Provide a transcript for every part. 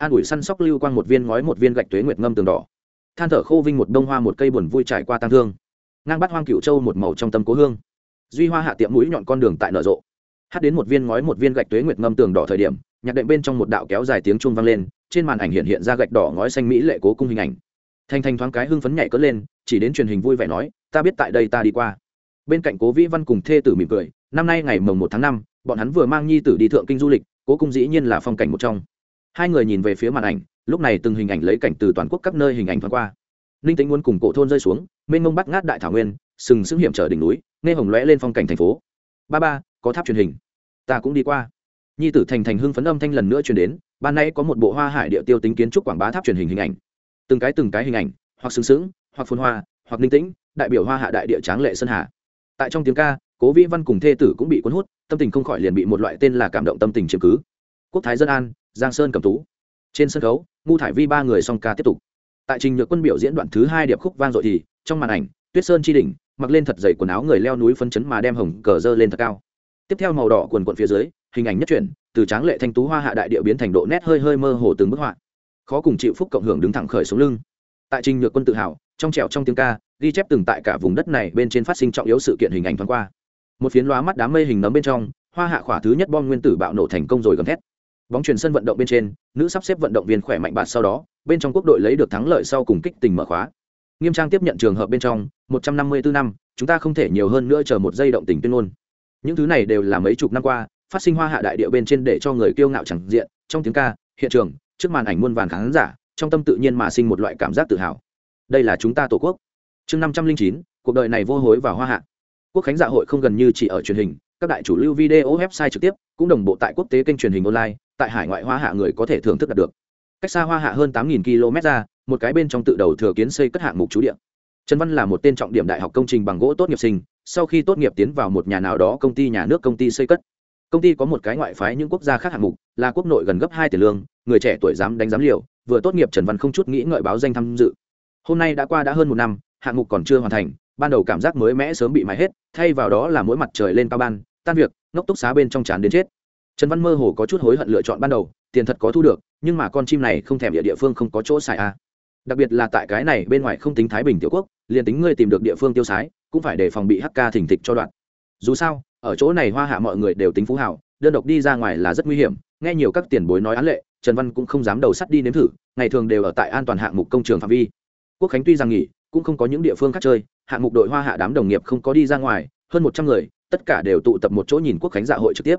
an ủi săn sóc lưu quang một viên ngói một viên gạch tuế nguyệt ngâm tường đỏ. Than thở khô vinh một đông hoa một cây buồn vui trải qua tăng thương. Ngang bắt hoang cựu châu một màu trong tâm cố hương. Duy hoa hạ tiệm mũi nhọn con đường tại nở rộ. Hát đến một viên ngói một viên gạch tuế nguyệt ngâm tường đỏ thời điểm, nhạc đệm bên trong một đạo kéo dài tiếng chuông vang lên, trên màn ảnh hiện hiện ra gạch đỏ ngói xanh mỹ lệ cố cung hình ảnh. Thanh thanh thoáng cái hưng phấn nhảy cất lên, chỉ đến truyền hình vui vẻ nói, ta biết tại đây ta đi qua. Bên cạnh cố vĩ văn cùng thê tử mỉm cười, năm nay ngày mồng một tháng năm, bọn hắn vừa mang nhi tử đi thượng kinh du lịch, cố cung dĩ nhiên là phong cảnh một trong hai người nhìn về phía màn ảnh, lúc này từng hình ảnh lấy cảnh từ toàn quốc các nơi hình ảnh thoáng qua. Ninh tĩnh muốn cùng cổ thôn rơi xuống, mênh mông bắt ngát đại thảo nguyên, sừng sững hiểm trở đỉnh núi, nghe hồng lóe lên phong cảnh thành phố. Ba ba, có tháp truyền hình. Ta cũng đi qua. Nhi tử thành thành hưng phấn âm thanh lần nữa truyền đến, ban nay có một bộ hoa hải địa tiêu tính kiến trúc quảng bá tháp truyền hình hình ảnh. Từng cái từng cái hình ảnh, hoặc sừng sững, hoặc phun hoa, hoặc ninh tĩnh, đại biểu hoa hạ đại địa tráng lệ sơn hà. Tại trong tiếng ca, cố vĩ văn cùng thê tử cũng bị cuốn hút, tâm tình không khỏi liền bị một loại tên là cảm động tâm tình chiếm cứ. Quốc thái dân an giang sơn cầm tú. Trên sân khấu, ngu thải vi ba người song ca tiếp tục. Tại trình nhược quân biểu diễn đoạn thứ hai điệp khúc vang dội thì, trong màn ảnh, tuyết sơn chi đỉnh, mặc lên thật dày quần áo người leo núi phân chấn mà đem hồng cờ dơ lên thật cao. Tiếp theo màu đỏ quần quần phía dưới, hình ảnh nhất chuyển, từ tráng lệ thanh tú hoa hạ đại địa biến thành độ nét hơi hơi mơ hồ từng bức họa. Khó cùng chịu phúc cộng hưởng đứng thẳng khởi xuống lưng. Tại trình nhược quân tự hào, trong trẹo trong tiếng ca, ghi chép từng tại cả vùng đất này bên trên phát sinh trọng yếu sự kiện hình ảnh thoáng qua. Một phiến loá mắt đám mây hình nấm bên trong, hoa hạ khỏa thứ nhất bom nguyên tử bạo nổ thành công rồi gầm thét bóng truyền sân vận động bên trên, nữ sắp xếp vận động viên khỏe mạnh bạt sau đó, bên trong quốc đội lấy được thắng lợi sau cùng kích tình mở khóa. Nghiêm trang tiếp nhận trường hợp bên trong, một trăm năm mươi bốn năm, chúng ta không thể nhiều hơn nữa chờ một giây động tình tuyên ngôn. Những thứ này đều là mấy chục năm qua, phát sinh hoa hạ đại địa bên trên để cho người kiêu ngạo chẳng diện, trong tiếng ca, hiện trường, trước màn ảnh muôn vàn khán giả, trong tâm tự nhiên mà sinh một loại cảm giác tự hào. Đây là chúng ta tổ quốc. Chương năm trăm linh chín, cuộc đời này vô hối và hoa hạ. Quốc khánh dạ hội không gần như chỉ ở truyền hình các đại chủ lưu video website trực tiếp cũng đồng bộ tại quốc tế kênh truyền hình online, tại hải ngoại hoa hạ người có thể thưởng thức đạt được. Cách xa hoa hạ hơn tám km ra, một cái bên trong tự đầu thừa kiến xây cất hạng mục trú địa. Trần văn là một tên trọng điểm đại học công trình bằng gỗ tốt nghiệp sinh, sau khi tốt nghiệp tiến vào một nhà nào đó công ty nhà nước công ty xây cất. Công ty có một cái ngoại phái những quốc gia khác hạng mục, là quốc nội gần gấp hai tiền lương, người trẻ tuổi dám đánh giám liều, vừa tốt nghiệp trần văn không chút nghĩ ngợi báo danh tham dự. Hôm nay đã qua đã hơn một năm, hạng mục còn chưa hoàn thành, ban đầu cảm giác mới mẽ sớm bị mãi hết, thay vào đó là mỗi mặt trời lên cao ban tan việc, ngốc túc xá bên trong chán đến chết. Trần văn mơ hồ có chút hối hận lựa chọn ban đầu, tiền thật có thu được, nhưng mà con chim này không thèm địa địa phương không có chỗ xài à. đặc biệt là tại cái này bên ngoài không tính thái bình tiểu quốc, liền tính ngươi tìm được địa phương tiêu sái, cũng phải để phòng bị hk thỉnh thịch cho đoạn. Dù sao, ở chỗ này hoa hạ mọi người đều tính phú hảo, đơn độc đi ra ngoài là rất nguy hiểm, nghe nhiều các tiền bối nói án lệ, trần văn cũng không dám đầu sắt đi nếm thử, ngày thường đều ở tại an toàn hạng mục công trường phạm vi. Quốc khánh tuy rằng nghỉ, cũng không có những địa phương khác chơi, hạng mục đội hoa hạ đám đồng nghiệp không có đi ra ngoài, hơn một trăm người tất cả đều tụ tập một chỗ nhìn quốc khánh dạ hội trực tiếp.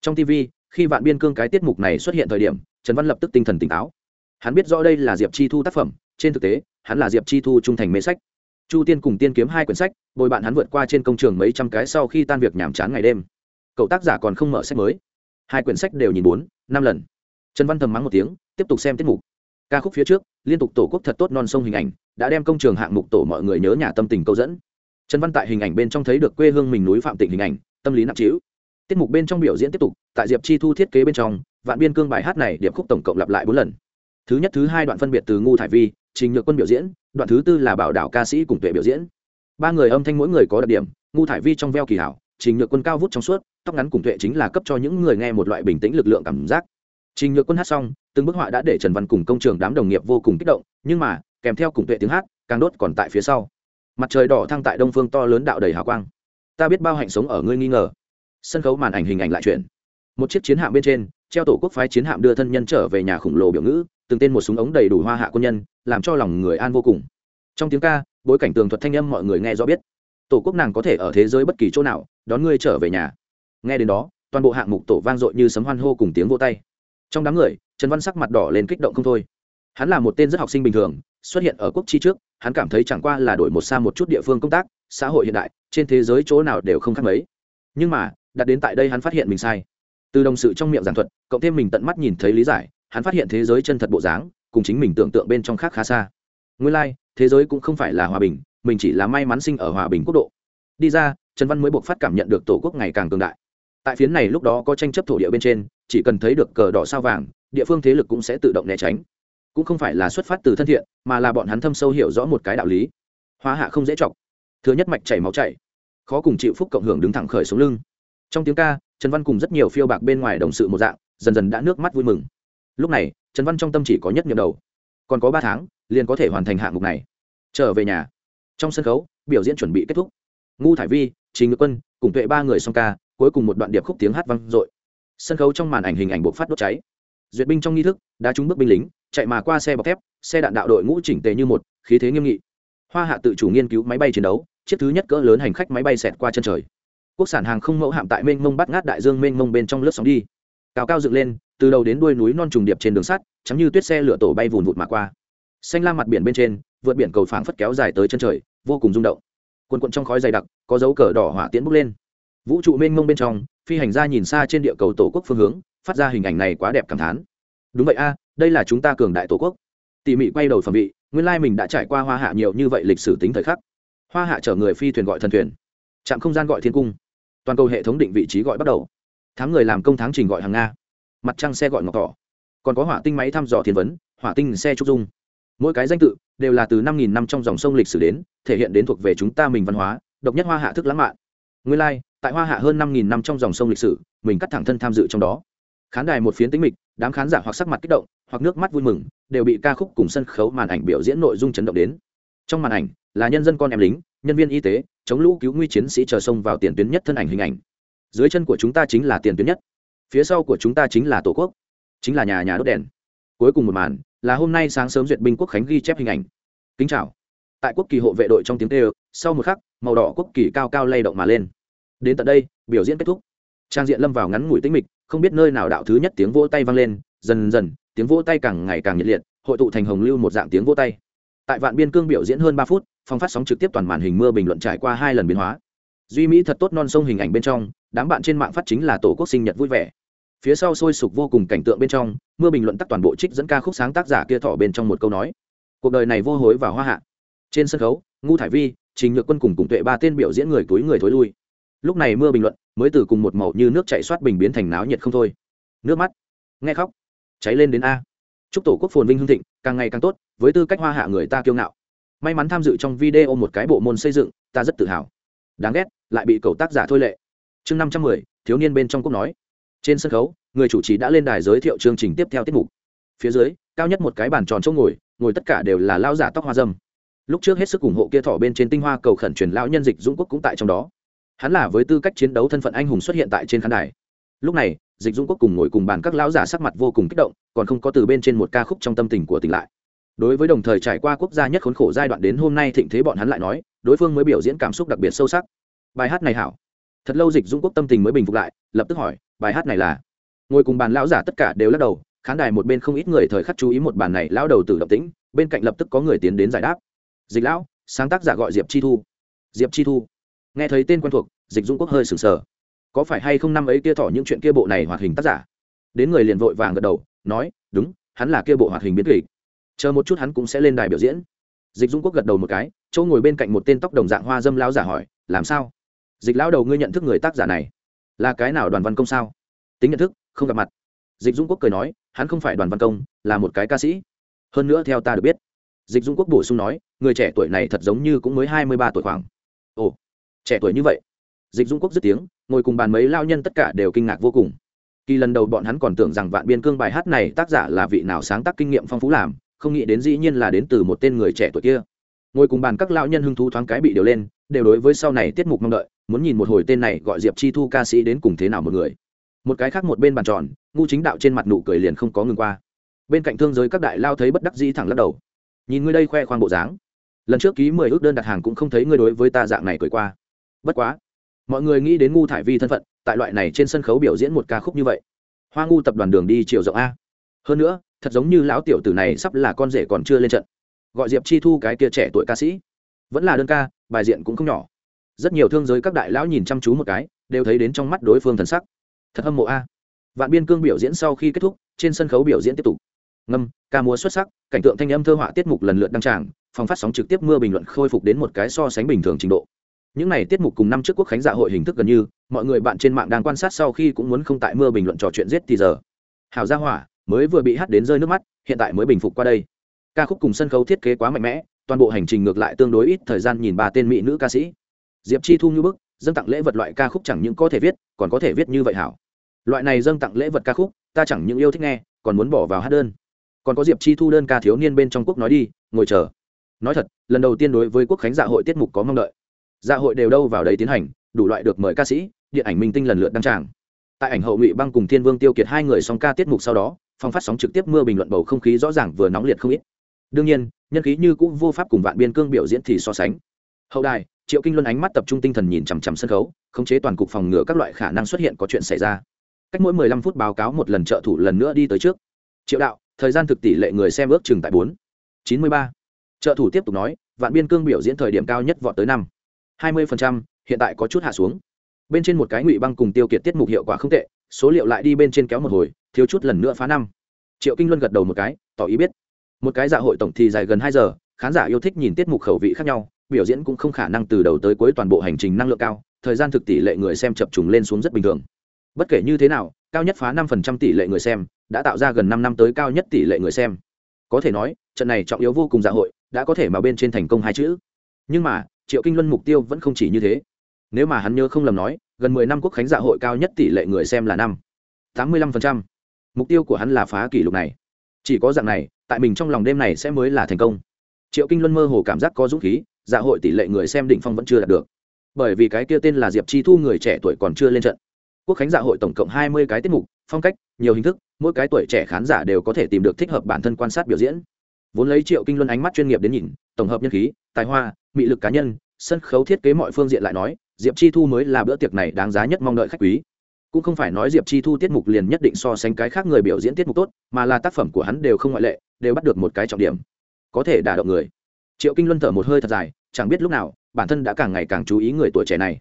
Trong tv khi vạn biên cương cái tiết mục này xuất hiện thời điểm, trần văn lập tức tinh thần tỉnh táo. Hắn biết rõ đây là diệp chi thu tác phẩm, trên thực tế, hắn là diệp chi thu trung thành mê sách. Chu tiên cùng tiên kiếm hai quyển sách, bồi bạn hắn vượt qua trên công trường mấy trăm cái sau khi tan việc nhàm chán ngày đêm. Cậu tác giả còn không mở sách mới. Hai quyển sách đều nhìn bốn, năm lần. Trần văn thầm mắng một tiếng, tiếp tục xem tiết mục. Ca khúc phía trước, liên tục tổ quốc thật tốt non sông hình ảnh, đã đem công trường hạng mục tổ mọi người nhớ nhà tâm tình câu dẫn trần văn tại hình ảnh bên trong thấy được quê hương mình núi phạm tịnh hình ảnh, tâm lý nặng trĩu. Tiết mục bên trong biểu diễn tiếp tục, tại diệp chi thu thiết kế bên trong, vạn biên cương bài hát này điệp khúc tổng cộng lặp lại bốn lần. Thứ nhất, thứ hai đoạn phân biệt từ ngu thải vi, trình nhược quân biểu diễn, đoạn thứ tư là bảo đảo ca sĩ cùng tuệ biểu diễn. Ba người âm thanh mỗi người có đặc điểm, ngu thải vi trong veo kỳ hảo, trình nhược quân cao vút trong suốt, tóc ngắn cùng tuệ chính là cấp cho những người nghe một loại bình tĩnh lực lượng cảm giác. Trình nhược quân hát xong, từng bức họa đã để trần văn cùng công trường đám đồng nghiệp vô cùng kích động, nhưng mà, kèm theo cùng tuệ tiếng hát, càng đốt còn tại phía sau mặt trời đỏ thăng tại đông phương to lớn đạo đầy hào quang. Ta biết bao hạnh sống ở ngươi nghi ngờ. Sân khấu màn ảnh hình ảnh lại chuyển. Một chiếc chiến hạm bên trên, treo tổ quốc phái chiến hạm đưa thân nhân trở về nhà khổng lồ biểu ngữ, từng tên một súng ống đầy đủ hoa hạ quân nhân, làm cho lòng người an vô cùng. Trong tiếng ca, bối cảnh tường thuật thanh âm mọi người nghe rõ biết. Tổ quốc nàng có thể ở thế giới bất kỳ chỗ nào, đón ngươi trở về nhà. Nghe đến đó, toàn bộ hạng mục tổ vang dội như sấm hoan hô cùng tiếng vô tay. Trong đám người, trần văn sắc mặt đỏ lên kích động không thôi hắn là một tên rất học sinh bình thường xuất hiện ở quốc chi trước hắn cảm thấy chẳng qua là đổi một xa một chút địa phương công tác xã hội hiện đại trên thế giới chỗ nào đều không khác mấy. Nhưng mà đặt đến tại đây hắn phát hiện mình sai. Từ đồng sự trong miệng giảng thuật cộng thêm mình tận mắt nhìn thấy lý giải hắn phát hiện thế giới chân thật bộ dáng cùng chính mình tưởng tượng bên trong khác khá xa. Nguyên lai、like, thế giới cũng không phải là hòa bình mình chỉ là may mắn sinh ở hòa bình quốc độ. Đi ra trần văn mới buộc phát cảm nhận được tổ quốc ngày càng cường đại. Tại phiến này lúc đó có tranh chấp thổ địa bên trên chỉ cần thấy được cờ đỏ sao vàng địa phương thế lực cũng sẽ tự động né tránh cũng không phải là xuất phát từ thân thiện, mà là bọn hắn thâm sâu hiểu rõ một cái đạo lý. Hoa hạ không dễ chọc thứ nhất mạch chảy máu chảy, khó cùng chịu phúc cộng hưởng đứng thẳng khởi xuống lưng. Trong tiếng ca, trần văn cùng rất nhiều phiêu bạc bên ngoài đồng sự một dạng, dần dần đã nước mắt vui mừng. Lúc này, trần văn trong tâm chỉ có nhất nhiệm đầu. Còn có ba tháng, liền có thể hoàn thành hạng mục này. Trở về nhà. Trong sân khấu, biểu diễn chuẩn bị kết thúc. Ngu thải vi, trình ngự quân, cùng tuệ ba người song ca, cuối cùng một đoạn điệp khúc tiếng hát vang dội. Sân khấu trong màn ảnh hình ảnh bộc phát đốt cháy duyệt binh trong nghi thức, đã trúng bước binh lính, chạy mà qua xe bọc thép, xe đạn đạo đội ngũ chỉnh tề như một, khí thế nghiêm nghị. Hoa hạ tự chủ nghiên cứu máy bay chiến đấu, chiếc thứ nhất cỡ lớn hành khách máy bay xẹt qua chân trời. Quốc sản hàng không mẫu hạm tại mênh mông bắt ngát đại dương mênh mông bên trong lớp sóng đi. Cao cao dựng lên, từ đầu đến đuôi núi non trùng điệp trên đường sắt chắm như tuyết xe lửa tổ bay vùn vụt mà qua. Xanh la mặt biển bên trên, vượt biển cầu phảng phất kéo dài tới chân trời, vô cùng rung động. Quần quận trong khói dày đặc, có dấu cờ đỏ hỏa tiễn bốc lên. Vũ trụ mênh mông bên trong, phi hành gia nhìn xa trên địa cầu tổ quốc phương hướng phát ra hình ảnh này quá đẹp cảm thán. Đúng vậy a đây là chúng ta cường đại tổ quốc. Tỉ mỉ quay đầu phẩm vị nguyên lai mình đã trải qua hoa hạ nhiều như vậy lịch sử tính thời khắc. Hoa hạ chở người phi thuyền gọi thần thuyền trạm không gian gọi thiên cung. Toàn cầu hệ thống định vị trí gọi bắt đầu. Tháng người làm công tháng trình gọi hàng nga. Mặt trăng xe gọi ngọc tỏ còn có hỏa tinh máy thăm dò thiên vấn hỏa tinh xe trúc dung. Mỗi cái danh tự đều là từ năm nghìn năm trong dòng sông lịch sử đến thể hiện đến thuộc về chúng ta mình văn hóa độc nhất hoa hạ thức lãng mạn. Nguyên lai、like, tại hoa hạ hơn năm nghìn năm trong dòng sông lịch sử mình cắt thẳng thân tham dự trong đó khán đài một phiến tĩnh mịch, đám khán giả hoặc sắc mặt kích động, hoặc nước mắt vui mừng, đều bị ca khúc cùng sân khấu màn ảnh biểu diễn nội dung chấn động đến. Trong màn ảnh, là nhân dân con em lính, nhân viên y tế, chống lũ cứu nguy chiến sĩ chờ sông vào tiền tuyến nhất thân ảnh hình ảnh. Dưới chân của chúng ta chính là tiền tuyến nhất. Phía sau của chúng ta chính là tổ quốc. Chính là nhà nhà đốt đèn. Cuối cùng một màn, là hôm nay sáng sớm duyệt binh quốc khánh ghi chép hình ảnh. Kính chào. Tại quốc kỳ hộ vệ đội trong tiếng tê sau một khắc, màu đỏ quốc kỳ cao cao lay động mà lên. Đến tận đây, biểu diễn kết thúc. Trang diện lâm vào ngắn ngủi tĩnh mịch không biết nơi nào đạo thứ nhất tiếng vỗ tay vang lên, dần dần, tiếng vỗ tay càng ngày càng nhiệt liệt, hội tụ thành hồng lưu một dạng tiếng vỗ tay. Tại vạn biên cương biểu diễn hơn ba phút, phong phát sóng trực tiếp toàn màn hình mưa bình luận trải qua hai lần biến hóa. Duy mỹ thật tốt non sông hình ảnh bên trong, đám bạn trên mạng phát chính là tổ quốc sinh nhật vui vẻ. Phía sau sôi sục vô cùng cảnh tượng bên trong, mưa bình luận tắt toàn bộ trích dẫn ca khúc sáng tác giả kia thọ bên trong một câu nói. Cuộc đời này vô hối và hoa hạ. Trên sân khấu ngu thải vi, trình nhược quân cùng cùng tuệ ba tên biểu diễn người túi người thối lui. Lúc này mưa bình luận mới từ cùng một màu như nước chạy soát bình biến thành náo nhiệt không thôi. Nước mắt. Nghe khóc. Cháy lên đến a. Chúc tổ quốc phồn vinh hưng thịnh, càng ngày càng tốt, với tư cách hoa hạ người ta kiêu ngạo. May mắn tham dự trong video một cái bộ môn xây dựng, ta rất tự hào. Đáng ghét, lại bị cầu tác giả thôi lệ. Chương năm trăm mười, thiếu niên bên trong quốc nói. Trên sân khấu, người chủ trì đã lên đài giới thiệu chương trình tiếp theo tiết mục. Phía dưới, cao nhất một cái bàn tròn chỗ ngồi ngồi tất cả đều là lao giả tóc hoa dâm. Lúc trước hết sức ủng hộ kia thỏ bên trên tinh hoa cầu khẩn truyền lão nhân dịch dũng quốc cũng tại trong đó hắn là với tư cách chiến đấu thân phận anh hùng xuất hiện tại trên khán đài. Lúc này, dịch dũng quốc cùng ngồi cùng bàn các lão giả sắc mặt vô cùng kích động, còn không có từ bên trên một ca khúc trong tâm tình của tỉnh lại. Đối với đồng thời trải qua quốc gia nhất khốn khổ giai đoạn đến hôm nay thịnh thế bọn hắn lại nói, đối phương mới biểu diễn cảm xúc đặc biệt sâu sắc. Bài hát này hảo. Thật lâu dịch dũng quốc tâm tình mới bình phục lại, lập tức hỏi, bài hát này là? Ngồi cùng bàn lão giả tất cả đều lắc đầu, khán đài một bên không ít người thời khắc chú ý một bàn này, lão đầu từ động tĩnh, bên cạnh lập tức có người tiến đến giải đáp. Dịch lão, sáng tác giả gọi diệp chi thu. Diệp chi thu nghe thấy tên quen thuộc, dịch Dung quốc hơi sừng sờ. Có phải hay không năm ấy kia thỏ những chuyện kia bộ này hoạt hình tác giả? Đến người liền vội vàng gật đầu, nói, đúng, hắn là kia bộ hoạt hình biến kịch. Chờ một chút hắn cũng sẽ lên đài biểu diễn. Dịch Dung quốc gật đầu một cái, chỗ ngồi bên cạnh một tên tóc đồng dạng hoa dâm lao giả hỏi, làm sao? Dịch lao đầu ngươi nhận thức người tác giả này? Là cái nào đoàn văn công sao? Tính nhận thức, không gặp mặt. Dịch Dung quốc cười nói, hắn không phải đoàn văn công, là một cái ca sĩ. Hơn nữa theo ta được biết. Dịch Dung quốc bổ sung nói, người trẻ tuổi này thật giống như cũng mới hai mươi ba tuổi khoảng. Ồ trẻ tuổi như vậy. Dịch Dung quốc dứt tiếng, ngồi cùng bàn mấy lao nhân tất cả đều kinh ngạc vô cùng. Kỳ lần đầu bọn hắn còn tưởng rằng vạn biên cương bài hát này tác giả là vị nào sáng tác kinh nghiệm phong phú làm, không nghĩ đến dĩ nhiên là đến từ một tên người trẻ tuổi kia. Ngồi cùng bàn các lao nhân hưng thú thoáng cái bị điều lên, đều đối với sau này tiết mục mong đợi, muốn nhìn một hồi tên này gọi diệp chi thu ca sĩ đến cùng thế nào một người. Một cái khác một bên bàn tròn, ngu chính đạo trên mặt nụ cười liền không có ngừng qua. Bên cạnh thương giới các đại lao thấy bất đắc dĩ thẳng lắc đầu. Nhìn ngươi đây khoe khoang bộ dáng. Lần trước ký mười ước đơn đặt hàng cũng không thấy ngươi đối với ta dạng này cười qua bất quá, mọi người nghĩ đến ngu thải vi thân phận, tại loại này trên sân khấu biểu diễn một ca khúc như vậy, hoa ngu tập đoàn đường đi chiều rộng a. Hơn nữa, thật giống như lão tiểu tử này sắp là con rể còn chưa lên trận. Gọi diệp chi thu cái kia trẻ tuổi ca sĩ. Vẫn là đơn ca, bài diện cũng không nhỏ. Rất nhiều thương giới các đại lão nhìn chăm chú một cái, đều thấy đến trong mắt đối phương thần sắc. Thật hâm mộ a. Vạn biên cương biểu diễn sau khi kết thúc, trên sân khấu biểu diễn tiếp tục. Ngâm, ca múa xuất sắc, cảnh tượng thanh âm thơ họa tiết mục lần lượt đăng tràng, phòng phát sóng trực tiếp mưa bình luận khôi phục đến một cái so sánh bình thường trình độ những n à y tiết mục cùng năm trước quốc khánh dạ hội hình thức gần như, mọi người bạn trên mạng đang quan sát sau khi cũng muốn không tại mưa bình luận trò chuyện giết thì giờ. Hào gia hỏa, mới vừa bị hát đến rơi nước mắt, hiện tại mới bình phục qua đây. Ca khúc cùng sân khấu thiết kế quá mạnh mẽ, toàn bộ hành trình ngược lại tương đối ít thời gian nhìn ba tên mỹ nữ ca sĩ. Diệp chi thu như bức, dâng tặng lễ vật loại ca khúc chẳng những có thể viết, còn có thể viết như vậy hảo. Loại này dâng tặng lễ vật ca khúc, ta chẳng những yêu thích nghe, còn muốn bỏ vào hát đơn. Còn có diệp chi thu đơn ca thiếu niên bên trong quốc nói đi, ngồi chờ. Nói thật, lần đầu tiên đối với quốc khánh dạ hội tiết mục có mong đợi dạ hội đều đâu vào đấy tiến hành, đủ loại được mời ca sĩ, điện ảnh minh tinh lần lượt đăng tràng. Tại ảnh hậu ngụy băng cùng thiên vương tiêu kiệt hai người song ca tiết mục sau đó, phong phát sóng trực tiếp mưa bình luận bầu không khí rõ ràng vừa nóng liệt không ít. Đương nhiên, nhân khí như cũng vô pháp cùng vạn biên cương biểu diễn thì so sánh. Hậu đài, triệu kinh luân ánh mắt tập trung tinh thần nhìn chằm chằm sân khấu, khống chế toàn cục phòng ngừa các loại khả năng xuất hiện có chuyện xảy ra. Cách mỗi mười lăm phút báo cáo một lần trợ thủ lần nữa đi tới trước. Triệu đạo, thời gian thực tỷ lệ người xem ước chừng tại bốn. Chín mươi ba. Trợ thủ tiếp tục nói, vạn biên cương biểu diễn thời điểm cao nhất vọt tới năm hai mươi hiện tại có chút hạ xuống. Bên trên một cái ngụy băng cùng tiêu kiệt tiết mục hiệu quả không tệ, số liệu lại đi bên trên kéo một hồi, thiếu chút lần nữa phá năm. Triệu kinh luân gật đầu một cái, tỏ ý biết. Một cái dạ hội tổng thì dài gần hai giờ, khán giả yêu thích nhìn tiết mục khẩu vị khác nhau, biểu diễn cũng không khả năng từ đầu tới cuối toàn bộ hành trình năng lượng cao, thời gian thực tỷ lệ người xem chập trùng lên xuống rất bình thường. Bất kể như thế nào, cao nhất phá năm phần trăm tỷ lệ người xem, đã tạo ra gần năm năm tới cao nhất tỷ lệ người xem. Có thể nói, trận này trọng yếu vô cùng dạ hội, đã có thể mà bên trên thành công hai chữ. Nhưng mà triệu kinh luân mục tiêu vẫn không chỉ như thế. Nếu mà hắn nhớ không lầm nói, gần mười năm quốc khánh dạ hội cao nhất tỷ lệ người xem là năm. Tám mươi lăm phần trăm. Mục tiêu của hắn là phá kỷ lục này. Chỉ có dạng này, tại mình trong lòng đêm này sẽ mới là thành công. Triệu kinh luân mơ hồ cảm giác có dũng khí dạ hội tỷ lệ người xem đỉnh phong vẫn chưa đạt được. Bởi vì cái kia tên là diệp chi thu người trẻ tuổi còn chưa lên trận. Quốc khánh dạ hội tổng cộng hai mươi cái tiết mục, phong cách, nhiều hình thức, mỗi cái tuổi trẻ khán giả đều có thể tìm được thích hợp bản thân quan sát biểu diễn. Vốn lấy triệu kinh luân ánh mắt chuyên nghiệp đến nhìn, tổng hợp nhân khí, tài hoa mị lực cá nhân, sân khấu thiết kế mọi phương diện lại nói, diệp chi thu mới là bữa tiệc này đáng giá nhất mong đợi khách quý. Cũng không phải nói diệp chi thu tiết mục liền nhất định so sánh cái khác người biểu diễn tiết mục tốt, mà là tác phẩm của hắn đều không ngoại lệ, đều bắt được một cái trọng điểm. Có thể đả động người. Triệu kinh luân thở một hơi thật dài, chẳng biết lúc nào, bản thân đã càng ngày càng chú ý người tuổi trẻ này.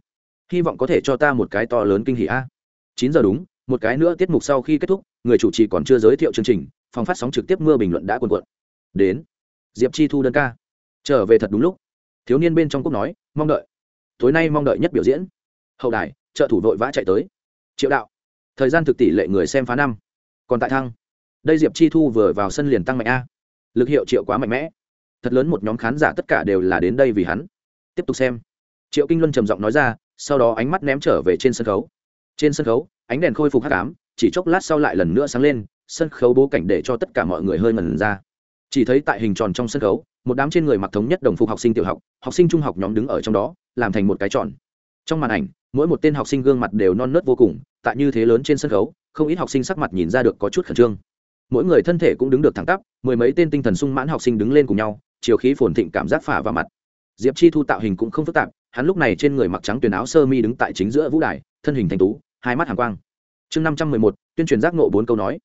Hy vọng có thể cho ta một cái to lớn kinh hỷ a. Chín giờ đúng, một cái nữa tiết mục sau khi kết thúc, người chủ trì còn chưa giới thiệu chương trình, phòng phát sóng trực tiếp mưa bình luận đã cuồn cuộn. Đến. Diệp chi thu đơn ca. Trở về thật đúng lúc thiếu niên bên trong cúc nói, mong đợi. Tối nay mong đợi nhất biểu diễn. Hậu đài, trợ thủ vội vã chạy tới. Triệu đạo, thời gian thực tỷ lệ người xem phá năm, còn tại thăng. Đây diệp chi thu vừa vào sân liền tăng mạnh a. Lực hiệu triệu quá mạnh mẽ. Thật lớn một nhóm khán giả tất cả đều là đến đây vì hắn. Tiếp tục xem. Triệu kinh luân trầm giọng nói ra, sau đó ánh mắt ném trở về trên sân khấu. Trên sân khấu, ánh đèn khôi phục hắc ám, chỉ chốc lát sau lại lần nữa sáng lên, sân khấu bố cảnh để cho tất cả mọi người hơi ngần ra chỉ thấy tại hình tròn trong sân khấu, một đám trên người mặc thống nhất đồng phục học sinh tiểu học học sinh trung học nhóm đứng ở trong đó, làm thành một cái tròn. Trong màn ảnh, mỗi một tên học sinh gương mặt đều non nớt vô cùng, tại như thế lớn trên sân khấu, không ít học sinh sắc mặt nhìn ra được có chút khẩn trương. Mỗi người thân thể cũng đứng được thẳng tắp, mười mấy tên tinh thần sung mãn học sinh đứng lên cùng nhau, chiều khí phồn thịnh cảm giác phả vào mặt. Diệp chi thu tạo hình cũng không phức tạp, hắn lúc này trên người mặc trắng tuyển áo sơ mi đứng tại chính giữa vũ đài, thân hình thành tú, hai mắt hàng quang. Chương năm trăm mười một, tuyên truyền giác nộ bốn câu nói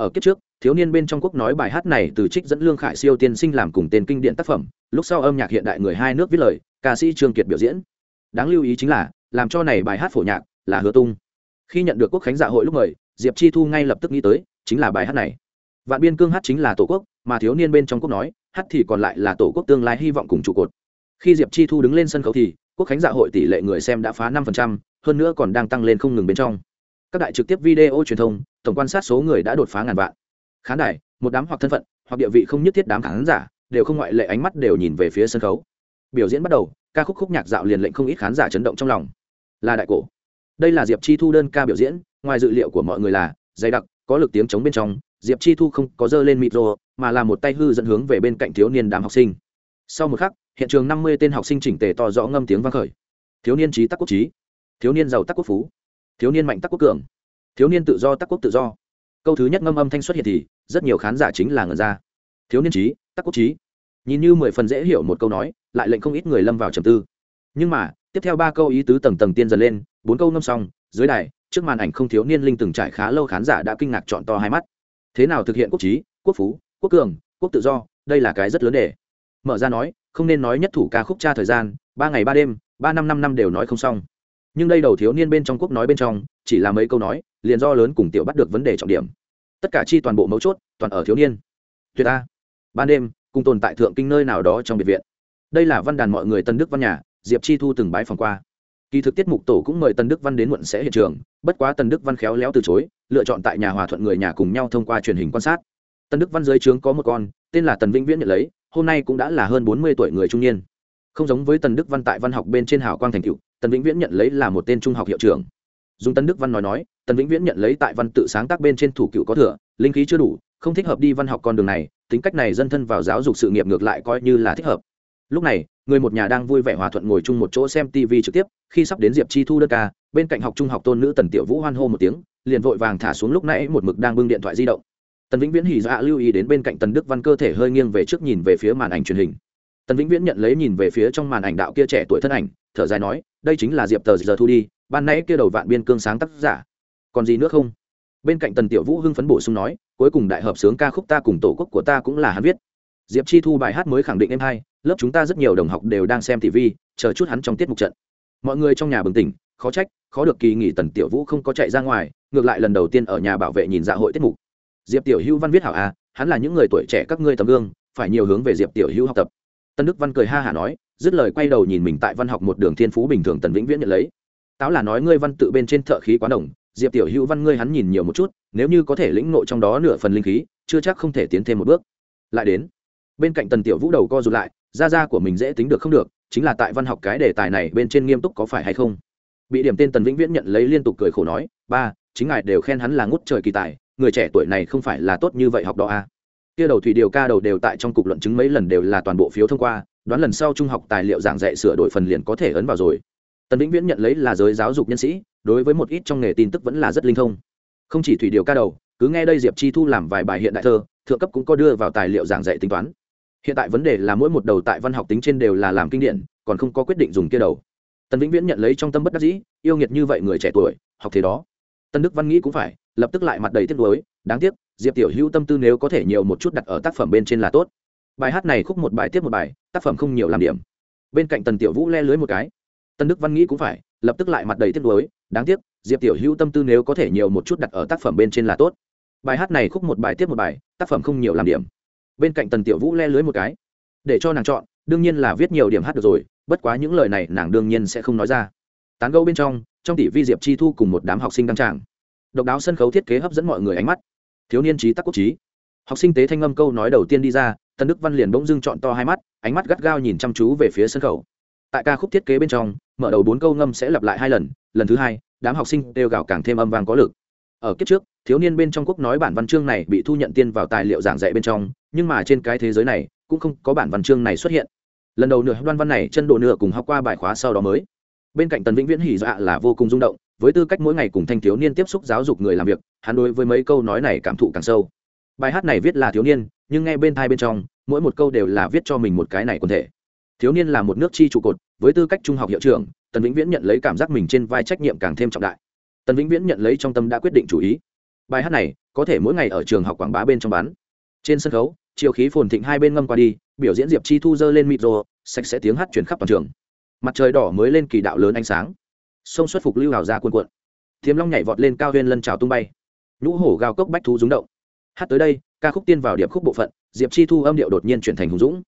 ở kiếp trước, thiếu niên bên trong quốc nói bài hát này từ trích dẫn lương khải siêu tiên sinh làm cùng tên kinh điện tác phẩm, lúc sau âm nhạc hiện đại người hai nước viết lời, ca sĩ trương kiệt biểu diễn. Đáng lưu ý chính là, làm cho này bài hát phổ nhạc là hứa tung. Khi nhận được quốc khánh dạ hội lúc mời, diệp chi thu ngay lập tức nghĩ tới, chính là bài hát này. Vạn biên cương hát chính là tổ quốc, mà thiếu niên bên trong quốc nói, hát thì còn lại là tổ quốc tương lai hy vọng cùng trụ cột. Khi diệp chi thu đứng lên sân khấu thì, quốc khánh dạ hội tỷ lệ người xem đã phá năm hơn nữa còn đang tăng lên không ngừng bên trong các đại trực tiếp video truyền thông, tổng quan sát số người đã đột phá ngàn vạn. Khán đài, một đám hoặc thân phận, hoặc địa vị không nhất thiết đám khán giả, đều không ngoại lệ ánh mắt đều nhìn về phía sân khấu. Biểu diễn bắt đầu, ca khúc khúc nhạc dạo liền lệnh không ít khán giả chấn động trong lòng. Là đại cổ. Đây là diệp chi thu đơn ca biểu diễn, ngoài dự liệu của mọi người là, dày đặc, có lực tiếng chống bên trong, diệp chi thu không có dơ lên micro mà là một tay hư dẫn hướng về bên cạnh thiếu niên đám học sinh. Sau một khắc, hiện trường năm mươi tên học sinh chỉnh tề to rõ ngâm tiếng vang khởi. Thiếu niên trí tắc quốc trí. Thiếu niên giàu tắc quốc phú thiếu niên mạnh tắc quốc cường. Thiếu niên tự do, tắc quốc tự do. Câu thứ nhất ngâm âm thanh xuất hiện thì, rất nhiều khán giả chính là ngần ra. Thiếu niên trí, tắc quốc trí. Nhìn như mười phần dễ hiểu một câu nói, lại lệnh không ít người lâm vào trầm tư. Nhưng mà, tiếp theo ba câu ý tứ tầng tầng tiên dần lên, bốn câu ngâm xong, dưới đài, trước màn ảnh không thiếu niên linh từng trải khá lâu khán giả đã kinh ngạc chọn to hai mắt. Thế nào thực hiện quốc trí, quốc phú, quốc cường, quốc tự do, đây là cái rất lớn đề. Mở ra nói, không nên nói nhất thủ ca khúc tra thời gian, ba ngày ba đêm, ba năm năm năm đều nói không xong nhưng đây đầu thiếu niên bên trong quốc nói bên trong, chỉ là mấy câu nói, liền do lớn cùng tiểu bắt được vấn đề trọng điểm. Tất cả chi toàn bộ mấu chốt, toàn ở thiếu niên. Tuyệt a. Ban đêm, cùng tồn tại thượng kinh nơi nào đó trong biệt viện. Đây là văn đàn mọi người tân đức văn nhà, diệp chi thu từng bái phòng qua. Kỳ thực tiết mục tổ cũng mời tân đức văn đến muộn sẽ hiện trường, bất quá tân đức văn khéo léo từ chối, lựa chọn tại nhà hòa thuận người nhà cùng nhau thông qua truyền hình quan sát. Tân đức văn dưới trướng có một con, tên là tần vĩnh viễn nhận lấy, hôm nay cũng đã là hơn bốn mươi tuổi người trung niên. Không giống với tần đức văn tại văn học bên trên hào quang thành cựu tần vĩnh viễn nhận lấy là một tên trung học hiệu trưởng. Dùng tân đức văn nói nói, tần vĩnh viễn nhận lấy tại văn tự sáng tác bên trên thủ cựu có thừa, linh khí chưa đủ, không thích hợp đi văn học con đường này, tính cách này dân thân vào giáo dục sự nghiệp ngược lại coi như là thích hợp. Lúc này, người một nhà đang vui vẻ hòa thuận ngồi chung một chỗ xem tv trực tiếp, khi sắp đến diệp chi thu đơn ca, bên cạnh học trung học tôn nữ tần tiểu vũ hoan hô một tiếng, liền vội vàng thả xuống lúc nãy một mực đang bưng điện thoại di động. Tần vĩnh viễn hỉ dạ lưu ý đến bên cạnh tần đức văn cơ thể hơi nghiêng về trước nhìn về phía màn ảnh truyền hình tần vĩnh viễn nhận lấy nhìn về phía trong màn ảnh đạo kia trẻ tuổi thân ảnh, thở dài nói, đây chính là diệp tờ giờ thu đi, ban nãy kia đầu vạn biên cương sáng tác giả. Còn gì nữa không? Bên cạnh tần tiểu vũ hưng phấn bổ sung nói, cuối cùng đại hợp sướng ca khúc ta cùng tổ quốc của ta cũng là hắn viết. Diệp chi thu bài hát mới khẳng định em hai lớp chúng ta rất nhiều đồng học đều đang xem tv chờ chút hắn trong tiết mục trận. Mọi người trong nhà bừng tỉnh, khó trách, khó được kỳ nghỉ tần tiểu vũ không có chạy ra ngoài, ngược lại lần đầu tiên ở nhà bảo vệ nhìn dạ hội tiết mục. Diệp tiểu hữu văn viết hảo à hắn là những người tuổi trẻ các ngươi tấm gương, phải nhiều hướng về diệp tiểu hữu học tập tân đức văn cười ha hả nói, dứt lời quay đầu nhìn mình tại văn học một đường thiên phú bình thường tần vĩnh viễn nhận lấy. Táo là nói ngươi văn tự bên trên thợ khí quá đồng, diệp tiểu hữu văn ngươi hắn nhìn nhiều một chút, nếu như có thể lĩnh nội trong đó nửa phần linh khí, chưa chắc không thể tiến thêm một bước. Lại đến, bên cạnh tần tiểu vũ đầu co rụt lại gia gia của mình dễ tính được không được, chính là tại văn học cái đề tài này bên trên nghiêm túc có phải hay không? Bị điểm tên tần vĩnh viễn nhận lấy liên tục cười khổ nói, ba, chính ngài đều khen hắn là ngút trời kỳ tài, người trẻ tuổi này không phải là tốt như vậy học đó à kia đầu thủy điều ca đầu đều tại trong cục luận chứng mấy lần đều là toàn bộ phiếu thông qua, đoán lần sau trung học tài liệu giảng dạy sửa đổi phần liền có thể ấn vào rồi. Tần vĩnh viễn nhận lấy là giới giáo dục nhân sĩ, đối với một ít trong nghề tin tức vẫn là rất linh thông. Không chỉ thủy điều ca đầu, cứ nghe đây diệp chi thu làm vài bài hiện đại thơ, thượng cấp cũng có đưa vào tài liệu giảng dạy tính toán. Hiện tại vấn đề là mỗi một đầu tại văn học tính trên đều là làm kinh điển, còn không có quyết định dùng kia đầu. Tần vĩnh viễn nhận lấy trong tâm bất đắc dĩ, yêu nghiệt như vậy người trẻ tuổi, học thế đó. Tân đức văn nghĩ cũng phải, lập tức lại mặt đầy tiếc nuối, đáng tiếc diệp tiểu hữu tâm tư nếu có thể nhiều một chút đặt ở tác phẩm bên trên là tốt. Bài hát này khúc một bài tiếp một bài, tác phẩm không nhiều làm điểm. Bên cạnh tần tiểu vũ le lưới một cái. Tân đức văn nghĩ cũng phải, lập tức lại mặt đầy tiếc nuối, đáng tiếc, diệp tiểu hữu tâm tư nếu có thể nhiều một chút đặt ở tác phẩm bên trên là tốt. Bài hát này khúc một bài tiếp một bài, tác phẩm không nhiều làm điểm. Bên cạnh tần tiểu vũ le lưới một cái. Để cho nàng chọn, đương nhiên là viết nhiều điểm hát được rồi, bất quá những lời này nàng đương nhiên sẽ không nói ra. Tán gẫu bên trong trong tỷ vi diệp chi thu cùng một đám học sinh đăng tràng. Độc đáo sân khấu thiết kế hấp dẫn mọi người ánh mắt thiếu niên trí tắc quốc trí. Học sinh tế thanh âm câu nói đầu tiên đi ra, tân đức văn liền bỗng dưng chọn to hai mắt, ánh mắt gắt gao nhìn chăm chú về phía sân khấu. Tại ca khúc thiết kế bên trong, mở đầu bốn câu ngâm sẽ lặp lại hai lần lần thứ hai, đám học sinh đều gào càng thêm âm vang có lực. Ở kiếp trước, thiếu niên bên trong quốc nói bản văn chương này bị thu nhận tiên vào tài liệu giảng dạy bên trong, nhưng mà trên cái thế giới này, cũng không có bản văn chương này xuất hiện. Lần đầu nửa đoan văn này chân độ nửa cùng học qua bài khóa sau đó mới. Bên cạnh tần vĩnh viễn hỉ dạ là vô cùng rung động với tư cách mỗi ngày cùng thanh thiếu niên tiếp xúc giáo dục người làm việc hắn đối với mấy câu nói này cảm thụ càng sâu. Bài hát này viết là thiếu niên nhưng nghe bên thai bên trong mỗi một câu đều là viết cho mình một cái này quần thể. Thiếu niên là một nước chi trụ cột với tư cách trung học hiệu trưởng tần vĩnh viễn nhận lấy cảm giác mình trên vai trách nhiệm càng thêm trọng đại. Tần vĩnh viễn nhận lấy trong tâm đã quyết định chủ ý. Bài hát này có thể mỗi ngày ở trường học quảng bá bên trong bán. Trên sân khấu chiều khí phồn thịnh hai bên ngâm qua đi biểu diễn diệp chi thu dơ lên mịt rồ, sạch sẽ tiếng hát chuyển khắp toàn trường. Mặt trời đỏ mới lên kỳ đạo lớn ánh sáng sông xuất phục lưu hào ra cuồn cuộn. Thiếm long nhảy vọt lên cao huyên lân trào tung bay. Nhũ hổ gào cốc bách thú rúng động. Hát tới đây, ca khúc tiên vào điệp khúc bộ phận, diệp chi thu âm điệu đột nhiên chuyển thành hùng dũng.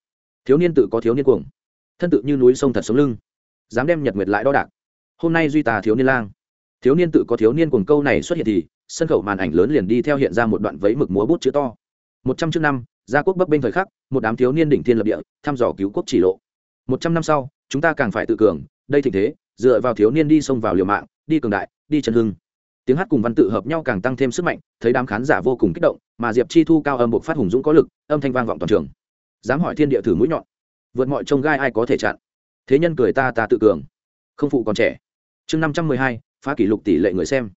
Thiếu niên tự có thiếu niên cuồng. Thân tự như núi sông thật sống lưng. Dám đem nhật nguyệt lại đo đạc. Hôm nay duy tà thiếu niên lang. Thiếu niên tự có thiếu niên cuồng câu này xuất hiện thì, sân khấu màn ảnh lớn liền đi theo hiện ra một đoạn vấy mực múa bút chữ to. Một trăm trước năm, gia quốc bấp bênh thời khắc, một đám thiếu niên đỉnh thiên lập địa, thăm dò cứu quốc chỉ lộ. Một trăm năm sau, chúng ta càng phải tự cường, đây tình thế dựa vào thiếu niên đi xông vào liều mạng, đi cường đại, đi chân hưng. Tiếng hát cùng văn tự hợp nhau càng tăng thêm sức mạnh, thấy đám khán giả vô cùng kích động, mà diệp chi thu cao âm buộc phát hùng dũng có lực, âm thanh vang vọng toàn trường. Dám hỏi thiên địa thử mũi nhọn. Vượt mọi trông gai ai có thể chặn. Thế nhân cười ta ta tự cường. Không phụ còn trẻ. Chương năm trăm mười hai, phá kỷ lục tỷ lệ người xem.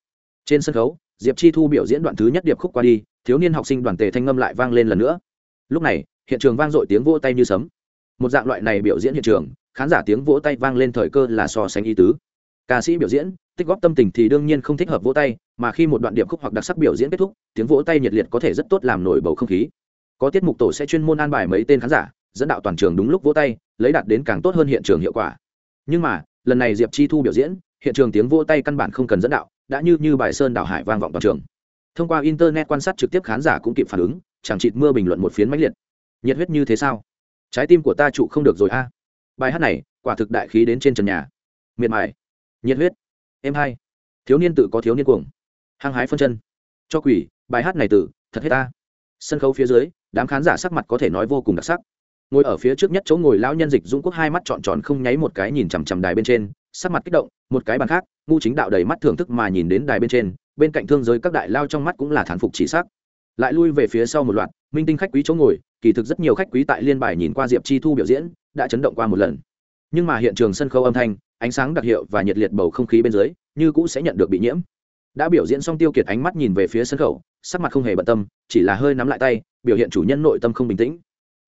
Trên sân khấu, diệp chi thu biểu diễn đoạn thứ nhất điệp khúc qua đi, thiếu niên học sinh đoàn tề thanh ngâm lại vang lên lần nữa. Lúc này, hiện trường vang dội tiếng vỗ tay như sấm. Một dạng loại này biểu diễn hiện trường khán giả tiếng vỗ tay vang lên thời cơ là so sánh ý tứ. Ca sĩ biểu diễn, tích góp tâm tình thì đương nhiên không thích hợp vỗ tay, mà khi một đoạn điệp khúc hoặc đặc sắc biểu diễn kết thúc, tiếng vỗ tay nhiệt liệt có thể rất tốt làm nổi bầu không khí. Có tiết mục tổ sẽ chuyên môn an bài mấy tên khán giả, dẫn đạo toàn trường đúng lúc vỗ tay, lấy đạt đến càng tốt hơn hiện trường hiệu quả. Nhưng mà, lần này diệp chi thu biểu diễn, hiện trường tiếng vỗ tay căn bản không cần dẫn đạo, đã như như bài sơn đảo hải vang vọng toàn trường. Thông qua internet quan sát trực tiếp khán giả cũng kịp phản ứng, chẳng chịt mưa bình luận một phiến mãnh liệt. Nhiệt huyết như thế sao? Trái tim của ta trụ không được rồi a bài hát này, quả thực đại khí đến trên trần nhà. Miệt mài. Nhiệt huyết. Em hai thiếu niên tự có thiếu niên cuồng. Hăng hái phân chân. Cho quỷ, bài hát này tự, thật hết ta. Sân khấu phía dưới, đám khán giả sắc mặt có thể nói vô cùng đặc sắc. Ngồi ở phía trước nhất chỗ ngồi lão nhân dịch dũng quốc hai mắt tròn tròn không nháy một cái nhìn chằm chằm đài bên trên, sắc mặt kích động, một cái bàn khác, ngu chính đạo đầy mắt thưởng thức mà nhìn đến đài bên trên, bên cạnh thương giới các đại lao trong mắt cũng là thán phục chỉ sắc. Lại lui về phía sau một loạt minh tinh khách quý chỗ ngồi, kỳ thực rất nhiều khách quý tại liên bài nhìn qua diệp chi thu biểu diễn, đã chấn động qua một lần. Nhưng mà hiện trường sân khấu âm thanh, ánh sáng đặc hiệu và nhiệt liệt bầu không khí bên dưới, như cũ sẽ nhận được bị nhiễm. Đã biểu diễn xong tiêu kiệt ánh mắt nhìn về phía sân khấu, sắc mặt không hề bận tâm, chỉ là hơi nắm lại tay, biểu hiện chủ nhân nội tâm không bình tĩnh.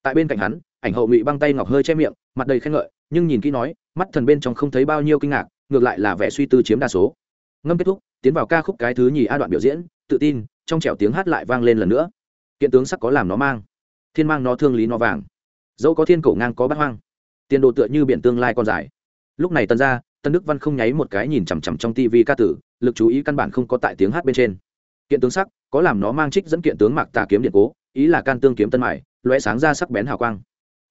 Tại bên cạnh hắn, ảnh hậu ngụy băng tay ngọc hơi che miệng, mặt đầy khen ngợi, nhưng nhìn kỹ nói, mắt thần bên trong không thấy bao nhiêu kinh ngạc, ngược lại là vẻ suy tư chiếm đa số. Ngâm kết thúc, tiến vào ca khúc cái thứ nhì a đoạn biểu diễn, tự tin, trong trẻo tiếng hát lại vang lên lần nữa kiện tướng sắc có làm nó mang. Thiên mang nó thương lý nó vàng. Dẫu có thiên cổ ngang có bát hoang, tiền đồ tựa như biển tương lai con dài. Lúc này tân ra tân đức văn không nháy một cái nhìn chằm chằm trong tv ca tử, lực chú ý căn bản không có tại tiếng hát bên trên. Kiện tướng sắc có làm nó mang trích dẫn kiện tướng mạc tà kiếm điện cố, ý là can tương kiếm tân mải loé sáng ra sắc bén hào quang.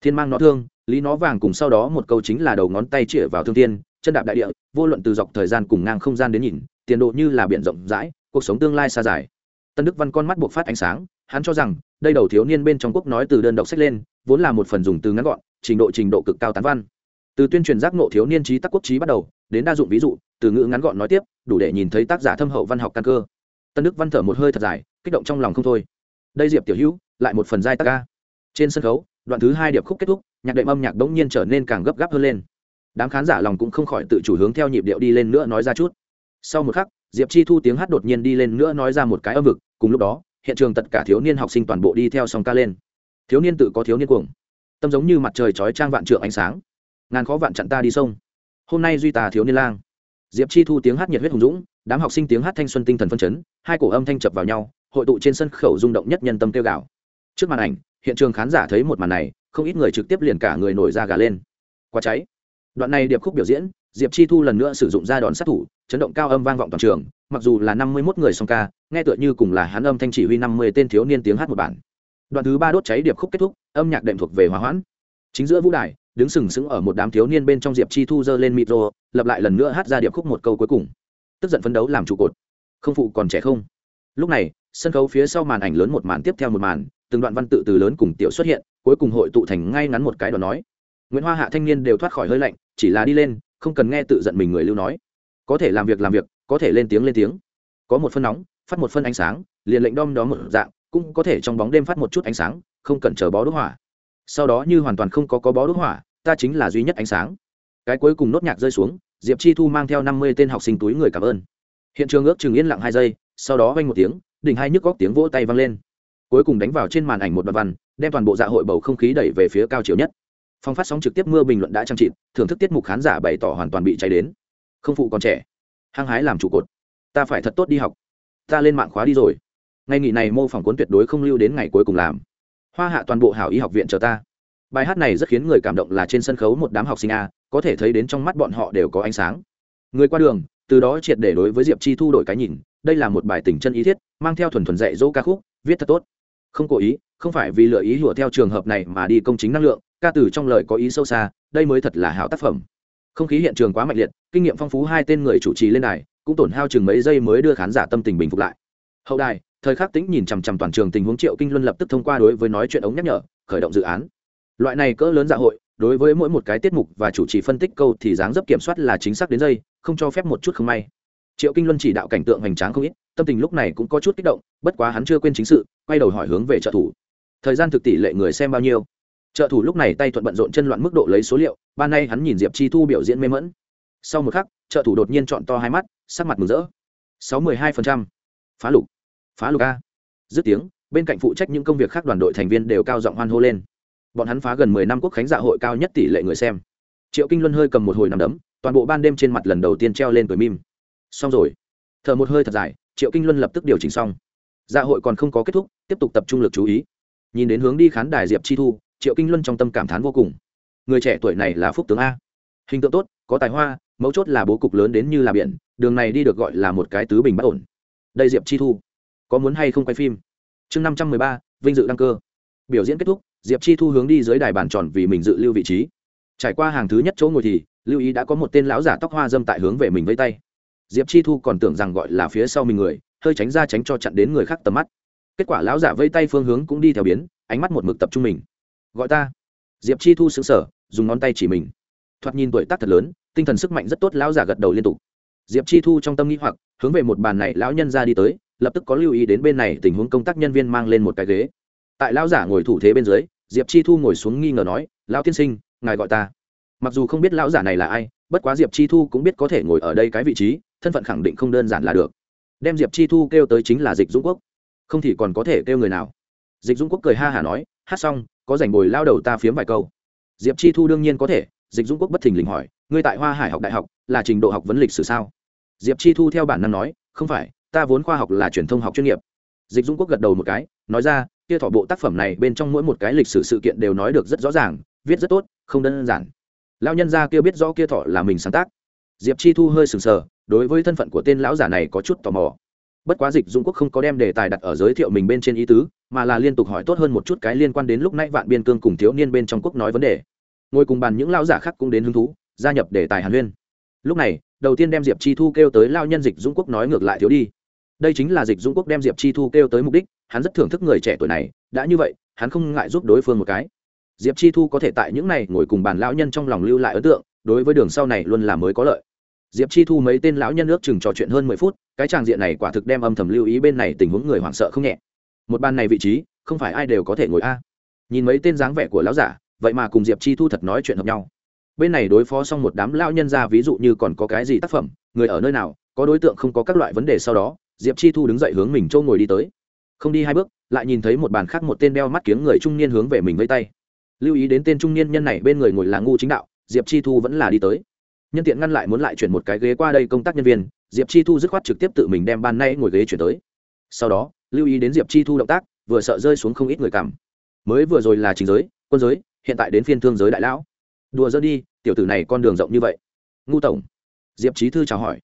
Thiên mang nó thương, lý nó vàng cùng sau đó một câu chính là đầu ngón tay chĩa vào thương tiên chân đạp đại địa, vô luận từ dọc thời gian cùng ngang không gian đến nhìn, tiền độ như là biển rộng rãi, cuộc sống tương lai xa dài. Tân đức văn con mắt buộc phát ánh sáng hắn cho rằng, đây đầu thiếu niên bên trong quốc nói từ đơn độc sách lên, vốn là một phần dùng từ ngắn gọn, trình độ trình độ cực cao tán văn. Từ tuyên truyền giác ngộ thiếu niên trí tắc quốc trí bắt đầu, đến đa dụng ví dụ, từ ngữ ngắn gọn nói tiếp, đủ để nhìn thấy tác giả thâm hậu văn học căn cơ. Tân đức văn thở một hơi thật dài, kích động trong lòng không thôi. Đây diệp tiểu hữu, lại một phần giai tác ca trên sân khấu, đoạn thứ hai điệp khúc kết thúc, nhạc đệm âm nhạc bỗng nhiên trở nên càng gấp gáp hơn lên. Đám khán giả lòng cũng không khỏi tự chủ hướng theo nhịp điệu đi lên nữa nói ra chút. Sau một khắc, diệp chi thu tiếng hát đột nhiên đi lên nữa nói ra một cái âm vực, cùng lúc đó hiện trường tất cả thiếu niên học sinh toàn bộ đi theo song ca lên. Thiếu niên tự có thiếu niên cuồng. Tâm giống như mặt trời chói trang vạn trượng ánh sáng. Ngàn khó vạn chặn ta đi sông. Hôm nay duy tà thiếu niên lang. Diệp chi thu tiếng hát nhiệt huyết hùng dũng, đám học sinh tiếng hát thanh xuân tinh thần phân chấn, hai cổ âm thanh chập vào nhau, hội tụ trên sân khẩu rung động nhất nhân tâm kêu gào. Trước màn ảnh, hiện trường khán giả thấy một màn này, không ít người trực tiếp liền cả người nổi ra gà lên. Quá cháy. Đoạn này điệp khúc biểu diễn diệp chi thu lần nữa sử dụng ra đòn sát thủ, chấn động cao âm vang vọng toàn trường, mặc dù là năm mươi mốt người song ca, nghe tựa như cùng là hắn âm thanh chỉ huy năm mươi tên thiếu niên tiếng hát một bản. Đoạn thứ ba đốt cháy điệp khúc kết thúc, âm nhạc đệm thuộc về hòa hoãn. Chính giữa vũ đài, đứng sừng sững ở một đám thiếu niên bên trong diệp chi thu giơ lên micro lập lại lần nữa hát ra điệp khúc một câu cuối cùng. Tức giận phấn đấu làm trụ cột. Không phụ còn trẻ không? Lúc này, sân khấu phía sau màn ảnh lớn một màn tiếp theo một màn, từng đoạn văn tự từ lớn cùng tiểu xuất hiện, cuối cùng hội tụ thành ngay ngắn một cái đoạn nói. Nguyễn hoa hạ thanh niên đều thoát khỏi hơi lạnh, chỉ là đi lên không cần nghe tự giận mình người lưu nói. Có thể làm việc làm việc, có thể lên tiếng lên tiếng. Có một phân nóng, phát một phân ánh sáng, liền lệnh đom đó một dạng, cũng có thể trong bóng đêm phát một chút ánh sáng, không cần chờ bó đốt hỏa. Sau đó như hoàn toàn không có có bó đốt hỏa, ta chính là duy nhất ánh sáng. Cái cuối cùng nốt nhạc rơi xuống, diệp chi thu mang theo năm mươi tên học sinh túi người cảm ơn. Hiện trường ước chừng yên lặng hai giây, sau đó vang một tiếng, đỉnh hai nhức góc tiếng vỗ tay vang lên. Cuối cùng đánh vào trên màn ảnh một đoạn văn, đem toàn bộ dạ hội bầu không khí đẩy về phía cao chiều nhất phong phát sóng trực tiếp mưa bình luận đã trang trị thưởng thức tiết mục khán giả bày tỏ hoàn toàn bị cháy đến. Không phụ còn trẻ. Hăng hái làm trụ cột. Ta phải thật tốt đi học. Ta lên mạng khóa đi rồi. Ngày nghỉ này mô phỏng cuốn tuyệt đối không lưu đến ngày cuối cùng làm. Hoa hạ toàn bộ hảo y học viện chờ ta. Bài hát này rất khiến người cảm động là trên sân khấu một đám học sinh a, có thể thấy đến trong mắt bọn họ đều có ánh sáng. Người qua đường, từ đó triệt để đối với diệp chi thu đổi cái nhìn, đây là một bài tình chân ý thiết, mang theo thuần thuần dạy dỗ ca khúc, viết thật tốt. Không cố ý, không phải vì lựa ý hùa theo trường hợp này mà đi công chính năng lượng ca từ trong lời có ý sâu xa, đây mới thật là hảo tác phẩm. Không khí hiện trường quá mạnh liệt, kinh nghiệm phong phú hai tên người chủ trì lên đài, cũng tổn hao chừng mấy giây mới đưa khán giả tâm tình bình phục lại. Hậu đài, thời khắc tĩnh nhìn chằm chằm toàn trường tình huống triệu kinh luân lập tức thông qua đối với nói chuyện ống nhắc nhở, khởi động dự án. Loại này cỡ lớn dạ hội, đối với mỗi một cái tiết mục và chủ trì phân tích câu thì dáng dấp kiểm soát là chính xác đến giây không cho phép một chút không may. Triệu kinh luân chỉ đạo cảnh tượng hoành tráng không ít, tâm tình lúc này cũng có chút kích động, bất quá hắn chưa quên chính sự, quay đầu hỏi hướng về trợ thủ. Thời gian thực tỷ lệ người xem bao nhiêu? Trợ thủ lúc này tay thuận bận rộn chân loạn mức độ lấy số liệu, ban nay hắn nhìn diệp chi thu biểu diễn mê mẫn sau một khắc, trợ thủ đột nhiên chọn to hai mắt, sắc mặt mừng rỡ. Sáu mươi hai phá lục. Phá lục a. Dứt tiếng, bên cạnh phụ trách những công việc khác đoàn đội thành viên đều cao giọng hoan hô lên. Bọn hắn phá gần mười năm quốc khánh dạ hội cao nhất tỷ lệ người xem. Triệu kinh luân hơi cầm một hồi nằm đấm, toàn bộ ban đêm trên mặt lần đầu tiên treo lên cười mim xong rồi. Thở một hơi thật dài, triệu kinh luân lập tức điều chỉnh xong. Dạ hội còn không có kết thúc, tiếp tục tập trung lực chú ý. Nhìn đến hướng đi khán đài diệp chi thu triệu kinh luân trong tâm cảm thán vô cùng. Người trẻ tuổi này là phúc tướng a. Hình tượng tốt, có tài hoa, mấu chốt là bố cục lớn đến như là biển, đường này đi được gọi là một cái tứ bình bất ổn. Đây diệp chi thu, có muốn hay không quay phim? Chương năm trăm mười ba, vinh dự đăng cơ. Biểu diễn kết thúc, diệp chi thu hướng đi dưới đài bàn tròn vì mình dự lưu vị trí. Trải qua hàng thứ nhất chỗ ngồi thì, lưu ý đã có một tên lão giả tóc hoa dâm tại hướng về mình với tay. Diệp chi thu còn tưởng rằng gọi là phía sau mình người, hơi tránh ra tránh cho chặn đến người khác tầm mắt. Kết quả lão giả vây tay phương hướng cũng đi theo biến, ánh mắt một mực tập trung mình gọi ta. Diệp chi thu xứng sở dùng ngón tay chỉ mình. Thoạt nhìn tuổi tác thật lớn, tinh thần sức mạnh rất tốt, lão giả gật đầu liên tục. Diệp chi thu trong tâm nghĩ hoặc, hướng về một bàn này lão nhân ra đi tới, lập tức có lưu ý đến bên này tình huống công tác nhân viên mang lên một cái ghế. Tại lão giả ngồi thủ thế bên dưới, diệp chi thu ngồi xuống nghi ngờ nói, lão tiên sinh, ngài gọi ta. Mặc dù không biết lão giả này là ai, bất quá diệp chi thu cũng biết có thể ngồi ở đây cái vị trí, thân phận khẳng định không đơn giản là được. Đem diệp chi thu kêu tới chính là dịch dũng quốc. Không thì còn có thể kêu người nào. Dịch dũng quốc cười ha hả nói, hát xong có rảnh bồi lao đầu ta phiếm vài câu. Diệp chi thu đương nhiên có thể, dịch dũng quốc bất thình lình hỏi, ngươi tại hoa hải học đại học, là trình độ học vấn lịch sử sao? Diệp chi thu theo bản năng nói, không phải, ta vốn khoa học là truyền thông học chuyên nghiệp. Dịch dũng quốc gật đầu một cái, nói ra, kia thỏ bộ tác phẩm này bên trong mỗi một cái lịch sử sự kiện đều nói được rất rõ ràng, viết rất tốt, không đơn giản. Lao nhân gia kia biết rõ kia thọ là mình sáng tác. Diệp chi thu hơi sừng sờ, đối với thân phận của tên lão giả này có chút tò mò bất quá dịch Dung quốc không có đem đề tài đặt ở giới thiệu mình bên trên ý tứ, mà là liên tục hỏi tốt hơn một chút cái liên quan đến lúc nãy vạn biên cương cùng thiếu niên bên trong quốc nói vấn đề. Ngồi cùng bàn những lão giả khác cũng đến hứng thú, gia nhập đề tài hàn huyên. Lúc này, đầu tiên đem diệp chi thu kêu tới lao nhân dịch dũng quốc nói ngược lại thiếu đi. Đây chính là dịch dũng quốc đem diệp chi thu kêu tới mục đích, hắn rất thưởng thức người trẻ tuổi này, đã như vậy, hắn không ngại giúp đối phương một cái. Diệp chi thu có thể tại những này ngồi cùng bàn lão nhân trong lòng lưu lại ấn tượng, đối với đường sau này luôn là mới có lợi diệp chi thu mấy tên lão nhân nước chừng trò chuyện hơn mười phút, cái tràng diện này quả thực đem âm thầm lưu ý bên này tình huống người hoảng sợ không nhẹ. Một bàn này vị trí, không phải ai đều có thể ngồi a. Nhìn mấy tên dáng vẻ của lão giả, vậy mà cùng diệp chi thu thật nói chuyện hợp nhau. Bên này đối phó xong một đám lão nhân ra, ví dụ như còn có cái gì tác phẩm, người ở nơi nào, có đối tượng không có các loại vấn đề sau đó, diệp chi thu đứng dậy hướng mình châu ngồi đi tới. Không đi hai bước, lại nhìn thấy một bàn khác một tên đeo mắt kiếng người trung niên hướng về mình vây tay. Lưu ý đến tên trung niên nhân này bên người ngồi là ngu chính đạo, diệp chi thu vẫn là đi tới nhân tiện ngăn lại muốn lại chuyển một cái ghế qua đây công tác nhân viên, diệp chi thu dứt khoát trực tiếp tự mình đem ban nay ngồi ghế chuyển tới. Sau đó, lưu ý đến diệp chi thu động tác, vừa sợ rơi xuống không ít người cảm. Mới vừa rồi là chính giới, quân giới, hiện tại đến phiên thương giới đại lão. Đùa dỡ đi, tiểu tử này con đường rộng như vậy. Ngu tổng. Diệp trí thư chào hỏi.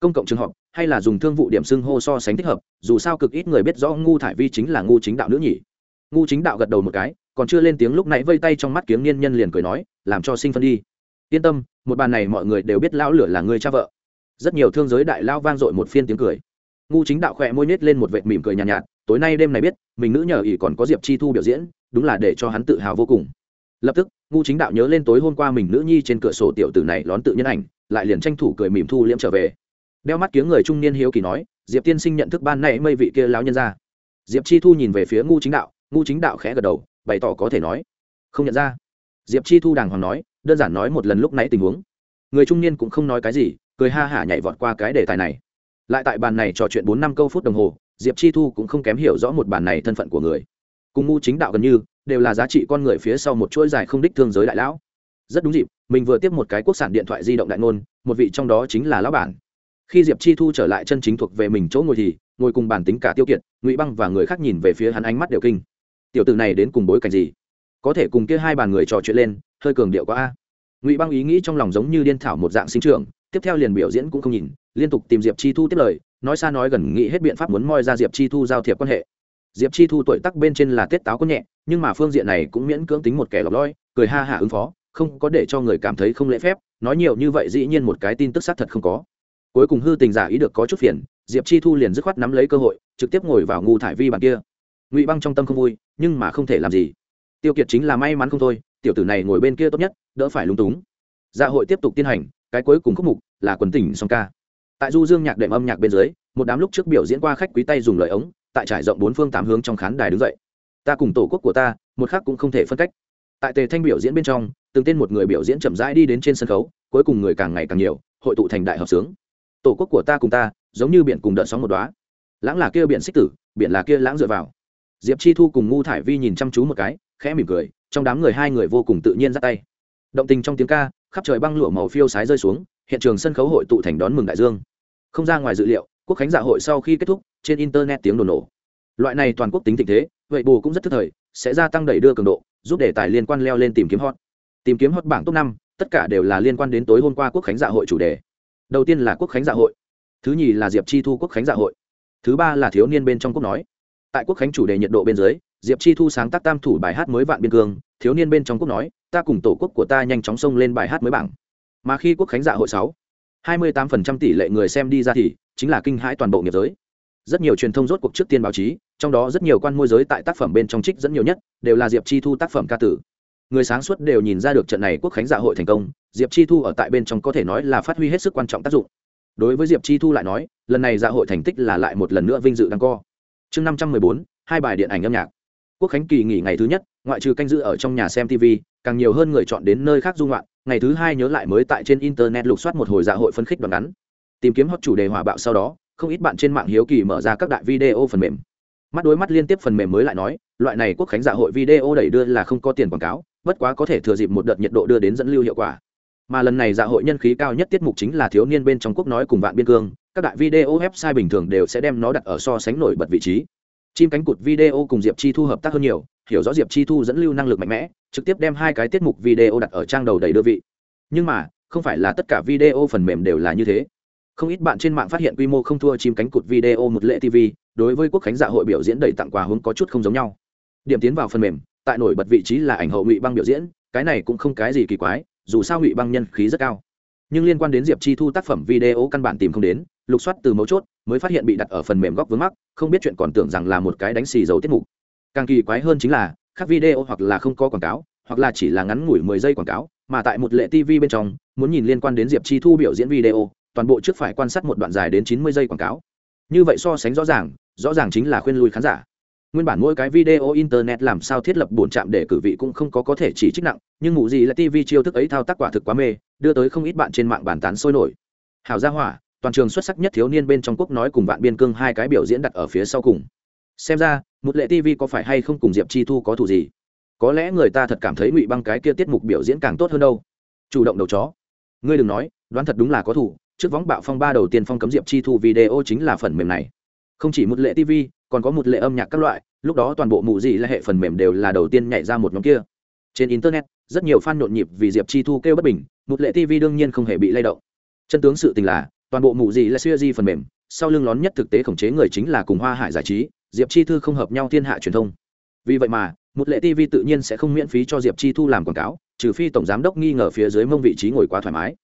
Công cộng trường học hay là dùng thương vụ điểm xưng hô so sánh thích hợp, dù sao cực ít người biết rõ ngu thải vi chính là ngu chính đạo nữ nhỉ. Ngu chính đạo gật đầu một cái, còn chưa lên tiếng lúc nãy vây tay trong mắt kiếm niên nhân liền cười nói, làm cho sinh phân đi yên tâm một bàn này mọi người đều biết lão lửa là người cha vợ. Rất nhiều thương giới đại lao vang dội một phiên tiếng cười. Ngu chính đạo khỏe môi nết lên một vệt mỉm cười nhàn nhạt, nhạt tối nay đêm này biết mình nữ nhờ ỷ còn có diệp chi thu biểu diễn đúng là để cho hắn tự hào vô cùng. Lập tức ngu chính đạo nhớ lên tối hôm qua mình nữ nhi trên cửa sổ tiểu tử này lón tự nhân ảnh lại liền tranh thủ cười mỉm thu liễm trở về. Đeo mắt kiếng người trung niên hiếu kỳ nói diệp tiên sinh nhận thức ban nay mây vị kia lão nhân ra. Diệp chi thu nhìn về phía ngu chính đạo ngu chính đạo khẽ gật đầu bày tỏ có thể nói không nhận ra. Diệp chi thu đàng hoàng nói đơn giản nói một lần lúc nãy tình huống. Người trung niên cũng không nói cái gì, cười ha hả nhảy vọt qua cái đề tài này. Lại tại bàn này trò chuyện bốn năm câu phút đồng hồ, diệp chi thu cũng không kém hiểu rõ một bàn này thân phận của người. Cùng ngu chính đạo gần như, đều là giá trị con người phía sau một chuỗi dài không đích thương giới đại lão. Rất đúng dịp, mình vừa tiếp một cái quốc sản điện thoại di động đại ngôn, một vị trong đó chính là lão bản. Khi diệp chi thu trở lại chân chính thuộc về mình chỗ ngồi thì, ngồi cùng bàn tính cả tiêu kiệt, ngụy băng và người khác nhìn về phía hắn ánh mắt đều kinh. Tiểu từ này đến cùng bối cảnh gì? Có thể cùng kia hai bàn người trò chuyện lên hơi cường điệu quá a. Ngụy băng ý nghĩ trong lòng giống như điên thảo một dạng sinh trưởng, tiếp theo liền biểu diễn cũng không nhìn, liên tục tìm diệp chi thu tiếp lời, nói xa nói gần nghĩ hết biện pháp muốn moi ra diệp chi thu giao thiệp quan hệ. Diệp chi thu tuổi tắc bên trên là tết táo có nhẹ, nhưng mà phương diện này cũng miễn cưỡng tính một kẻ lọc loi, cười ha hả ứng phó, không có để cho người cảm thấy không lễ phép, nói nhiều như vậy dĩ nhiên một cái tin tức xác thật không có. Cuối cùng hư tình giả ý được có chút phiền, diệp chi thu liền dứt khoát nắm lấy cơ hội, trực tiếp ngồi vào ngu thải vi bàn kia. Ngụy băng trong tâm không vui, nhưng mà không thể làm gì. Tiêu kiệt chính là may mắn không thôi tiểu tử này ngồi bên kia tốt nhất, đỡ phải lung túng. Dạ hội tiếp tục tiến hành, cái cuối cùng khúc mục là quần tỉnh song ca. Tại du dương nhạc đệm âm nhạc bên dưới, một đám lúc trước biểu diễn qua khách quý tay dùng lợi ống, tại trải rộng bốn phương tám hướng trong khán đài đứng dậy. Ta cùng tổ quốc của ta, một khác cũng không thể phân cách. Tại tề thanh biểu diễn bên trong, từng tên một người biểu diễn chậm rãi đi đến trên sân khấu, cuối cùng người càng ngày càng nhiều, hội tụ thành đại hợp sướng. Tổ quốc của ta cùng ta, giống như biển cùng đợt sóng một đóa. lãng là kia biển xích tử, biển là kia lãng dựa vào. Diệp chi thu cùng ngu thải vi nhìn chăm chú một cái khẽ mỉm cười, trong đám người hai người vô cùng tự nhiên ra tay. Động tình trong tiếng ca, khắp trời băng lụa màu phiêu sái rơi xuống, hiện trường sân khấu hội tụ thành đón mừng đại dương. Không ra ngoài dự liệu, quốc khánh dạ hội sau khi kết thúc, trên internet tiếng đồn nổ. Loại này toàn quốc tính tình thế, vậy bù cũng rất thức thời, sẽ gia tăng đẩy đưa cường độ, giúp đề tài liên quan leo lên tìm kiếm hot. Tìm kiếm hot bảng top năm, tất cả đều là liên quan đến tối hôm qua quốc khánh dạ hội chủ đề. Đầu tiên là quốc khánh dạ hội, thứ nhì là diệp chi thu quốc khánh dạ hội, thứ ba là thiếu niên bên trong quốc nói tại quốc khánh chủ đề nhiệt độ bên dưới, diệp chi thu sáng tác tam thủ bài hát mới vạn biên cương, thiếu niên bên trong quốc nói, ta cùng tổ quốc của ta nhanh chóng xông lên bài hát mới bảng. Mà khi quốc khánh dạ hội sáu, hai mươi tám phần trăm tỷ lệ người xem đi ra thì chính là kinh hãi toàn bộ nghiệp giới. Rất nhiều truyền thông rốt cuộc trước tiên báo chí, trong đó rất nhiều quan môi giới tại tác phẩm bên trong trích dẫn nhiều nhất, đều là diệp chi thu tác phẩm ca tử. Người sáng suốt đều nhìn ra được trận này quốc khánh dạ hội thành công, diệp chi thu ở tại bên trong có thể nói là phát huy hết sức quan trọng tác dụng. Đối với diệp chi thu lại nói, lần này dạ hội thành tích là lại một lần nữa vinh dự đáng co chương năm trăm mười bốn, hai bài điện ảnh âm nhạc. Quốc khánh kỳ nghỉ ngày thứ nhất, ngoại trừ canh giữ ở trong nhà xem tv càng nhiều hơn người chọn đến nơi khác dung loạn ngày thứ hai nhớ lại mới tại trên internet lục soát một hồi dạ hội phân khích đoạn ngắn. Tìm kiếm hot chủ đề hỏa bạo sau đó, không ít bạn trên mạng hiếu kỳ mở ra các đại video phần mềm. Mắt đối mắt liên tiếp phần mềm mới lại nói, loại này quốc khánh dạ hội video đẩy đưa là không có tiền quảng cáo, bất quá có thể thừa dịp một đợt nhiệt độ đưa đến dẫn lưu hiệu quả mà lần này dạ hội nhân khí cao nhất tiết mục chính là thiếu niên bên trong quốc nói cùng vạn biên cương. Các đại video website bình thường đều sẽ đem nó đặt ở so sánh nổi bật vị trí. Chim cánh cụt video cùng diệp chi thu hợp tác hơn nhiều, hiểu rõ diệp chi thu dẫn lưu năng lực mạnh mẽ, trực tiếp đem hai cái tiết mục video đặt ở trang đầu đầy đưa vị. Nhưng mà, không phải là tất cả video phần mềm đều là như thế. Không ít bạn trên mạng phát hiện quy mô không thua chim cánh cụt video một lễ tv đối với quốc khánh dạ hội biểu diễn đầy tặng quà hướng có chút không giống nhau. Điểm tiến vào phần mềm, tại nổi bật vị trí là ảnh hậu ngụy băng biểu diễn, cái này cũng không cái gì kỳ quái dù sao ngụy băng nhân khí rất cao. Nhưng liên quan đến diệp chi thu tác phẩm video căn bản tìm không đến lục soát từ mấu chốt mới phát hiện bị đặt ở phần mềm góc vướng mắt, không biết chuyện còn tưởng rằng là một cái đánh xì dầu tiết mục. Càng kỳ quái hơn chính là các video hoặc là không có quảng cáo hoặc là chỉ là ngắn ngủi mười giây quảng cáo mà tại một lệ tv bên trong muốn nhìn liên quan đến diệp chi thu biểu diễn video toàn bộ trước phải quan sát một đoạn dài đến chín mươi giây quảng cáo. Như vậy so sánh rõ ràng rõ ràng chính là khuyên lui khán giả nguyên bản mỗi cái video internet làm sao thiết lập bổn trạm để cử vị cũng không có có thể chỉ trích nặng, nhưng ngụ gì là tv chiêu thức ấy thao tác quả thực quá mê, đưa tới không ít bạn trên mạng bàn tán sôi nổi. Hào gia hỏa, toàn trường xuất sắc nhất thiếu niên bên trong quốc nói cùng vạn biên cương hai cái biểu diễn đặt ở phía sau cùng. Xem ra, một lệ tv có phải hay không cùng diệp chi thu có thủ gì? Có lẽ người ta thật cảm thấy ngụy băng cái kia tiết mục biểu diễn càng tốt hơn đâu. Chủ động đầu chó. Ngươi đừng nói, đoán thật đúng là có thủ, trước võng bạo phong ba đầu tiên phong cấm diệp chi thu video chính là phần mềm này. Không chỉ một lệ tv còn có một lệ âm nhạc các loại, lúc đó toàn bộ mụ gì là hệ phần mềm đều là đầu tiên nhảy ra một nhóm kia. Trên internet, rất nhiều fan nhộn nhịp vì diệp chi thu kêu bất bình, một lệ tv đương nhiên không hề bị lay động. Chân tướng sự tình là, toàn bộ mụ gì là siêu di phần mềm, sau lưng lón nhất thực tế khống chế người chính là cùng hoa hải giải trí, diệp chi thư không hợp nhau thiên hạ truyền thông. Vì vậy mà, một lệ tv tự nhiên sẽ không miễn phí cho diệp chi thu làm quảng cáo, trừ phi tổng giám đốc nghi ngờ phía dưới mông vị trí ngồi quá thoải mái.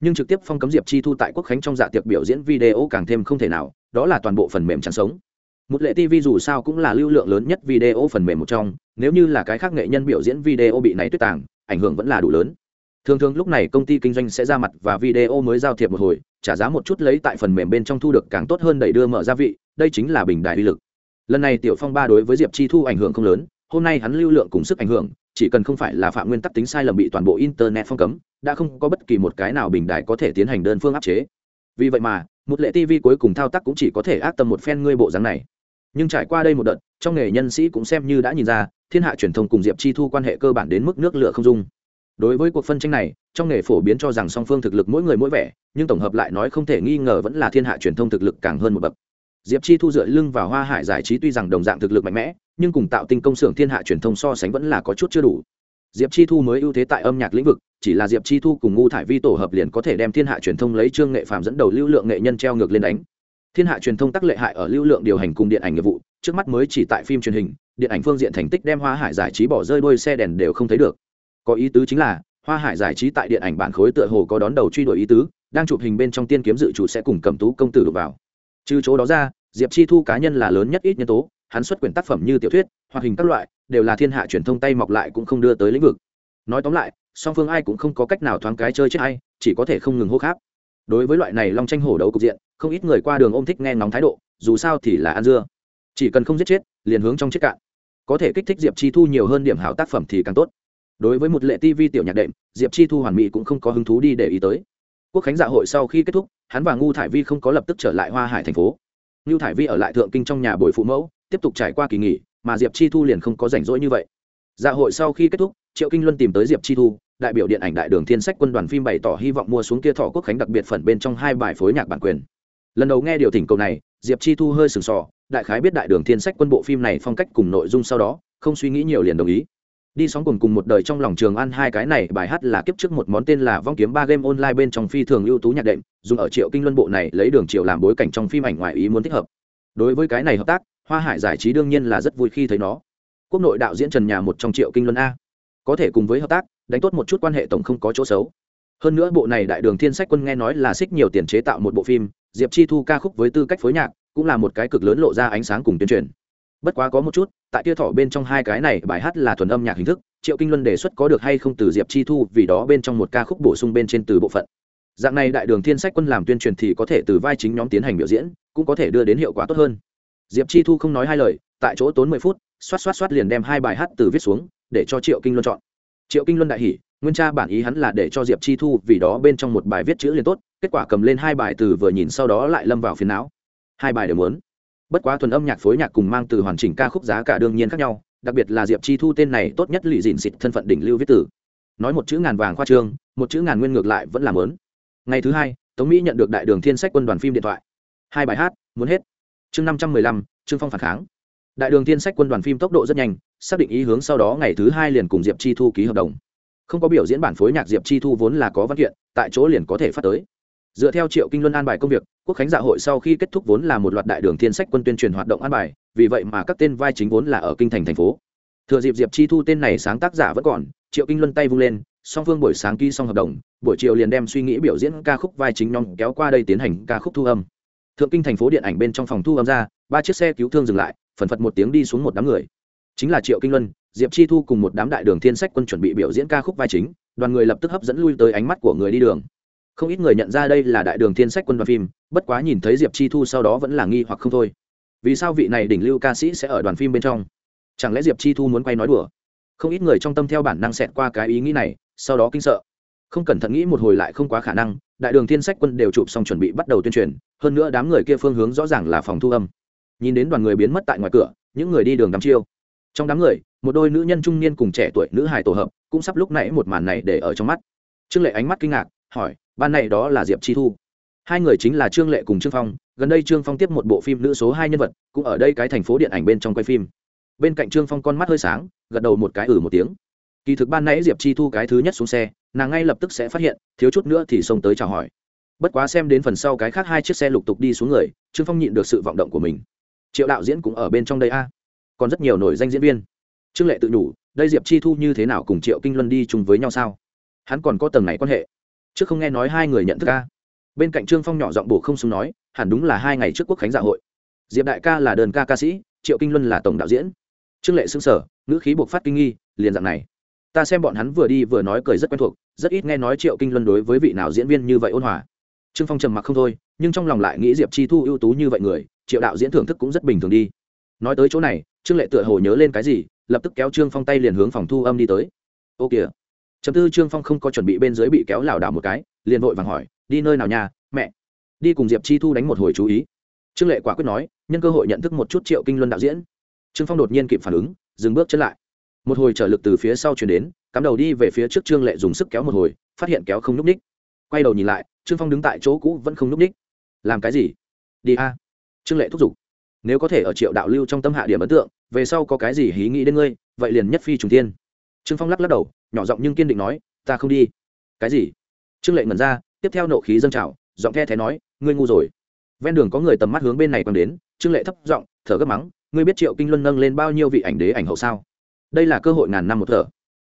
Nhưng trực tiếp phong cấm diệp chi thu tại quốc khánh trong dạ tiệc biểu diễn video càng thêm không thể nào, đó là toàn bộ phần mềm chẳng sống một lệ tv dù sao cũng là lưu lượng lớn nhất video phần mềm một trong, nếu như là cái khác nghệ nhân biểu diễn video bị này tuyết tàng, ảnh hưởng vẫn là đủ lớn. Thường thường lúc này công ty kinh doanh sẽ ra mặt và video mới giao thiệp một hồi, trả giá một chút lấy tại phần mềm bên trong thu được càng tốt hơn đẩy đưa mở gia vị, đây chính là bình đại uy lực. Lần này tiểu phong ba đối với diệp chi thu ảnh hưởng không lớn, hôm nay hắn lưu lượng cùng sức ảnh hưởng, chỉ cần không phải là phạm nguyên tắc tính sai lầm bị toàn bộ internet phong cấm, đã không có bất kỳ một cái nào bình đại có thể tiến hành đơn phương áp chế. Vì vậy mà, một lệ tv cuối cùng thao tác cũng chỉ có thể ác tâm một phen ngươi bộ dáng này nhưng trải qua đây một đợt, trong nghề nhân sĩ cũng xem như đã nhìn ra, thiên hạ truyền thông cùng diệp chi thu quan hệ cơ bản đến mức nước lửa không dung. Đối với cuộc phân tranh này, trong nghề phổ biến cho rằng song phương thực lực mỗi người mỗi vẻ, nhưng tổng hợp lại nói không thể nghi ngờ vẫn là thiên hạ truyền thông thực lực càng hơn một bậc. Diệp chi thu dựa lưng vào hoa hải giải trí tuy rằng đồng dạng thực lực mạnh mẽ, nhưng cùng tạo tinh công xưởng thiên hạ truyền thông so sánh vẫn là có chút chưa đủ. Diệp chi thu mới ưu thế tại âm nhạc lĩnh vực, chỉ là diệp chi thu cùng ngu thải vi tổ hợp liền có thể đem thiên hạ truyền thông lấy trương nghệ phạm dẫn đầu lưu lượng nghệ nhân treo ngược lên đánh thiên hạ truyền thông tắc lệ hại ở lưu lượng điều hành cùng điện ảnh nghiệp vụ, trước mắt mới chỉ tại phim truyền hình, điện ảnh phương diện thành tích đem hoa hải giải trí bỏ rơi đôi xe đèn đều không thấy được. Có ý tứ chính là, hoa hải giải trí tại điện ảnh bản khối tựa hồ có đón đầu truy đuổi ý tứ, đang chụp hình bên trong tiên kiếm dự chủ sẽ cùng cầm tú công tử đục vào. Trừ chỗ đó ra, diệp chi thu cá nhân là lớn nhất ít nhân tố, hắn xuất quyển tác phẩm như tiểu thuyết, hoạt hình các loại, đều là thiên hạ truyền thông tay mọc lại cũng không đưa tới lĩnh vực. Nói tóm lại, song phương ai cũng không có cách nào thoáng cái chơi chết hay chỉ có thể không ngừng hô kháp đối với loại này long tranh hổ đấu cục diện, không ít người qua đường ôm thích nghe ngóng thái độ, dù sao thì là ăn dưa. Chỉ cần không giết chết, liền hướng trong chết cạn. Có thể kích thích diệp chi thu nhiều hơn điểm hảo tác phẩm thì càng tốt. Đối với một lệ tv tiểu nhạc đệm, diệp chi thu hoàn mỹ cũng không có hứng thú đi để ý tới. Quốc khánh dạ hội sau khi kết thúc, hắn và ngu thải vi không có lập tức trở lại hoa hải thành phố. Ngu thải vi ở lại thượng kinh trong nhà bồi phụ mẫu, tiếp tục trải qua kỳ nghỉ, mà diệp chi thu liền không có rảnh rỗi như vậy. Dạ hội sau khi kết thúc, triệu kinh luân tìm tới diệp chi thu đại biểu điện ảnh đại đường thiên sách quân đoàn phim bày tỏ hy vọng mua xuống kia thọ quốc khánh đặc biệt phần bên trong hai bài phối nhạc bản quyền. Lần đầu nghe điều thỉnh cầu này, diệp chi thu hơi sừng sò, đại khái biết đại đường thiên sách quân bộ phim này phong cách cùng nội dung sau đó, không suy nghĩ nhiều liền đồng ý. Đi sóng cùng cùng một đời trong lòng trường ăn hai cái này, bài hát là kiếp trước một món tên là vong kiếm ba game online bên trong phi thường ưu tú nhạc đệm, dùng ở triệu kinh luân bộ này lấy đường triệu làm bối cảnh trong phim ảnh ngoài ý muốn thích hợp. Đối với cái này hợp tác, hoa hải giải trí đương nhiên là rất vui khi thấy nó. Quốc nội đạo diễn trần nhà một trong triệu kinh luân a. Có thể cùng với hợp tác đánh tốt một chút quan hệ tổng không có chỗ xấu. Hơn nữa bộ này đại đường thiên sách quân nghe nói là xích nhiều tiền chế tạo một bộ phim, diệp chi thu ca khúc với tư cách phối nhạc, cũng là một cái cực lớn lộ ra ánh sáng cùng tuyên truyền. Bất quá có một chút, tại tia thọ bên trong hai cái này, bài hát là thuần âm nhạc hình thức, triệu kinh luân đề xuất có được hay không từ diệp chi thu, vì đó bên trong một ca khúc bổ sung bên trên từ bộ phận. Dạng này đại đường thiên sách quân làm tuyên truyền thì có thể từ vai chính nhóm tiến hành biểu diễn, cũng có thể đưa đến hiệu quả tốt hơn. Diệp chi thu không nói hai lời, tại chỗ tốn mười phút, xoát xoát xoát liền đem hai bài hát từ viết xuống, để cho triệu kinh luân chọn triệu kinh luân đại hỉ, nguyên tra bản ý hắn là để cho diệp chi thu vì đó bên trong một bài viết chữ liền tốt, kết quả cầm lên hai bài từ vừa nhìn sau đó lại lâm vào phiền não. Hai bài đều muốn. Bất quá thuần âm nhạc phối nhạc cùng mang từ hoàn chỉnh ca khúc giá cả đương nhiên khác nhau, đặc biệt là diệp chi thu tên này tốt nhất lì dịn xịt thân phận đỉnh lưu viết tử nói một chữ ngàn vàng khoa trương, một chữ ngàn nguyên ngược lại vẫn làm lớn ngày thứ hai, tống mỹ nhận được đại đường thiên sách quân đoàn phim điện thoại. Hai bài hát, muốn hết. Chương năm trăm mười lăm, trương phong phản kháng. Đại đường thiên sách quân đoàn phim tốc độ rất nhanh xác định ý hướng sau đó ngày thứ hai liền cùng diệp chi thu ký hợp đồng. Không có biểu diễn bản phối nhạc, diệp chi thu vốn là có văn kiện, tại chỗ liền có thể phát tới. Dựa theo triệu kinh luân an bài công việc, quốc khánh dạ hội sau khi kết thúc vốn là một loạt đại đường thiên sách quân tuyên truyền hoạt động an bài, vì vậy mà các tên vai chính vốn là ở kinh thành thành phố. Thừa dịp diệp chi thu tên này sáng tác giả vẫn còn, triệu kinh luân tay vung lên, song phương buổi sáng ký xong hợp đồng, buổi chiều liền đem suy nghĩ biểu diễn ca khúc vai chính nhóm kéo qua đây tiến hành ca khúc thu âm. Thượng kinh thành phố điện ảnh bên trong phòng thu âm ra, ba chiếc xe cứu thương dừng lại, phần phật một tiếng đi xuống một đám người chính là triệu kinh luân, diệp chi thu cùng một đám đại đường thiên sách quân chuẩn bị biểu diễn ca khúc vai chính, đoàn người lập tức hấp dẫn lui tới ánh mắt của người đi đường. Không ít người nhận ra đây là đại đường thiên sách quân đoàn phim, bất quá nhìn thấy diệp chi thu sau đó vẫn là nghi hoặc không thôi. Vì sao vị này đỉnh lưu ca sĩ sẽ ở đoàn phim bên trong? Chẳng lẽ diệp chi thu muốn quay nói đùa? Không ít người trong tâm theo bản năng xẹt qua cái ý nghĩ này, sau đó kinh sợ. Không cẩn thận nghĩ một hồi lại không quá khả năng, đại đường thiên sách quân đều chụp xong chuẩn bị bắt đầu tuyên truyền, hơn nữa đám người kia phương hướng rõ ràng là phòng thu âm. Nhìn đến đoàn người biến mất tại ngoài cửa, những người đi đường đắm chiêu trong đám người, một đôi nữ nhân trung niên cùng trẻ tuổi nữ hài tổ hợp cũng sắp lúc nãy một màn này để ở trong mắt. Trương lệ ánh mắt kinh ngạc, hỏi, ban này đó là diệp chi thu? Hai người chính là trương lệ cùng trương phong, gần đây trương phong tiếp một bộ phim nữ số hai nhân vật, cũng ở đây cái thành phố điện ảnh bên trong quay phim. Bên cạnh trương phong con mắt hơi sáng, gật đầu một cái ử ừ một tiếng. Kỳ thực ban nãy diệp chi thu cái thứ nhất xuống xe, nàng ngay lập tức sẽ phát hiện, thiếu chút nữa thì xông tới chào hỏi. Bất quá xem đến phần sau cái khác hai chiếc xe lục tục đi xuống người, trương phong nhịn được sự vọng động của mình. Triệu đạo diễn cũng ở bên trong đây a còn rất nhiều nổi danh diễn viên. Trương lệ tự nhủ, đây diệp chi thu như thế nào cùng triệu kinh luân đi chung với nhau sao? Hắn còn có tầng này quan hệ. Trước không nghe nói hai người nhận thức ca. Bên cạnh trương phong nhỏ giọng bổ không xuống nói, hẳn đúng là hai ngày trước quốc khánh dạ hội. Diệp đại ca là đơn ca ca sĩ, triệu kinh luân là tổng đạo diễn. Trương lệ xưng sở ngữ khí buộc phát kinh nghi, liền dạng này. Ta xem bọn hắn vừa đi vừa nói cười rất quen thuộc, rất ít nghe nói triệu kinh luân đối với vị nào diễn viên như vậy ôn hòa. Trương phong trầm mặc không thôi, nhưng trong lòng lại nghĩ diệp chi thu ưu tú như vậy người, triệu đạo diễn thưởng thức cũng rất bình thường đi. Nói tới chỗ này trương lệ tựa hồ nhớ lên cái gì, lập tức kéo trương phong tay liền hướng phòng thu âm đi tới. Ô kìa. Chấm tư trương phong không có chuẩn bị bên dưới bị kéo lảo đảo một cái, liền vội vàng hỏi, đi nơi nào nhà mẹ? Đi cùng diệp chi thu đánh một hồi chú ý. Trương lệ quả quyết nói, nhân cơ hội nhận thức một chút triệu kinh luân đạo diễn. Trương phong đột nhiên kịp phản ứng, dừng bước chân lại. Một hồi trở lực từ phía sau chuyển đến, cắm đầu đi về phía trước trương lệ dùng sức kéo một hồi, phát hiện kéo không n ú c ních. Quay đầu nhìn lại, trương phong đứng tại chỗ cũ vẫn không n ú c ních. Làm cái gì? Đi a. Trương lệ thúc giục nếu có thể ở triệu đạo lưu trong tâm hạ điểm ấn tượng, về sau có cái gì hí nghĩ đến ngươi, vậy liền nhất phi trùng tiên trương phong lắc lắc đầu, nhỏ giọng nhưng kiên định nói, ta không đi. Cái gì? Trương lệ ngẩn ra, tiếp theo nộ khí dâng trào, giọng the thé nói, ngươi ngu rồi. Ven đường có người tầm mắt hướng bên này còn đến, trương lệ thấp giọng, thở gấp mắng, ngươi biết triệu kinh luân nâng lên bao nhiêu vị ảnh đế ảnh hậu sao? Đây là cơ hội ngàn năm một thở.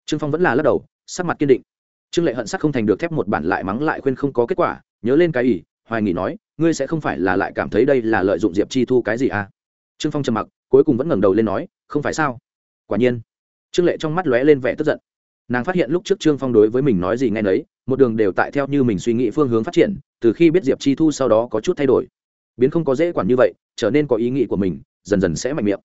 Trương phong vẫn là lắc đầu, sắc mặt kiên định. Trương lệ hận sắc không thành được thép một bản lại mắng lại khuyên không có kết quả, nhớ lên cái ỷ hoài nghị nói, ngươi sẽ không phải là lại cảm thấy đây là lợi dụng diệp chi thu cái gì à? Trương phong trầm mặc, cuối cùng vẫn ngẩng đầu lên nói, không phải sao? Quả nhiên, trương lệ trong mắt lóe lên vẻ tức giận. Nàng phát hiện lúc trước trương phong đối với mình nói gì nghe nấy, một đường đều tại theo như mình suy nghĩ phương hướng phát triển, từ khi biết diệp chi thu sau đó có chút thay đổi. Biến không có dễ quản như vậy, trở nên có ý nghĩ của mình, dần dần sẽ mạnh miệng.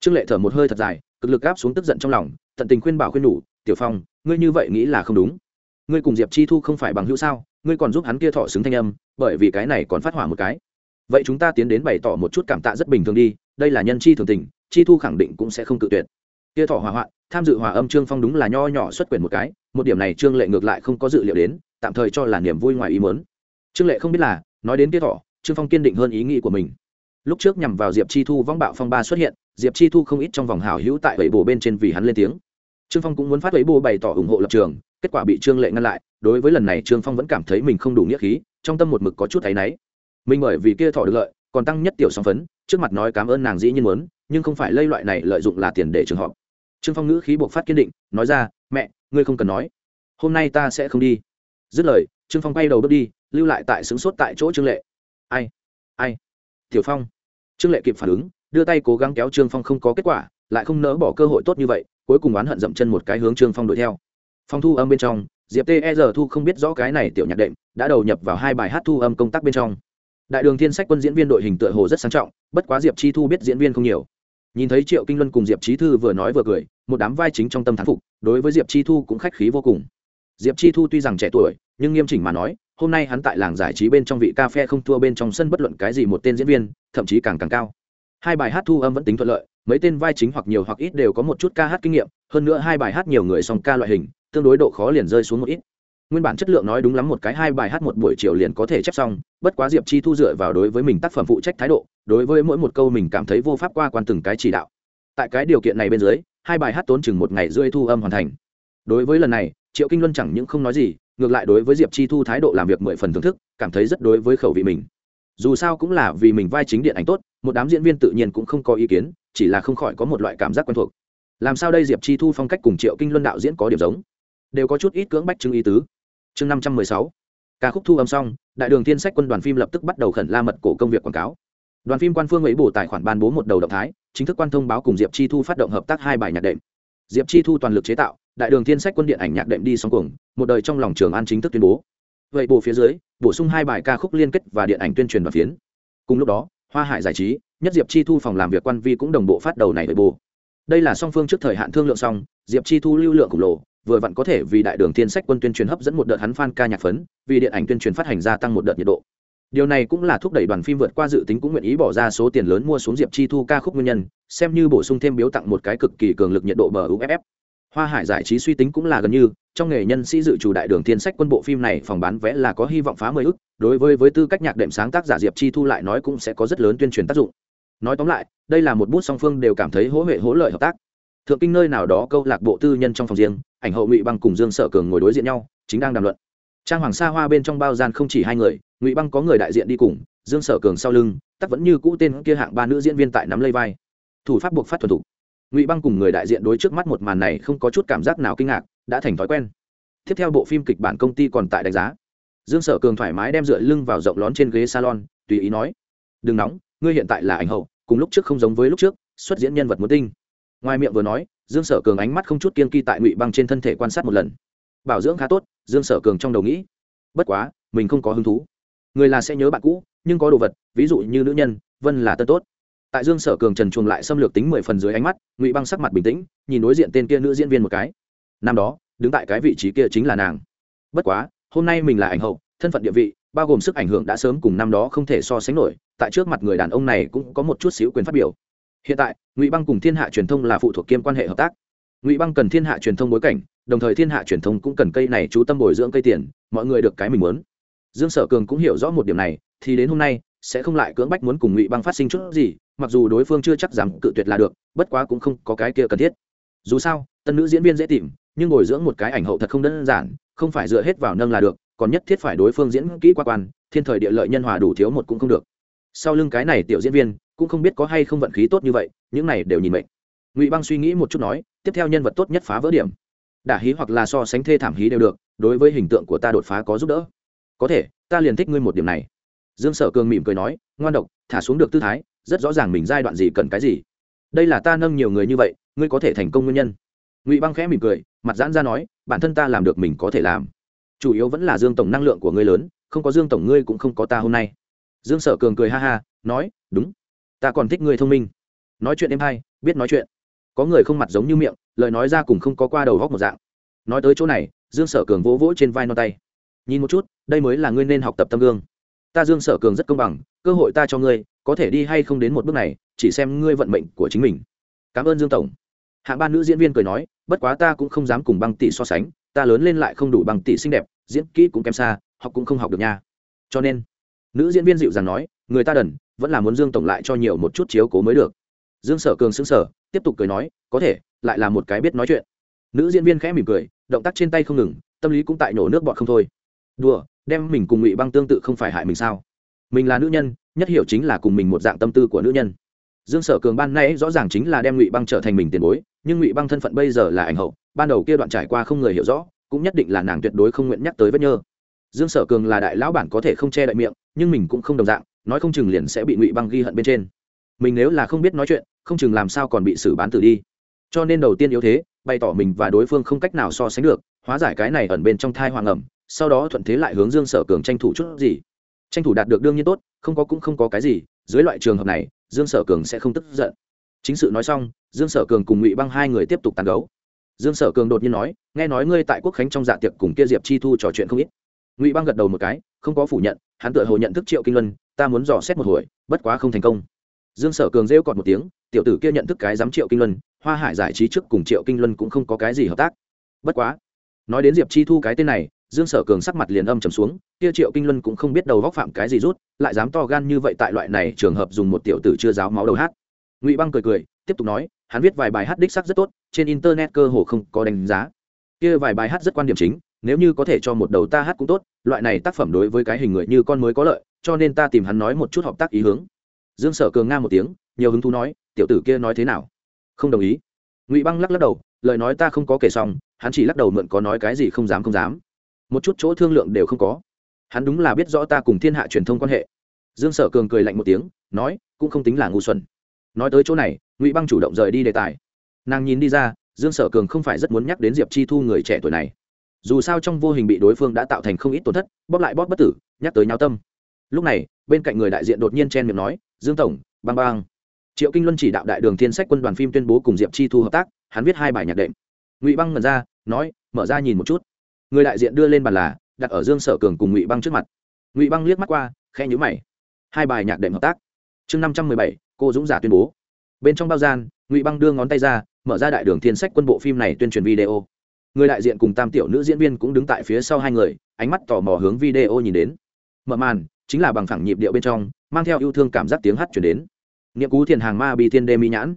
Trương lệ thở một hơi thật dài, cực lực áp xuống tức giận trong lòng, tận tình khuyên bảo khuyên nhủ, tiểu phong, ngươi như vậy nghĩ là không đúng. Ngươi cùng diệp chi thu không phải bằng hữu sao? Ngươi còn giúp hắn kia thọ xứng thanh âm, bởi vì cái này còn phát hỏa một cái. Vậy chúng ta tiến đến bày tỏ một chút cảm tạ rất bình thường đi, đây là nhân chi thường tình, chi thu khẳng định cũng sẽ không tự tuyệt. Kia thọ hòa hoạn, tham dự hòa âm trương phong đúng là nho nhỏ xuất quyền một cái, một điểm này trương lệ ngược lại không có dự liệu đến, tạm thời cho là niềm vui ngoài ý muốn. trương lệ không biết là, nói đến kia thọ, trương phong kiên định hơn ý nghĩ của mình. Lúc trước nhằm vào diệp chi thu vong bạo phong ba xuất hiện, diệp chi thu không ít trong vòng hào hữu tại bảy bồ bên trên vì hắn lên tiếng. Trương phong cũng muốn phát ấy bồ bày tỏ ủng hộ lập trường, kết quả bị trương lệ ngăn lại đối với lần này trương phong vẫn cảm thấy mình không đủ nghĩa khí, trong tâm một mực có chút thấy náy. Mình bởi vì kia thọ được lợi, còn tăng nhất tiểu song phấn, trước mặt nói cảm ơn nàng dĩ nhiên muốn, nhưng không phải lây loại này lợi dụng là tiền để trường họp. Trương phong ngữ khí buộc phát kiên định, nói ra, mẹ, ngươi không cần nói. Hôm nay ta sẽ không đi. Dứt lời, trương phong quay đầu bước đi, lưu lại tại xứng sốt tại chỗ trương lệ. Ai ai? Tiểu phong. Trương lệ kịp phản ứng, đưa tay cố gắng kéo trương phong không có kết quả, lại không nỡ bỏ cơ hội tốt như vậy, cuối cùng oán hận dậm chân một cái hướng trương phong đuổi theo. Phong thu âm bên trong diệp tê giờ thu không biết rõ cái này tiểu nhạc đệm đã đầu nhập vào hai bài hát thu âm công tác bên trong. Đại đường thiên sách quân diễn viên đội hình tựa hồ rất sang trọng, bất quá diệp chi thu biết diễn viên không nhiều. Nhìn thấy triệu kinh luân cùng diệp trí thư vừa nói vừa cười, một đám vai chính trong tâm thán phục, đối với diệp chi thu cũng khách khí vô cùng. Diệp chi thu tuy rằng trẻ tuổi, nhưng nghiêm chỉnh mà nói, hôm nay hắn tại làng giải trí bên trong vị ca phê không thua bên trong sân bất luận cái gì một tên diễn viên, thậm chí càng càng cao. Hai bài hát thu âm vẫn tính thuận lợi, mấy tên vai chính hoặc nhiều hoặc ít đều có một chút ca hát kinh nghiệm, hơn nữa hai bài hát nhiều người song ca loại hình tương đối độ khó liền rơi xuống một ít. Nguyên bản chất lượng nói đúng lắm một cái hai bài hát một buổi chiều liền có thể chép xong, bất quá diệp chi thu dựa vào đối với mình tác phẩm phụ trách thái độ, đối với mỗi một câu mình cảm thấy vô pháp qua quan từng cái chỉ đạo. Tại cái điều kiện này bên dưới, hai bài hát tốn chừng một ngày rưỡi thu âm hoàn thành. Đối với lần này, triệu kinh luân chẳng những không nói gì, ngược lại đối với diệp chi thu thái độ làm việc mười phần thưởng thức, cảm thấy rất đối với khẩu vị mình. Dù sao cũng là vì mình vai chính điện ảnh tốt, một đám diễn viên tự nhiên cũng không có ý kiến, chỉ là không khỏi có một loại cảm giác quen thuộc. Làm sao đây diệp chi thu phong cách cùng triệu kinh luân đạo diễn có điểm giống? Đều có chút ít cưỡng bách chứng ý tứ. Chương năm trăm mười sáu. Ca khúc thu âm xong, đại đường thiên sách quân đoàn phim lập tức bắt đầu khẩn la mật cổ công việc quảng cáo. Đoàn phim quan phương ấy bổ tài khoản ban bố một đầu động thái, chính thức quan thông báo cùng diệp chi thu phát động hợp tác hai bài nhạc đệm. Diệp chi thu toàn lực chế tạo, đại đường thiên sách quân điện ảnh nhạc đệm đi xong cuồng, một đời trong lòng trường an chính thức tuyên bố. Vậy bổ phía dưới, bổ sung hai bài ca khúc liên kết và điện ảnh tuyên truyền đoàn phiến. Cùng lúc đó, hoa hải giải trí, nhất diệp chi thu phòng làm việc quan vi cũng đồng bộ phát đầu này với bồ đây là song phương trước thời hạn thương lượng xong, diệp chi thu lưu lượng khổng lồ vừa vặn có thể vì đại đường thiên sách quân tuyên truyền hấp dẫn một đợt hắn fan ca nhạc phấn, vì điện ảnh tuyên truyền phát hành gia tăng một đợt nhiệt độ. Điều này cũng là thúc đẩy đoàn phim vượt qua dự tính cũng nguyện ý bỏ ra số tiền lớn mua xuống diệp chi thu ca khúc nguyên nhân, xem như bổ sung thêm biếu tặng một cái cực kỳ cường lực nhiệt độ bờ uff hoa hải giải trí suy tính cũng là gần như, trong nghề nhân sĩ dự chủ đại đường thiên sách quân bộ phim này phòng bán vé là có hy vọng phá mười ức, đối với với tư cách nhạc đệm sáng tác giả diệp chi thu lại nói cũng sẽ có rất lớn tuyên truyền tác dụng. Nói tóm lại, đây là một bút song phương đều cảm thấy hỗ hệ hỗ lợi hợp tác thượng kinh nơi nào đó câu lạc bộ tư nhân trong phòng riêng, ảnh hậu ngụy băng cùng dương sở cường ngồi đối diện nhau, chính đang đàm luận. Trang hoàng sa hoa bên trong bao gian không chỉ hai người, ngụy băng có người đại diện đi cùng, dương sở cường sau lưng, tắc vẫn như cũ tên kia hạng ba nữ diễn viên tại nắm lây vai. Thủ pháp buộc phát thuần thủ ngụy băng cùng người đại diện đối trước mắt một màn này không có chút cảm giác nào kinh ngạc, đã thành thói quen. Tiếp theo bộ phim kịch bản công ty còn tại đánh giá. Dương sở cường thoải mái đem dựa lưng vào rộng lón trên ghế salon, tùy ý nói, đừng nóng, ngươi hiện tại là ảnh hậu, cùng lúc trước không giống với lúc trước, xuất diễn nhân vật muốn tinh ngoài miệng vừa nói, dương sở cường ánh mắt không chút kiên kỳ tại ngụy băng trên thân thể quan sát một lần. Bảo dưỡng khá tốt, dương sở cường trong đầu nghĩ. Bất quá, mình không có hứng thú. Người là sẽ nhớ bạn cũ, nhưng có đồ vật, ví dụ như nữ nhân, vân là tân tốt. Tại dương sở cường trần chuồng lại xâm lược tính mười phần dưới ánh mắt, ngụy băng sắc mặt bình tĩnh, nhìn đối diện tên kia nữ diễn viên một cái. Năm đó, đứng tại cái vị trí kia chính là nàng. Bất quá, hôm nay mình là ảnh hậu, thân phận địa vị, bao gồm sức ảnh hưởng đã sớm cùng năm đó không thể so sánh nổi, tại trước mặt người đàn ông này cũng có một chút xíu quyền phát biểu hiện tại, ngụy băng cùng thiên hạ truyền thông là phụ thuộc kiêm quan hệ hợp tác. Ngụy băng cần thiên hạ truyền thông bối cảnh, đồng thời thiên hạ truyền thông cũng cần cây này chú tâm bồi dưỡng cây tiền, mọi người được cái mình muốn. Dương sở cường cũng hiểu rõ một điểm này, thì đến hôm nay, sẽ không lại cưỡng bách muốn cùng ngụy băng phát sinh chút gì, mặc dù đối phương chưa chắc dám cự tuyệt là được, bất quá cũng không có cái kia cần thiết. Dù sao, tân nữ diễn viên dễ tìm, nhưng bồi dưỡng một cái ảnh hậu thật không đơn giản, không phải dựa hết vào nâng là được, còn nhất thiết phải đối phương diễn kỹ qua quan, thiên thời địa lợi nhân hòa đủ thiếu một cũng không được. Sau lưng cái này tiểu diễn viên cũng không biết có hay không vận khí tốt như vậy, những này đều nhìn mệnh. Ngụy băng suy nghĩ một chút nói, tiếp theo nhân vật tốt nhất phá vỡ điểm. Đả hí hoặc là so sánh thê thảm hí đều được, đối với hình tượng của ta đột phá có giúp đỡ. Có thể, ta liền thích ngươi một điểm này. Dương sở cường mỉm cười nói, ngoan độc, thả xuống được tư thái, rất rõ ràng mình giai đoạn gì cần cái gì. Đây là ta nâng nhiều người như vậy, ngươi có thể thành công nguyên nhân. Ngụy băng khẽ mỉm cười, mặt giãn ra nói, bản thân ta làm được mình có thể làm. Chủ yếu vẫn là dương tổng năng lượng của ngươi lớn, không có dương tổng ngươi cũng không có ta hôm nay. Dương sở cường cười ha ha, nói, đúng ta còn thích người thông minh. Nói chuyện em hay, biết nói chuyện. Có người không mặt giống như miệng, lời nói ra cùng không có qua đầu góc một dạng. Nói tới chỗ này, dương sở cường vỗ vỗ trên vai non tay. Nhìn một chút, đây mới là ngươi nên học tập tâm gương. Ta dương sở cường rất công bằng, cơ hội ta cho ngươi, có thể đi hay không đến một bước này, chỉ xem ngươi vận mệnh của chính mình. Cảm ơn dương tổng. Hạng ba nữ diễn viên cười nói, bất quá ta cũng không dám cùng băng tỷ so sánh, ta lớn lên lại không đủ băng tỷ xinh đẹp, diễn kỹ cũng kém xa, học cũng không học được nha. Cho nên, nữ diễn viên dịu dàng nói, người ta đần vẫn là muốn dương tổng lại cho nhiều một chút chiếu cố mới được. Dương sở cường xứng sở tiếp tục cười nói, có thể, lại là một cái biết nói chuyện. Nữ diễn viên khẽ mỉm cười, động tác trên tay không ngừng, tâm lý cũng tại nổ nước bọt không thôi. Đùa, đem mình cùng ngụy băng tương tự không phải hại mình sao? Mình là nữ nhân, nhất hiểu chính là cùng mình một dạng tâm tư của nữ nhân. Dương sở cường ban nay rõ ràng chính là đem ngụy băng trở thành mình tiền bối, nhưng ngụy băng thân phận bây giờ là ảnh hậu, ban đầu kia đoạn trải qua không người hiểu rõ, cũng nhất định là nàng tuyệt đối không nguyện nhắc tới vết nhơ. Dương sở cường là đại lão bản có thể không che đậy miệng, nhưng mình cũng không đồng dạng nói không chừng liền sẽ bị ngụy băng ghi hận bên trên mình nếu là không biết nói chuyện không chừng làm sao còn bị xử bán tử đi cho nên đầu tiên yếu thế bày tỏ mình và đối phương không cách nào so sánh được hóa giải cái này ẩn bên trong thai hoàng ẩm sau đó thuận thế lại hướng dương sở cường tranh thủ chút gì tranh thủ đạt được đương nhiên tốt không có cũng không có cái gì dưới loại trường hợp này dương sở cường sẽ không tức giận chính sự nói xong dương sở cường cùng ngụy băng hai người tiếp tục tàn gấu dương sở cường đột nhiên nói nghe nói ngươi tại quốc khánh trong dạ tiệc cùng kia diệp chi thu trò chuyện không ít ngụy băng gật đầu một cái, không có phủ nhận, hắn tự hồ nhận thức triệu kinh luân, ta muốn dò xét một hồi, bất quá không thành công. Dương sở cường rêu còn một tiếng, tiểu tử kia nhận thức cái giám triệu kinh luân, hoa hải giải trí trước cùng triệu kinh luân cũng không có cái gì hợp tác. Bất quá, nói đến diệp chi thu cái tên này, dương sở cường sắc mặt liền âm trầm xuống, kia triệu kinh luân cũng không biết đầu góc phạm cái gì rút, lại dám to gan như vậy tại loại này trường hợp dùng một tiểu tử chưa giáo máu đầu hát. Ngụy băng cười cười, tiếp tục nói, hắn viết vài bài hát đích sắc rất tốt, trên internet cơ hồ không có đánh giá. Kia vài bài hát rất quan điểm chính nếu như có thể cho một đầu ta hát cũng tốt, loại này tác phẩm đối với cái hình người như con mới có lợi, cho nên ta tìm hắn nói một chút hợp tác ý hướng. Dương sở cường nga một tiếng, nhiều hứng thú nói, tiểu tử kia nói thế nào? Không đồng ý. Ngụy băng lắc lắc đầu, lời nói ta không có kể xong, hắn chỉ lắc đầu mượn có nói cái gì không dám không dám. Một chút chỗ thương lượng đều không có. Hắn đúng là biết rõ ta cùng thiên hạ truyền thông quan hệ. Dương sở cường cười lạnh một tiếng, nói, cũng không tính là ngu xuẩn. Nói tới chỗ này, ngụy băng chủ động rời đi đề tài. Nàng nhìn đi ra, dương sở cường không phải rất muốn nhắc đến diệp chi thu người trẻ tuổi này dù sao trong vô hình bị đối phương đã tạo thành không ít tổn thất, bóp lại bóp bất tử, nhắc tới nhau tâm. Lúc này, bên cạnh người đại diện đột nhiên chen miệng nói, dương tổng, bang bang. Triệu kinh luân chỉ đạo đại đường thiên sách quân đoàn phim tuyên bố cùng diệp chi thu hợp tác, hắn viết hai bài nhạc đệm. Ngụy băng ngẩn ra, nói, mở ra nhìn một chút. Người đại diện đưa lên bàn là, đặt ở dương sở cường cùng ngụy băng trước mặt. Ngụy băng liếc mắt qua khe nhữ mày. Hai bài nhạc đệm hợp tác. Chương năm trăm mười bảy, cô dũng giả tuyên bố. Bên trong bao gian, ngụy băng đưa ngón tay ra, mở ra đại đường thiên sách quân bộ phim này tuyên truyền video người đại diện cùng tam tiểu nữ diễn viên cũng đứng tại phía sau hai người, ánh mắt tò mò hướng video nhìn đến. Mở màn, chính là bằng phẳng nhịp điệu bên trong, mang theo yêu thương cảm giác tiếng hát chuyển đến. Niệm cú thiền hàng ma bị thiên đê mi nhãn.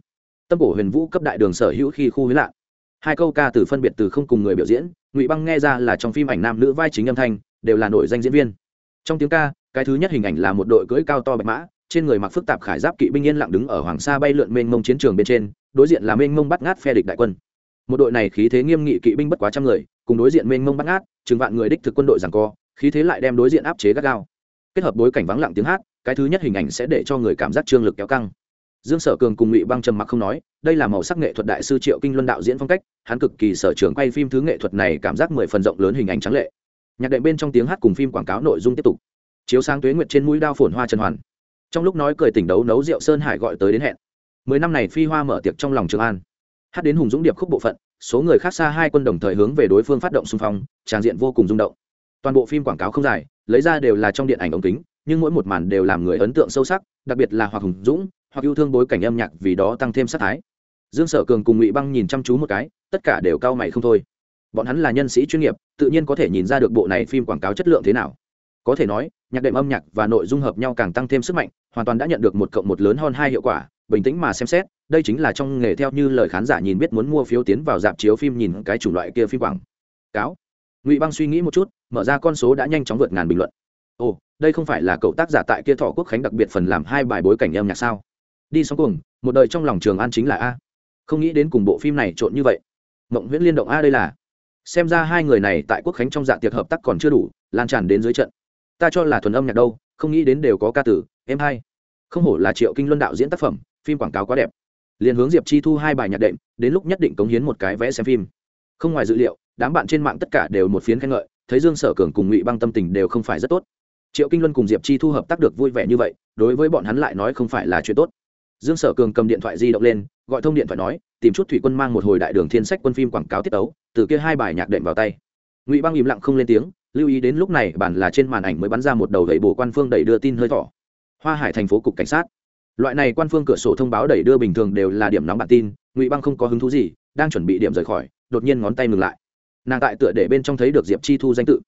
Tâm cổ huyền vũ cấp đại đường sở hữu khi khu huyết lạ. Hai câu ca từ phân biệt từ không cùng người biểu diễn, ngụy băng nghe ra là trong phim ảnh nam nữ vai chính âm thanh, đều là nổi danh diễn viên. Trong tiếng ca, cái thứ nhất hình ảnh là một đội cưỡi cao to bạch mã, trên người mặc phức tạp khải giáp kỵ binh yên lặng đứng ở hoàng sa bay lượn mênh mông chiến trường bên trên, đối diện là mênh mông bắt ngát phe địch đại quân một đội này khí thế nghiêm nghị kỵ binh bất quá trăm người, cùng đối diện mênh mông bắt ngát, chừng vạn người đích thực quân đội giằng co, khí thế lại đem đối diện áp chế gắt gao. Kết hợp bối cảnh vắng lặng tiếng hát, cái thứ nhất hình ảnh sẽ để cho người cảm giác trương lực kéo căng. Dương sở cường cùng ngụy băng trầm mặc không nói, đây là màu sắc nghệ thuật đại sư triệu kinh luân đạo diễn phong cách, hắn cực kỳ sở trường quay phim thứ nghệ thuật này cảm giác mười phần rộng lớn hình ảnh trắng lệ. Nhạc đệm bên trong tiếng hát cùng phim quảng cáo nội dung tiếp tục. Chiếu sáng tuế nguyệt trên mũi đao phồn hoa trần hoàn. Trong lúc nói cười tỉnh đấu nấu rượu sơn hải gọi tới đến hẹn. Mười năm này phi hoa mở tiệc trong lòng trường an hát đến hùng dũng điệp khúc bộ phận, số người khác xa hai quân đồng thời hướng về đối phương phát động xung phong, tràng diện vô cùng rung động. Toàn bộ phim quảng cáo không dài, lấy ra đều là trong điện ảnh ống kính, nhưng mỗi một màn đều làm người ấn tượng sâu sắc, đặc biệt là hoặc hùng dũng, hoặc yêu thương bối cảnh âm nhạc vì đó tăng thêm sát thái. Dương sở cường cùng ngụy băng nhìn chăm chú một cái, tất cả đều cao mày không thôi. Bọn hắn là nhân sĩ chuyên nghiệp, tự nhiên có thể nhìn ra được bộ này phim quảng cáo chất lượng thế nào. Có thể nói, nhạc đệm âm nhạc và nội dung hợp nhau càng tăng thêm sức mạnh, hoàn toàn đã nhận được một cộng một lớn hơn hai hiệu quả, bình tĩnh mà xem xét đây chính là trong nghề theo như lời khán giả nhìn biết muốn mua phiếu tiến vào dạp chiếu phim nhìn cái chủng loại kia phim quảng cáo. Ngụy băng suy nghĩ một chút, mở ra con số đã nhanh chóng vượt ngàn bình luận. Ồ, đây không phải là cậu tác giả tại kia thọ quốc khánh đặc biệt phần làm hai bài bối cảnh âm nhạc sao? Đi xong cùng, một đời trong lòng trường an chính là a. Không nghĩ đến cùng bộ phim này trộn như vậy. Mộng huyễn liên động a đây là. Xem ra hai người này tại quốc khánh trong dạ tiệc hợp tác còn chưa đủ, lan tràn đến dưới trận. Ta cho là thuần âm nhạc đâu, không nghĩ đến đều có ca tử, em hay không hổ là triệu kinh luân đạo diễn tác phẩm, phim quảng cáo quá đẹp liền hướng diệp chi thu hai bài nhạc đệm, đến lúc nhất định cống hiến một cái vẽ xem phim. Không ngoài dự liệu, đám bạn trên mạng tất cả đều một phiến khen ngợi, thấy dương sở cường cùng ngụy băng tâm tình đều không phải rất tốt. Triệu kinh luân cùng diệp chi thu hợp tác được vui vẻ như vậy, đối với bọn hắn lại nói không phải là chuyện tốt. Dương sở cường cầm điện thoại di động lên, gọi thông điện thoại nói, tìm chút thủy quân mang một hồi đại đường thiên sách quân phim quảng cáo tiết tấu, từ kia hai bài nhạc đệm vào tay. Ngụy băng im lặng không lên tiếng, lưu ý đến lúc này bản là trên màn ảnh mới bắn ra một đầu gậy bổ quan phương đẩy đưa tin hơi thỏ hoa hải thành phố cục cảnh sát loại này quan phương cửa sổ thông báo đẩy đưa bình thường đều là điểm nóng bản tin, ngụy băng không có hứng thú gì, đang chuẩn bị điểm rời khỏi, đột nhiên ngón tay ngừng lại. Nàng tại tựa để bên trong thấy được diệp chi thu danh tự.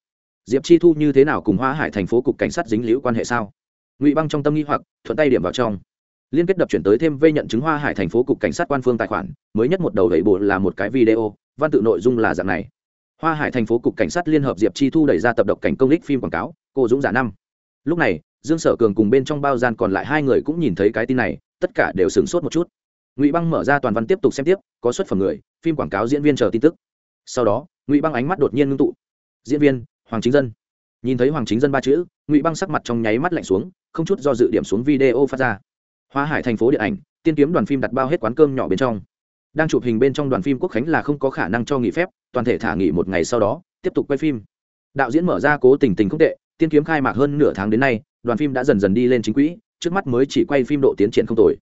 Diệp chi thu như thế nào cùng hoa hải thành phố cục cảnh sát dính liễu quan hệ sao? Ngụy băng trong tâm nghi hoặc, thuận tay điểm vào trong. Liên kết đập chuyển tới thêm vây nhận chứng hoa hải thành phố cục cảnh sát quan phương tài khoản, mới nhất một đầu đẩy bộ là một cái video, văn tự nội dung là dạng này. Hoa hải thành phố cục cảnh sát liên hợp diệp chi thu đẩy ra tập độc cảnh công lích phim quảng cáo, cô dũng giả năm. Lúc này dương sở cường cùng bên trong bao gian còn lại hai người cũng nhìn thấy cái tin này, tất cả đều sửng sốt một chút. Ngụy băng mở ra toàn văn tiếp tục xem tiếp, có xuất phẩm người, phim quảng cáo diễn viên chờ tin tức. Sau đó, ngụy băng ánh mắt đột nhiên ngưng tụ. Diễn viên, hoàng chính dân. Nhìn thấy hoàng chính dân ba chữ, ngụy băng sắc mặt trong nháy mắt lạnh xuống, không chút do dự điểm xuống video phát ra. Hoa hải thành phố điện ảnh, tiên kiếm đoàn phim đặt bao hết quán cơm nhỏ bên trong. Đang chụp hình bên trong đoàn phim quốc khánh là không có khả năng cho nghỉ phép, toàn thể thả nghỉ một ngày sau đó, tiếp tục quay phim. Đạo diễn mở ra cố tình tình không tệ, tiên kiếm khai mạc hơn nửa tháng đến nay đoàn phim đã dần dần đi lên chính quỹ, trước mắt mới chỉ quay phim độ tiến triển không tồi.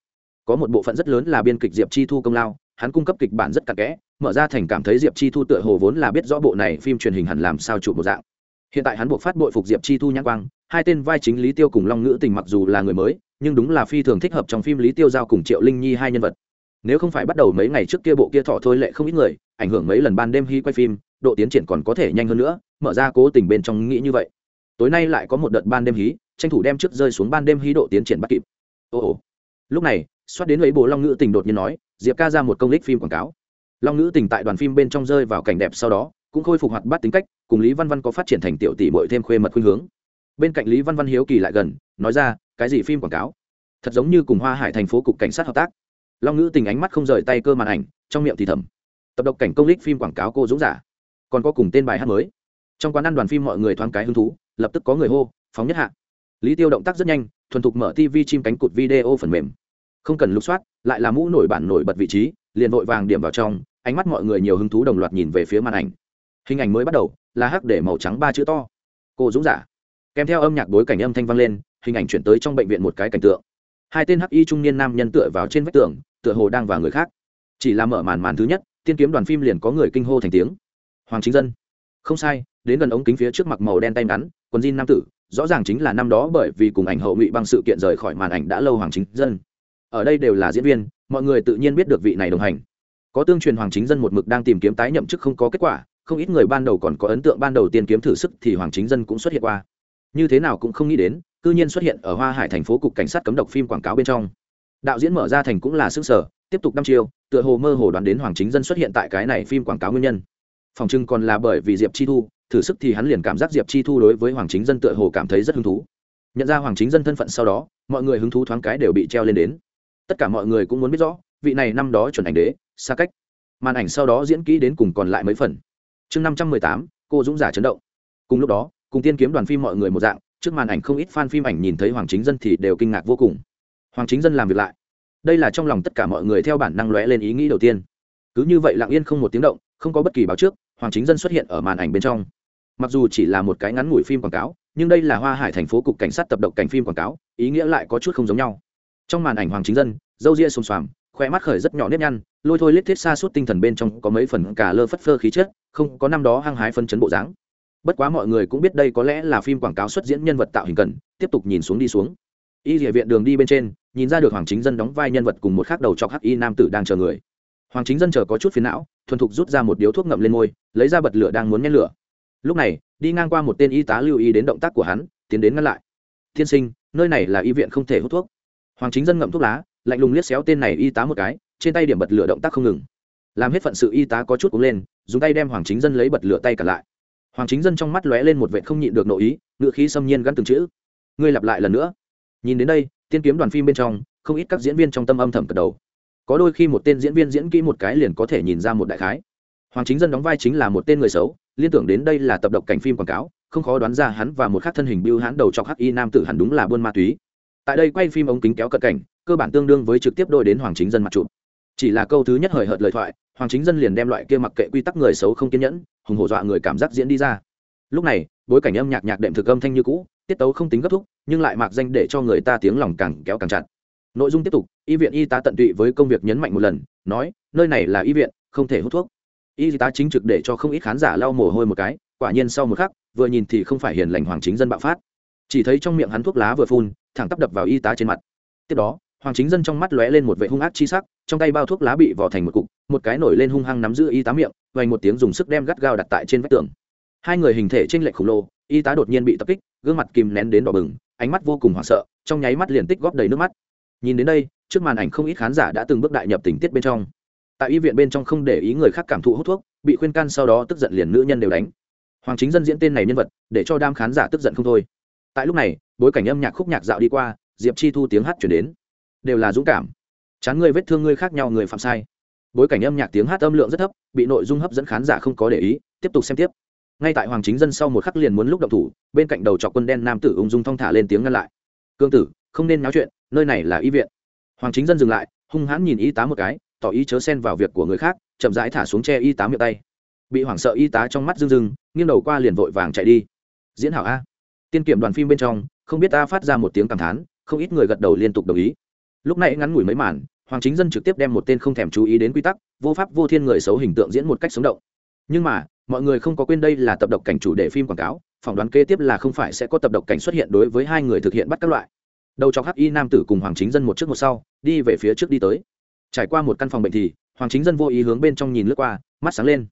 Có một bộ phận rất lớn là biên kịch diệp chi thu công lao, hắn cung cấp kịch bản rất cặn kẽ, mở ra thành cảm thấy diệp chi thu tựa hồ vốn là biết rõ bộ này phim truyền hình hẳn làm sao chụp một dạng. Hiện tại hắn buộc phát bội phục diệp chi thu nhãn quang, hai tên vai chính lý tiêu cùng long ngữ tình mặc dù là người mới, nhưng đúng là phi thường thích hợp trong phim lý tiêu giao cùng triệu linh nhi hai nhân vật. Nếu không phải bắt đầu mấy ngày trước kia bộ kia thọ thôi lệ không ít người, ảnh hưởng mấy lần ban đêm hy quay phim, độ tiến triển còn có thể nhanh hơn nữa, mở ra cố tình bên trong nghĩ như vậy tối nay lại có một đợt ban đêm hí, tranh thủ đem trước rơi xuống ban đêm hí độ tiến triển bắt kịp. Ồ ồ. Lúc này xoát đến lấy bộ long ngữ tình đột nhiên nói, diệp ca ra một công lích phim quảng cáo. Long ngữ tình tại đoàn phim bên trong rơi vào cảnh đẹp sau đó, cũng khôi phục hoạt bát tính cách, cùng lý văn văn có phát triển thành tiểu tỷ bội thêm khuê mật khuynh hướng. Bên cạnh lý văn văn hiếu kỳ lại gần, nói ra, cái gì phim quảng cáo? Thật giống như cùng hoa hải thành phố cục cảnh sát hợp tác. Long ngữ tình ánh mắt không rời tay cơ màn ảnh, trong miệng thì thầm, tập độc cảnh công lích phim quảng cáo cô dũng giả, còn có cùng tên bài hát mới trong quán ăn đoàn phim mọi người thoáng cái hứng thú, lập tức có người hô, phóng nhất hạ. Lý tiêu động tác rất nhanh, thuần thục mở tv chim cánh cụt video phần mềm. Không cần lục soát, lại là mũ nổi bản nổi bật vị trí, liền vội vàng điểm vào trong, ánh mắt mọi người nhiều hứng thú đồng loạt nhìn về phía màn ảnh. Hình ảnh mới bắt đầu, là hắc để màu trắng ba chữ to. Cô dũng giả. Kèm theo âm nhạc bối cảnh âm thanh vang lên, hình ảnh chuyển tới trong bệnh viện một cái cảnh tượng. Hai tên hắc y trung niên nam nhân tựa vào trên vách tường, tựa hồ đang vào người khác. Chỉ là mở màn màn thứ nhất, tiên kiếm đoàn phim liền có người kinh hô thành tiếng. Hoàng chính dân. Không sai đến gần ống kính phía trước mặc màu đen tay ngắn, quần jean nam tử, rõ ràng chính là năm đó bởi vì cùng ảnh hậu ngụy băng sự kiện rời khỏi màn ảnh đã lâu hoàng chính dân. Ở đây đều là diễn viên, mọi người tự nhiên biết được vị này đồng hành. Có tương truyền hoàng chính dân một mực đang tìm kiếm tái nhậm chức không có kết quả, không ít người ban đầu còn có ấn tượng ban đầu tiên kiếm thử sức thì hoàng chính dân cũng xuất hiện qua. Như thế nào cũng không nghĩ đến, cư nhiên xuất hiện ở hoa hải thành phố cục cảnh sát cấm độc phim quảng cáo bên trong. Đạo diễn mở ra thành cũng là sức sở, tiếp tục năm chiều tựa hồ mơ hồ đoán đến hoàng chính dân xuất hiện tại cái này phim quảng cáo nguyên nhân. Phòng trưng còn là bởi vì diệp chi thu thử sức thì hắn liền cảm giác diệp chi thu đối với hoàng chính dân tựa hồ cảm thấy rất hứng thú. Nhận ra hoàng chính dân thân phận sau đó, mọi người hứng thú thoáng cái đều bị treo lên đến. Tất cả mọi người cũng muốn biết rõ, vị này năm đó chuẩn ảnh đế xa cách. Màn ảnh sau đó diễn kỹ đến cùng còn lại mấy phần. Chương năm trăm mười tám, cô dũng giả chấn động. Cùng lúc đó, cùng tiên kiếm đoàn phim mọi người một dạng, trước màn ảnh không ít fan phim ảnh nhìn thấy hoàng chính dân thì đều kinh ngạc vô cùng. Hoàng chính dân làm việc lại. Đây là trong lòng tất cả mọi người theo bản năng lóe lên ý nghĩ đầu tiên. Cứ như vậy lặng yên không một tiếng động, không có bất kỳ báo trước hoàng chính dân xuất hiện ở màn ảnh bên trong. Mặc dù chỉ là một cái ngắn ngủi phim quảng cáo, nhưng đây là hoa hải thành phố cục cảnh sát tập động cảnh phim quảng cáo, ý nghĩa lại có chút không giống nhau. Trong màn ảnh hoàng chính dân dâu ria xùm xoàm, khoe mắt khởi rất nhỏ nếp nhăn, lôi thôi liếc thiết xa suốt tinh thần bên trong có mấy phần cả lơ phất phơ khí chất, không có năm đó hăng hái phân chấn bộ dáng. Bất quá mọi người cũng biết đây có lẽ là phim quảng cáo xuất diễn nhân vật tạo hình cần, tiếp tục nhìn xuống đi xuống. Y địa viện đường đi bên trên, nhìn ra được hoàng chính dân đóng vai nhân vật cùng một khác đầu chọc hắc y nam tử đang chờ người hoàng chính dân chờ có chút phiền não, thuần thục rút ra một điếu thuốc ngậm lên môi, lấy ra bật lửa đang muốn nhét lửa. Lúc này, đi ngang qua một tên y tá lưu ý đến động tác của hắn, tiến đến ngăn lại. Tiên sinh, nơi này là y viện không thể hút thuốc. Hoàng chính dân ngậm thuốc lá, lạnh lùng liếc xéo tên này y tá một cái, trên tay điểm bật lửa động tác không ngừng. Làm hết phận sự y tá có chút cúng lên, dùng tay đem hoàng chính dân lấy bật lửa tay cả lại. Hoàng chính dân trong mắt lóe lên một vệ không nhịn được nội ý, ngựa khí xâm nhiên gắn từng chữ. Ngươi lặp lại lần nữa. Nhìn đến đây, tiên kiếm đoàn phim bên trong, không ít các diễn viên trong tâm âm thầm cật đầu có đôi khi một tên diễn viên diễn kỹ một cái liền có thể nhìn ra một đại khái. Hoàng chính dân đóng vai chính là một tên người xấu, liên tưởng đến đây là tập độc cảnh phim quảng cáo, không khó đoán ra hắn và một khác thân hình bưu hãn đầu chọc hắc y nam tử hẳn đúng là buôn ma túy. Tại đây quay phim ống kính kéo cận cảnh, cơ bản tương đương với trực tiếp đôi đến hoàng chính dân mặt chụp. Chỉ là câu thứ nhất hời hợt lời thoại, hoàng chính dân liền đem loại kia mặc kệ quy tắc người xấu không kiên nhẫn, hùng hổ dọa người cảm giác diễn đi ra. Lúc này, bối cảnh âm nhạc nhạc đệm thực âm thanh như cũ, tiết tấu không tính gấp thúc, nhưng lại mạc danh để cho người ta tiếng lòng càng kéo càng chặt nội dung tiếp tục, y viện y tá tận tụy với công việc nhấn mạnh một lần, nói, nơi này là y viện, không thể hút thuốc. Y tá chính trực để cho không ít khán giả lau mồ hôi một cái, quả nhiên sau một khắc, vừa nhìn thì không phải hiền lành hoàng chính dân bạo phát. Chỉ thấy trong miệng hắn thuốc lá vừa phun, thẳng tắp đập vào y tá trên mặt. Tiếp đó, hoàng chính dân trong mắt lóe lên một vệ hung ác chi sắc, trong tay bao thuốc lá bị vò thành một cục, một cái nổi lên hung hăng nắm giữ y tá miệng, vành một tiếng dùng sức đem gắt gao đặt tại trên vách tường. Hai người hình thể t r ê n lệch khổng lồ, y tá đột nhiên bị tập kích, gương mặt kìm nén đến đỏ bừng, ánh mắt vô cùng hoảng sợ, trong nháy mắt liền tích góp đầy nước mắt nhìn đến đây, trước màn ảnh không ít khán giả đã từng bước đại nhập tình tiết bên trong. Tại y viện bên trong không để ý người khác cảm thụ hút thuốc, bị khuyên can sau đó tức giận liền nữ nhân đều đánh. Hoàng chính dân diễn tên này nhân vật, để cho đam khán giả tức giận không thôi. Tại lúc này, bối cảnh âm nhạc khúc nhạc dạo đi qua, diệp chi thu tiếng hát chuyển đến. Đều là dũng cảm. Chán người vết thương người khác nhau người phạm sai. Bối cảnh âm nhạc tiếng hát âm lượng rất thấp, bị nội dung hấp dẫn khán giả không có để ý, tiếp tục xem tiếp. Ngay tại hoàng chính dân sau một khắc liền muốn lúc động thủ, bên cạnh đầu trọc quân đen nam tử ung dung thong thả lên tiếng ngăn lại. Cương tử không nên náo chuyện, nơi này là y viện. Hoàng chính dân dừng lại, hung hãn nhìn y tá một cái, tỏ ý chớ xen vào việc của người khác, chậm rãi thả xuống che y tá miệng tay. Bị hoảng sợ y tá trong mắt rưng rưng, nghiêng đầu qua liền vội vàng chạy đi. Diễn hảo a. Tiên kiểm đoàn phim bên trong, không biết ta phát ra một tiếng cảm thán, không ít người gật đầu liên tục đồng ý. Lúc này ngắn ngủi mấy màn, hoàng chính dân trực tiếp đem một tên không thèm chú ý đến quy tắc, vô pháp vô thiên người xấu hình tượng diễn một cách sống động. Nhưng mà, mọi người không có quên đây là tập độc cảnh chủ đề phim quảng cáo, phỏng đoán kế tiếp là không phải sẽ có tập độc cảnh xuất hiện đối với hai người thực hiện bắt các loại đầu chọc hắc y nam tử cùng hoàng chính dân một trước một sau, đi về phía trước đi tới. Trải qua một căn phòng bệnh thì, hoàng chính dân vô ý hướng bên trong nhìn lướt qua, mắt sáng lên.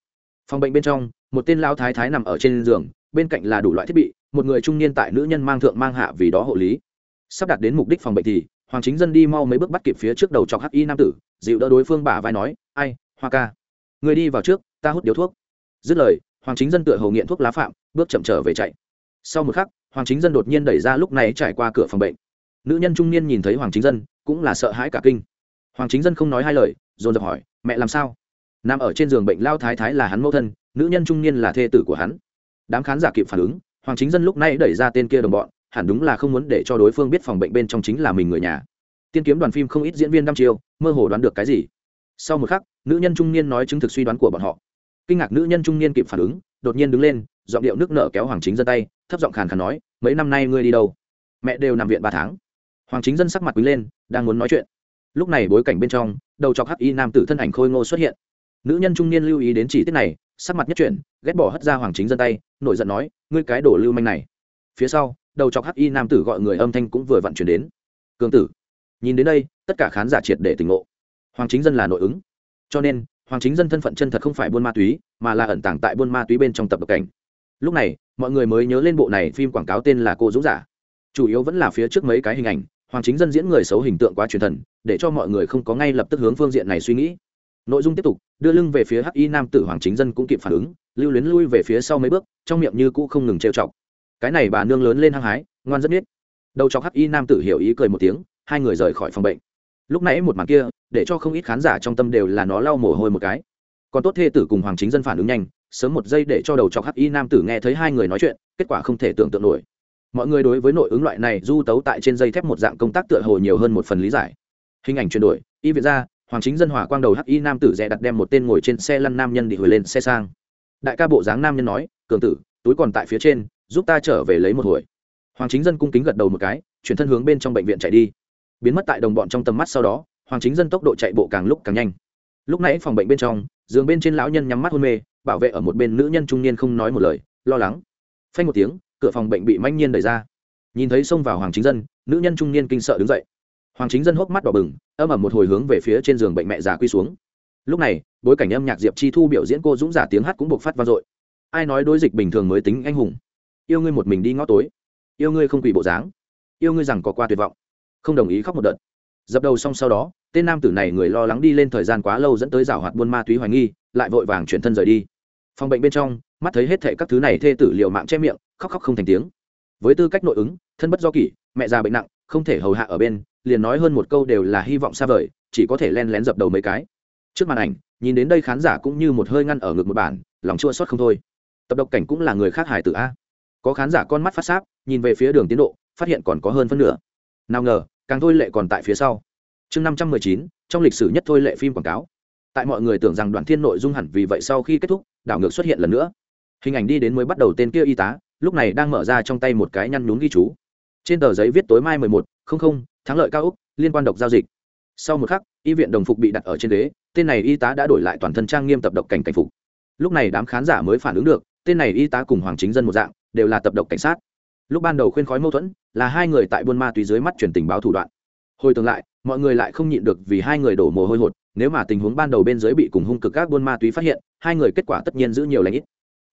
Phòng bệnh bên trong, một tên lao thái thái nằm ở trên giường, bên cạnh là đủ loại thiết bị, một người trung niên tại nữ nhân mang thượng mang hạ vì đó hộ lý. Sắp đặt đến mục đích phòng bệnh thì, hoàng chính dân đi mau mấy bước bắt kịp phía trước đầu chọc hắc y nam tử, dịu đỡ đối phương bả vai nói, ai, hoa ca, người đi vào trước, ta hút điếu thuốc. Dứt lời, hoàng chính dân tựa hầu nghiện thuốc lá phạm, bước chậm trở về chạy. Sau một khắc, hoàng chính dân đột nhiên đẩy ra lúc này trải qua cửa phòng bệnh nữ nhân trung niên nhìn thấy hoàng chính dân cũng là sợ hãi cả kinh hoàng chính dân không nói hai lời dồn dập hỏi mẹ làm sao nằm ở trên giường bệnh lao thái thái là hắn mẫu thân nữ nhân trung niên là thê tử của hắn đám khán giả kịp phản ứng hoàng chính dân lúc này đẩy ra tên kia đồng bọn hẳn đúng là không muốn để cho đối phương biết phòng bệnh bên trong chính là mình người nhà tiên kiếm đoàn phim không ít diễn viên đăm chiêu mơ hồ đoán được cái gì sau một khắc nữ nhân trung niên nói chứng thực suy đoán của bọn họ kinh ngạc nữ nhân trung niên kịp phản ứng đột nhiên đứng lên giọng điệu nước nợ kéo hoàng chính dân tay thấp giọng khàn khàn nói mấy năm nay ngươi đi đâu mẹ đều nằm viện ba tháng hoàng chính dân sắc mặt quý lên, đang muốn nói chuyện. Lúc này bối cảnh bên trong, đầu chọc hắc y nam tử thân ảnh khôi ngô xuất hiện. Nữ nhân trung niên lưu ý đến chỉ tiết này, sắc mặt nhất chuyển, ghét bỏ hất ra hoàng chính dân tay, nổi giận nói, ngươi cái đổ lưu manh này. Phía sau, đầu chọc hắc y nam tử gọi người âm thanh cũng vừa vặn chuyển đến. Cường tử. Nhìn đến đây, tất cả khán giả triệt để tỉnh ngộ. Hoàng chính dân là nội ứng. Cho nên, hoàng chính dân thân phận chân thật không phải buôn ma túy, mà là ẩn tàng tại buôn ma túy bên trong tập độc cảnh. Lúc này, mọi người mới nhớ lên bộ này phim quảng cáo tên là cô dũng giả. Chủ yếu vẫn là phía trước mấy cái hình ảnh hoàng chính dân diễn người xấu hình tượng quá truyền thần, để cho mọi người không có ngay lập tức hướng phương diện này suy nghĩ. Nội dung tiếp tục, đưa lưng về phía hắc y nam tử hoàng chính dân cũng kịp phản ứng, lưu luyến lui về phía sau mấy bước, trong miệng như cũ không ngừng trêu chọc. Cái này bà nương lớn lên hăng hái, ngoan rất biết. Đầu chọc hắc y nam tử hiểu ý cười một tiếng, hai người rời khỏi phòng bệnh. Lúc nãy một màn kia, để cho không ít khán giả trong tâm đều là nó lau mồ hôi một cái. Còn tốt thê tử cùng hoàng chính dân phản ứng nhanh, sớm một giây để cho đầu chọc hắc y nam tử nghe thấy hai người nói chuyện, kết quả không thể tưởng tượng nổi mọi người đối với nội ứng loại này du tấu tại trên dây thép một dạng công tác tựa hồ nhiều hơn một phần lý giải. Hình ảnh chuyển đổi, y viện ra, hoàng chính dân hỏa quang đầu hắc y nam tử rẽ đặt đem một tên ngồi trên xe lăn nam nhân đi hồi lên xe sang. Đại ca bộ dáng nam nhân nói, cường tử, túi còn tại phía trên, giúp ta trở về lấy một hồi. Hoàng chính dân cung kính gật đầu một cái, chuyển thân hướng bên trong bệnh viện chạy đi. Biến mất tại đồng bọn trong tầm mắt sau đó, hoàng chính dân tốc độ chạy bộ càng lúc càng nhanh. Lúc nãy phòng bệnh bên trong, giường bên trên lão nhân nhắm mắt hôn mê, bảo vệ ở một bên nữ nhân trung niên không nói một lời, lo lắng. Phanh một tiếng cửa phòng bệnh bị manh nhiên đẩy ra. Nhìn thấy xông vào hoàng chính dân, nữ nhân trung niên kinh sợ đứng dậy. Hoàng chính dân hốc mắt đỏ bừng, âm ẩm một hồi hướng về phía trên giường bệnh mẹ già quy xuống. Lúc này, bối cảnh âm nhạc diệp chi thu biểu diễn cô dũng giả tiếng hát cũng buộc phát vang dội. Ai nói đối dịch bình thường mới tính anh hùng? Yêu ngươi một mình đi ngõ tối. Yêu ngươi không quỷ bộ dáng. Yêu ngươi rằng có qua tuyệt vọng. Không đồng ý khóc một đợt. Dập đầu xong sau đó, tên nam tử này người lo lắng đi lên thời gian quá lâu dẫn tới rào hoạt buôn ma túy hoài nghi, lại vội vàng chuyển thân rời đi. Phòng bệnh bên trong, mắt thấy hết thệ các thứ này thê tử liệu mạng che miệng khóc khóc không thành tiếng. Với tư cách nội ứng, thân bất do kỷ, mẹ già bệnh nặng, không thể hầu hạ ở bên, liền nói hơn một câu đều là hy vọng xa vời, chỉ có thể len lén dập đầu mấy cái. Trước màn ảnh, nhìn đến đây khán giả cũng như một hơi ngăn ở ngực một bản, lòng chua xót không thôi. Tập độc cảnh cũng là người khác hài tử a. Có khán giả con mắt phát sáp, nhìn về phía đường tiến độ, phát hiện còn có hơn phân nửa. Nào ngờ, càng thôi lệ còn tại phía sau. Chương năm trăm mười chín, trong lịch sử nhất thôi lệ phim quảng cáo. Tại mọi người tưởng rằng đoàn thiên nội dung hẳn vì vậy sau khi kết thúc, đảo ngược xuất hiện lần nữa. Hình ảnh đi đến mới bắt đầu tên kia y tá lúc này đang mở ra trong tay một cái nhăn nhún ghi chú. Trên tờ giấy viết tối mai mười một, không không, thắng lợi cao úc, liên quan độc giao dịch. Sau một khắc, y viện đồng phục bị đặt ở trên ghế, tên này y tá đã đổi lại toàn thân trang nghiêm tập độc cảnh cảnh phục. Lúc này đám khán giả mới phản ứng được, tên này y tá cùng hoàng chính dân một dạng, đều là tập độc cảnh sát. Lúc ban đầu khuyên khói mâu thuẫn, là hai người tại buôn ma túy dưới mắt chuyển tình báo thủ đoạn. Hồi tương lại, mọi người lại không nhịn được vì hai người đổ mồ hôi hột, nếu mà tình huống ban đầu bên dưới bị cùng hung cực các buôn ma túy phát hiện, hai người kết quả tất nhiên giữ nhiều lãnh ít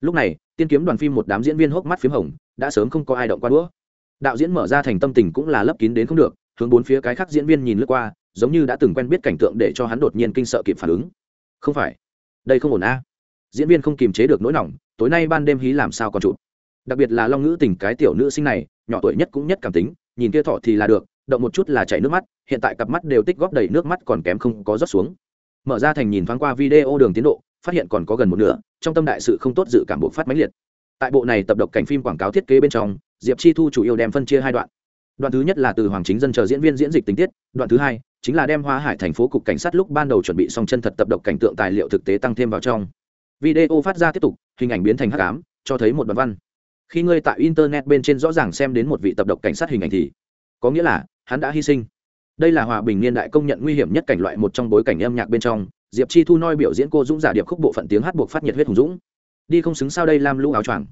lúc này, tiên kiếm đoàn phim một đám diễn viên hốc mắt p h í m hồng, đã sớm không có ai động qua đũa. Đạo diễn mở ra thành tâm tình cũng là lấp kín đến không được, hướng bốn phía cái khác diễn viên nhìn lướt qua, giống như đã từng quen biết cảnh tượng để cho hắn đột nhiên kinh sợ kịp phản ứng. Không phải. Đây không ổn a diễn viên không kiềm chế được nỗi lòng tối nay ban đêm hí làm sao còn chụp? Đặc biệt là long ngữ tình cái tiểu nữ sinh này, nhỏ tuổi nhất cũng nhất cảm tính, nhìn kia thọ thì là được, động một chút là chảy nước mắt, hiện tại cặp mắt đều tích góp đầy nước mắt còn kém không có rót xuống. Mở ra thành nhìn thoáng qua video đường tiến độ, phát hiện còn có gần một nửa trong tâm đại sự không tốt dự cảm bộ phát máy liệt. Tại bộ này tập độc cảnh phim quảng cáo thiết kế bên trong, diệp chi thu chủ yếu đem phân chia hai đoạn. Đoạn thứ nhất là từ hoàng chính dân chờ diễn viên diễn dịch tình tiết, đoạn thứ hai chính là đem hoa hải thành phố cục cảnh sát lúc ban đầu chuẩn bị xong chân thật tập độc cảnh tượng tài liệu thực tế tăng thêm vào trong. Video phát ra tiếp tục, hình ảnh biến thành hắc ám, cho thấy một đoạn văn. Khi ngươi tại internet bên trên rõ ràng xem đến một vị tập độc cảnh sát hình ảnh thì, có nghĩa là hắn đã hy sinh. Đây là hòa bình niên đại công nhận nguy hiểm nhất cảnh loại một trong bối cảnh âm nhạc bên trong diệp chi thu noi biểu diễn cô dũng giả điệp khúc bộ phận tiếng hát buộc phát nhiệt huyết hùng dũng. Đi không xứng sao đây, lam lũ áo choàng.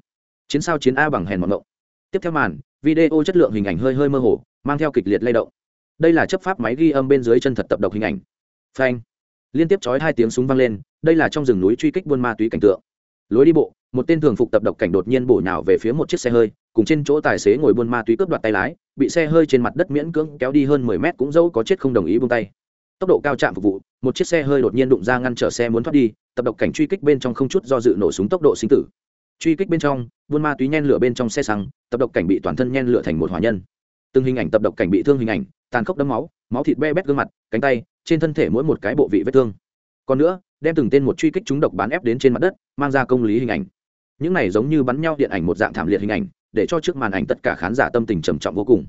Chiến sao chiến a bằng hèn mọn mộng. Tiếp theo màn, video chất lượng hình ảnh hơi hơi mơ hồ, mang theo kịch liệt lay động. Đây là chấp pháp máy ghi âm bên dưới chân thật tập độc hình ảnh. Phanh. Liên tiếp chói hai tiếng súng vang lên, đây là trong rừng núi truy kích buôn ma túy cảnh tượng. Lối đi bộ, một tên thường phục tập độc cảnh đột nhiên bổ nhào về phía một chiếc xe hơi, cùng trên chỗ tài xế ngồi buôn ma túy cướp đoạt tay lái, bị xe hơi trên mặt đất miễn cưỡng kéo đi hơn mười mét cũng dẫu có chết không đồng ý buông tay tốc độ cao chạm phục vụ, một chiếc xe hơi đột nhiên đụng ra ngăn chở xe muốn thoát đi, tập độc cảnh truy kích bên trong không chút do dự nổ súng tốc độ sinh tử. Truy kích bên trong, buôn ma túy nhen lửa bên trong xe xăng, tập độc cảnh bị toàn thân nhen lửa thành một hỏa nhân. Từng hình ảnh tập độc cảnh bị thương hình ảnh, tàn khốc đấm máu máu thịt be bét gương mặt, cánh tay, trên thân thể mỗi một cái bộ vị vết thương. Còn nữa, đem từng tên một truy kích chúng độc bán ép đến trên mặt đất, mang ra công lý hình ảnh. Những này giống như bắn nhau điện ảnh một dạng thảm liệt hình ảnh, để cho trước màn ảnh tất cả khán giả tâm tình trầm trọng vô cùng.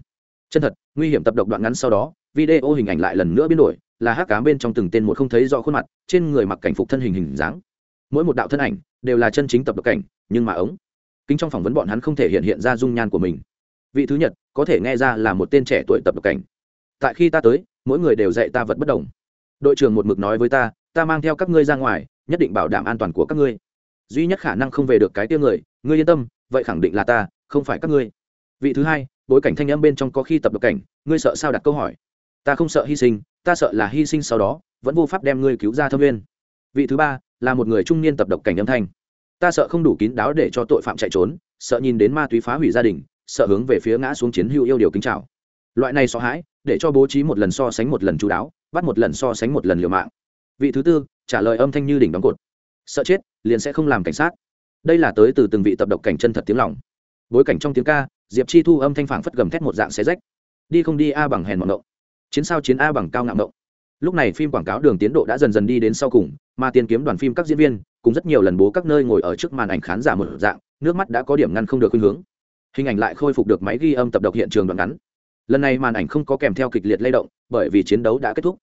Chân thật, nguy hiểm tập độc đoạn ngắn sau đó, video hình ảnh lại lần nữa biến đổi là hắc cám bên trong từng tên một không thấy rõ khuôn mặt, trên người mặc cảnh phục thân hình hình dáng. Mỗi một đạo thân ảnh đều là chân chính tập độc cảnh, nhưng mà ống kính trong phỏng vấn bọn hắn không thể hiện hiện ra dung nhan của mình. Vị thứ nhất có thể nghe ra là một tên trẻ tuổi tập độc cảnh. Tại khi ta tới, mỗi người đều dạy ta vật bất đồng. Đội trưởng một mực nói với ta ta mang theo các ngươi ra ngoài, nhất định bảo đảm an toàn của các ngươi. Duy nhất khả năng không về được cái tia người, ngươi yên tâm, vậy khẳng định là ta, không phải các ngươi. Vị thứ hai, bối cảnh thanh âm bên trong có khi tập độc cảnh, ngươi sợ sao đặt câu hỏi? Ta không sợ hy sinh, ta sợ là hy sinh sau đó, vẫn vô pháp đem ngươi cứu ra thâm nguyên. Vị thứ ba, là một người trung niên tập độc cảnh âm thanh. Ta sợ không đủ kín đáo để cho tội phạm chạy trốn, sợ nhìn đến ma túy phá hủy gia đình, sợ hướng về phía ngã xuống chiến hữu yêu điều kính trào loại này sợ hãi, để cho bố trí một lần so sánh một lần chú đáo, bắt một lần so sánh một lần liều mạng. Vị thứ tư, trả lời âm thanh như đỉnh đóng cột. Sợ chết, liền sẽ không làm cảnh sát. Đây là tới từ từng vị tập độc cảnh chân thật tiếng lòng. Bối cảnh trong tiếng ca, diệp chi thu âm thanh phảng phất gầm thét một dạng xé rách. Đi không đi a bằng hèn mọn động chiến sao chiến a bằng cao ngạo động lúc này phim quảng cáo đường tiến độ đã dần dần đi đến sau cùng, mà tiền kiếm đoàn phim các diễn viên, cùng rất nhiều lần bố các nơi ngồi ở trước màn ảnh khán giả một dạng, nước mắt đã có điểm ngăn không được khuynh hướng. Hình ảnh lại khôi phục được máy ghi âm tập độc hiện trường đoạn ngắn. Lần này màn ảnh không có kèm theo kịch liệt lay động, bởi vì chiến đấu đã kết thúc.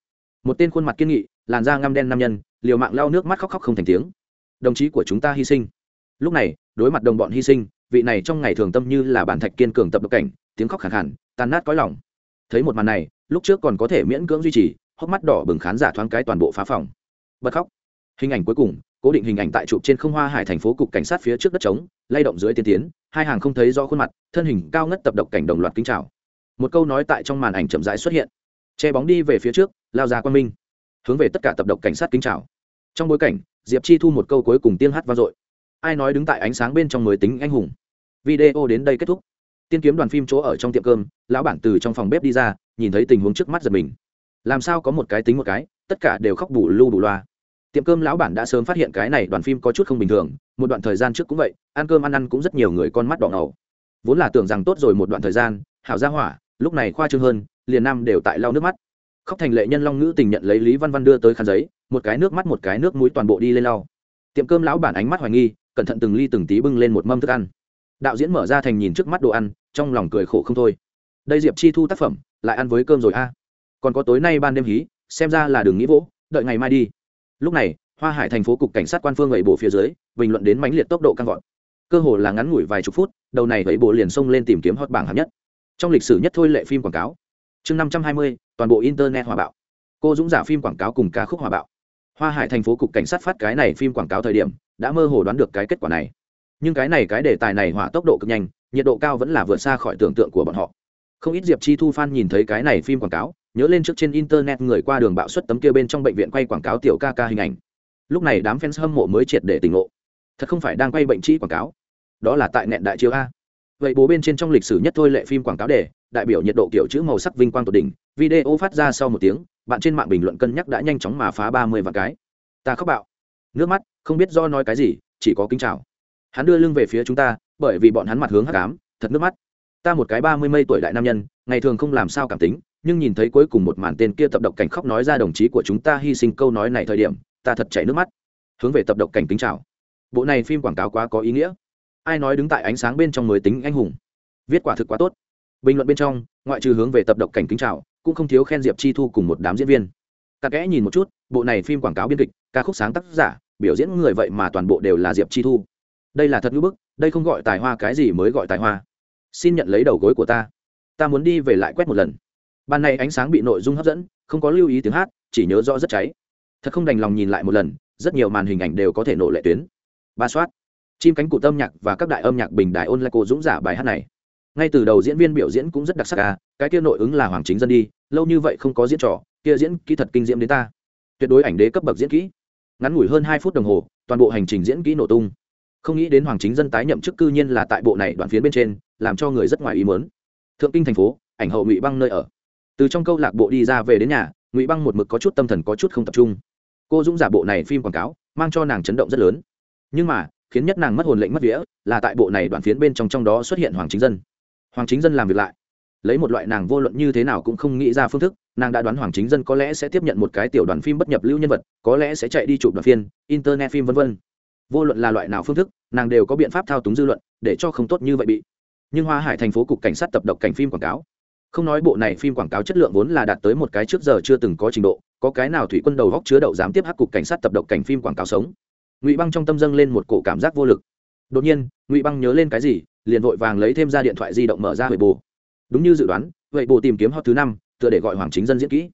Một tên khuôn mặt kiên nghị, làn da ngăm đen nam nhân, liều mạng lao nước mắt khóc khóc không thành tiếng. Đồng chí của chúng ta hy sinh. Lúc này, đối mặt đồng bọn hy sinh, vị này trong ngày thường tâm như là bản thạch kiên cường tập độc cảnh, tiếng khóc khẳng hẳn tan nát cõi lòng. Thấy một màn này lúc trước còn có thể miễn cưỡng duy trì, hốc mắt đỏ bừng khán giả thoáng cái toàn bộ phá phòng. Bật khóc. Hình ảnh cuối cùng, cố định hình ảnh tại chụp trên không hoa hải thành phố cục cảnh sát phía trước đất trống, lay động dưới tiên tiến, hai hàng không thấy rõ khuôn mặt, thân hình cao ngất tập độc cảnh đồng loạt kính chào. Một câu nói tại trong màn ảnh chậm rãi xuất hiện. Che bóng đi về phía trước, lao ra quan minh. Hướng về tất cả tập độc cảnh sát kính chào. Trong bối cảnh, diệp chi thu một câu cuối cùng tiếng hát vang dội. Ai nói đứng tại ánh sáng bên trong mới tính anh hùng. Video đến đây kết thúc tiên kiếm đoàn phim chỗ ở trong tiệm cơm, lão bản từ trong phòng bếp đi ra, nhìn thấy tình huống trước mắt giật mình. Làm sao có một cái tính một cái, tất cả đều khóc bù lu bù loa. Tiệm cơm lão bản đã sớm phát hiện cái này đoàn phim có chút không bình thường, một đoạn thời gian trước cũng vậy, ăn cơm ăn ăn cũng rất nhiều người con mắt đỏ ngầu. Vốn là tưởng rằng tốt rồi một đoạn thời gian, hảo ra hỏa, lúc này khoa trương hơn, liền nam đều tại lau nước mắt. Khóc thành lệ nhân long ngữ tình nhận lấy lý văn văn đưa tới khăn giấy, một cái nước mắt một cái nước mũi toàn bộ đi lên lau. Tiệm cơm lão bản ánh mắt hoài nghi, cẩn thận từng ly từng tí bưng lên một mâm thức ăn. Đạo diễn mở ra thành nhìn trước mắt đồ ăn trong lòng cười khổ không thôi. Đây diệp chi thu tác phẩm, lại ăn với cơm rồi a. Còn có tối nay ban đêm hí, xem ra là đừng nghĩ vỗ, đợi ngày mai đi. Lúc này, hoa hải thành phố cục cảnh sát quan phương gậy bộ phía dưới, bình luận đến mãnh liệt tốc độ căng vọt cơ hồ là ngắn ngủi vài chục phút, đầu này gậy bộ liền xông lên tìm kiếm hot bảng hạng nhất. Trong lịch sử nhất thôi lệ phim quảng cáo. Chương năm trăm hai mươi, toàn bộ internet hòa bạo. Cô dũng giả phim quảng cáo cùng ca khúc hòa bạo. Hoa hải thành phố cục cảnh sát phát cái này phim quảng cáo thời điểm, đã mơ hồ đoán được cái kết quả này nhưng cái này cái đề tài này hỏa tốc độ cực nhanh, nhiệt độ cao vẫn là vượt xa khỏi tưởng tượng của bọn họ. Không ít diệp chi thu f nhìn thấy cái này phim quảng cáo, nhớ lên trước trên internet người qua đường bạo xuất tấm kia bên trong bệnh viện quay quảng cáo tiểu ca ca hình ảnh. Lúc này đám fans hâm mộ mới triệt để tỉnh ngộ. Thật không phải đang quay bệnh trị quảng cáo. Đó là tại nẹn đại chiếu a. Vậy bố bên trên trong lịch sử nhất thôi lệ phim quảng cáo đề, đại biểu nhiệt độ kiểu chữ màu sắc vinh quang tột đỉnh, video phát ra sau một tiếng, bạn trên mạng bình luận cân nhắc đã nhanh chóng mà phá ba mươi vạn cái. Ta khóc bạo. Nước mắt, không biết do nói cái gì, chỉ có kính chào hắn đưa lưng về phía chúng ta, bởi vì bọn hắn mặt hướng hắc ám, thật nước mắt. Ta một cái ba mươi mây tuổi đại nam nhân, ngày thường không làm sao cảm tính, nhưng nhìn thấy cuối cùng một màn tên kia tập độc cảnh khóc nói ra đồng chí của chúng ta hy sinh câu nói này thời điểm, ta thật chảy nước mắt. Hướng về tập độc cảnh kính chào. Bộ này phim quảng cáo quá có ý nghĩa. Ai nói đứng tại ánh sáng bên trong mới tính anh hùng? Viết quả thực quá tốt. Bình luận bên trong, ngoại trừ hướng về tập độc cảnh kính chào, cũng không thiếu khen diệp chi thu cùng một đám diễn viên. Ta kẽ nhìn một chút, bộ này phim quảng cáo biên kịch, ca khúc sáng tác giả, biểu diễn người vậy mà toàn bộ đều là diệp chi thu đây là thật ngữ bức, đây không gọi tài hoa cái gì mới gọi tài hoa. Xin nhận lấy đầu gối của ta. Ta muốn đi về lại quét một lần. Ban này ánh sáng bị nội dung hấp dẫn, không có lưu ý tiếng hát, chỉ nhớ rõ rất cháy. Thật không đành lòng nhìn lại một lần, rất nhiều màn hình ảnh đều có thể nổ lệ tuyến. Ba soát. Chim cánh cụt âm nhạc và các đại âm nhạc bình đại ôn lại cô dũng giả bài hát này. Ngay từ đầu diễn viên biểu diễn cũng rất đặc sắc ca cái kia nội ứng là hoàng chính dân đi, lâu như vậy không có diễn trò, kia diễn kỹ thật kinh diễm đến ta. Tuyệt đối ảnh đế cấp bậc diễn kỹ. Ngắn ngủi hơn hai phút đồng hồ, toàn bộ hành trình diễn kỹ nổ tung không nghĩ đến hoàng chính dân tái nhậm chức cư nhiên là tại bộ này đoạn phiến bên trên, làm cho người rất ngoài ý mớn thượng kinh thành phố, ảnh hậu ngụy băng nơi ở. Từ trong câu lạc bộ đi ra về đến nhà, ngụy băng một mực có chút tâm thần có chút không tập trung. Cô dũng giả bộ này phim quảng cáo, mang cho nàng chấn động rất lớn. Nhưng mà, khiến nhất nàng mất hồn lệnh mất vía, là tại bộ này đoạn phiến bên trong trong đó xuất hiện hoàng chính dân. Hoàng chính dân làm việc lại. Lấy một loại nàng vô luận như thế nào cũng không nghĩ ra phương thức, nàng đã đoán hoàng chính dân có lẽ sẽ tiếp nhận một cái tiểu đoàn phim bất nhập lưu nhân vật, có lẽ sẽ chạy đi chụp đoàn phim internet phim v v vô luận là loại nào phương thức, nàng đều có biện pháp thao túng dư luận, để cho không tốt như vậy bị. Nhưng hoa hải thành phố cục cảnh sát tập độc cảnh phim quảng cáo. Không nói bộ này phim quảng cáo chất lượng vốn là đạt tới một cái trước giờ chưa từng có trình độ, có cái nào thủy quân đầu góc chứa đậu dám tiếp hắc cục cảnh sát tập độc cảnh phim quảng cáo sống. Ngụy băng trong tâm dâng lên một cổ cảm giác vô lực. Đột nhiên, ngụy băng nhớ lên cái gì, liền vội vàng lấy thêm ra điện thoại di động mở ra huệ bồ. Đúng như dự đoán, huệ bồ tìm kiếm hot thứ năm, tựa để gọi hoàng chính dân diễn kỹ.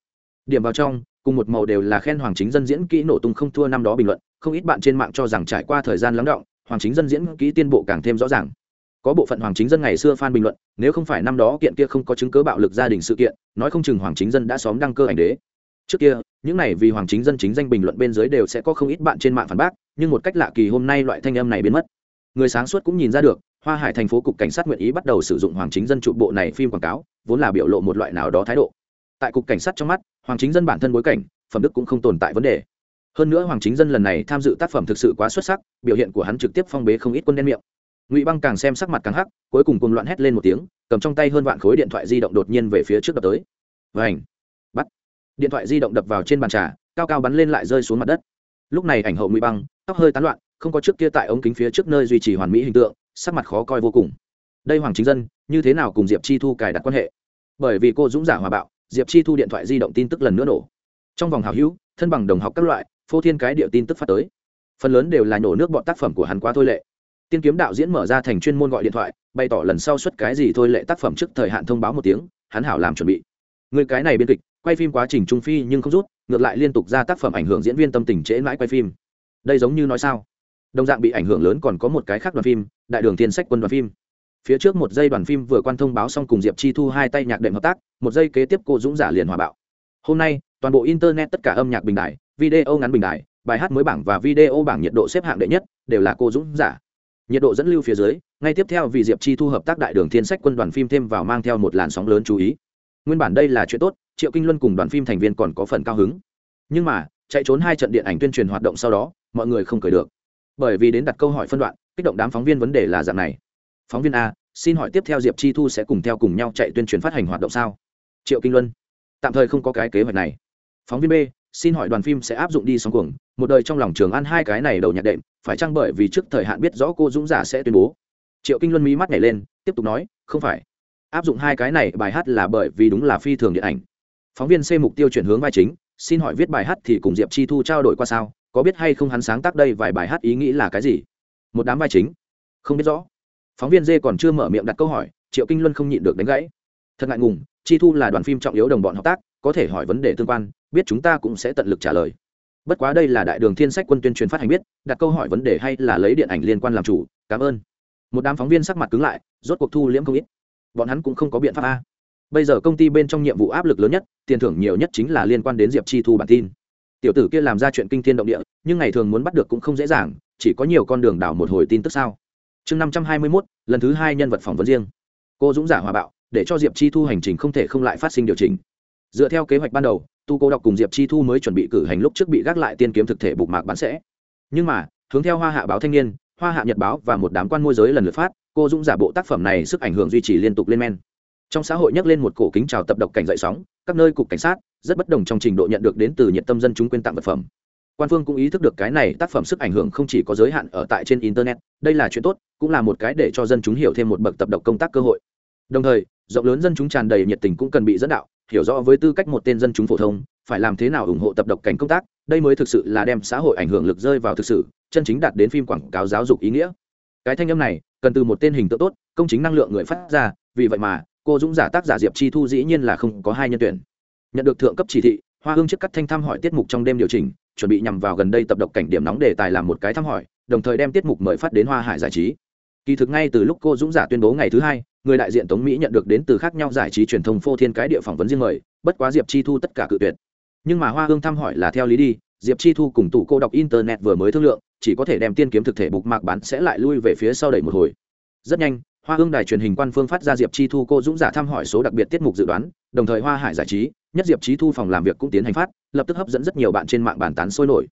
Điểm vào trong, cùng một màu đều là khen hoàng chính dân diễn kỹ nổ tung không thua năm đó bình luận không ít bạn trên mạng cho rằng trải qua thời gian lắng động, hoàng chính dân diễn kỹ tiên bộ càng thêm rõ ràng. Có bộ phận hoàng chính dân ngày xưa fan bình luận, nếu không phải năm đó kiện kia không có chứng cứ bạo lực gia đình sự kiện, nói không chừng hoàng chính dân đã xóm đăng cơ ảnh đế. Trước kia, những này vì hoàng chính dân chính danh bình luận bên dưới đều sẽ có không ít bạn trên mạng phản bác, nhưng một cách lạ kỳ hôm nay loại thanh âm này biến mất. Người sáng suốt cũng nhìn ra được, hoa hải thành phố cục cảnh sát nguyện ý bắt đầu sử dụng hoàng chính dân trụ bộ này phim quảng cáo, vốn là biểu lộ một loại nào đó thái độ. Tại cục cảnh sát trong mắt, hoàng chính dân bản thân bối cảnh, phẩm đức cũng không tồn tại vấn đề hơn nữa hoàng chính dân lần này tham dự tác phẩm thực sự quá xuất sắc, biểu hiện của hắn trực tiếp phong bế không ít quân đen miệng. Ngụy băng càng xem sắc mặt càng hắc, cuối cùng cùng loạn hét lên một tiếng, cầm trong tay hơn vạn khối điện thoại di động đột nhiên về phía trước đập tới. Vảnh bắt! Điện thoại di động đập vào trên bàn trà, cao cao bắn lên lại rơi xuống mặt đất. Lúc này ảnh hậu ngụy băng, tóc hơi tán loạn, không có trước kia tại ống kính phía trước nơi duy trì hoàn mỹ hình tượng, sắc mặt khó coi vô cùng. Đây hoàng chính dân, như thế nào cùng diệp chi thu cài đặt quan hệ? Bởi vì cô dũng giả hòa bạo, diệp chi thu điện thoại di động tin tức lần nữa nổ. Trong vòng hào hữu, thân bằng đồng học các loại phô thiên cái điệu tin tức phát tới. Phần lớn đều là nhổ nước bọn tác phẩm của hắn quá thôi lệ. Tiên kiếm đạo diễn mở ra thành chuyên môn gọi điện thoại, bày tỏ lần sau xuất cái gì thôi lệ tác phẩm trước thời hạn thông báo một tiếng, hắn hảo làm chuẩn bị. Người cái này biên kịch, quay phim quá trình trung phi nhưng không rút, ngược lại liên tục ra tác phẩm ảnh hưởng diễn viên tâm tình trễ mãi quay phim. Đây giống như nói sao? Đồng dạng bị ảnh hưởng lớn còn có một cái khác đoàn phim, đại đường tiên sách quân đoàn phim. Phía trước một giây đoàn phim vừa quan thông báo xong cùng diệp chi thu hai tay nhạc đệm hợp tác, một giây kế tiếp cô dũng giả liền hòa bạo. Hôm nay, toàn bộ internet tất cả âm nhạc bình đại video ngắn bình đại bài hát mới bảng và video bảng nhiệt độ xếp hạng đệ nhất đều là cô dũng giả. Nhiệt độ dẫn lưu phía dưới, ngay tiếp theo vì diệp chi thu hợp tác đại đường thiên sách quân đoàn phim thêm vào mang theo một làn sóng lớn chú ý. Nguyên bản đây là chuyện tốt, triệu kinh luân cùng đoàn phim thành viên còn có phần cao hứng. Nhưng mà, chạy trốn hai trận điện ảnh tuyên truyền hoạt động sau đó, mọi người không cười được. Bởi vì đến đặt câu hỏi phân đoạn, kích động đám phóng viên vấn đề là dạng này. Phóng viên a, xin hỏi tiếp theo diệp chi thu sẽ cùng theo cùng nhau chạy tuyên truyền phát hành hoạt động sao? Triệu kinh luân, tạm thời không có cái kế hoạch này. Phóng viên b xin hỏi đoàn phim sẽ áp dụng đi sóng cuồng, một đời trong lòng trường ăn hai cái này đầu nhạc đệm, phải chăng bởi vì trước thời hạn biết rõ cô dũng giả sẽ tuyên bố? Triệu kinh luân mí mắt nhảy lên, tiếp tục nói, không phải. Áp dụng hai cái này, bài hát là bởi vì đúng là phi thường điện ảnh. Phóng viên c mục tiêu chuyển hướng vai chính, xin hỏi viết bài hát thì cùng diệp chi thu trao đổi qua sao, có biết hay không hắn sáng tác đây vài bài hát ý nghĩ là cái gì? Một đám vai chính, không biết rõ. Phóng viên dê còn chưa mở miệng đặt câu hỏi, triệu kinh luân không nhịn được đánh gãy. Thật ngại ngùng, chi thu là đoàn phim trọng yếu đồng bọn hợp tác có thể hỏi vấn đề tương quan, biết chúng ta cũng sẽ tận lực trả lời. Bất quá đây là đại đường thiên sách quân tuyên truyền phát hành biết, đặt câu hỏi vấn đề hay là lấy điện ảnh liên quan làm chủ, cảm ơn. Một đám phóng viên sắc mặt cứng lại, rốt cuộc thu liễm không ít. Bọn hắn cũng không có biện pháp a. Bây giờ công ty bên trong nhiệm vụ áp lực lớn nhất, tiền thưởng nhiều nhất chính là liên quan đến diệp chi thu bản tin. Tiểu tử kia làm ra chuyện kinh thiên động địa, nhưng ngày thường muốn bắt được cũng không dễ dàng, chỉ có nhiều con đường đảo một hồi tin tức sao. Chương năm trăm hai mươi mốt, lần thứ hai nhân vật phỏng vấn riêng. Cô dũng giả hòa bạo, để cho diệp chi thu hành trình không thể không lại phát sinh điều chỉnh dựa theo kế hoạch ban đầu, tu cô đọc cùng diệp chi thu mới chuẩn bị cử hành lúc trước bị gác lại tiên kiếm thực thể bục mạc bán sẽ. Nhưng mà, hướng theo hoa hạ báo thanh niên, hoa hạ nhật báo và một đám quan môi giới lần lượt phát, cô dũng giả bộ tác phẩm này sức ảnh hưởng duy trì liên tục lên men. Trong xã hội nhắc lên một cổ kính chào tập độc cảnh dậy sóng, các nơi cục cảnh sát rất bất đồng trong trình độ nhận được đến từ nhiệt tâm dân chúng quyên tặng vật phẩm. Quan phương cũng ý thức được cái này tác phẩm sức ảnh hưởng không chỉ có giới hạn ở tại trên internet, đây là chuyện tốt, cũng là một cái để cho dân chúng hiểu thêm một bậc tập độc công tác cơ hội. Đồng thời, rộng lớn dân chúng tràn đầy nhiệt tình cũng cần bị dẫn đạo hiểu rõ với tư cách một tên dân chúng phổ thông, phải làm thế nào ủng hộ tập độc cảnh công tác, đây mới thực sự là đem xã hội ảnh hưởng lực rơi vào thực sự, chân chính đạt đến phim quảng cáo giáo dục ý nghĩa. Cái thanh âm này, cần từ một tên hình tượng tốt, công chính năng lượng người phát ra, vì vậy mà, cô dũng giả tác giả diệp chi thu dĩ nhiên là không có hai nhân tuyển. Nhận được thượng cấp chỉ thị, hoa hương trước cắt thanh thăm hỏi tiết mục trong đêm điều chỉnh, chuẩn bị nhằm vào gần đây tập độc cảnh điểm nóng đề tài làm một cái thăm hỏi, đồng thời đem tiết mục mời phát đến hoa hải giải trí kỳ thực ngay từ lúc cô dũng giả tuyên bố ngày thứ hai, người đại diện tống mỹ nhận được đến từ khác nhau giải trí truyền thông phô thiên cái địa phỏng vấn riêng mời, bất quá diệp chi thu tất cả cự tuyệt. Nhưng mà hoa hương thăm hỏi là theo lý đi, diệp chi thu cùng tủ cô đọc internet vừa mới thương lượng, chỉ có thể đem tiên kiếm thực thể bục mạc bán sẽ lại lui về phía sau đẩy một hồi. Rất nhanh, hoa hương đài truyền hình quan phương phát ra diệp chi thu cô dũng giả thăm hỏi số đặc biệt tiết mục dự đoán, đồng thời hoa hải giải trí, nhất diệp chi thu phòng làm việc cũng tiến hành phát, lập tức hấp dẫn rất nhiều bạn trên mạng bàn tán sôi nổi.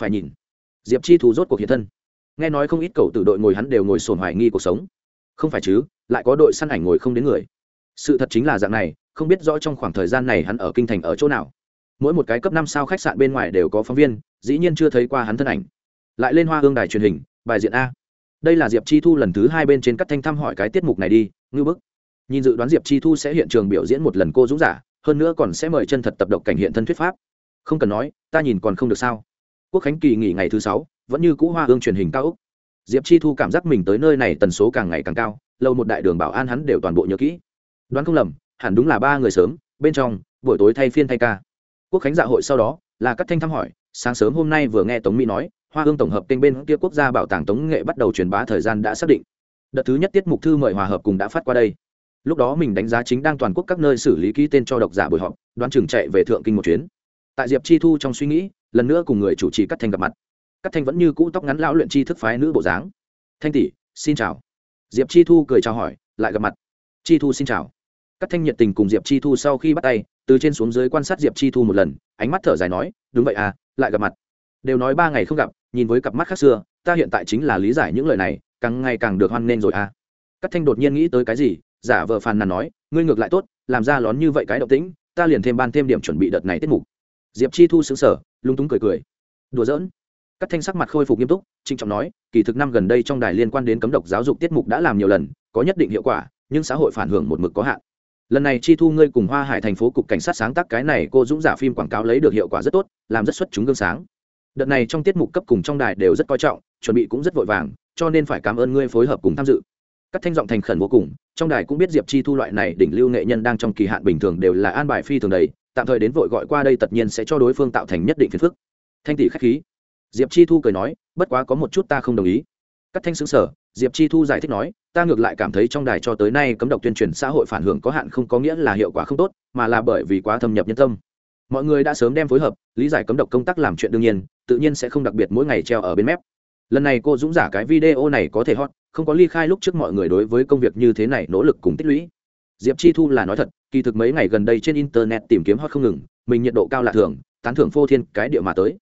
Phải nhìn. Diệp chi thu rốt cuộc hiện thân nghe nói không ít cầu từ đội ngồi hắn đều ngồi sồn hoài nghi cuộc sống. Không phải chứ, lại có đội săn ảnh ngồi không đến người. Sự thật chính là dạng này, không biết rõ trong khoảng thời gian này hắn ở kinh thành ở chỗ nào. Mỗi một cái cấp năm sao khách sạn bên ngoài đều có phóng viên, dĩ nhiên chưa thấy qua hắn thân ảnh. Lại lên hoa hương đài truyền hình, bài diện a. Đây là diệp chi thu lần thứ hai bên trên các thanh thăm hỏi cái tiết mục này đi, ngư bức. Nhìn dự đoán diệp chi thu sẽ hiện trường biểu diễn một lần cô dũng giả, hơn nữa còn sẽ mời chân thật tập độc cảnh hiện thân thuyết pháp. Không cần nói, ta nhìn còn không được sao quốc khánh kỳ nghỉ ngày thứ sáu, vẫn như cũ hoa hương truyền hình cao úc diệp chi thu cảm giác mình tới nơi này tần số càng ngày càng cao, lâu một đại đường bảo an hắn đều toàn bộ nhớ kỹ. Đoán không lầm, hẳn đúng là ba người sớm, bên trong, buổi tối thay phiên thay ca. Quốc khánh dạ hội sau đó, là các thanh thăm hỏi, sáng sớm hôm nay vừa nghe tống mỹ nói, hoa hương tổng hợp kênh bên kia quốc gia bảo tàng tống nghệ bắt đầu truyền bá thời gian đã xác định. Đợt thứ nhất tiết mục thư mời hòa hợp cùng đã phát qua đây. Lúc đó mình đánh giá chính đang toàn quốc các nơi xử lý ký tên cho độc giả buổi họp, đoán chừng chạy về thượng kinh một chuyến. Tại diệp chi thu trong suy nghĩ lần nữa cùng người chủ trì cắt thanh gặp mặt. Cắt thanh vẫn như cũ tóc ngắn lão luyện chi thức phái nữ bộ dáng. Thanh tỷ, xin chào. Diệp chi thu cười chào hỏi, lại gặp mặt. Chi thu xin chào. Cắt thanh nhiệt tình cùng diệp chi thu sau khi bắt tay, từ trên xuống dưới quan sát diệp chi thu một lần, ánh mắt thở dài nói, đúng vậy à lại gặp mặt. Đều nói ba ngày không gặp, nhìn với cặp mắt khác xưa, ta hiện tại chính là lý giải những lời này, càng ngày càng được hoan nghênh rồi à. Cắt thanh đột nhiên nghĩ tới cái gì, giả vờ phàn nàn nói, ngươi ngược lại tốt, làm ra lón như vậy cái động tĩnh, ta liền thêm ban thêm điểm chuẩn bị đợt này tiết mục diệp chi thu xứng sở lung túng cười cười. Đùa giỡn. Các thanh sắc mặt khôi phục nghiêm túc trinh trọng nói, kỳ thực năm gần đây trong đài liên quan đến cấm độc giáo dục tiết mục đã làm nhiều lần, có nhất định hiệu quả, nhưng xã hội phản hưởng một mực có hạn. Lần này chi thu ngươi cùng hoa hải thành phố cục cảnh sát sáng tác cái này cô dũng giả phim quảng cáo lấy được hiệu quả rất tốt, làm rất xuất chúng gương sáng. Đợt này trong tiết mục cấp cùng trong đài đều rất coi trọng, chuẩn bị cũng rất vội vàng, cho nên phải cảm ơn ngươi phối hợp cùng tham dự. Các thanh giọng thành khẩn vô cùng, trong đài cũng biết diệp chi thu loại này đỉnh lưu nghệ nhân đang trong kỳ hạn bình thường đều là an bài phi thường đầy tạm thời đến vội gọi qua đây tất nhiên sẽ cho đối phương tạo thành nhất định phiền phức. Thanh tỷ khách khí. Diệp chi thu cười nói, bất quá có một chút ta không đồng ý. Cắt thanh xứng sở diệp chi thu giải thích nói, ta ngược lại cảm thấy trong đài cho tới nay cấm độc tuyên truyền xã hội phản hưởng có hạn không có nghĩa là hiệu quả không tốt, mà là bởi vì quá thâm nhập nhân tâm. Mọi người đã sớm đem phối hợp, lý giải cấm độc công tác làm chuyện đương nhiên, tự nhiên sẽ không đặc biệt mỗi ngày treo ở bên mép. Lần này cô dũng giả cái video này có thể hot, không có ly khai lúc trước mọi người đối với công việc như thế này nỗ lực cùng tích lũy diệp chi thu là nói thật, kỳ thực mấy ngày gần đây trên internet tìm kiếm hot không ngừng, mình nhiệt độ cao lạ thường, tán thưởng phô thiên cái địa mà tới.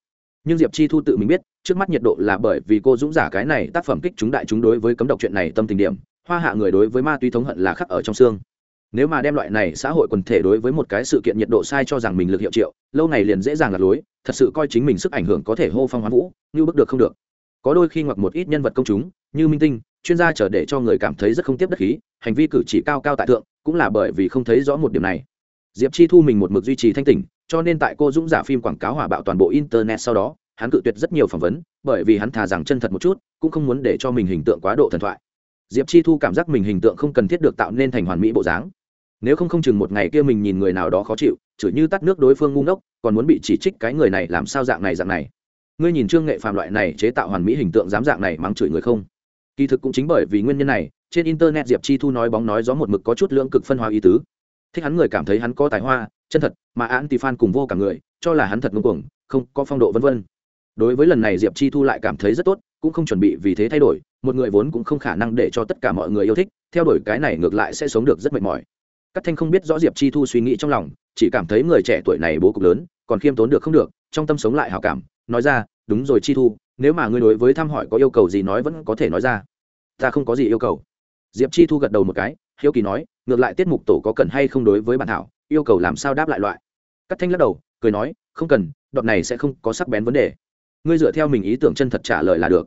Nhưng diệp chi thu tự mình biết, trước mắt nhiệt độ là bởi vì cô dũng giả cái này tác phẩm kích chúng đại chúng đối với cấm độc chuyện này tâm tình điểm, hoa hạ người đối với ma túy thống hận là khắc ở trong xương. Nếu mà đem loại này xã hội quần thể đối với một cái sự kiện nhiệt độ sai cho rằng mình lực hiệu triệu, lâu ngày liền dễ dàng lạc lối, thật sự coi chính mình sức ảnh hưởng có thể hô phong hoán vũ, như bức được không được. Có đôi khi ngoặc một ít nhân vật công chúng, như minh tinh chuyên gia trở để cho người cảm thấy rất không tiếp đất khí, hành vi cử chỉ cao cao tại thượng, cũng là bởi vì không thấy rõ một điểm này. Diệp chi thu mình một mực duy trì thanh tỉnh, cho nên tại cô dũng giả phim quảng cáo hỏa bạo toàn bộ internet sau đó, hắn cự tuyệt rất nhiều phỏng vấn, bởi vì hắn thà rằng chân thật một chút, cũng không muốn để cho mình hình tượng quá độ thần thoại. Diệp chi thu cảm giác mình hình tượng không cần thiết được tạo nên thành hoàn mỹ bộ dáng. Nếu không không chừng một ngày kia mình nhìn người nào đó khó chịu, chửi như tắt nước đối phương ngu ngốc, còn muốn bị chỉ trích cái người này làm sao dạng này dạng này. Ngươi nhìn trương nghệ phàm loại này chế tạo hoàn mỹ hình tượng dám dạng này mắng chửi người không? Kỳ thực cũng chính bởi vì nguyên nhân này, trên internet diệp chi thu nói bóng nói gió một mực có chút lưỡng cực phân hóa ý tứ. Thích hắn người cảm thấy hắn có tài hoa, chân thật, mà án tì phan cùng vô cả người, cho là hắn thật ngưng cuồng, không, có phong độ vân vân. Đối với lần này diệp chi thu lại cảm thấy rất tốt, cũng không chuẩn bị vì thế thay đổi, một người vốn cũng không khả năng để cho tất cả mọi người yêu thích, theo đuổi cái này ngược lại sẽ sống được rất mệt mỏi. Các thanh không biết rõ diệp chi thu suy nghĩ trong lòng, chỉ cảm thấy người trẻ tuổi này bố cục lớn, còn khiêm tốn được không được, trong tâm sống lại hào cảm, nói ra, đúng rồi chi thu, nếu mà ngươi đối với thăm hỏi có yêu cầu gì nói vẫn có thể nói ra ta không có gì yêu cầu. Diệp chi thu gật đầu một cái, hiếu kỳ nói, ngược lại tiết mục tổ có cần hay không đối với bản thảo, yêu cầu làm sao đáp lại loại. Cắt thanh lắc đầu, cười nói, không cần đoạn này sẽ không có sắc bén vấn đề. Ngươi dựa theo mình ý tưởng chân thật trả lời là được.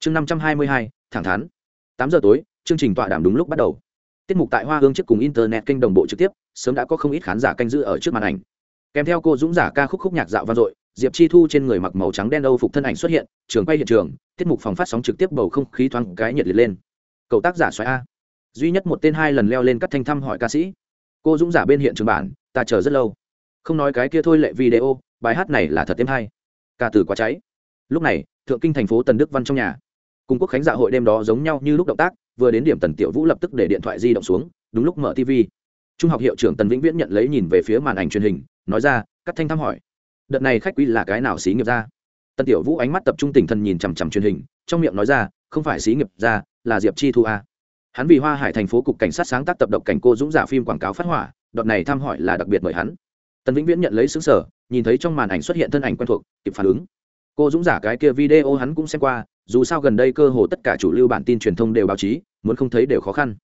Chương năm trăm hai mươi hai, thẳng thắn. Tám giờ tối, chương trình tọa đàm đúng lúc bắt đầu. Tiết mục tại hoa hương trước cùng internet kênh đồng bộ trực tiếp, sớm đã có không ít khán giả canh giữ ở trước màn ảnh. Kèm theo cô dũng giả ca khúc khúc nhạc dạo vang dội diệp chi thu trên người mặc màu trắng đen âu phục thân ảnh xuất hiện, trường quay hiện trường, tiết mục phòng phát sóng trực tiếp bầu không khí thoáng cái nhiệt liệt lên. Cậu tác giả xoáy a. Duy nhất một tên hai lần leo lên cắt thanh thăm hỏi ca sĩ. Cô dũng giả bên hiện trường bản, ta chờ rất lâu. Không nói cái kia thôi lệ video, bài hát này là thật thêm hay. Ca từ quá cháy. Lúc này, thượng kinh thành phố tần đức văn trong nhà. Cùng quốc khánh dạ hội đêm đó giống nhau như lúc động tác, vừa đến điểm tần tiểu vũ lập tức để điện thoại di động xuống, đúng lúc mở tv trung học hiệu trưởng tần vĩnh viễn nhận lấy nhìn về phía màn ảnh truyền hình, nói ra cắt thanh thăm hỏi đợt này khách quý là cái nào xí nghiệp ra? Tần tiểu vũ ánh mắt tập trung tỉnh thần nhìn chằm chằm truyền hình, trong miệng nói ra, không phải xí nghiệp ra, là diệp chi thu a. Hắn vì hoa hải thành phố cục cảnh sát sáng tác tập độc cảnh cô dũng giả phim quảng cáo phát hỏa, đợt này thăm hỏi là đặc biệt mời hắn. Tần vĩnh viễn nhận lấy xứng sở, nhìn thấy trong màn ảnh xuất hiện thân ảnh quen thuộc, kịp phản ứng. Cô dũng giả cái kia video hắn cũng xem qua, dù sao gần đây cơ hồ tất cả chủ lưu bản tin truyền thông đều báo chí, muốn không thấy đều khó khăn.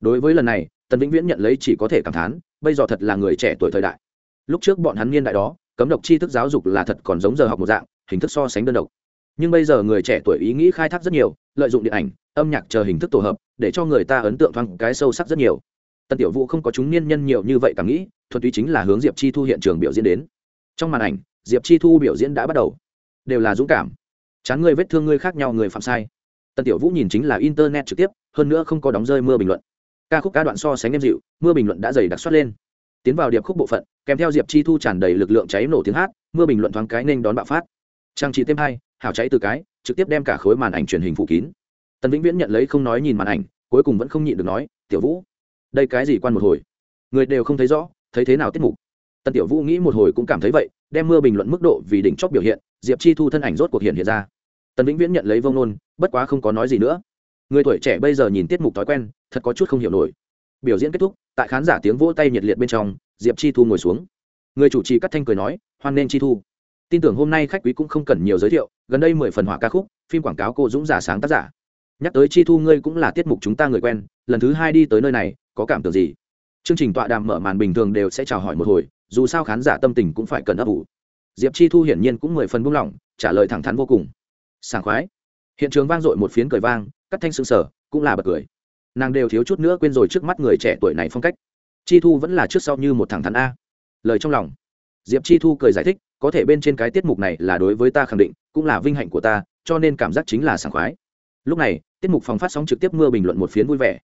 Đối với lần này, tần vĩnh viễn nhận lấy chỉ có thể cảm thán, bây giờ thật là người trẻ tuổi thời đại. Lúc trước bọn hắn niên đại đó cấm độc tri thức giáo dục là thật còn giống giờ học một dạng, hình thức so sánh đơn độc. Nhưng bây giờ người trẻ tuổi ý nghĩ khai thác rất nhiều, lợi dụng điện ảnh, âm nhạc chờ hình thức tổ hợp, để cho người ta ấn tượng thoáng cái sâu sắc rất nhiều. Tần tiểu vũ không có chúng niên nhân nhiều như vậy cảm nghĩ thuật túy chính là hướng diệp chi thu hiện trường biểu diễn đến. Trong màn ảnh, diệp chi thu biểu diễn đã bắt đầu. Đều là dũng cảm. Chán người vết thương người khác nhau người phạm sai. Tần tiểu vũ nhìn chính là internet trực tiếp, hơn nữa không có đóng rơi mưa bình luận. Ca khúc ca đoạn so sánh em dịu, mưa bình luận đã dày đặc xuất lên tiến vào điệp khúc bộ phận, kèm theo diệp chi thu tràn đầy lực lượng cháy nổ tiếng hát, mưa bình luận thoáng cái nên đón bạo phát. Trang trí thêm hai, hảo cháy từ cái, trực tiếp đem cả khối màn ảnh truyền hình phủ kín. Tần vĩnh viễn nhận lấy không nói nhìn màn ảnh, cuối cùng vẫn không nhịn được nói, tiểu vũ, đây cái gì quan một hồi? Người đều không thấy rõ, thấy thế nào tiết mục? Tần tiểu vũ nghĩ một hồi cũng cảm thấy vậy, đem mưa bình luận mức độ vì đỉnh chóp biểu hiện, diệp chi thu thân ảnh rốt cuộc hiện hiện ra. Tần vĩnh viễn nhận lấy vông nôn, bất quá không có nói gì nữa. Người tuổi trẻ bây giờ nhìn tiết mục thói quen, thật có chút không hiểu nổi biểu diễn kết thúc, tại khán giả tiếng vỗ tay nhiệt liệt bên trong, diệp chi thu ngồi xuống. Người chủ trì cắt thanh cười nói, hoan nghênh chi thu. Tin tưởng hôm nay khách quý cũng không cần nhiều giới thiệu, gần đây mười phần hỏa ca khúc, phim quảng cáo cô dũng giả sáng tác giả. Nhắc tới chi thu ngươi cũng là tiết mục chúng ta người quen, lần thứ hai đi tới nơi này, có cảm tưởng gì? Chương trình tọa đàm mở màn bình thường đều sẽ chào hỏi một hồi, dù sao khán giả tâm tình cũng phải cần ấp ủ. Diệp chi thu hiển nhiên cũng mười phần buông lỏng, trả lời thẳng thắn vô cùng. Sảng khoái. Hiện trường vang dội một phiến cười vang cắt thanh sương sở cũng là bật cười nàng đều thiếu chút nữa quên rồi trước mắt người trẻ tuổi này phong cách. Chi thu vẫn là trước sau như một thẳng thắn a. Lời trong lòng. Diệp chi thu cười giải thích, có thể bên trên cái tiết mục này là đối với ta khẳng định, cũng là vinh hạnh của ta, cho nên cảm giác chính là sảng khoái. Lúc này, tiết mục phòng phát sóng trực tiếp mưa bình luận một phiến vui vẻ.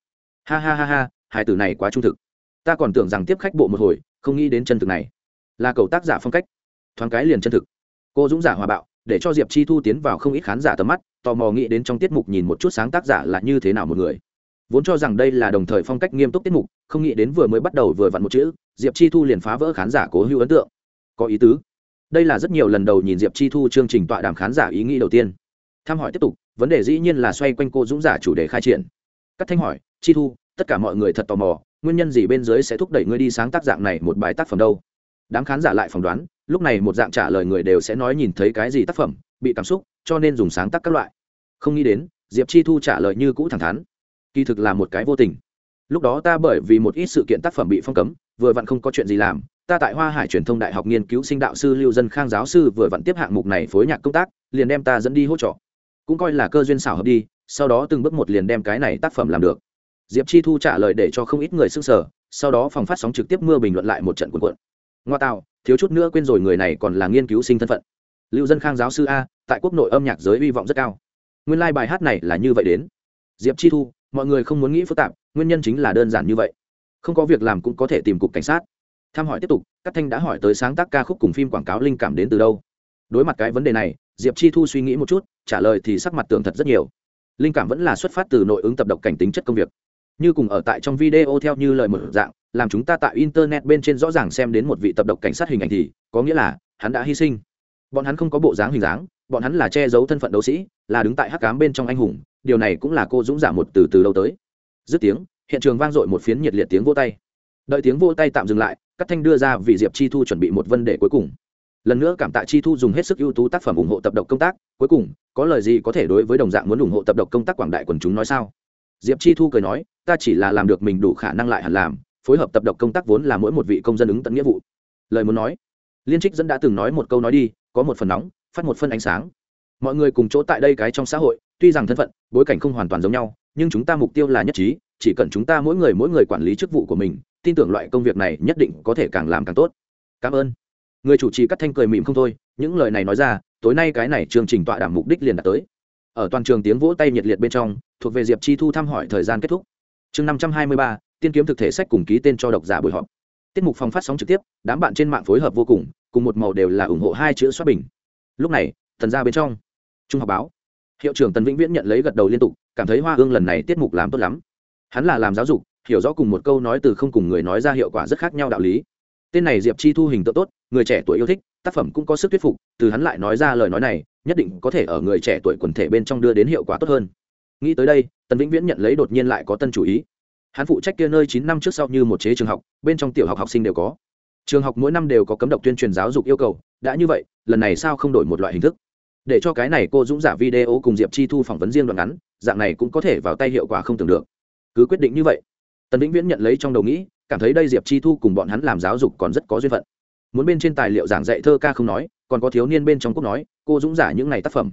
Ha ha ha ha hai từ này quá trung thực. Ta còn tưởng rằng tiếp khách bộ một hồi, không nghĩ đến chân thực này. Là cầu tác giả phong cách. Thoáng cái liền chân thực. Cô dũng giả hòa bạo, để cho diệp chi thu tiến vào không ít khán giả tầm mắt, tò mò nghĩ đến trong tiết mục nhìn một chút sáng tác giả là như thế nào một người vốn cho rằng đây là đồng thời phong cách nghiêm túc tiết mục, không nghĩ đến vừa mới bắt đầu vừa vặn một chữ, diệp chi thu liền phá vỡ khán giả cố hữu ấn tượng. Có ý tứ. Đây là rất nhiều lần đầu nhìn diệp chi thu chương trình tọa đàm khán giả ý nghĩ đầu tiên. Tham hỏi tiếp tục, vấn đề dĩ nhiên là xoay quanh cô dũng giả chủ đề khai triển. Cắt thanh hỏi, chi thu, tất cả mọi người thật tò mò, nguyên nhân gì bên dưới sẽ thúc đẩy ngươi đi sáng tác dạng này một bài tác phẩm đâu? Đám khán giả lại phỏng đoán, lúc này một dạng trả lời người đều sẽ nói nhìn thấy cái gì tác phẩm, bị cảm xúc, cho nên dùng sáng tác các loại. Không nghĩ đến, diệp chi thu trả lời như cũ thẳng thắn kỳ thực là một cái vô tình. Lúc đó ta bởi vì một ít sự kiện tác phẩm bị phong cấm, vừa vặn không có chuyện gì làm, ta tại hoa hải truyền thông đại học nghiên cứu sinh đạo sư lưu dân khang giáo sư vừa vặn tiếp hạng mục này phối nhạc công tác, liền đem ta dẫn đi hỗ trợ. Cũng coi là cơ duyên xảo hợp đi, sau đó từng bước một liền đem cái này tác phẩm làm được. Diệp chi thu trả lời để cho không ít người s ư n g sở sau đó phòng phát sóng trực tiếp mưa bình luận lại một trận cuộn cuộn. Ngoa tạo, thiếu chút nữa quên rồi người này còn là nghiên cứu sinh thân phận. Lưu dân khang giáo sư a, tại quốc nội âm nhạc giới hy vọng rất cao. Nguyên lai、like、bài hát này là như vậy đến. Diệp chi thu mọi người không muốn nghĩ phức tạp, nguyên nhân chính là đơn giản như vậy. Không có việc làm cũng có thể tìm cục cảnh sát. Tham hỏi tiếp tục các thanh đã hỏi tới sáng tác ca khúc cùng phim quảng cáo linh cảm đến từ đâu. Đối mặt cái vấn đề này, diệp chi thu suy nghĩ một chút, trả lời thì sắc mặt tường thật rất nhiều. Linh cảm vẫn là xuất phát từ nội ứng tập độc cảnh tính chất công việc. Như cùng ở tại trong video theo như lời một dạng, làm chúng ta tại internet bên trên rõ ràng xem đến một vị tập độc cảnh sát hình ảnh thì, có nghĩa là, hắn đã hy sinh. Bọn hắn không có bộ dáng hình dáng, bọn hắn là che giấu thân phận đấu sĩ, là đứng tại hắc cám bên trong anh hùng điều này cũng là cô dũng giả một từ từ lâu tới. Dứt tiếng, hiện trường vang dội một phiến nhiệt liệt tiếng vô tay. Đợi tiếng vô tay tạm dừng lại các thanh đưa ra vì diệp chi thu chuẩn bị một vấn đề cuối cùng. Lần nữa cảm tạ chi thu dùng hết sức ưu tú tác phẩm ủng hộ tập độc công tác. Cuối cùng, có lời gì có thể đối với đồng dạng muốn ủng hộ tập độc công tác quảng đại quần chúng nói sao? Diệp chi thu cười nói, ta chỉ là làm được mình đủ khả năng lại hẳn làm, phối hợp tập độc công tác vốn là mỗi một vị công dân ứng tận nghĩa vụ. Lời muốn nói, liên trích dẫn đã từng nói một câu nói đi, có một phần nóng, phát một phân ánh sáng. Mọi người cùng chỗ tại đây cái trong xã hội tuy rằng thân phận, bối cảnh không hoàn toàn giống nhau, nhưng chúng ta mục tiêu là nhất trí, chỉ cần chúng ta mỗi người mỗi người quản lý chức vụ của mình, tin tưởng loại công việc này nhất định có thể càng làm càng tốt. Cảm ơn. Người chủ trì cắt thanh cười mỉm không thôi, những lời này nói ra, tối nay cái này chương trình tọa đàm mục đích liền đạt tới. Ở toàn trường tiếng vỗ tay nhiệt liệt bên trong, thuộc về diệp chi thu thăm hỏi thời gian kết thúc. Chương năm trăm hai mươi ba, tiên kiếm thực thể sách cùng ký tên cho độc giả buổi họp. Tiết mục phòng phát sóng trực tiếp, đám bạn trên mạng phối hợp vô cùng cùng một màu đều là ủng hộ hai chữ xoát bình. Lúc này, thần ra bên trong. Trung học báo hiệu trưởng tần vĩnh viễn nhận lấy gật đầu liên tục, cảm thấy hoa hương lần này tiết mục làm tốt lắm. Hắn là làm giáo dục, hiểu rõ cùng một câu nói từ không cùng người nói ra hiệu quả rất khác nhau đạo lý. Tên này diệp chi thu hình tượng tốt, người trẻ tuổi yêu thích, tác phẩm cũng có sức thuyết phục, từ hắn lại nói ra lời nói này, nhất định có thể ở người trẻ tuổi quần thể bên trong đưa đến hiệu quả tốt hơn. Nghĩ tới đây, tần vĩnh viễn nhận lấy đột nhiên lại có tân chủ ý. Hắn phụ trách kia nơi chín năm trước sau như một chế trường học, bên trong tiểu học học sinh đều có. Trường học mỗi năm đều có cấm độc tuyên truyền giáo dục yêu cầu, đã như vậy, lần này sao không đổi một loại hình thức? Để cho cái này cô dũng giả video cùng diệp chi thu phỏng vấn riêng đoạn ngắn, dạng này cũng có thể vào tay hiệu quả không tưởng được. Cứ quyết định như vậy. Tần vĩnh viễn nhận lấy trong đầu nghĩ, cảm thấy đây diệp chi thu cùng bọn hắn làm giáo dục còn rất có duyên phận. Muốn bên trên tài liệu giảng dạy thơ ca không nói, còn có thiếu niên bên trong quốc nói, cô dũng giả những ngày tác phẩm.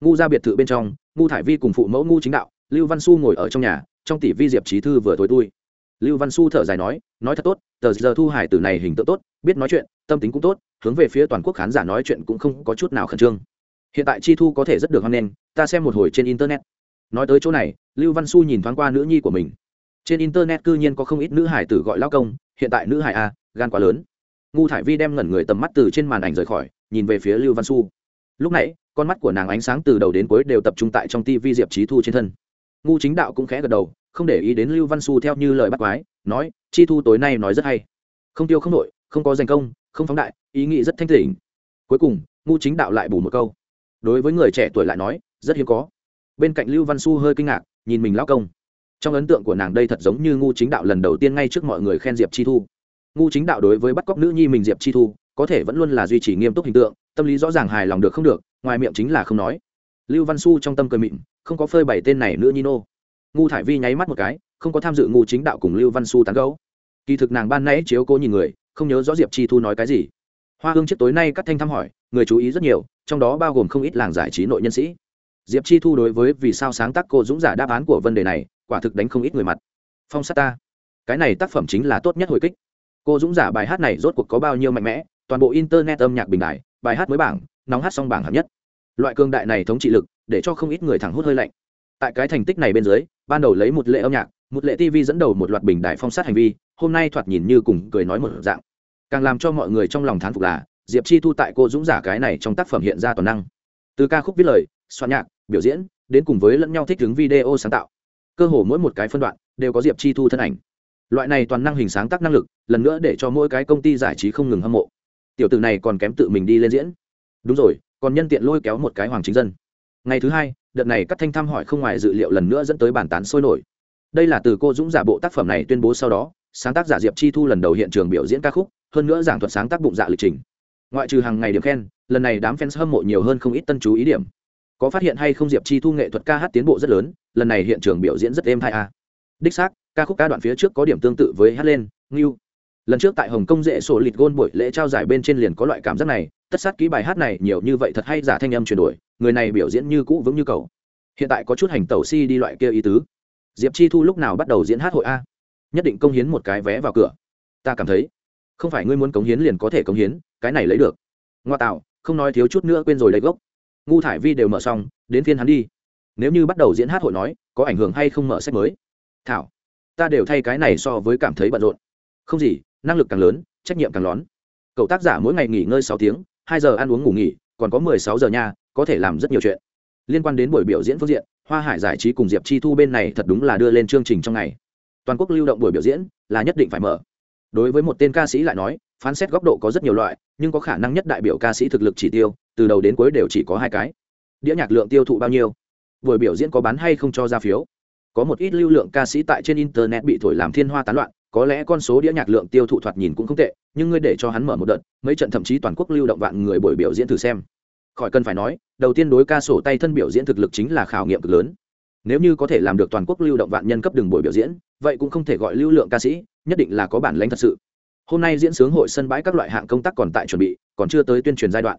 Ngu ra biệt thự bên trong, ngu thải vi cùng phụ mẫu ngu chính đạo, lưu văn su ngồi ở trong nhà, trong tỷ vi diệp trí thư vừa thối tui. Lưu văn su thở dài nói nói thật tốt, tờ giờ thu hải tử này hình tượng tốt, biết nói chuyện, tâm tính cũng tốt, hướng về phía toàn quốc khán giả nói chuyện cũng không có chút nào khẩn trương hiện tại chi thu có thể rất được hoan nghênh, ta xem một hồi trên internet. Nói tới chỗ này, lưu văn su nhìn thoáng qua nữ nhi của mình. Trên internet cư nhiên có không ít nữ hải tử gọi lao công, hiện tại nữ hải a, gan quá lớn. Ngu thải vi đem ngẩn người tầm mắt từ trên màn ảnh rời khỏi, nhìn về phía lưu văn su lúc nãy, con mắt của nàng ánh sáng từ đầu đến cuối đều tập trung tại trong tivi diệp trí thu trên thân. Ngu chính đạo cũng khẽ gật đầu, không để ý đến lưu văn su theo như lời bắt quái, nói, chi thu tối nay nói rất hay. Không tiêu không nội không có danh công, không phóng đại, ý nghĩ rất thanh tỉnh cuối cùng, ngu chính đạo lại bù một câu đối với người trẻ tuổi lại nói, rất hiếm có. Bên cạnh lưu văn su hơi kinh ngạc, nhìn mình lao công. Trong ấn tượng của nàng đây thật giống như ngu chính đạo lần đầu tiên ngay trước mọi người khen diệp chi thu. Ngu chính đạo đối với bắt cóc nữ nhi mình diệp chi thu, có thể vẫn luôn là duy trì nghiêm túc hình tượng, tâm lý rõ ràng hài lòng được không được, ngoài miệng chính là không nói. Lưu văn su trong tâm cười mịn, không có phơi bày tên này nữa nhi nô. Ngu thải vi nháy mắt một cái, không có tham dự ngu chính đạo cùng lưu văn su tán gấu kỳ thực nàng ban nãy chiếu cố nhìn người, không nhớ rõ diệp chi thu nói cái gì. Hoa hương chiếc tối nay cắt thanh thăm hỏi, người chú ý rất nhiều trong đó bao gồm không ít làng giải trí nội nhân sĩ. Diệp chi thu đối với vì sao sáng tác cô dũng giả đáp án của vấn đề này, quả thực đánh không ít người mặt. Phong sát ta. Cái này tác phẩm chính là tốt nhất hồi kích. Cô dũng giả bài hát này rốt cuộc có bao nhiêu mạnh mẽ, toàn bộ internet âm nhạc bình đại, bài hát mới bảng, nóng hát xong bảng hạng nhất. Loại cương đại này thống trị lực, để cho không ít người thẳng hút hơi lạnh. Tại cái thành tích này bên dưới, ban đầu lấy một lệ âm nhạc, một lệ tv dẫn đầu một loạt bình đại phong sát hành vi, hôm nay thoạt nhìn như cùng cười nói một dạng. Càng làm cho mọi người trong lòng thán phục là diệp chi thu tại cô dũng giả cái này trong tác phẩm hiện ra toàn năng. Từ ca khúc viết lời, soạn nhạc, biểu diễn, đến cùng với lẫn nhau thích ứng video sáng tạo. Cơ hồ mỗi một cái phân đoạn đều có diệp chi thu thân ảnh. Loại này toàn năng hình sáng tác năng lực, lần nữa để cho mỗi cái công ty giải trí không ngừng hâm mộ. Tiểu tử này còn kém tự mình đi lên diễn. Đúng rồi, còn nhân tiện lôi kéo một cái hoàng chính dân. Ngày thứ hai, đợt này các thanh thăm hỏi không ngoài dự liệu lần nữa dẫn tới bản tán sôi nổi. Đây là từ cô dũng giả bộ tác phẩm này tuyên bố sau đó, sáng tác giả diệp chi thu lần đầu hiện trường biểu diễn ca khúc, hơn nữa giảng thuật sáng tác bụng dạ lịch trình ngoại trừ hàng ngày điểm khen, lần này đám fans hâm mộ nhiều hơn không ít tân chú ý điểm. Có phát hiện hay không diệp chi thu nghệ thuật ca hát tiến bộ rất lớn, lần này hiện trường biểu diễn rất êm hai a. Đích xác, ca khúc ca đoạn phía trước có điểm tương tự với hát lên, ngưu. Lần trước tại hồng kông dễ sổ lịt gôn buổi lễ trao giải bên trên liền có loại cảm giác này, tất sát ký bài hát này nhiều như vậy thật hay giả thanh âm chuyển đổi, người này biểu diễn như cũ vững như cầu. Hiện tại có chút hành tẩu si đi loại kia ý tứ. Diệp chi thu lúc nào bắt đầu diễn hát hội a? Nhất định công hiến một cái vé vào cửa. Ta cảm thấy không phải ngươi muốn cống hiến liền có thể cống hiến, cái này lấy được. Ngoa tạo, không nói thiếu chút nữa quên rồi lấy gốc. Ngu thải vi đều mở xong, đến phiên hắn đi. Nếu như bắt đầu diễn hát hội nói, có ảnh hưởng hay không mở sách mới? Thảo, ta đều thay cái này so với cảm thấy bận rộn. Không gì, năng lực càng lớn, trách nhiệm càng lón. Cậu tác giả mỗi ngày nghỉ ngơi sáu tiếng, hai giờ ăn uống ngủ nghỉ, còn có mười sáu giờ nha có thể làm rất nhiều chuyện. Liên quan đến buổi biểu diễn phương diện, hoa hải giải trí cùng diệp chi thu bên này thật đúng là đưa lên chương trình trong ngày. Toàn quốc lưu động buổi biểu diễn là nhất định phải mở đối với một tên ca sĩ lại nói, phán xét góc độ có rất nhiều loại, nhưng có khả năng nhất đại biểu ca sĩ thực lực chỉ tiêu, từ đầu đến cuối đều chỉ có hai cái. Đĩa nhạc lượng tiêu thụ bao nhiêu? Buổi biểu diễn có bán hay không cho ra phiếu? Có một ít lưu lượng ca sĩ tại trên internet bị thổi làm thiên hoa tán loạn, có lẽ con số đĩa nhạc lượng tiêu thụ thoạt nhìn cũng không tệ, nhưng ngươi để cho hắn mở một đợt, mấy trận thậm chí toàn quốc lưu động vạn người buổi biểu diễn thử xem. Khỏi cần phải nói, đầu tiên đối ca sổ tay thân biểu diễn thực lực chính là khảo nghiệm cực lớn. Nếu như có thể làm được toàn quốc lưu động vạn nhân cấp đường buổi biểu diễn, vậy cũng không thể gọi lưu lượng ca sĩ nhất định là có bản lãnh thật sự. Hôm nay diễn sướng hội sân bãi các loại hạng công tác còn tại chuẩn bị, còn chưa tới tuyên truyền giai đoạn.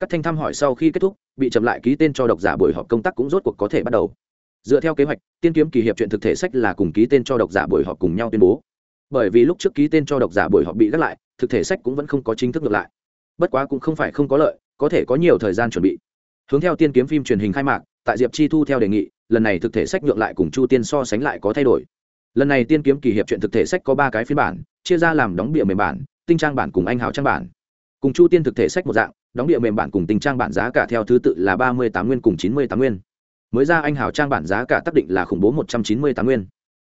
Các thanh thăm hỏi sau khi kết thúc, bị chậm lại ký tên cho độc giả buổi họp công tác cũng rốt cuộc có thể bắt đầu. Dựa theo kế hoạch, tiên kiếm kỳ hiệp chuyện thực thể sách là cùng ký tên cho độc giả buổi họp cùng nhau tuyên bố. Bởi vì lúc trước ký tên cho độc giả buổi họp bị gác lại, thực thể sách cũng vẫn không có chính thức ngược lại. Bất quá cũng không phải không có lợi, có thể có nhiều thời gian chuẩn bị. Hướng theo tiên kiếm phim truyền hình khai mạc, tại diệp chi thu theo đề nghị, lần này thực thể sách nhượng lại cùng chu tiên so sánh lại có thay đổi lần này tiên kiếm kỳ hiệp chuyện thực thể sách có ba cái phiên bản, chia ra làm đóng bìa mềm bản, tinh trang bản cùng anh hào trang bản. Cùng chu tiên thực thể sách một dạng, đóng bìa mềm bản cùng tinh trang bản giá cả theo thứ tự là ba mươi tám nguyên cùng chín mươi tám nguyên. Mới ra anh hào trang bản giá cả tác định là khủng bố một trăm chín mươi tám nguyên.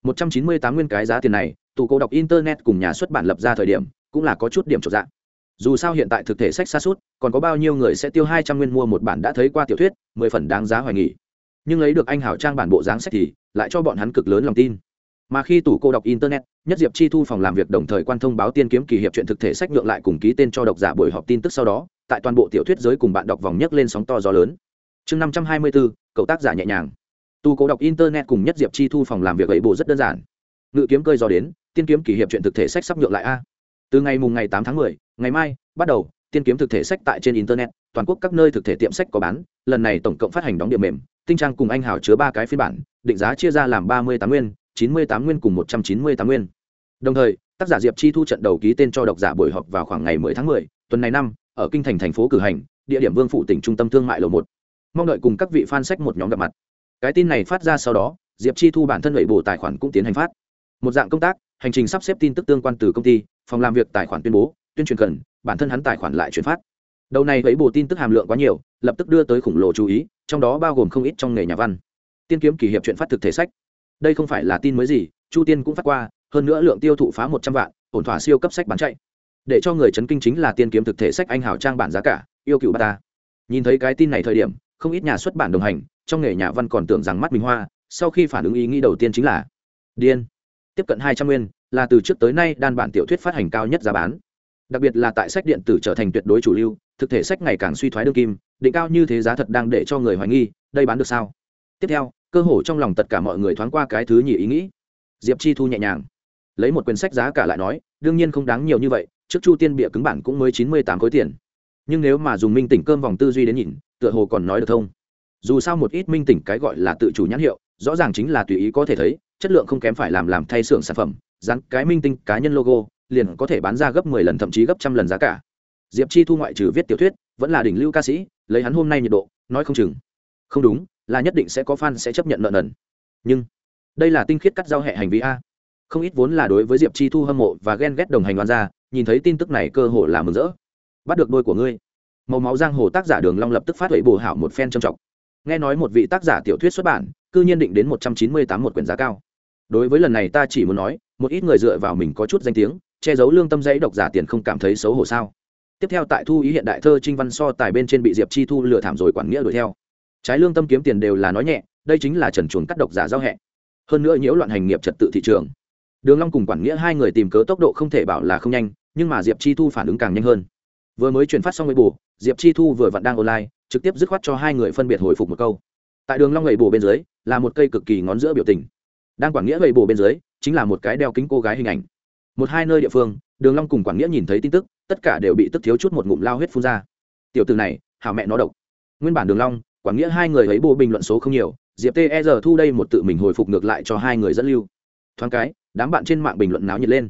một trăm chín mươi tám nguyên cái giá tiền này tụ cô đọc internet cùng nhà xuất bản lập ra thời điểm, cũng là có chút điểm trọn dạng. Dù sao hiện tại thực thể sách xa suốt, còn có bao nhiêu người sẽ tiêu hai trăm nguyên mua một bản đã thấy qua tiểu thuyết, mười phần đáng giá hoài nghỉ nhưng lấy được anh hào trang bản bộ dáng sách thì, lại cho bọn hắn cực lớn lòng tin mà khi tủ cô đọc internet, nhất diệp chi thu phòng làm việc đồng thời quan thông báo tiên kiếm kỳ hiệp chuyện thực thể sách nhượng lại cùng ký tên cho độc giả buổi họp tin tức sau đó, tại toàn bộ tiểu thuyết giới cùng bạn đọc vòng nhấc lên sóng to gió lớn. Chương năm trăm hai mươi bốn cậu tác giả nhẹ nhàng. Tu cố đọc internet cùng nhất diệp chi thu phòng làm việc ấy bộ rất đơn giản. Ngự kiếm cơi gió đến, tiên kiếm kỷ hiệp chuyện thực thể sách sắp nhượng lại a. Từ ngày mùng ngày tám tháng mười, ngày mai, bắt đầu, tiên kiếm thực thể sách tại trên internet, toàn quốc các nơi thực thể tiệm sách có bán, lần này tổng cộng phát hành đóng điểm mềm, tinh trang cùng anh hào chứa ba cái phiên bản, định giá chia ra làm ba mươi tám nguyên chín mươi tám nguyên cùng một trăm chín mươi tám nguyên. Đồng thời tác giả diệp chi thu trận đầu ký tên cho độc giả buổi họp vào khoảng ngày 10 tháng 10, tuần này năm ở kinh thành thành phố cử hành địa điểm vương phủ tỉnh trung tâm thương mại lầu một. Mong đợi cùng các vị fan sách một nhóm gặp mặt. Cái tin này phát ra sau đó diệp chi thu bản thân lệ bổ tài khoản cũng tiến hành phát. Một dạng công tác hành trình sắp xếp tin tức tương quan từ công ty phòng làm việc tài khoản tuyên bố tuyên truyền cần bản thân hắn tài khoản lại chuyển phát. Đầu này lấy bổ tin tức hàm lượng quá nhiều lập tức đưa tới khủng lồ chú ý trong đó bao gồm không ít trong nghề nhà văn. Tiên kiếm kỷ hiệp chuyện phát thực thể sách đây không phải là tin mới gì, chu tiên cũng phát qua, hơn nữa lượng tiêu thụ phá một trăm vạn, ổn thỏa siêu cấp sách bán chạy. Để cho người chấn kinh chính là tiên kiếm thực thể sách anh hảo trang bản giá cả, yêu cựu bà ta. Nhìn thấy cái tin này thời điểm, không ít nhà xuất bản đồng hành, trong nghề nhà văn còn tưởng rằng mắt mình hoa, sau khi phản ứng ý nghĩ đầu tiên chính là điên. Tiếp cận hai trăm nguyên, là từ trước tới nay đan bản tiểu thuyết phát hành cao nhất giá bán. Đặc biệt là tại sách điện tử trở thành tuyệt đối chủ lưu, thực thể sách ngày càng suy thoái đương kim, định cao như thế giá thật đang để cho người hoài nghi, đây bán được sao? Tiếp theo cơ hồ trong lòng tất cả mọi người thoáng qua cái thứ nhì ý nghĩ. Diệp chi thu nhẹ nhàng, lấy một quyển sách giá cả lại nói, đương nhiên không đáng nhiều như vậy, trước chu tiên bịa cứng bản cũng mới chín mươi tám khối tiền. Nhưng nếu mà dùng minh tỉnh cơm vòng tư duy đến nhìn, tựa hồ còn nói được thông. Dù sao một ít minh tỉnh cái gọi là tự chủ nhãn hiệu, rõ ràng chính là tùy ý có thể thấy, chất lượng không kém phải làm làm thay xưởng sản phẩm, dán cái minh tinh cá nhân logo, liền có thể bán ra gấp mười lần thậm chí gấp trăm lần giá cả. Diệp chi thu ngoại trừ viết tiểu thuyết, vẫn là đỉnh lưu ca sĩ, lấy hắn hôm nay nhiệt độ, nói không chừng. Không đúng là nhất định sẽ có fan sẽ chấp nhận nợ nần. Nhưng, đây là tinh khiết cắt giao hệ hành vi a. Không ít vốn là đối với diệp chi thu hâm mộ và ghen ghét đồng hành oan ra nhìn thấy tin tức này cơ hồ là mừng rỡ. Bắt được đôi của ngươi. Màu máu giang hồ tác giả đường long lập tức phát huệ bổ hảo một phen trầm trọng. Nghe nói một vị tác giả tiểu thuyết xuất bản, cư nhiên định đến một trăm chín mươi tám một quyển giá cao. Đối với lần này ta chỉ muốn nói, một ít người dựa vào mình có chút danh tiếng, che giấu lương tâm dãy độc giả tiền không cảm thấy xấu hổ sao? Tiếp theo tại thu ý hiện đại thơ trinh văn so tài bên trên bị diệp chi thu lừa thảm rồi quản nghĩa đuổi theo trái lương tâm kiếm tiền đều là nói nhẹ, đây chính là trần chuồn cắt độc giả giao hẹ. Hơn nữa nhiễu loạn hành nghiệp trật tự thị trường. Đường long cùng quản nghĩa hai người tìm cớ tốc độ không thể bảo là không nhanh, nhưng mà diệp chi thu phản ứng càng nhanh hơn. Vừa mới chuyển phát xong người bù diệp chi thu vừa vặn đang online, trực tiếp dứt khoát cho hai người phân biệt hồi phục một câu. Tại đường long người bù bên dưới, là một cây cực kỳ ngón giữa biểu tình. Đang quản nghĩa người bù bên dưới, chính là một cái đeo kính cô gái hình ảnh. Một hai nơi địa phương, đường long cùng quản nghĩa nhìn thấy tin tức, tất cả đều bị tức thiếu chút một ngụm lao huyết phun ra. Tiểu tử này, hảo mẹ nó độc. Nguyên bản đường long quản nghĩa hai người ấy bộ bình luận số không nhiều, diệp tê e giờ thu đây một tự mình hồi phục ngược lại cho hai người dẫn lưu. Thoáng cái, đám bạn trên mạng bình luận náo nhiệt lên.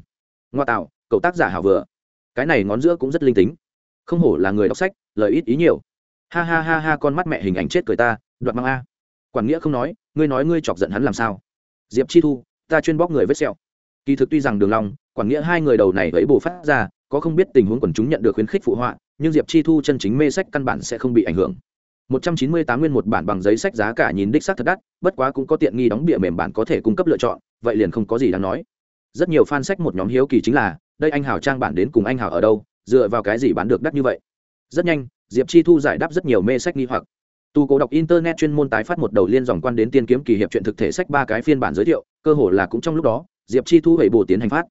Ngoa tạo, cậu tác giả hảo vừa. Cái này ngón giữa cũng rất linh tính. Không hổ là người đọc sách, lời ít ý nhiều. Ha ha ha ha, con mắt mẹ hình ảnh chết cười ta, đoạt mang a. Quản nghĩa không nói, ngươi nói ngươi chọc giận hắn làm sao? Diệp chi thu, ta chuyên bóc người vết sẹo. Kỳ thực tuy rằng đường long, quản nghĩa hai người đầu này ấy bổ phát ra, có không biết tình huống quần chúng nhận được khuyến khích phụ họa, nhưng diệp chi thu chân chính mê sách căn bản sẽ không bị ảnh hưởng. 198 nguyên một bản bằng giấy sách giá cả nhìn đích xác thật đắt, bất quá cũng có tiện nghi đóng bìa mềm bản có thể cung cấp lựa chọn, vậy liền không có gì đáng nói. Rất nhiều fan sách một nhóm hiếu kỳ chính là, đây anh Hào trang bản đến cùng anh Hào ở đâu, dựa vào cái gì bán được đắt như vậy. Rất nhanh, Diệp Chi Thu giải đáp rất nhiều mê sách nghi hoặc. Tu cố đọc internet chuyên môn tái phát một đầu liên dòng quan đến tiên kiếm kỳ hiệp chuyện thực thể sách ba cái phiên bản giới thiệu, cơ hồ là cũng trong lúc đó, Diệp Chi Thu hủy bổ tiến hành phát.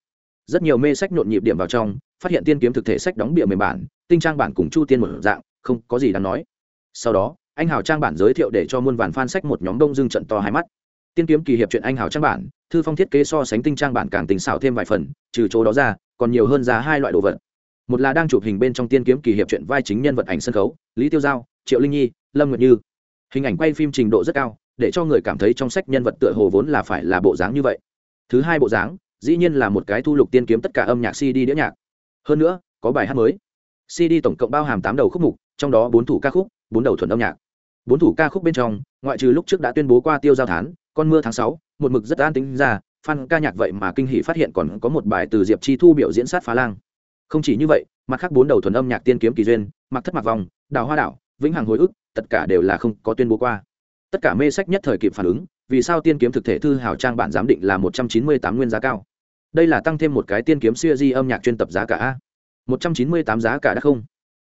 Rất nhiều mê sách nhộn nhịp điểm vào trong, phát hiện tiên kiếm thực thể sách đóng bìa mềm bản, tinh trang bản cùng chu tiên một dạng, không có gì đáng nói. Sau đó, anh hào trang bản giới thiệu để cho muôn vàn fan sách một nhóm đông dương trận to hai mắt. Tiên kiếm kỳ hiệp chuyện anh hào trang bản thư phong thiết kế so sánh tinh trang bản càng tình xảo thêm vài phần trừ chỗ đó ra còn nhiều hơn ra hai loại đồ vật. Một là đang chụp hình bên trong tiên kiếm kỳ hiệp chuyện vai chính nhân vật ảnh sân khấu lý tiêu giao triệu linh nhi lâm nguyệt như. Hình ảnh quay phim trình độ rất cao để cho người cảm thấy trong sách nhân vật tựa hồ vốn là phải là bộ dáng như vậy. Thứ hai bộ dáng dĩ nhiên là một cái thu lục tiên kiếm tất cả âm nhạc cd đĩa nhạc. Hơn nữa có bài hát mới. Cd tổng cộng bao hàm tám đầu khúc mục trong đó bốn thủ ca khúc bốn đầu thuần âm nhạc. Bốn thủ ca khúc bên trong, ngoại trừ lúc trước đã tuyên bố qua tiêu giao thán, con mưa tháng sáu, một mực rất an tính ra phan ca nhạc vậy mà kinh hỷ phát hiện còn có một bài từ diệp chi thu biểu diễn sát phá lang. Không chỉ như vậy, mặt khác bốn đầu thuần âm nhạc tiên kiếm kỳ duyên, mặc thất mặc vòng, đào hoa đảo, vĩnh hằng hồi ức, tất cả đều là không có tuyên bố qua. Tất cả mê sách nhất thời kịp phản ứng, vì sao tiên kiếm thực thể thư hào trang bản giám định là một trăm chín mươi tám nguyên giá cao? Đây là tăng thêm một cái tiên kiếm siêu di âm nhạc chuyên tập giá cả a. Một trăm chín mươi tám giá cả đã không?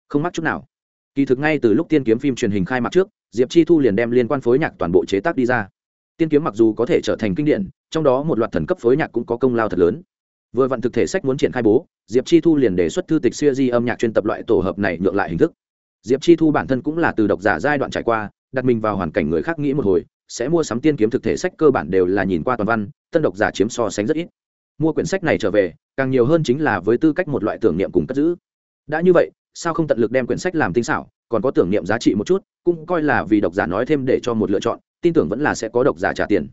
Không mắc chút nào kỳ thực ngay từ lúc tiên kiếm phim truyền hình khai mạc trước, diệp chi thu liền đem liên quan phối nhạc toàn bộ chế tác đi ra. Tiên kiếm mặc dù có thể trở thành kinh điển, trong đó một loạt thần cấp phối nhạc cũng có công lao thật lớn. Vừa vặn thực thể sách muốn triển khai bố, diệp chi thu liền đề xuất thư tịch siêu di âm nhạc chuyên tập loại tổ hợp này nhượng lại hình thức. Diệp chi thu bản thân cũng là từ độc giả giai đoạn trải qua, đặt mình vào hoàn cảnh người khác nghĩ một hồi, sẽ mua sắm tiên kiếm thực thể sách cơ bản đều là nhìn qua toàn văn, tân độc giả chiếm so sánh rất ít. Mua quyển sách này trở về, càng nhiều hơn chính là với tư cách một loại tưởng niệm cùng cất giữ. Đã như vậy sao không tận lực đem quyển sách làm tinh xảo, còn có tưởng niệm giá trị một chút, cũng coi là vì độc giả nói thêm để cho một lựa chọn, tin tưởng vẫn là sẽ có độc giả trả tiền.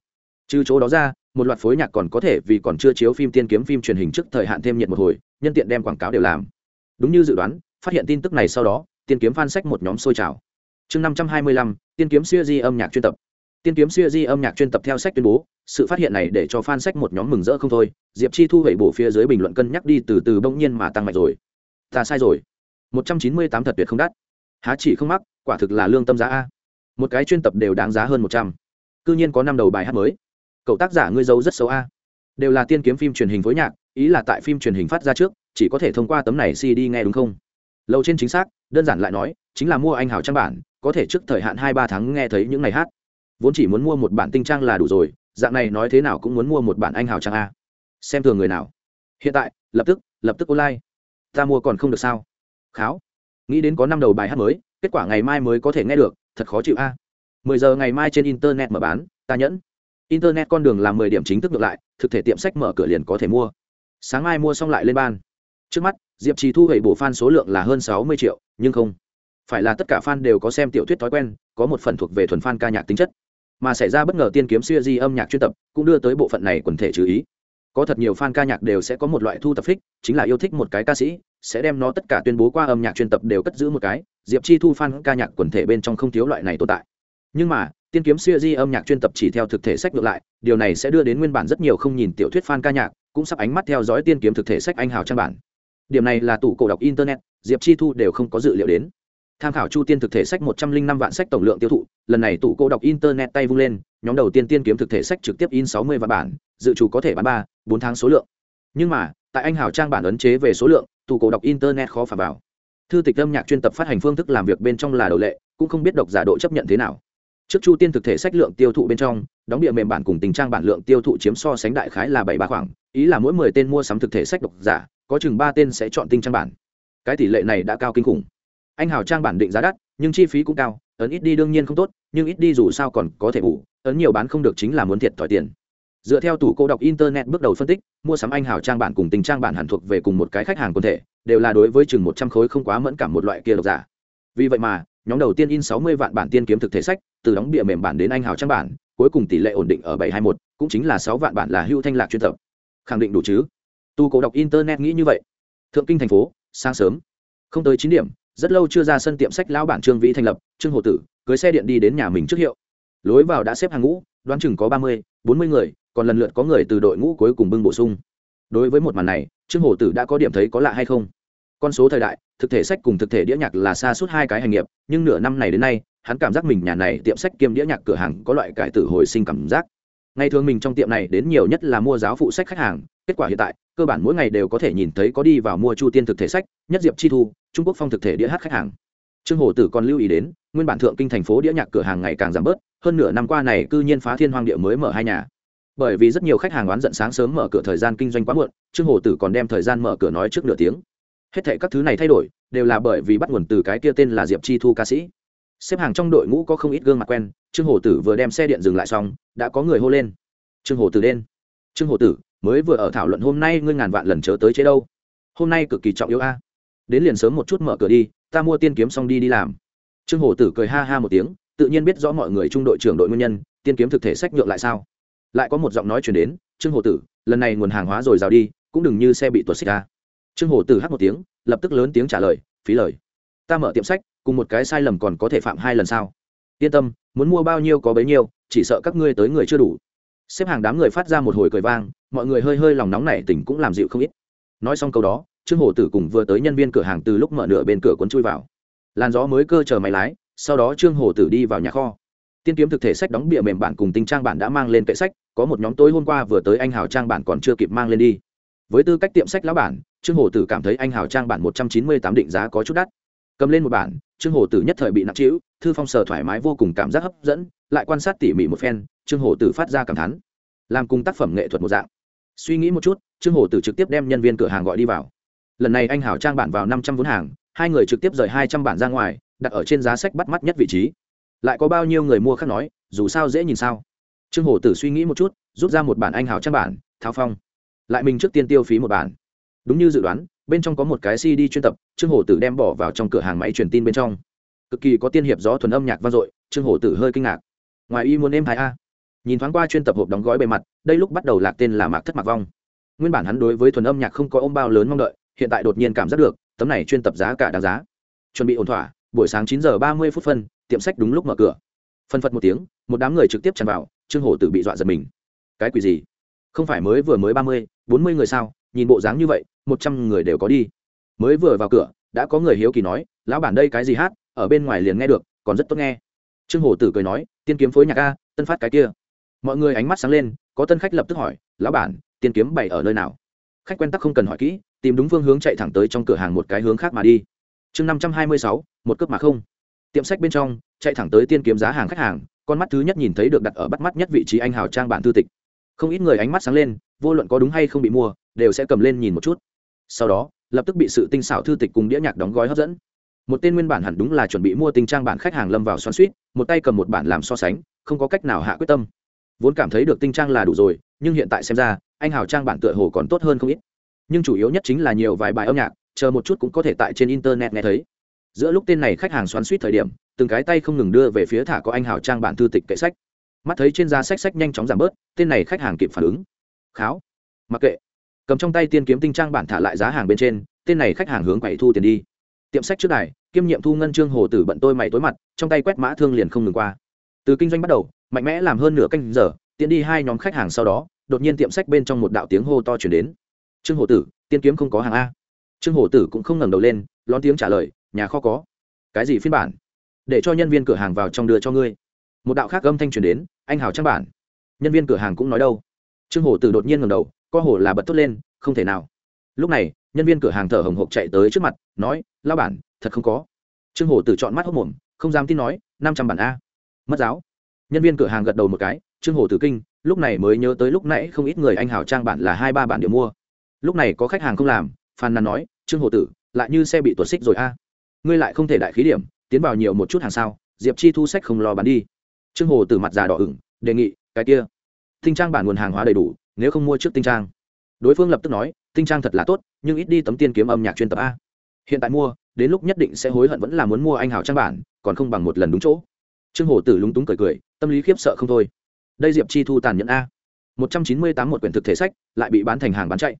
Trừ chỗ đó ra, một loạt phối nhạc còn có thể vì còn chưa chiếu phim tiên kiếm phim truyền hình trước thời hạn thêm nhiệt một hồi, nhân tiện đem quảng cáo đều làm. Đúng như dự đoán, phát hiện tin tức này sau đó, tiên kiếm phan sách một nhóm sôi trào. Chương năm trăm hai mươi lăm, tiên kiếm siêu di âm nhạc chuyên tập. Tiên kiếm siêu di âm nhạc chuyên tập theo sách tuyên bố, sự phát hiện này để cho fan sách một nhóm mừng rỡ không thôi, diệp chi thu hệ bổ phía dưới bình luận cân nhắc đi từ từ bỗng nhiên mà tăng mạnh rồi. Ta sai rồi một trăm chín mươi tám thật tuyệt không đắt. Há chỉ không mắc, quả thực là lương tâm giá a. Một cái chuyên tập đều đáng giá hơn một trăm. Cư nhiên có năm đầu bài hát mới. Cậu tác giả ngươi giấu rất xấu a. Đều là tiên kiếm phim truyền hình phối nhạc, ý là tại phim truyền hình phát ra trước, chỉ có thể thông qua tấm này cd nghe đúng không? Lâu trên chính xác, đơn giản lại nói, chính là mua anh hào trang bản, có thể trước thời hạn hai ba tháng nghe thấy những ngày hát. Vốn chỉ muốn mua một bản tinh trang là đủ rồi, dạng này nói thế nào cũng muốn mua một bản anh hào trang a. Xem thường người nào. Hiện tại, lập tức lập tức online. Ta mua còn không được sao? Kháo. Nghĩ đến có năm đầu bài hát mới, kết quả ngày mai mới có thể nghe được, thật khó chịu a. Mười giờ ngày mai trên internet mở bán, ta nhẫn. Internet con đường làm mười điểm chính thức ngược lại, thực thể tiệm sách mở cửa liền có thể mua. Sáng mai mua xong lại lên ban. Trước mắt, diệp trì thu hủy bộ fan số lượng là hơn sáu mươi triệu, nhưng không phải là tất cả fan đều có xem tiểu thuyết thói quen, có một phần thuộc về thuần fan ca nhạc tính chất. Mà xảy ra bất ngờ tiên kiếm siêu di âm nhạc chuyên tập, cũng đưa tới bộ phận này quần thể chú ý có thật nhiều fan ca nhạc đều sẽ có một loại thu tập thích chính là yêu thích một cái ca sĩ, sẽ đem nó tất cả tuyên bố qua âm nhạc chuyên tập đều cất giữ một cái, diệp chi thu fan ca nhạc quần thể bên trong không thiếu loại này tồn tại. Nhưng mà, tiên kiếm siêu di âm nhạc chuyên tập chỉ theo thực thể sách ngược lại, điều này sẽ đưa đến nguyên bản rất nhiều không nhìn tiểu thuyết fan ca nhạc, cũng sắp ánh mắt theo dõi tiên kiếm thực thể sách anh hào trang bản. Điểm này là tủ cổ đọc internet, diệp chi thu đều không có dự liệu đến tham khảo chu tiên thực thể sách một trăm linh năm vạn sách tổng lượng tiêu thụ, lần này tụ cổ đọc internet tay vung lên, nhóm đầu tiên tiên kiếm thực thể sách trực tiếp in sáu mươi vạn bản, dự trù có thể bán ba, bốn tháng số lượng. Nhưng mà, tại anh hào trang bản ấn chế về số lượng, tụ cổ đọc internet khó phà vào. Thư tịch âm nhạc chuyên tập phát hành phương thức làm việc bên trong là đầu lệ, cũng không biết độc giả độ chấp nhận thế nào. Trước chu tiên thực thể sách lượng tiêu thụ bên trong, đóng địa mềm bản cùng tình trang bản lượng tiêu thụ chiếm so sánh đại khái là bảy ba khoảng, ý là mỗi mười tên mua sắm thực thể sách độc giả, có chừng ba tên sẽ chọn tinh trang bản. Cái tỷ lệ này đã cao kinh khủng anh hào trang bản định giá đắt nhưng chi phí cũng cao ấn ít đi đương nhiên không tốt nhưng ít đi dù sao còn có thể ủ, ấn nhiều bán không được chính là muốn thiệt thòi tiền. Dựa theo tủ cô đọc internet bước đầu phân tích mua sắm anh hào trang bản cùng tình trang bản hẳn thuộc về cùng một cái khách hàng quần thể đều là đối với chừng một trăm khối không quá mẫn cảm một loại kia độc giả. Vì vậy mà nhóm đầu tiên in sáu mươi vạn bản tiên kiếm thực thể sách từ đóng bìa mềm bản đến anh hào trang bản cuối cùng tỷ lệ ổn định ở bảy hai một cũng chính là sáu vạn bản là hưu thanh lạc chuyên tập. Khẳng định đủ chứ? Tu cổ đọc internet nghĩ như vậy. Thượng kinh thành phố sáng sớm. Không tới chín điểm rất lâu chưa ra sân tiệm sách lão bản trương vĩ thành lập, trương hồ tử, cưới xe điện đi đến nhà mình trước hiệu. Lối vào đã xếp hàng ngũ, đoán chừng có ba mươi, bốn mươi người, còn lần lượt có người từ đội ngũ cuối cùng bưng bổ sung. Đối với một màn này, trương hồ tử đã có điểm thấy có lạ hay không? Con số thời đại, thực thể sách cùng thực thể đĩa nhạc là xa suốt hai cái hành nghiệp, nhưng nửa năm này đến nay, hắn cảm giác mình nhà này tiệm sách kiêm đĩa nhạc cửa hàng có loại cải tử hồi sinh cảm giác. Ngày thường mình trong tiệm này đến nhiều nhất là mua giáo phụ sách khách hàng, kết quả hiện tại cơ bản mỗi ngày đều có thể nhìn thấy có đi vào mua chu tiên thực thể sách, nhất diệp chi thu, trung quốc phong thực thể đĩa hát khách hàng. Trương hồ tử còn lưu ý đến, nguyên bản thượng kinh thành phố đĩa nhạc cửa hàng ngày càng giảm bớt, hơn nửa năm qua này cư nhiên phá thiên hoang địa mới mở hai nhà. Bởi vì rất nhiều khách hàng oán giận sáng sớm mở cửa thời gian kinh doanh quá muộn, trương hồ tử còn đem thời gian mở cửa nói trước nửa tiếng. Hết thệ các thứ này thay đổi, đều là bởi vì bắt nguồn từ cái kia tên là diệp chi thu ca sĩ. Xếp hàng trong đội ngũ có không ít gương mặt quen, trương hồ tử vừa đem xe điện dừng lại xong, đã có người hô lên. Trương hồ tử đen trương hồ tử mới vừa ở thảo luận hôm nay ngươi ngàn vạn lần chớ tới chế đâu. Hôm nay cực kỳ trọng yếu a. Đến liền sớm một chút mở cửa đi, ta mua tiên kiếm xong đi đi làm. Trương hồ tử cười ha ha một tiếng, tự nhiên biết rõ mọi người trung đội trưởng đội nguyên nhân, tiên kiếm thực thể sách nhượng lại sao. Lại có một giọng nói chuyển đến, trương hồ tử, lần này nguồn hàng hóa rồi rào đi, cũng đừng như xe bị tuột xích ra trương hổ tử hát một tiếng, lập tức lớn tiếng trả lời, phí lời. Ta mở tiệm sách, cùng một cái sai lầm còn có thể phạm hai lần sao? Yên tâm, muốn mua bao nhiêu có bấy nhiêu, chỉ sợ các ngươi tới người chưa đủ xếp hàng đám người phát ra một hồi cười vang, mọi người hơi hơi lòng nóng này tỉnh cũng làm dịu không ít. Nói xong câu đó, trương hổ tử cùng vừa tới nhân viên cửa hàng từ lúc mở nửa bên cửa cuốn chui vào. Làn gió mới cơ chờ máy lái, sau đó trương hổ tử đi vào nhà kho. Tiên kiếm thực thể sách đóng bìa mềm bản cùng tinh trang bản đã mang lên kệ sách, có một nhóm tối hôm qua vừa tới anh hào trang bản còn chưa kịp mang lên đi. Với tư cách tiệm sách lão bản, trương hổ tử cảm thấy anh hào trang bản một trăm chín mươi tám định giá có chút đắt cầm lên một bản, trương hồ tử nhất thời bị nặng trĩu, thư phong sờ thoải mái vô cùng cảm giác hấp dẫn, lại quan sát tỉ mỉ một phen, trương hồ tử phát ra cảm thán. Làm cùng tác phẩm nghệ thuật một dạng. Suy nghĩ một chút, trương hồ tử trực tiếp đem nhân viên cửa hàng gọi đi vào. Lần này anh hảo trang bản vào năm trăm vốn hàng, hai người trực tiếp rời hai trăm bản ra ngoài, đặt ở trên giá sách bắt mắt nhất vị trí. Lại có bao nhiêu người mua khác nói, dù sao dễ nhìn sao. Trương hồ tử suy nghĩ một chút, rút ra một bản anh hảo trang bản, thao phong. Lại mình trước tiên tiêu phí một bản. Đúng như dự đoán bên trong có một cái cd chuyên tập, trương hổ tử đem bỏ vào trong cửa hàng máy truyền tin bên trong. Cực kỳ có tiên hiệp gió thuần âm nhạc vang dội, trương hổ tử hơi kinh ngạc. Ngoài y muốn em thái a? Nhìn thoáng qua chuyên tập hộp đóng gói bề mặt, đây lúc bắt đầu lạc tên là mạc thất mạc vong. Nguyên bản hắn đối với thuần âm nhạc không có ôm bao lớn mong đợi, hiện tại đột nhiên cảm giác được, tấm này chuyên tập giá cả đáng giá. Chuẩn bị ổn thỏa, buổi sáng chín giờ ba mươi phút phân, tiệm sách đúng lúc mở cửa. Phân phật một tiếng, một đám người trực tiếp tràn vào, trương hổ tử bị dọa giật mình. Cái quỷ gì? Không phải mới vừa mới ba mươi, bốn mươi người sao? Nhìn bộ dáng như vậy, một trăm người đều có đi. Mới vừa vào cửa, đã có người hiếu kỳ nói, lão bản đây cái gì hát? Ở bên ngoài liền nghe được, còn rất tốt nghe. Trương hổ tử cười nói, tiên kiếm phối nhạc a, tân phát cái kia. Mọi người ánh mắt sáng lên, có tân khách lập tức hỏi, lão bản, tiên kiếm bày ở nơi nào? Khách quen tắc không cần hỏi kỹ, tìm đúng phương hướng chạy thẳng tới trong cửa hàng một cái hướng khác mà đi. Chương năm trăm hai mươi sáu, một cướp mà không. Tiệm sách bên trong, chạy thẳng tới tiên kiếm giá hàng khách hàng, con mắt thứ nhất nhìn thấy được đặt ở bắt mắt nhất vị trí anh hào trang bản thư tịch. Không ít người ánh mắt sáng lên vô luận có đúng hay không bị mua, đều sẽ cầm lên nhìn một chút. Sau đó, lập tức bị sự tinh xảo thư tịch cùng đĩa nhạc đóng gói hấp dẫn. Một tên nguyên bản hẳn đúng là chuẩn bị mua tình trang bản khách hàng lâm vào xoắn suýt một tay cầm một bản làm so sánh, không có cách nào hạ quyết tâm. Vốn cảm thấy được tinh trang là đủ rồi, nhưng hiện tại xem ra, anh hào trang bản tựa hồ còn tốt hơn không ít. Nhưng chủ yếu nhất chính là nhiều vài bài âm nhạc, chờ một chút cũng có thể tại trên internet nghe thấy. Giữa lúc tên này khách hàng xoắn suýt thời điểm, từng cái tay không ngừng đưa về phía thả có anh hào trang bản thư tịch kệ sách. Mắt thấy trên giá sách sách nhanh chóng giảm bớt, tên này khách hàng kịp phản ứng kháo. Mặc kệ. Cầm trong tay tiên kiếm tinh trang bản thả lại giá hàng bên trên, tên này khách hàng hướng quậy thu tiền đi. Tiệm sách trước đài, kiêm nhiệm thu ngân trương hồ tử bận tôi mày tối mặt, trong tay quét mã thương liền không ngừng qua. Từ kinh doanh bắt đầu, mạnh mẽ làm hơn nửa canh giờ tiến đi hai nhóm khách hàng sau đó, đột nhiên tiệm sách bên trong một đạo tiếng hô to chuyển đến. Trương hồ tử, tiên kiếm không có hàng a. Trương hồ tử cũng không ngẩng đầu lên, lón tiếng trả lời, nhà kho có. Cái gì phiên bản? Để cho nhân viên cửa hàng vào trong đưa cho ngươi. Một đạo khác âm thanh truyền đến, anh hào trang bản. Nhân viên cửa hàng cũng nói đâu? Trương Hổ tử đột nhiên ngẩng đầu, co hồ là bật tốt lên, không thể nào. Lúc này, nhân viên cửa hàng thở hồng hộc chạy tới trước mặt, nói lao bản, thật không có. Trương Hổ tử chọn mắt hốc mồm không dám tin nói, năm trăm bản a. Mất giáo. Nhân viên cửa hàng gật đầu một cái, trương Hổ tử kinh, lúc này mới nhớ tới lúc nãy không ít người anh hào trang bản là hai ba bản đều mua. Lúc này có khách hàng không làm, phàn nàn nói, trương Hổ tử, lại như xe bị tuột xích rồi a. Ngươi lại không thể đại khí điểm, tiến vào nhiều một chút hàng sao, diệp chi thu sách không lo bán đi. Trương hồ tử mặt già đỏ ửng, đề nghị, cái kia tinh trang bản nguồn hàng hóa đầy đủ, nếu không mua trước tinh trang. Đối phương lập tức nói, tinh trang thật là tốt, nhưng ít đi tấm tiên kiếm âm nhạc chuyên tập a. Hiện tại mua, đến lúc nhất định sẽ hối hận vẫn là muốn mua anh hào trang bản, còn không bằng một lần đúng chỗ. Trương Hổ tử lúng túng cười cười, tâm lý khiếp sợ không thôi. Đây diệp chi thu tàn nhẫn a. Một trăm chín mươi tám một quyển thực thể sách, lại bị bán thành hàng bán chạy.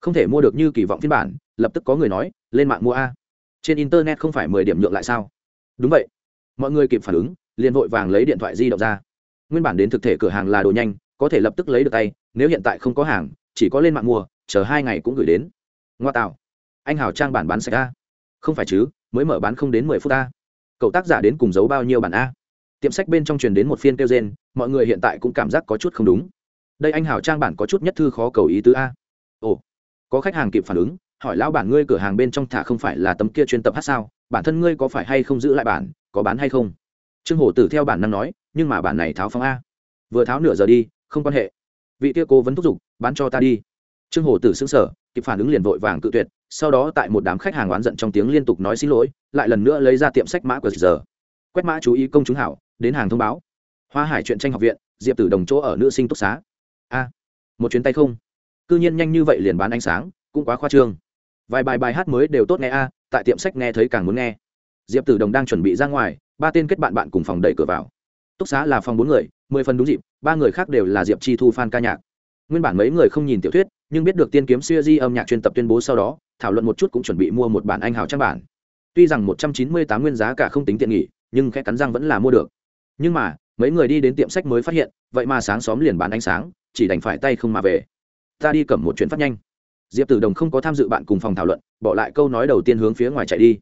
Không thể mua được như kỳ vọng phiên bản, lập tức có người nói, lên mạng mua a. Trên internet không phải mười điểm nhượng lại sao? Đúng vậy. Mọi người kịp phản ứng, liền vội vàng lấy điện thoại di động ra. Nguyên bản đến thực thể cửa hàng là đồ nhanh có thể lập tức lấy được tay, nếu hiện tại không có hàng, chỉ có lên mạng mua, chờ hai ngày cũng gửi đến. Ngoa tạo. Anh hào trang bản bán sạch a. Không phải chứ, mới mở bán không đến mười phút a. Cậu tác giả đến cùng giấu bao nhiêu bản a? Tiệm sách bên trong truyền đến một phiên kêu gen mọi người hiện tại cũng cảm giác có chút không đúng. Đây anh hào trang bản có chút nhất thư khó cầu ý tứ a. Ồ, có khách hàng kịp phản ứng, hỏi lão bản ngươi cửa hàng bên trong thả không phải là tấm kia chuyên tập hát sao? Bản thân ngươi có phải hay không giữ lại bản, có bán hay không? Trương hổ tử theo bản năng nói, nhưng mà bản này tháo phong a. Vừa tháo nửa giờ đi không quan hệ. Vị kia cố vẫn thúc giục, bán cho ta đi. Trương hổ tử xứng sở kịp phản ứng liền vội vàng cự tuyệt, sau đó tại một đám khách hàng oán giận trong tiếng liên tục nói xin lỗi, lại lần nữa lấy ra tiệm sách mã của giờ. Quét mã chú ý công chúng hảo, đến hàng thông báo. Hoa hải chuyện tranh học viện, diệp tử đồng chỗ ở nữ sinh túc xá. A, một chuyến tay không? Cư nhiên nhanh như vậy liền bán ánh sáng, cũng quá khoa trương. Vài bài bài hát mới đều tốt nghe a, tại tiệm sách nghe thấy càng muốn nghe. Diệp tử đồng đang chuẩn bị ra ngoài, ba tên kết bạn bạn cùng phòng đẩy cửa vào túc xá là phòng bốn người, mười phần đúng dịp, ba người khác đều là diệp chi thu f ca nhạc. Nguyên bản mấy người không nhìn tiểu thuyết, nhưng biết được tiên kiếm siêu di âm nhạc chuyên tập tuyên bố sau đó, thảo luận một chút cũng chuẩn bị mua một bản anh hào trang bản. Tuy rằng một trăm chín mươi tám nguyên giá cả không tính tiện nghỉ, nhưng khẽ cắn răng vẫn là mua được. Nhưng mà, mấy người đi đến tiệm sách mới phát hiện, vậy mà sáng xóm liền bán ánh sáng, chỉ đành phải tay không mà về. Ta đi cầm một chuyến phát nhanh. Diệp tử đồng không có tham dự bạn cùng phòng thảo luận, bỏ lại câu nói đầu tiên hướng phía ngoài chạy đi.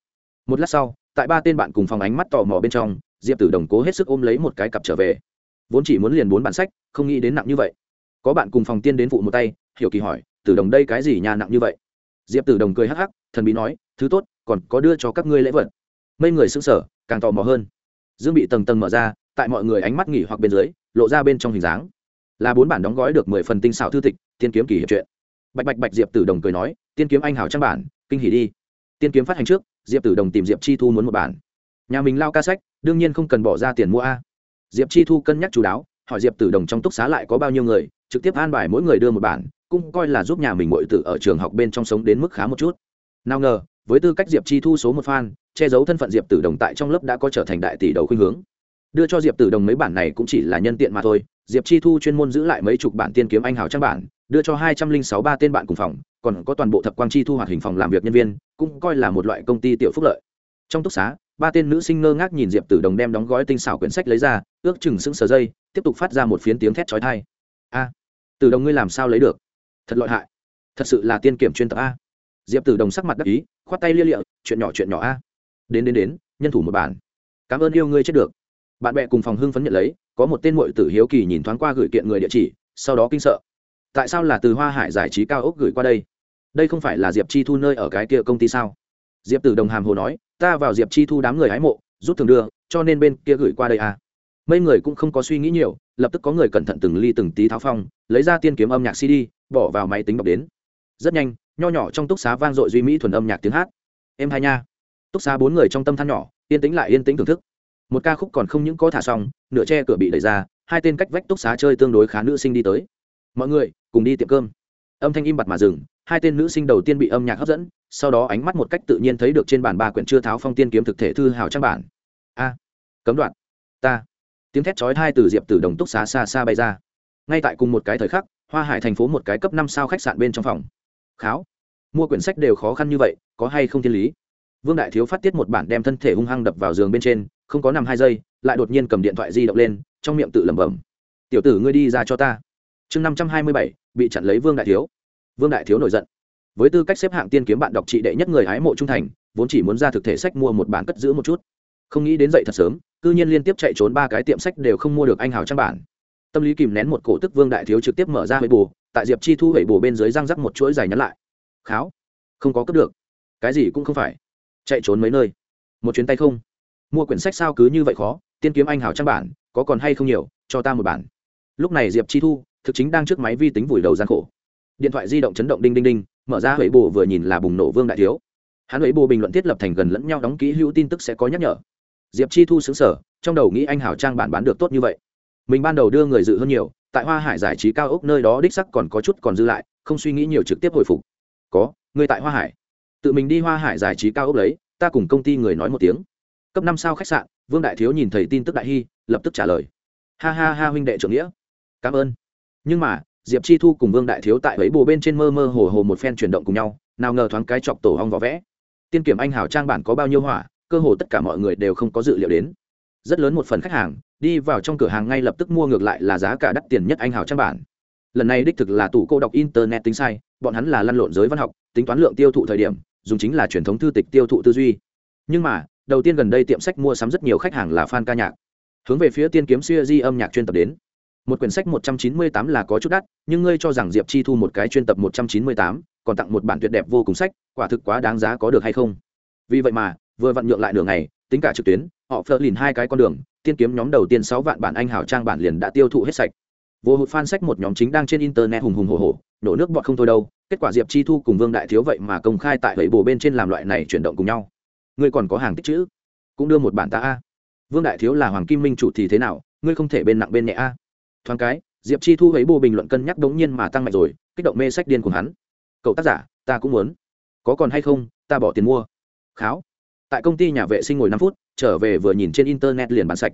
Một lát sau, tại ba tên bạn cùng phòng ánh mắt tò mò bên trong diệp tử đồng cố hết sức ôm lấy một cái cặp trở về vốn chỉ muốn liền bốn bản sách không nghĩ đến nặng như vậy có bạn cùng phòng tiên đến phụ một tay hiểu kỳ hỏi tử đồng đây cái gì nhà nặng như vậy diệp tử đồng cười hắc hắc thần bí nói thứ tốt còn có đưa cho các ngươi lễ vật mấy người xứng sở càng tò mò hơn dương bị tầng tầng mở ra tại mọi người ánh mắt nghỉ hoặc bên dưới lộ ra bên trong hình dáng là bốn bản đóng gói được mười phần tinh xảo thư tịch tiên kiếm kỳ hiệp truyện bạch bạch bạch diệp tử đồng cười nói tiên kiếm anh hảo trang bản kinh hỉ đi tiên kiếm phát hành trước diệp tử đồng tìm diệp chi thu muốn một bản nhà mình lao ca sách, đương nhiên không cần bỏ ra tiền mua a. Diệp chi thu cân nhắc chú đáo, hỏi diệp tử đồng trong túc xá lại có bao nhiêu người, trực tiếp an bài mỗi người đưa một bản, cũng coi là giúp nhà mình mọi tử ở trường học bên trong sống đến mức khá một chút. Nào ngờ, với tư cách diệp chi thu số một fan, che giấu thân phận diệp tử đồng tại trong lớp đã có trở thành đại tỷ đầu khuynh hướng. Đưa cho diệp tử đồng mấy bản này cũng chỉ là nhân tiện mà thôi, diệp chi thu chuyên môn giữ lại mấy chục bản tiên kiếm anh hào trang bản, đưa cho hai trăm linh sáu ba tên bạn cùng phòng, còn có toàn bộ thập quang chi thu hoạt hình phòng làm việc nhân viên, cũng coi là một loại công ty tiểu phúc lợi trong túc xá, ba tên nữ sinh ngơ ngác nhìn diệp tử đồng đem đóng gói tinh xảo quyển sách lấy ra, ước chừng sững sờ dây tiếp tục phát ra một phiến tiếng thét chói tai. A, tử đồng ngươi làm sao lấy được? Thật lợi hại. Thật sự là tiên kiểm chuyên tập a. Diệp tử đồng sắc mặt đắc ý, khoát tay lia lịa, chuyện nhỏ chuyện nhỏ a. Đến đến đến, nhân thủ một bản. Cảm ơn yêu ngươi chết được. Bạn bè cùng phòng hưng phấn nhận lấy, có một tên mội tử hiếu kỳ nhìn thoáng qua gửi kiện người địa chỉ, sau đó kinh sợ. Tại sao là từ hoa hải giải trí cao ốc gửi qua đây? Đây không phải là diệp chi thu nơi ở cái kia công ty sao? Diệp tử đồng hàm hồ nói ta vào diệp chi thu đám người hái mộ rút thường đưa, cho nên bên kia gửi qua đây à. Mấy người cũng không có suy nghĩ nhiều, lập tức có người cẩn thận từng ly từng tí tháo phong, lấy ra tiên kiếm âm nhạc cd, bỏ vào máy tính đọc đến. Rất nhanh, nho nhỏ trong túc xá vang dội duy mỹ thuần âm nhạc tiếng hát. Em hai nha. Túc xá bốn người trong tâm than nhỏ, yên tĩnh lại yên tĩnh thưởng thức. Một ca khúc còn không những có thả xong nửa che cửa bị đẩy ra, hai tên cách vách túc xá chơi tương đối khá nữ sinh đi tới. Mọi người, cùng đi tiệm cơm âm thanh im bặt mà dừng, hai tên nữ sinh đầu tiên bị âm nhạc hấp dẫn, sau đó ánh mắt một cách tự nhiên thấy được trên bản ba quyển chưa tháo phong tiên kiếm thực thể thư hào trang bản. A, cấm đoạn ta. Tiếng thét chói hai từ diệp từ đồng túc xá xa xa bay ra. Ngay tại cùng một cái thời khắc, hoa hải thành phố một cái cấp năm sao khách sạn bên trong phòng. Kháo. Mua quyển sách đều khó khăn như vậy, có hay không thiên lý? Vương đại thiếu phát tiết một bản đem thân thể hung hăng đập vào giường bên trên, không có nằm hai giây, lại đột nhiên cầm điện thoại di động lên, trong miệng tự lẩm bẩm. Tiểu tử ngươi đi ra cho ta chương năm trăm hai mươi bảy, bị chặn lấy vương đại thiếu. Vương đại thiếu nổi giận. Với tư cách xếp hạng tiên kiếm bạn đọc trị đệ nhất người hái mộ trung thành, vốn chỉ muốn ra thực thể sách mua một bản cất giữ một chút. Không nghĩ đến dậy thật sớm, cư nhiên liên tiếp chạy trốn ba cái tiệm sách đều không mua được anh hào trang bản. Tâm lý kìm nén một cổ tức vương đại thiếu trực tiếp mở ra huệ bù, tại diệp chi thu huệ bù bên dưới răng rắc một chuỗi dài nhắn lại. Kháo, không có cấp được. Cái gì cũng không phải. Chạy trốn mấy nơi. Một chuyến tay không. Mua quyển sách sao cứ như vậy khó, tiên kiếm anh hào trang bản, có còn hay không nhiều, cho ta một bản. Lúc này diệp chi thu thực chính đang trước máy vi tính vùi đầu gian khổ. Điện thoại di động chấn động đinh đinh đinh, mở ra huệ bồ vừa nhìn là bùng nổ vương đại thiếu. Hắn huệ bồ bình luận thiết lập thành gần lẫn nhau đóng ký hữu tin tức sẽ có nhắc nhở. Diệp chi thu xứng sở, trong đầu nghĩ anh hảo trang bản bán được tốt như vậy. Mình ban đầu đưa người dự hơn nhiều, tại hoa hải giải trí cao ốc nơi đó đích sắc còn có chút còn dư lại, không suy nghĩ nhiều trực tiếp hồi phục. Có, người tại hoa hải. Tự mình đi hoa hải giải trí cao ốc lấy, ta cùng công ty người nói một tiếng. Cấp năm sao khách sạn, vương đại thiếu nhìn thấy tin tức đại hy, lập tức trả lời. Ha ha ha huynh đệ trưởng nghĩa. Cảm ơn nhưng mà, diệp chi thu cùng vương đại thiếu tại ấy bồ bên trên mơ mơ hồ hồ một phen chuyển động cùng nhau, nào ngờ thoáng cái chọc tổ hong vỏ vẽ. Tiên kiểm anh hào trang bản có bao nhiêu hỏa, cơ hồ tất cả mọi người đều không có dự liệu đến. Rất lớn một phần khách hàng, đi vào trong cửa hàng ngay lập tức mua ngược lại là giá cả đắt tiền nhất anh hào trang bản. Lần này đích thực là tủ cô đọc internet tính sai, bọn hắn là lăn lộn giới văn học, tính toán lượng tiêu thụ thời điểm, dùng chính là truyền thống thư tịch tiêu thụ tư duy. Nhưng mà, đầu tiên gần đây tiệm sách mua sắm rất nhiều khách hàng là fan ca nhạc. Hướng về phía tiên kiếm siêu di âm nhạc chuyên tập đến một quyển sách một trăm chín mươi tám là có chút đắt, nhưng ngươi cho rằng diệp chi thu một cái chuyên tập một trăm chín mươi tám, còn tặng một bản tuyệt đẹp vô cùng sách, quả thực quá đáng giá có được hay không? Vì vậy mà, vừa vặn nhượng lại đường này tính cả trực tuyến, họ phớt lìn hai cái con đường, tiên kiếm nhóm đầu tiên sáu vạn bản anh hào trang bản liền đã tiêu thụ hết sạch. Vô hụt fan sách một nhóm chính đang trên internet hùng hùng hồ hồ nổ nước bọn không thôi đâu, kết quả diệp chi thu cùng vương đại thiếu vậy mà công khai tại bảy bồ bên trên làm loại này chuyển động cùng nhau. Ngươi còn có hàng tích chữ? Cũng đưa một bản ta a. Vương đại thiếu là hoàng kim minh chủ thì thế nào? Ngươi không thể bên nặng bên nhẹ a thoáng cái, diệp chi thu ấy bồ bình luận cân nhắc đống nhiên mà tăng mạnh rồi, kích động mê sách điên của hắn. Cậu tác giả, ta cũng muốn. Có còn hay không, ta bỏ tiền mua. Kháo. Tại công ty nhà vệ sinh ngồi năm phút, trở về vừa nhìn trên internet liền bán sạch.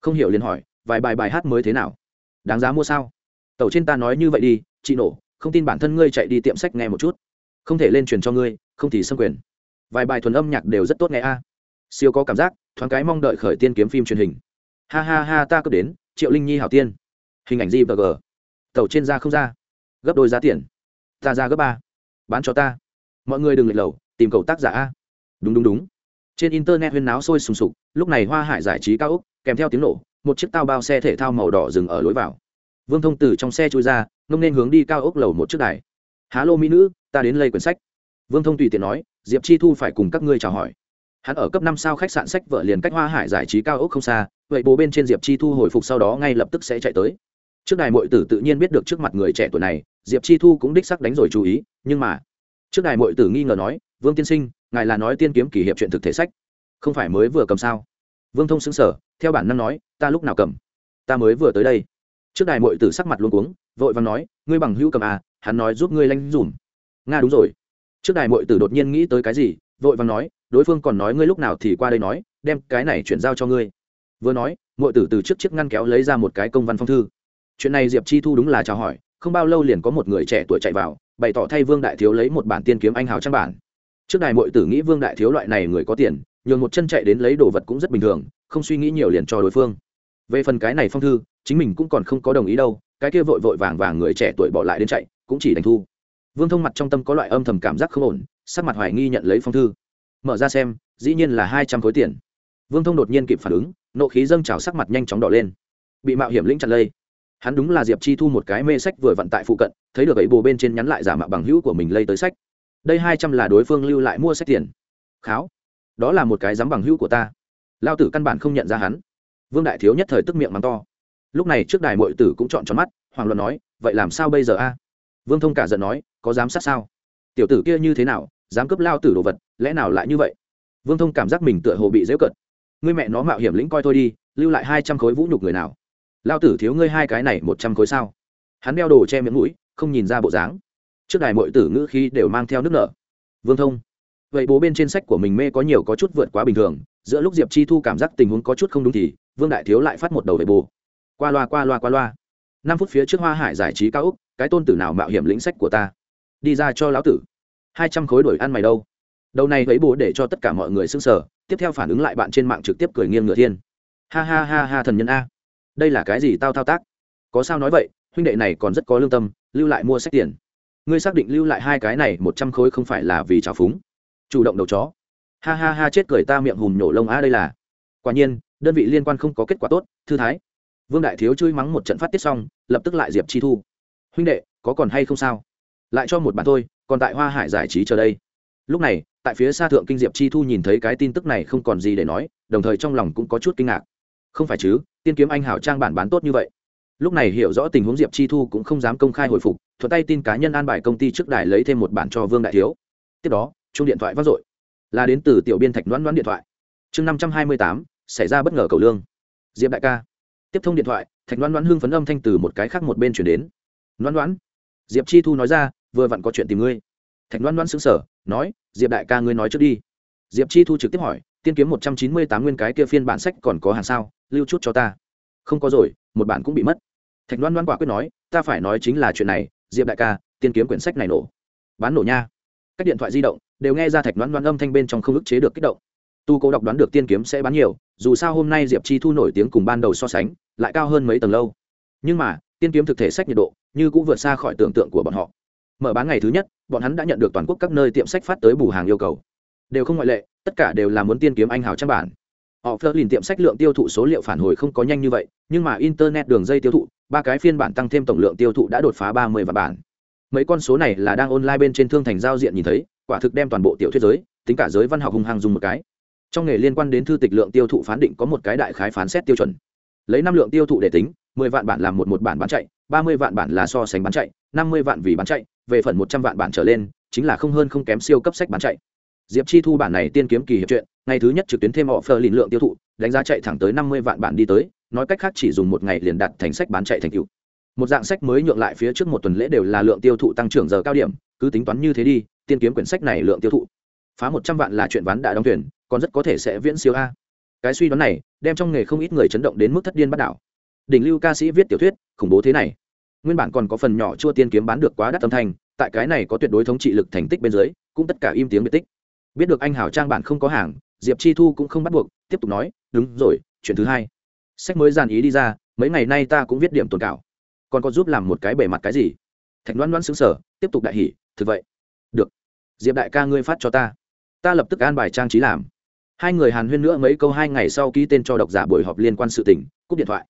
Không hiểu liền hỏi, vài bài bài hát mới thế nào? Đáng giá mua sao? Tàu trên ta nói như vậy đi, chị nổ, không tin bản thân ngươi chạy đi tiệm sách nghe một chút. Không thể lên truyền cho ngươi, không thì xâm quyền. Vài bài thuần âm nhạc đều rất tốt nghe a. Siêu có cảm giác, thoáng cái mong đợi khởi tiên kiếm phim truyền hình. Ha ha ha, ta cứ đến, triệu linh nhi hảo tiên hình ảnh gì và g. Tàu trên ra không ra. Gấp đôi giá tiền. Ta ra gấp ba. Bán cho ta. Mọi người đừng lệch lầu, tìm cầu tác giả a. Đúng đúng đúng. Trên internet huyên náo sôi sùng sục, lúc này hoa hải giải trí cao úc kèm theo tiếng nổ, một chiếc tao bao xe thể thao màu đỏ dừng ở lối vào. Vương thông từ trong xe chui ra, ngông nên hướng đi cao ốc lầu một chiếc đài. Há lô mỹ nữ, ta đến lây quyển sách. Vương thông tùy tiện nói, diệp chi thu phải cùng các ngươi chào hỏi. Hắn ở cấp năm sao khách sạn sách vợ liền cách hoa hải giải trí cao ốc không xa, vậy bố bên trên diệp chi thu hồi phục sau đó ngay lập tức sẽ chạy tới trước đài mội tử tự nhiên biết được trước mặt người trẻ tuổi này, diệp chi thu cũng đích sắc đánh rồi chú ý, nhưng mà, trước đài mội tử nghi ngờ nói, vương tiên sinh, ngài là nói tiên kiếm kỷ hiệp chuyện thực thể sách, không phải mới vừa cầm sao? Vương thông xứng sở theo bản năng nói, ta lúc nào cầm? Ta mới vừa tới đây. Trước đài mội tử sắc mặt luôn cuống, vội vàng nói, ngươi bằng hữu cầm à hắn nói giúp ngươi lanh dùm. Nga đúng rồi. Trước đài mội tử đột nhiên nghĩ tới cái gì, vội vàng nói, đối phương còn nói ngươi lúc nào thì qua đây nói, đem cái này chuyển giao cho ngươi. Vừa nói mội tử từ trước chiếc ngăn kéo lấy ra một cái công văn phong thư chuyện này diệp chi thu đúng là chào hỏi, không bao lâu liền có một người trẻ tuổi chạy vào, bày tỏ thay vương đại thiếu lấy một bản tiên kiếm anh hào trang bản. Trước đài mọi tử nghĩ vương đại thiếu loại này người có tiền, nhường một chân chạy đến lấy đồ vật cũng rất bình thường, không suy nghĩ nhiều liền cho đối phương. Về phần cái này phong thư, chính mình cũng còn không có đồng ý đâu, cái kia vội vội vàng vàng người trẻ tuổi bỏ lại đến chạy, cũng chỉ đánh thu. Vương thông mặt trong tâm có loại âm thầm cảm giác không ổn, sắc mặt hoài nghi nhận lấy phong thư. Mở ra xem, dĩ nhiên là hai trăm khối tiền. Vương thông đột nhiên kịp phản ứng, nộ khí dâng trào sắc mặt nhanh chóng đỏ lên. Bị mạo hiểm lĩnh chặt lây hắn đúng là diệp chi thu một cái mê sách vừa vận tại phụ cận, thấy được ấy bồ bên trên nhắn lại giả mạo bằng hữu của mình lây tới sách. Đây hai trăm là đối phương lưu lại mua sách tiền. Kháo, đó là một cái dám bằng hữu của ta. Lao tử căn bản không nhận ra hắn. Vương đại thiếu nhất thời tức miệng mắng to. Lúc này trước đài mội tử cũng chọn tròn mắt hoàng luận nói, vậy làm sao bây giờ a? Vương thông cả giận nói, có dám sát sao? Tiểu tử kia như thế nào, dám cướp lao tử đồ vật, lẽ nào lại như vậy? Vương thông cảm giác mình tựa hồ bị dễu cận ngươi mẹ nó mạo hiểm lĩnh coi thôi đi, lưu lại hai trăm khối vũ nhục người nào? Lao tử thiếu ngươi hai cái này một trăm khối sao? Hắn đeo đồ che miệng mũi, không nhìn ra bộ dáng. Trước đài mọi tử ngữ khi đều mang theo nước nở. Vương thông. Vậy bố bên trên sách của mình mê có nhiều có chút vượt quá bình thường, giữa lúc diệp chi thu cảm giác tình huống có chút không đúng thì, vương đại thiếu lại phát một đầu về bồ qua loa qua loa qua loa. Năm phút phía trước hoa hải giải trí cao úc cái tôn tử nào mạo hiểm lĩnh sách của ta? Đi ra cho lão tử. Hai trăm khối đổi ăn mày đâu? Đầu này thấy bố để cho tất cả mọi người s ư n g sở tiếp theo phản ứng lại bạn trên mạng trực tiếp cười nghiêng ngựa thiên. Ha ha ha ha thần nhân a đây là cái gì tao thao tác? Có sao nói vậy, huynh đệ này còn rất có lương tâm, lưu lại mua sách tiền. Ngươi xác định lưu lại hai cái này một trăm khối không phải là vì trào phúng. Chủ động đầu chó. Ha ha ha, chết cười ta miệng hùm nhổ lông a đây là. Quả nhiên, đơn vị liên quan không có kết quả tốt, thư thái. Vương đại thiếu chui mắng một trận phát tiết xong, lập tức lại diệp chi thu. Huynh đệ, có còn hay không sao? Lại cho một bản thôi, còn tại hoa hải giải trí chờ đây. Lúc này, tại phía xa thượng kinh diệp chi thu nhìn thấy cái tin tức này không còn gì để nói, đồng thời trong lòng cũng có chút kinh ngạc không phải chứ, tiên kiếm anh hảo trang bản bán tốt như vậy. Lúc này hiểu rõ tình huống diệp chi thu cũng không dám công khai hồi phục thuật tay tin cá nhân an bài công ty trước đài lấy thêm một bản cho vương đại thiếu. Tiếp đó chung điện thoại vang dội. Là đến từ tiểu biên thạch đoán đoán điện thoại. Chương năm trăm hai mươi tám, xảy ra bất ngờ cầu lương. Diệp đại ca. Tiếp thông điện thoại, thạch đoán đoán hưng phấn âm thanh từ một cái khác một bên chuyển đến. Đoán đoán diệp chi thu nói ra, vừa vặn có chuyện tìm ngươi. Thạch đoán đoán xứng sở nói, diệp đại ca ngươi nói trước đi. Diệp chi thu trực tiếp hỏi tiên kiếm một trăm chín mươi tám nguyên cái kia phiên bản sách còn có hàng sao, lưu chút cho ta. Không có rồi, một bản cũng bị mất. Thạch Loan Loan quả quyết nói, ta phải nói chính là chuyện này, diệp đại ca, tiên kiếm quyển sách này nổ. Bán nổ nha. Các điện thoại di động đều nghe ra thạch Loan Loan âm thanh bên trong không ức chế được kích động. Tu cố đọc đoán được tiên kiếm sẽ bán nhiều, dù sao hôm nay diệp chi thu nổi tiếng cùng ban đầu so sánh, lại cao hơn mấy tầng lâu. Nhưng mà, tiên kiếm thực thể sách nhiệt độ như cũng vượt xa khỏi tưởng tượng của bọn họ. Mở bán ngày thứ nhất, bọn hắn đã nhận được toàn quốc các nơi tiệm sách phát tới bù hàng yêu cầu. Đều không ngoại lệ tất cả đều là muốn tiên kiếm anh hào trang bản. Họ phớt lìn tiệm sách lượng tiêu thụ số liệu phản hồi không có nhanh như vậy, nhưng mà internet đường dây tiêu thụ, ba cái phiên bản tăng thêm tổng lượng tiêu thụ đã đột phá ba mươi vạn bản. Mấy con số này là đang online bên trên thương thành giao diện nhìn thấy, quả thực đem toàn bộ tiểu thuyết giới, tính cả giới văn học hung hăng dùng một cái. Trong nghề liên quan đến thư tịch lượng tiêu thụ phán định có một cái đại khái phán xét tiêu chuẩn. Lấy năm lượng tiêu thụ để tính, mười vạn bản làm một một bản bán chạy, ba mươi vạn bản là so sánh bán chạy, năm mươi vạn vì bán chạy, về phần một trăm vạn bản trở lên, chính là không hơn không kém siêu cấp sách bán chạy diệp chi thu bản này tiên kiếm kỳ hiệp truyện, ngày thứ nhất trực tuyến thêm họ phơ lìn lượng tiêu thụ, đánh giá chạy thẳng tới năm mươi vạn bản đi tới, nói cách khác chỉ dùng một ngày liền đặt thành sách bán chạy thành cựu một dạng sách mới nhượng lại phía trước một tuần lễ đều là lượng tiêu thụ tăng trưởng giờ cao điểm, cứ tính toán như thế đi, tiên kiếm quyển sách này lượng tiêu thụ. Phá một trăm vạn là chuyện ván đã đóng thuyền, còn rất có thể sẽ viễn siêu a. Cái suy đoán này, đem trong nghề không ít người chấn động đến mức thất điên bắt đảo. Đỉnh lưu ca sĩ viết tiểu thuyết, khủng bố thế này. Nguyên bản còn có phần nhỏ chua tiên kiếm bán được quá đắt âm thanh, tại cái này có tuyệt đối thống trị lực thành tích bên dưới, cũng tất cả im tiếng biệt tích biết được anh hảo trang bản không có hàng, diệp chi thu cũng không bắt buộc, tiếp tục nói, đúng rồi, chuyện thứ hai. Sách mới dàn ý đi ra, mấy ngày nay ta cũng viết điểm tồn cảo. Còn có giúp làm một cái bề mặt cái gì? Thạch đoán đoán xứng sở tiếp tục đại hỉ, thực vậy. Được. Diệp đại ca ngươi phát cho ta. Ta lập tức an bài trang trí làm. Hai người hàn huyên nữa mấy câu hai ngày sau ký tên cho độc giả buổi họp liên quan sự tình, cúp điện thoại.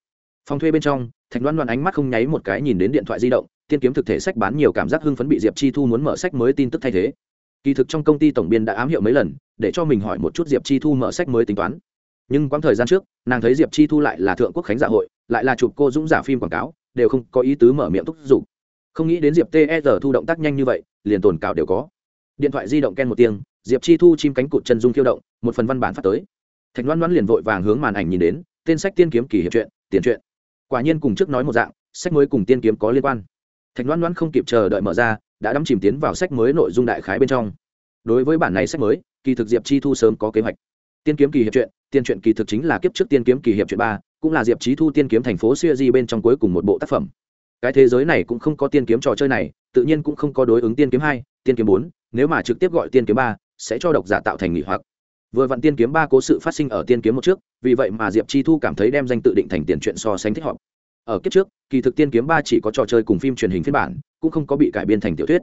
Phòng thuê bên trong, thạch đoán đoán ánh mắt không nháy một cái nhìn đến điện thoại di động, tiên kiếm thực thể sách bán nhiều cảm giác hưng phấn bị diệp chi thu muốn mở sách mới tin tức thay thế kỳ thực trong công ty tổng biên đã ám hiệu mấy lần, để cho mình hỏi một chút diệp chi thu mở sách mới tính toán. Nhưng quãng thời gian trước, nàng thấy diệp chi thu lại là thượng quốc khánh dạ hội, lại là chụp cô dũng giả phim quảng cáo, đều không có ý tứ mở miệng thúc giục. Không nghĩ đến diệp ter thu động tác nhanh như vậy, liền tồn cào đều có. Điện thoại di động ken một tiếng, diệp chi thu chim cánh cụt chân dung khiêu động, một phần văn bản phát tới. Thạch loan loan liền vội vàng hướng màn ảnh nhìn đến, tên sách tiên kiếm kỳ hiệp truyện tiền truyện quả nhiên cùng trước nói một dạng, sách mới cùng tiên kiếm có liên quan. Thạch loan loan không kịp chờ đợi mở ra đã đắm chìm tiến vào sách mới nội dung đại khái bên trong. Đối với bản này sách mới, kỳ thực diệp chi thu sớm có kế hoạch. Tiên kiếm kỳ hiệp truyện, tiên truyện kỳ thực chính là kiếp trước tiên kiếm kỳ hiệp truyện ba, cũng là diệp chi thu tiên kiếm thành phố siêu di bên trong cuối cùng một bộ tác phẩm. Cái thế giới này cũng không có tiên kiếm trò chơi này, tự nhiên cũng không có đối ứng tiên kiếm hai, tiên kiếm bốn, nếu mà trực tiếp gọi tiên kiếm ba, sẽ cho độc giả tạo thành nghỉ hoặc. Vừa vặn tiên kiếm ba cố sự phát sinh ở tiên kiếm một trước, vì vậy mà diệp chi thu cảm thấy đem danh tự định thành tiền chuyện so sánh thích hợp. Ở kiếp trước, kỳ thực tiên kiếm ba chỉ có trò chơi cùng phim truyền hình phiên bản cũng không có bị cải biên thành tiểu thuyết.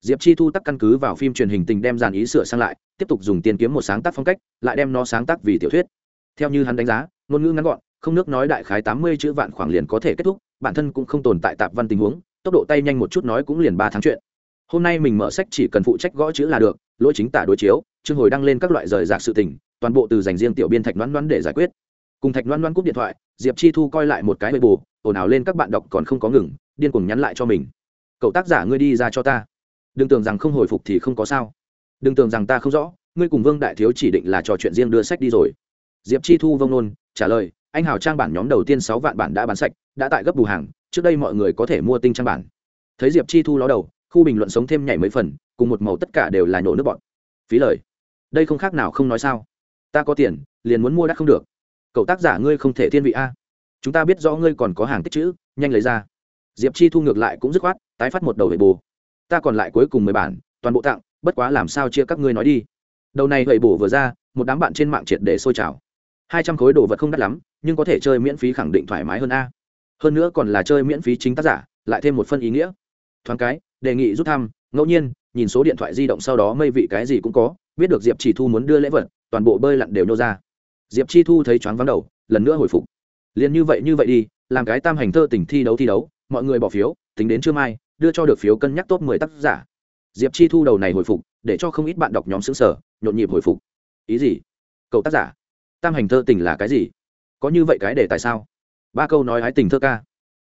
Diệp chi thu tắc căn cứ vào phim truyền hình tình đem dàn ý sửa sang lại, tiếp tục dùng tiên kiếm một sáng tác phong cách, lại đem nó sáng tác vì tiểu thuyết. Theo như hắn đánh giá, ngôn ngữ ngắn gọn, không nước nói đại khái tám mươi chữ vạn khoảng liền có thể kết thúc, bản thân cũng không tồn tại tạp văn tình huống, tốc độ tay nhanh một chút nói cũng liền ba tháng chuyện. Hôm nay mình mở sách chỉ cần phụ trách gõ chữ là được, lỗi chính tả đối chiếu chương hồi đăng lên các loại rời rạc sự tình, toàn bộ từ dành riêng tiểu biên thạch đoán đoán để giải quyết. Cùng thạch đoán đoán cúp điện thoại, diệp chi thu coi lại một cái bề bù, ồn ào lên các bạn đọc còn không có ngừng, điên cuồng nhắn lại cho mình cậu tác giả ngươi đi ra cho ta. Đừng tưởng rằng không hồi phục thì không có sao. Đừng tưởng rằng ta không rõ, ngươi cùng vương đại thiếu chỉ định là trò chuyện riêng đưa sách đi rồi. Diệp chi thu vông nôn, trả lời, anh hào trang bản nhóm đầu tiên sáu vạn bản đã bán sạch, đã tại gấp bù hàng, trước đây mọi người có thể mua tinh trang bản. Thấy diệp chi thu ló đầu, khu bình luận sống thêm nhảy mấy phần, cùng một màu tất cả đều là nhổ nước bọn phí lời. Đây không khác nào không nói sao. Ta có tiền, liền muốn mua đắt không được. Cậu tác giả ngươi không thể thiên vị a. Chúng ta biết rõ ngươi còn có hàng tích chữ, nhanh lấy ra diệp chi thu ngược lại cũng dứt khoát, tái phát một đầu hệ bù ta còn lại cuối cùng mười bản, toàn bộ tặng, bất quá làm sao chia các ngươi nói đi. Đầu này hệ bù vừa ra, một đám bạn trên mạng triệt để sôi trào. Hai trăm khối đồ vật không đắt lắm, nhưng có thể chơi miễn phí khẳng định thoải mái hơn a. Hơn nữa còn là chơi miễn phí chính tác giả, lại thêm một phân ý nghĩa. Thoáng cái, đề nghị rút thăm, ngẫu nhiên, nhìn số điện thoại di động sau đó mây vị cái gì cũng có, biết được diệp chỉ thu muốn đưa lễ vật, toàn bộ bơi lặn đều nô ra. Diệp chi thu thấy choáng vắng đầu, lần nữa hồi phục. Liền như vậy như vậy đi, làm cái tam hành thơ tình thi đấu thi đấu mọi người bỏ phiếu, tính đến trưa mai, đưa cho được phiếu cân nhắc top mười tác giả. Diệp chi thu đầu này hồi phục, để cho không ít bạn đọc nhóm xứng sở nhộn nhịp hồi phục. Ý gì? Cậu tác giả, tam hành thơ tình là cái gì? Có như vậy cái để tại sao? Ba câu nói hái tình thơ ca.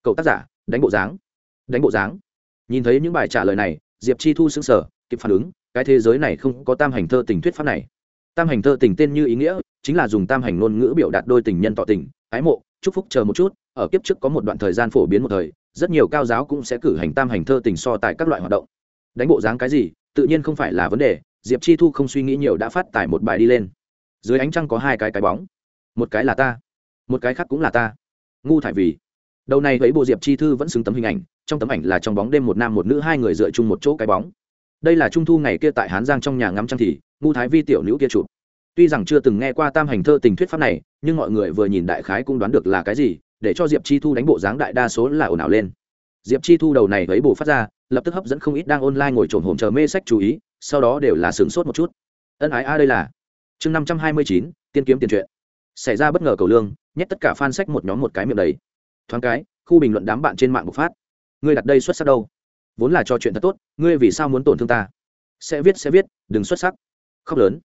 Cậu tác giả, đánh bộ dáng. Đánh bộ dáng. Nhìn thấy những bài trả lời này, diệp chi thu xứng sở kịp phản ứng, cái thế giới này không có tam hành thơ tình thuyết pháp này. Tam hành thơ tình tên như ý nghĩa, chính là dùng tam hành ngôn ngữ biểu đạt đôi tình nhân tỏ tình, ái mộ, chúc phúc chờ một chút, ở kiếp trước có một đoạn thời gian phổ biến một thời rất nhiều cao giáo cũng sẽ cử hành tam hành thơ tình so tại các loại hoạt động. Đánh bộ dáng cái gì, tự nhiên không phải là vấn đề, diệp chi thu không suy nghĩ nhiều đã phát tải một bài đi lên. Dưới ánh trăng có hai cái cái bóng. Một cái là ta, một cái khác cũng là ta. Ngu thải vì. Đầu này thấy bộ diệp chi thư vẫn xứng tấm hình ảnh, trong tấm ảnh là trong bóng đêm một nam một nữ hai người dựa chung một chỗ cái bóng. Đây là trung thu ngày kia tại hán giang trong nhà ngắm trăng thì, ngu thái vi tiểu nữ kia chụp. Tuy rằng chưa từng nghe qua tam hành thơ tình thuyết pháp này, nhưng mọi người vừa nhìn đại khái cũng đoán được là cái gì để cho diệp chi thu đánh bộ dáng đại đa số là ồn ào lên. Diệp chi thu đầu này thấy bồ phát ra, lập tức hấp dẫn không ít đang online ngồi trồn hồn chờ mê sách chú ý, sau đó đều là sửng sốt một chút. Ân ái a đây là. Chương năm trăm hai mươi chín, tiên kiếm tiền truyện xảy ra bất ngờ cầu lương, nhét tất cả fan sách một nhóm một cái miệng đầy. Thoáng cái, khu bình luận đám bạn trên mạng bộc phát. Ngươi đặt đây xuất sắc đâu? Vốn là cho chuyện thật tốt, ngươi vì sao muốn tổn thương ta? Sẽ viết sẽ viết, đừng xuất sắc. Khóc lớn.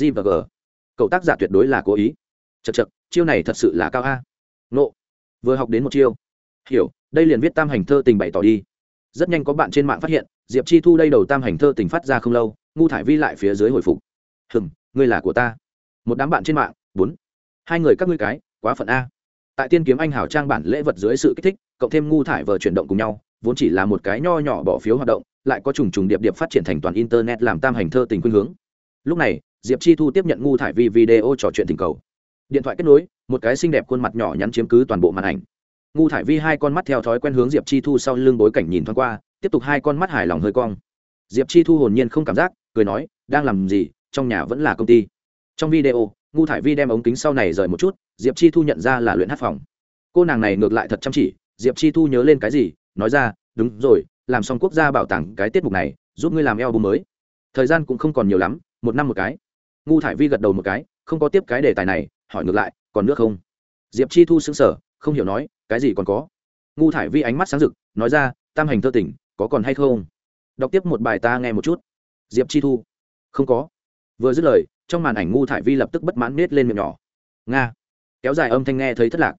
G và g. Cậu tác giả tuyệt đối là cố ý. Chật chật chiêu này thật sự là cao a. Nộ vừa học đến một chiêu. Hiểu, đây liền viết tam hành thơ tình bày tỏ đi. Rất nhanh có bạn trên mạng phát hiện, diệp chi thu đây đầu tam hành thơ tình phát ra không lâu, ngu thải vi lại phía dưới hồi phục. Hừng ngươi là của ta. Một đám bạn trên mạng, bốn. Hai người các ngươi cái, quá phận a. Tại tiên kiếm anh hảo trang bản lễ vật dưới sự kích thích, cộng thêm ngu thải vờ chuyển động cùng nhau, vốn chỉ là một cái nho nhỏ bỏ phiếu hoạt động, lại có trùng trùng điệp điệp phát triển thành toàn internet làm tam hành thơ tình khuynh hướng. Lúc này, diệp chi thu tiếp nhận ngu thải vi video trò chuyện tình cầu. Điện thoại kết nối một cái xinh đẹp khuôn mặt nhỏ nhắn chiếm cứ toàn bộ màn ảnh. Ngu thải vi hai con mắt theo thói quen hướng diệp chi thu sau lưng bối cảnh nhìn thoáng qua, tiếp tục hai con mắt hài lòng hơi cong. Diệp chi thu hồn nhiên không cảm giác, cười nói, đang làm gì? Trong nhà vẫn là công ty. Trong video, ngu thải vi đem ống kính sau này rời một chút, diệp chi thu nhận ra là luyện hát phòng. Cô nàng này ngược lại thật chăm chỉ, diệp chi thu nhớ lên cái gì, nói ra, đúng rồi, làm xong quốc gia bảo tàng cái tiết mục này, giúp ngươi làm eo bùm mới. Thời gian cũng không còn nhiều lắm, một năm một cái. Ngu thải vi gật đầu một cái, không có tiếp cái đề tài này hỏi ngược lại, còn nước không? Diệp chi thu xứng sở không hiểu nói, cái gì còn có? Ngu thải vi ánh mắt sáng rực, nói ra, tam hành thơ tỉnh, có còn hay không? Đọc tiếp một bài ta nghe một chút. Diệp chi thu, không có. Vừa dứt lời, trong màn ảnh ngu thải vi lập tức bất mãn nết lên miệng nhỏ. Nga. Kéo dài âm thanh nghe thấy thất lạc.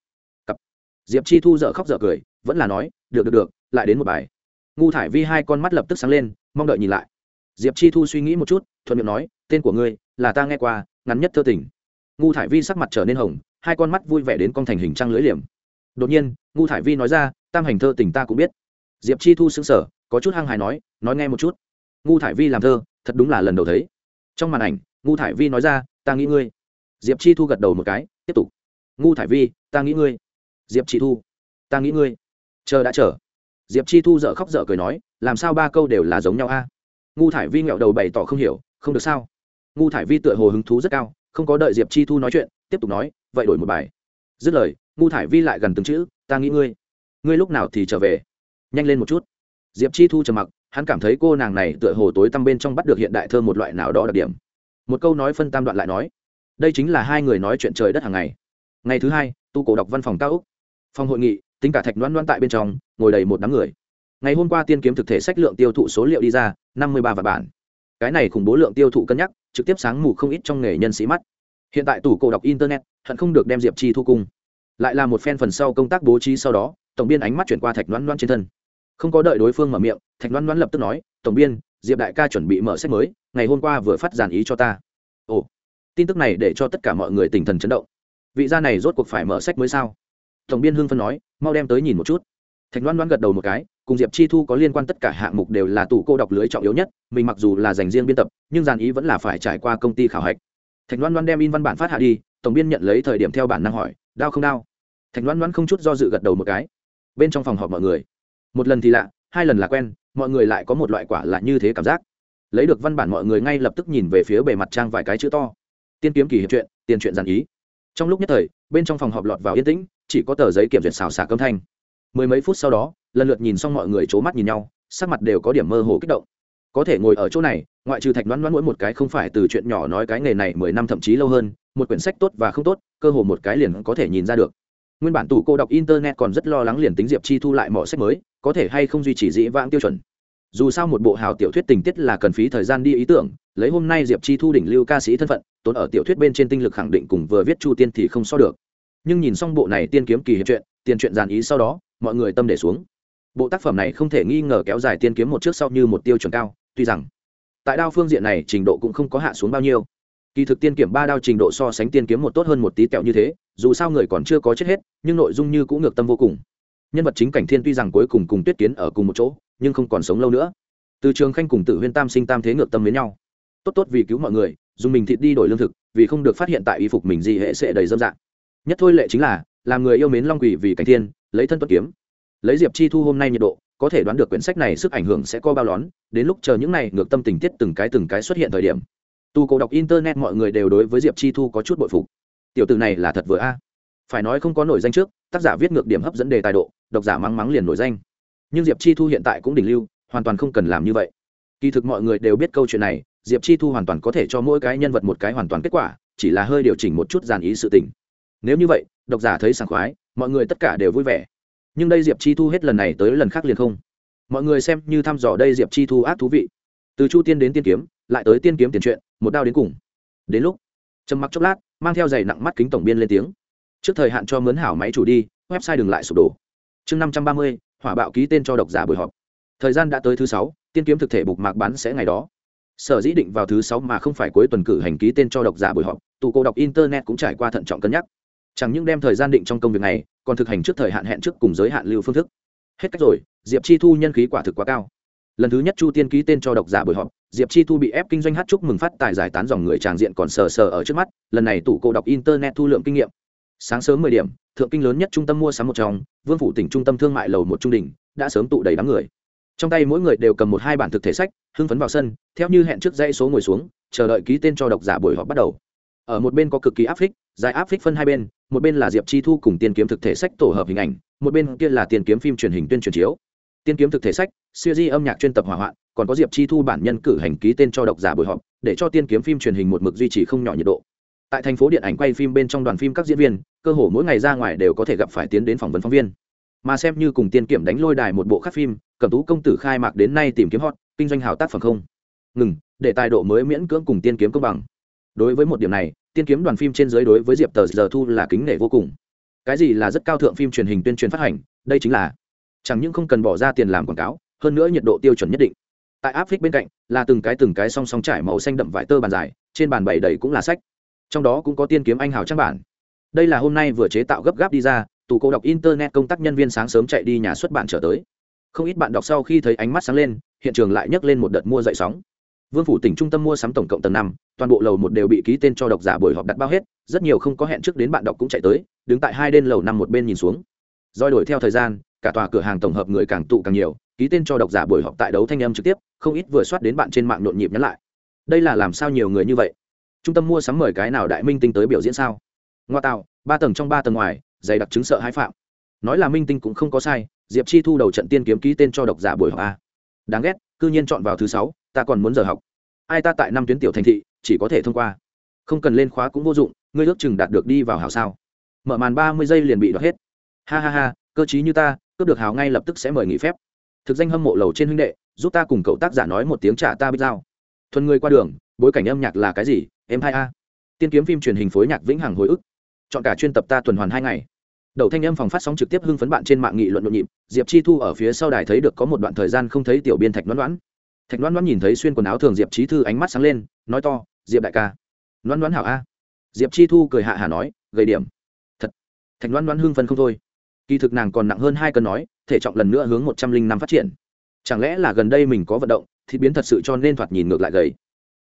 Cặp. Diệp chi thu dợ khóc dợ cười, vẫn là nói, được được được, lại đến một bài. Ngu thải vi hai con mắt lập tức sáng lên, mong đợi nhìn lại. Diệp chi thu suy nghĩ một chút, thuận miệng nói, tên của ngươi là ta nghe qua, ngắn nhất thơ tình ngu thải vi sắc mặt trở nên hồng, hai con mắt vui vẻ đến con thành hình trăng lưỡi liềm. Đột nhiên, ngu thải vi nói ra, tam hành thơ tình ta cũng biết. Diệp chi thu xứng sở có chút hăng hài nói nói nghe một chút. Ngu thải vi làm thơ, thật đúng là lần đầu thấy. Trong màn ảnh, ngu thải vi nói ra, ta nghĩ ngươi. Diệp chi thu gật đầu một cái, tiếp tục. Ngu thải vi, ta nghĩ ngươi. Diệp chi thu, ta nghĩ ngươi. Chờ đã chờ. Diệp chi thu dợ khóc dợ cười nói, làm sao ba câu đều là giống nhau a? Ngu thải vi nghẹo đầu bày tỏ không hiểu, không được sao? Ngu thải vi tựa hồ hứng thú rất cao không có đợi diệp chi thu nói chuyện, tiếp tục nói, vậy đổi một bài. Dứt lời, ngu thải vi lại gần từng chữ, ta nghĩ ngươi ngươi lúc nào thì trở về? Nhanh lên một chút. Diệp chi thu trầm mặc, hắn cảm thấy cô nàng này tựa hồ tối tăm bên trong bắt được hiện đại thơ một loại nào đó đặc điểm. Một câu nói phân tam đoạn lại nói, đây chính là hai người nói chuyện trời đất hàng ngày. Ngày thứ hai, tu cổ đọc văn phòng cao úc. Phòng hội nghị, tính cả thạch loan loan tại bên trong, ngồi đầy một đám người. Ngày hôm qua tiên kiếm thực thể sách lượng tiêu thụ số liệu đi ra, năm mươi ba vạn bản cái này khủng bố lượng tiêu thụ cân nhắc, trực tiếp sáng mù không ít trong nghề nhân sĩ mắt. Hiện tại tủ cổ đọc internet, hận không được đem diệp chi thu cung. Lại là một phen phần sau công tác bố trí sau đó, tổng biên ánh mắt chuyển qua thạch loan loan trên thân. Không có đợi đối phương mở miệng, thạch loan loan lập tức nói, tổng biên, diệp đại ca chuẩn bị mở sách mới, ngày hôm qua vừa phát giàn ý cho ta. Ồ, tin tức này để cho tất cả mọi người tinh thần chấn động. Vị gia này rốt cuộc phải mở sách mới sao? Tổng biên hưng phân nói, mau đem tới nhìn một chút. Thạch loan loan gật đầu một cái cùng diệp chi thu có liên quan tất cả hạng mục đều là tủ cô đọc lưới trọng yếu nhất, mình mặc dù là dành riêng biên tập, nhưng dàn ý vẫn là phải trải qua công ty khảo hạch. Thạch loan loan đem in văn bản phát hạ đi, tổng biên nhận lấy thời điểm theo bản năng hỏi, đau không đau? Thạch loan loan không chút do dự gật đầu một cái. Bên trong phòng họp mọi người, một lần thì lạ, hai lần là quen, mọi người lại có một loại quả là như thế cảm giác. Lấy được văn bản mọi người ngay lập tức nhìn về phía bề mặt trang vài cái chữ to. Tiên kiếm kỳ hiệp chuyện, tiền chuyện giản ý. Trong lúc nhất thời, bên trong phòng họp lọt vào yên tĩnh, chỉ có tờ giấy kiểm duyệt xào xả âm thanh mười mấy phút sau đó, lần lượt nhìn xong mọi người c h ố mắt nhìn nhau, sắc mặt đều có điểm mơ hồ kích động. Có thể ngồi ở chỗ này, ngoại trừ thạch đoán đoán mỗi một cái không phải từ chuyện nhỏ nói cái nghề này mười năm thậm chí lâu hơn, một quyển sách tốt và không tốt, cơ hồ một cái liền có thể nhìn ra được. Nguyên bản tủ cô đọc internet còn rất lo lắng liền tính diệp chi thu lại mỏ sách mới, có thể hay không duy trì dĩ vãng tiêu chuẩn. Dù sao một bộ hào tiểu thuyết tình tiết là cần phí thời gian đi ý tưởng, lấy hôm nay diệp chi thu đỉnh lưu ca sĩ thân phận, tốn ở tiểu thuyết bên trên tinh lực khẳng định cùng vừa viết chu tiên thì không so được. Nhưng nhìn xong bộ này tiên kiếm kỳ hiệp chuyện tiền chuyện giàn ý sau đó mọi người tâm để xuống. Bộ tác phẩm này không thể nghi ngờ kéo dài tiên kiếm một trước sau như một tiêu chuẩn cao, tuy rằng, tại đao phương diện này trình độ cũng không có hạ xuống bao nhiêu. Kỳ thực tiên kiểm ba đao trình độ so sánh tiên kiếm một tốt hơn một tí kẹo như thế, dù sao người còn chưa có chết hết, nhưng nội dung như cũng ngược tâm vô cùng. Nhân vật chính cảnh thiên tuy rằng cuối cùng cùng tuyết kiến ở cùng một chỗ, nhưng không còn sống lâu nữa. Từ trường khanh cùng tử huyên tam sinh tam thế ngược tâm với nhau. Tốt tốt vì cứu mọi người, dùng mình thịt đi đổi lương thực, vì không được phát hiện tại y phục mình gì hệ sẽ đầy dâm dạng. Nhất thôi lệ chính là, làm người yêu mến long quỷ vì cảnh thiên lấy thân tuất kiếm. Lấy diệp chi thu hôm nay nhiệt độ, có thể đoán được quyển sách này sức ảnh hưởng sẽ co bao lón, đến lúc chờ những này ngược tâm tình tiết từng cái từng cái xuất hiện thời điểm. Tu cổ đọc internet mọi người đều đối với diệp chi thu có chút bội phục. Tiểu từ này là thật vừa a. Phải nói không có nổi danh trước, tác giả viết ngược điểm hấp dẫn đề tài độ, độc giả mắng mắng liền nổi danh. Nhưng diệp chi thu hiện tại cũng đỉnh lưu, hoàn toàn không cần làm như vậy. Kỳ thực mọi người đều biết câu chuyện này, diệp chi thu hoàn toàn có thể cho mỗi cái nhân vật một cái hoàn toàn kết quả, chỉ là hơi điều chỉnh một chút dàn ý sự tình. Nếu như vậy, độc giả thấy sảng khoái mọi người tất cả đều vui vẻ. Nhưng đây diệp chi thu hết lần này tới lần khác liền không. Mọi người xem như thăm dò đây diệp chi thu ác thú vị. Từ chu tiên đến tiên kiếm, lại tới tiên kiếm tiền truyện, một đao đến cùng. Đến lúc, trầm mặc chốc lát, mang theo giày nặng mắt kính tổng biên lên tiếng. Trước thời hạn cho mướn hảo máy chủ đi, website đừng lại sụp đổ. Chương năm trăm ba mươi, hỏa bạo ký tên cho độc giả buổi họp. Thời gian đã tới thứ sáu, tiên kiếm thực thể bục mạc bán sẽ ngày đó. Sở dĩ định vào thứ sáu mà không phải cuối tuần cử hành ký tên cho độc giả buổi họp, tụ cô đọc internet cũng trải qua thận trọng cân nhắc chẳng những đem thời gian định trong công việc này, còn thực hành trước thời hạn hẹn trước cùng giới hạn lưu phương thức. Hết cách rồi, diệp chi thu nhân khí quả thực quá cao. Lần thứ nhất chu tiên ký tên cho độc giả buổi họp, diệp chi thu bị ép kinh doanh hát chúc mừng phát tài giải tán dòng người tràng diện còn sờ sờ ở trước mắt, lần này tủ cổ đọc internet thu lượng kinh nghiệm. Sáng sớm mười điểm, thượng kinh lớn nhất trung tâm mua sắm một trong, vương phủ tỉnh trung tâm thương mại lầu một trung đình đã sớm tụ đầy đám người. Trong tay mỗi người đều cầm một hai bản thực thể sách, hưng phấn vào sân, theo như hẹn trước dãy số ngồi xuống, chờ đợi ký tên cho độc giả buổi họp bắt đầu ở một bên có cực kỳ áp phích, dài áp phích phân hai bên, một bên là diệp chi thu cùng tiên kiếm thực thể sách tổ hợp hình ảnh, một bên kia là tiên kiếm phim truyền hình tuyên truyền chiếu. Tiên kiếm thực thể sách, siêu di âm nhạc chuyên tập hỏa hoạn, còn có diệp chi thu bản nhân cử hành ký tên cho độc giả buổi họp, để cho tiên kiếm phim truyền hình một mực duy trì không nhỏ nhiệt độ. Tại thành phố điện ảnh quay phim bên trong đoàn phim các diễn viên, cơ hồ mỗi ngày ra ngoài đều có thể gặp phải tiến đến phỏng vấn phóng viên. Mà xem như cùng tiên kiểm đánh lôi đài một bộ khác phim, cẩm tú công tử khai mạc đến nay tìm kiếm hot, kinh doanh hào tác phẩm không. Ngừng, để tài độ mới miễn cưỡng cùng tiên kiếm công bằng đối với một điểm này, tiên kiếm đoàn phim trên giới đối với diệp tờ giờ thu là kính nể vô cùng. Cái gì là rất cao thượng phim truyền hình tuyên truyền phát hành, đây chính là chẳng những không cần bỏ ra tiền làm quảng cáo, hơn nữa nhiệt độ tiêu chuẩn nhất định. Tại áp phích bên cạnh, là từng cái từng cái song song trải màu xanh đậm vải tơ bàn dài, trên bàn bày đầy cũng là sách. Trong đó cũng có tiên kiếm anh hào trang bản. Đây là hôm nay vừa chế tạo gấp gáp đi ra tủ cô đọc internet công tác nhân viên sáng sớm chạy đi nhà xuất bản trở tới. Không ít bạn đọc sau khi thấy ánh mắt sáng lên, hiện trường lại nhấc lên một đợt mua dậy sóng vương phủ tỉnh trung tâm mua sắm tổng cộng tầng năm, toàn bộ lầu một đều bị ký tên cho độc giả buổi họp đặt bao hết, rất nhiều không có hẹn trước đến bạn đọc cũng chạy tới, đứng tại hai đên lầu năm một bên nhìn xuống. Doi đổi theo thời gian, cả tòa cửa hàng tổng hợp người càng tụ càng nhiều, ký tên cho độc giả buổi họp tại đấu thanh âm trực tiếp, không ít vừa soát đến bạn trên mạng nhộn nhịp nhắn lại. Đây là làm sao nhiều người như vậy? Trung tâm mua sắm mời cái nào đại minh tinh tới biểu diễn sao? Ngoa tạo, ba tầng trong ba tầng ngoài, dày đặc chứng sợ hãi phạm. Nói là minh tinh cũng không có sai, diệp chi thu đầu trận tiên kiếm ký tên cho độc giả buổi họp a. Đáng ghét cư nhiên chọn vào thứ sáu, ta còn muốn giờ học. Ai ta tại năm tuyến tiểu thành thị, chỉ có thể thông qua. Không cần lên khóa cũng vô dụng, ngươi ước chừng đạt được đi vào hào sao. Mở màn ba mươi giây liền bị đoạt hết. Ha ha ha, cơ chí như ta, cướp được hào ngay lập tức sẽ mời nghỉ phép. Thực danh hâm mộ lầu trên huynh đệ, giúp ta cùng cậu tác giả nói một tiếng trả ta biết giao. Thuần người qua đường, bối cảnh âm nhạc là cái gì? Em hai a. Tiên kiếm phim truyền hình phối nhạc vĩnh hằng hồi ức. Chọn cả chuyên tập ta tuần hoàn hai ngày đầu thanh âm phòng phát sóng trực tiếp hưng phấn bạn trên mạng nghị luận nhộn nhịp, diệp chi thu ở phía sau đài thấy được có một đoạn thời gian không thấy tiểu biên thạch đoán đoán thạch đoán đoán nhìn thấy xuyên quần áo thường diệp chi thư ánh mắt sáng lên, nói to, diệp đại ca. Đoán đoán hảo a. Diệp chi thu cười hạ hà nói, gầy điểm. Thật. Thạch đoán đoán hưng phấn không thôi. Kỳ thực nàng còn nặng hơn hai cân nói, thể trọng lần nữa hướng một trăm linh năm phát triển. Chẳng lẽ là gần đây mình có vận động, thì biến thật sự cho nên thoạt nhìn ngược lại gầy?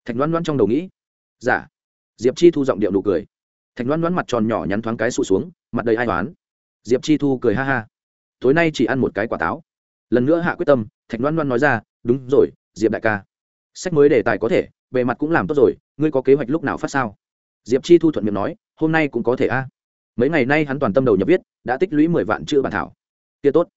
Thạch đoán đoán trong đầu nghĩ. Giả dạ. diệp chi thu giọng điệu nụ cười. Thạch đoán đoán mặt tròn nhỏ nhắn thoáng cái sụ xuống, mặt đầy ai toán diệp chi thu cười ha ha. Tối nay chỉ ăn một cái quả táo. Lần nữa hạ quyết tâm, thạch loan loan nói ra, đúng rồi, diệp đại ca. Sách mới đề tài có thể, bề mặt cũng làm tốt rồi, ngươi có kế hoạch lúc nào phát sao? Diệp chi thu thuận miệng nói, hôm nay cũng có thể a. Mấy ngày nay hắn toàn tâm đầu nhập viết, đã tích lũy mười vạn chữ bản thảo. Kia tốt.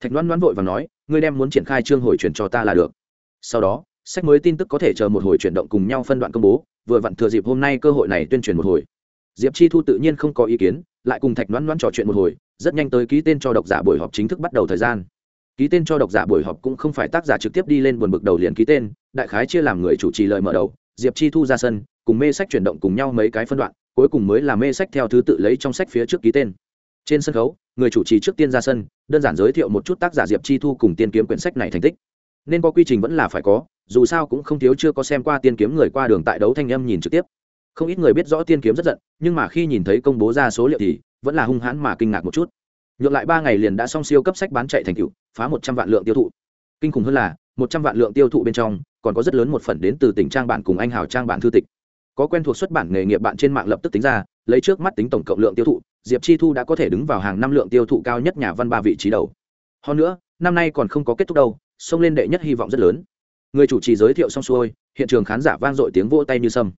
Thạch loan loan vội và nói, ngươi đem muốn triển khai chương hồi chuyển cho ta là được. Sau đó, sách mới tin tức có thể chờ một hồi chuyển động cùng nhau phân đoạn công bố, vừa vặn thừa dịp hôm nay cơ hội này tuyên truyền một hồi. Diệp chi thu tự nhiên không có ý kiến, lại cùng thạch đoán đoán trò chuyện một hồi rất nhanh tới ký tên cho độc giả buổi họp chính thức bắt đầu thời gian. Ký tên cho độc giả buổi họp cũng không phải tác giả trực tiếp đi lên buồn bực đầu liền ký tên, đại khái chia làm người chủ trì lời mở đầu, diệp chi thu ra sân, cùng mê sách chuyển động cùng nhau mấy cái phân đoạn, cuối cùng mới là mê sách theo thứ tự lấy trong sách phía trước ký tên. Trên sân khấu, người chủ trì trước tiên ra sân, đơn giản giới thiệu một chút tác giả diệp chi thu cùng tiên kiếm quyển sách này thành tích. Nên có quy trình vẫn là phải có, dù sao cũng không thiếu chưa có xem qua tiên kiếm người qua đường tại đấu thanh âm nhìn trực tiếp. Không ít người biết rõ tiên kiếm rất giận, nhưng mà khi nhìn thấy công bố ra số liệu thì vẫn là hung hãn mà kinh ngạc một chút. Nhượng lại ba ngày liền đã xong siêu cấp sách bán chạy thành cựu phá một trăm vạn lượng tiêu thụ. Kinh khủng hơn là, một trăm vạn lượng tiêu thụ bên trong, còn có rất lớn một phần đến từ tỉnh trang bản cùng anh hào trang bản thư tịch. Có quen thuộc xuất bản nghề nghiệp bạn trên mạng lập tức tính ra, lấy trước mắt tính tổng cộng lượng tiêu thụ, diệp chi thu đã có thể đứng vào hàng năm lượng tiêu thụ cao nhất nhà văn ba vị trí đầu. Hơn nữa, năm nay còn không có kết thúc đâu, xông lên đệ nhất hy vọng rất lớn. Người chủ trì giới thiệu xong xuôi, hiện trường khán giả vang dội tiếng vỗ tay như sâm.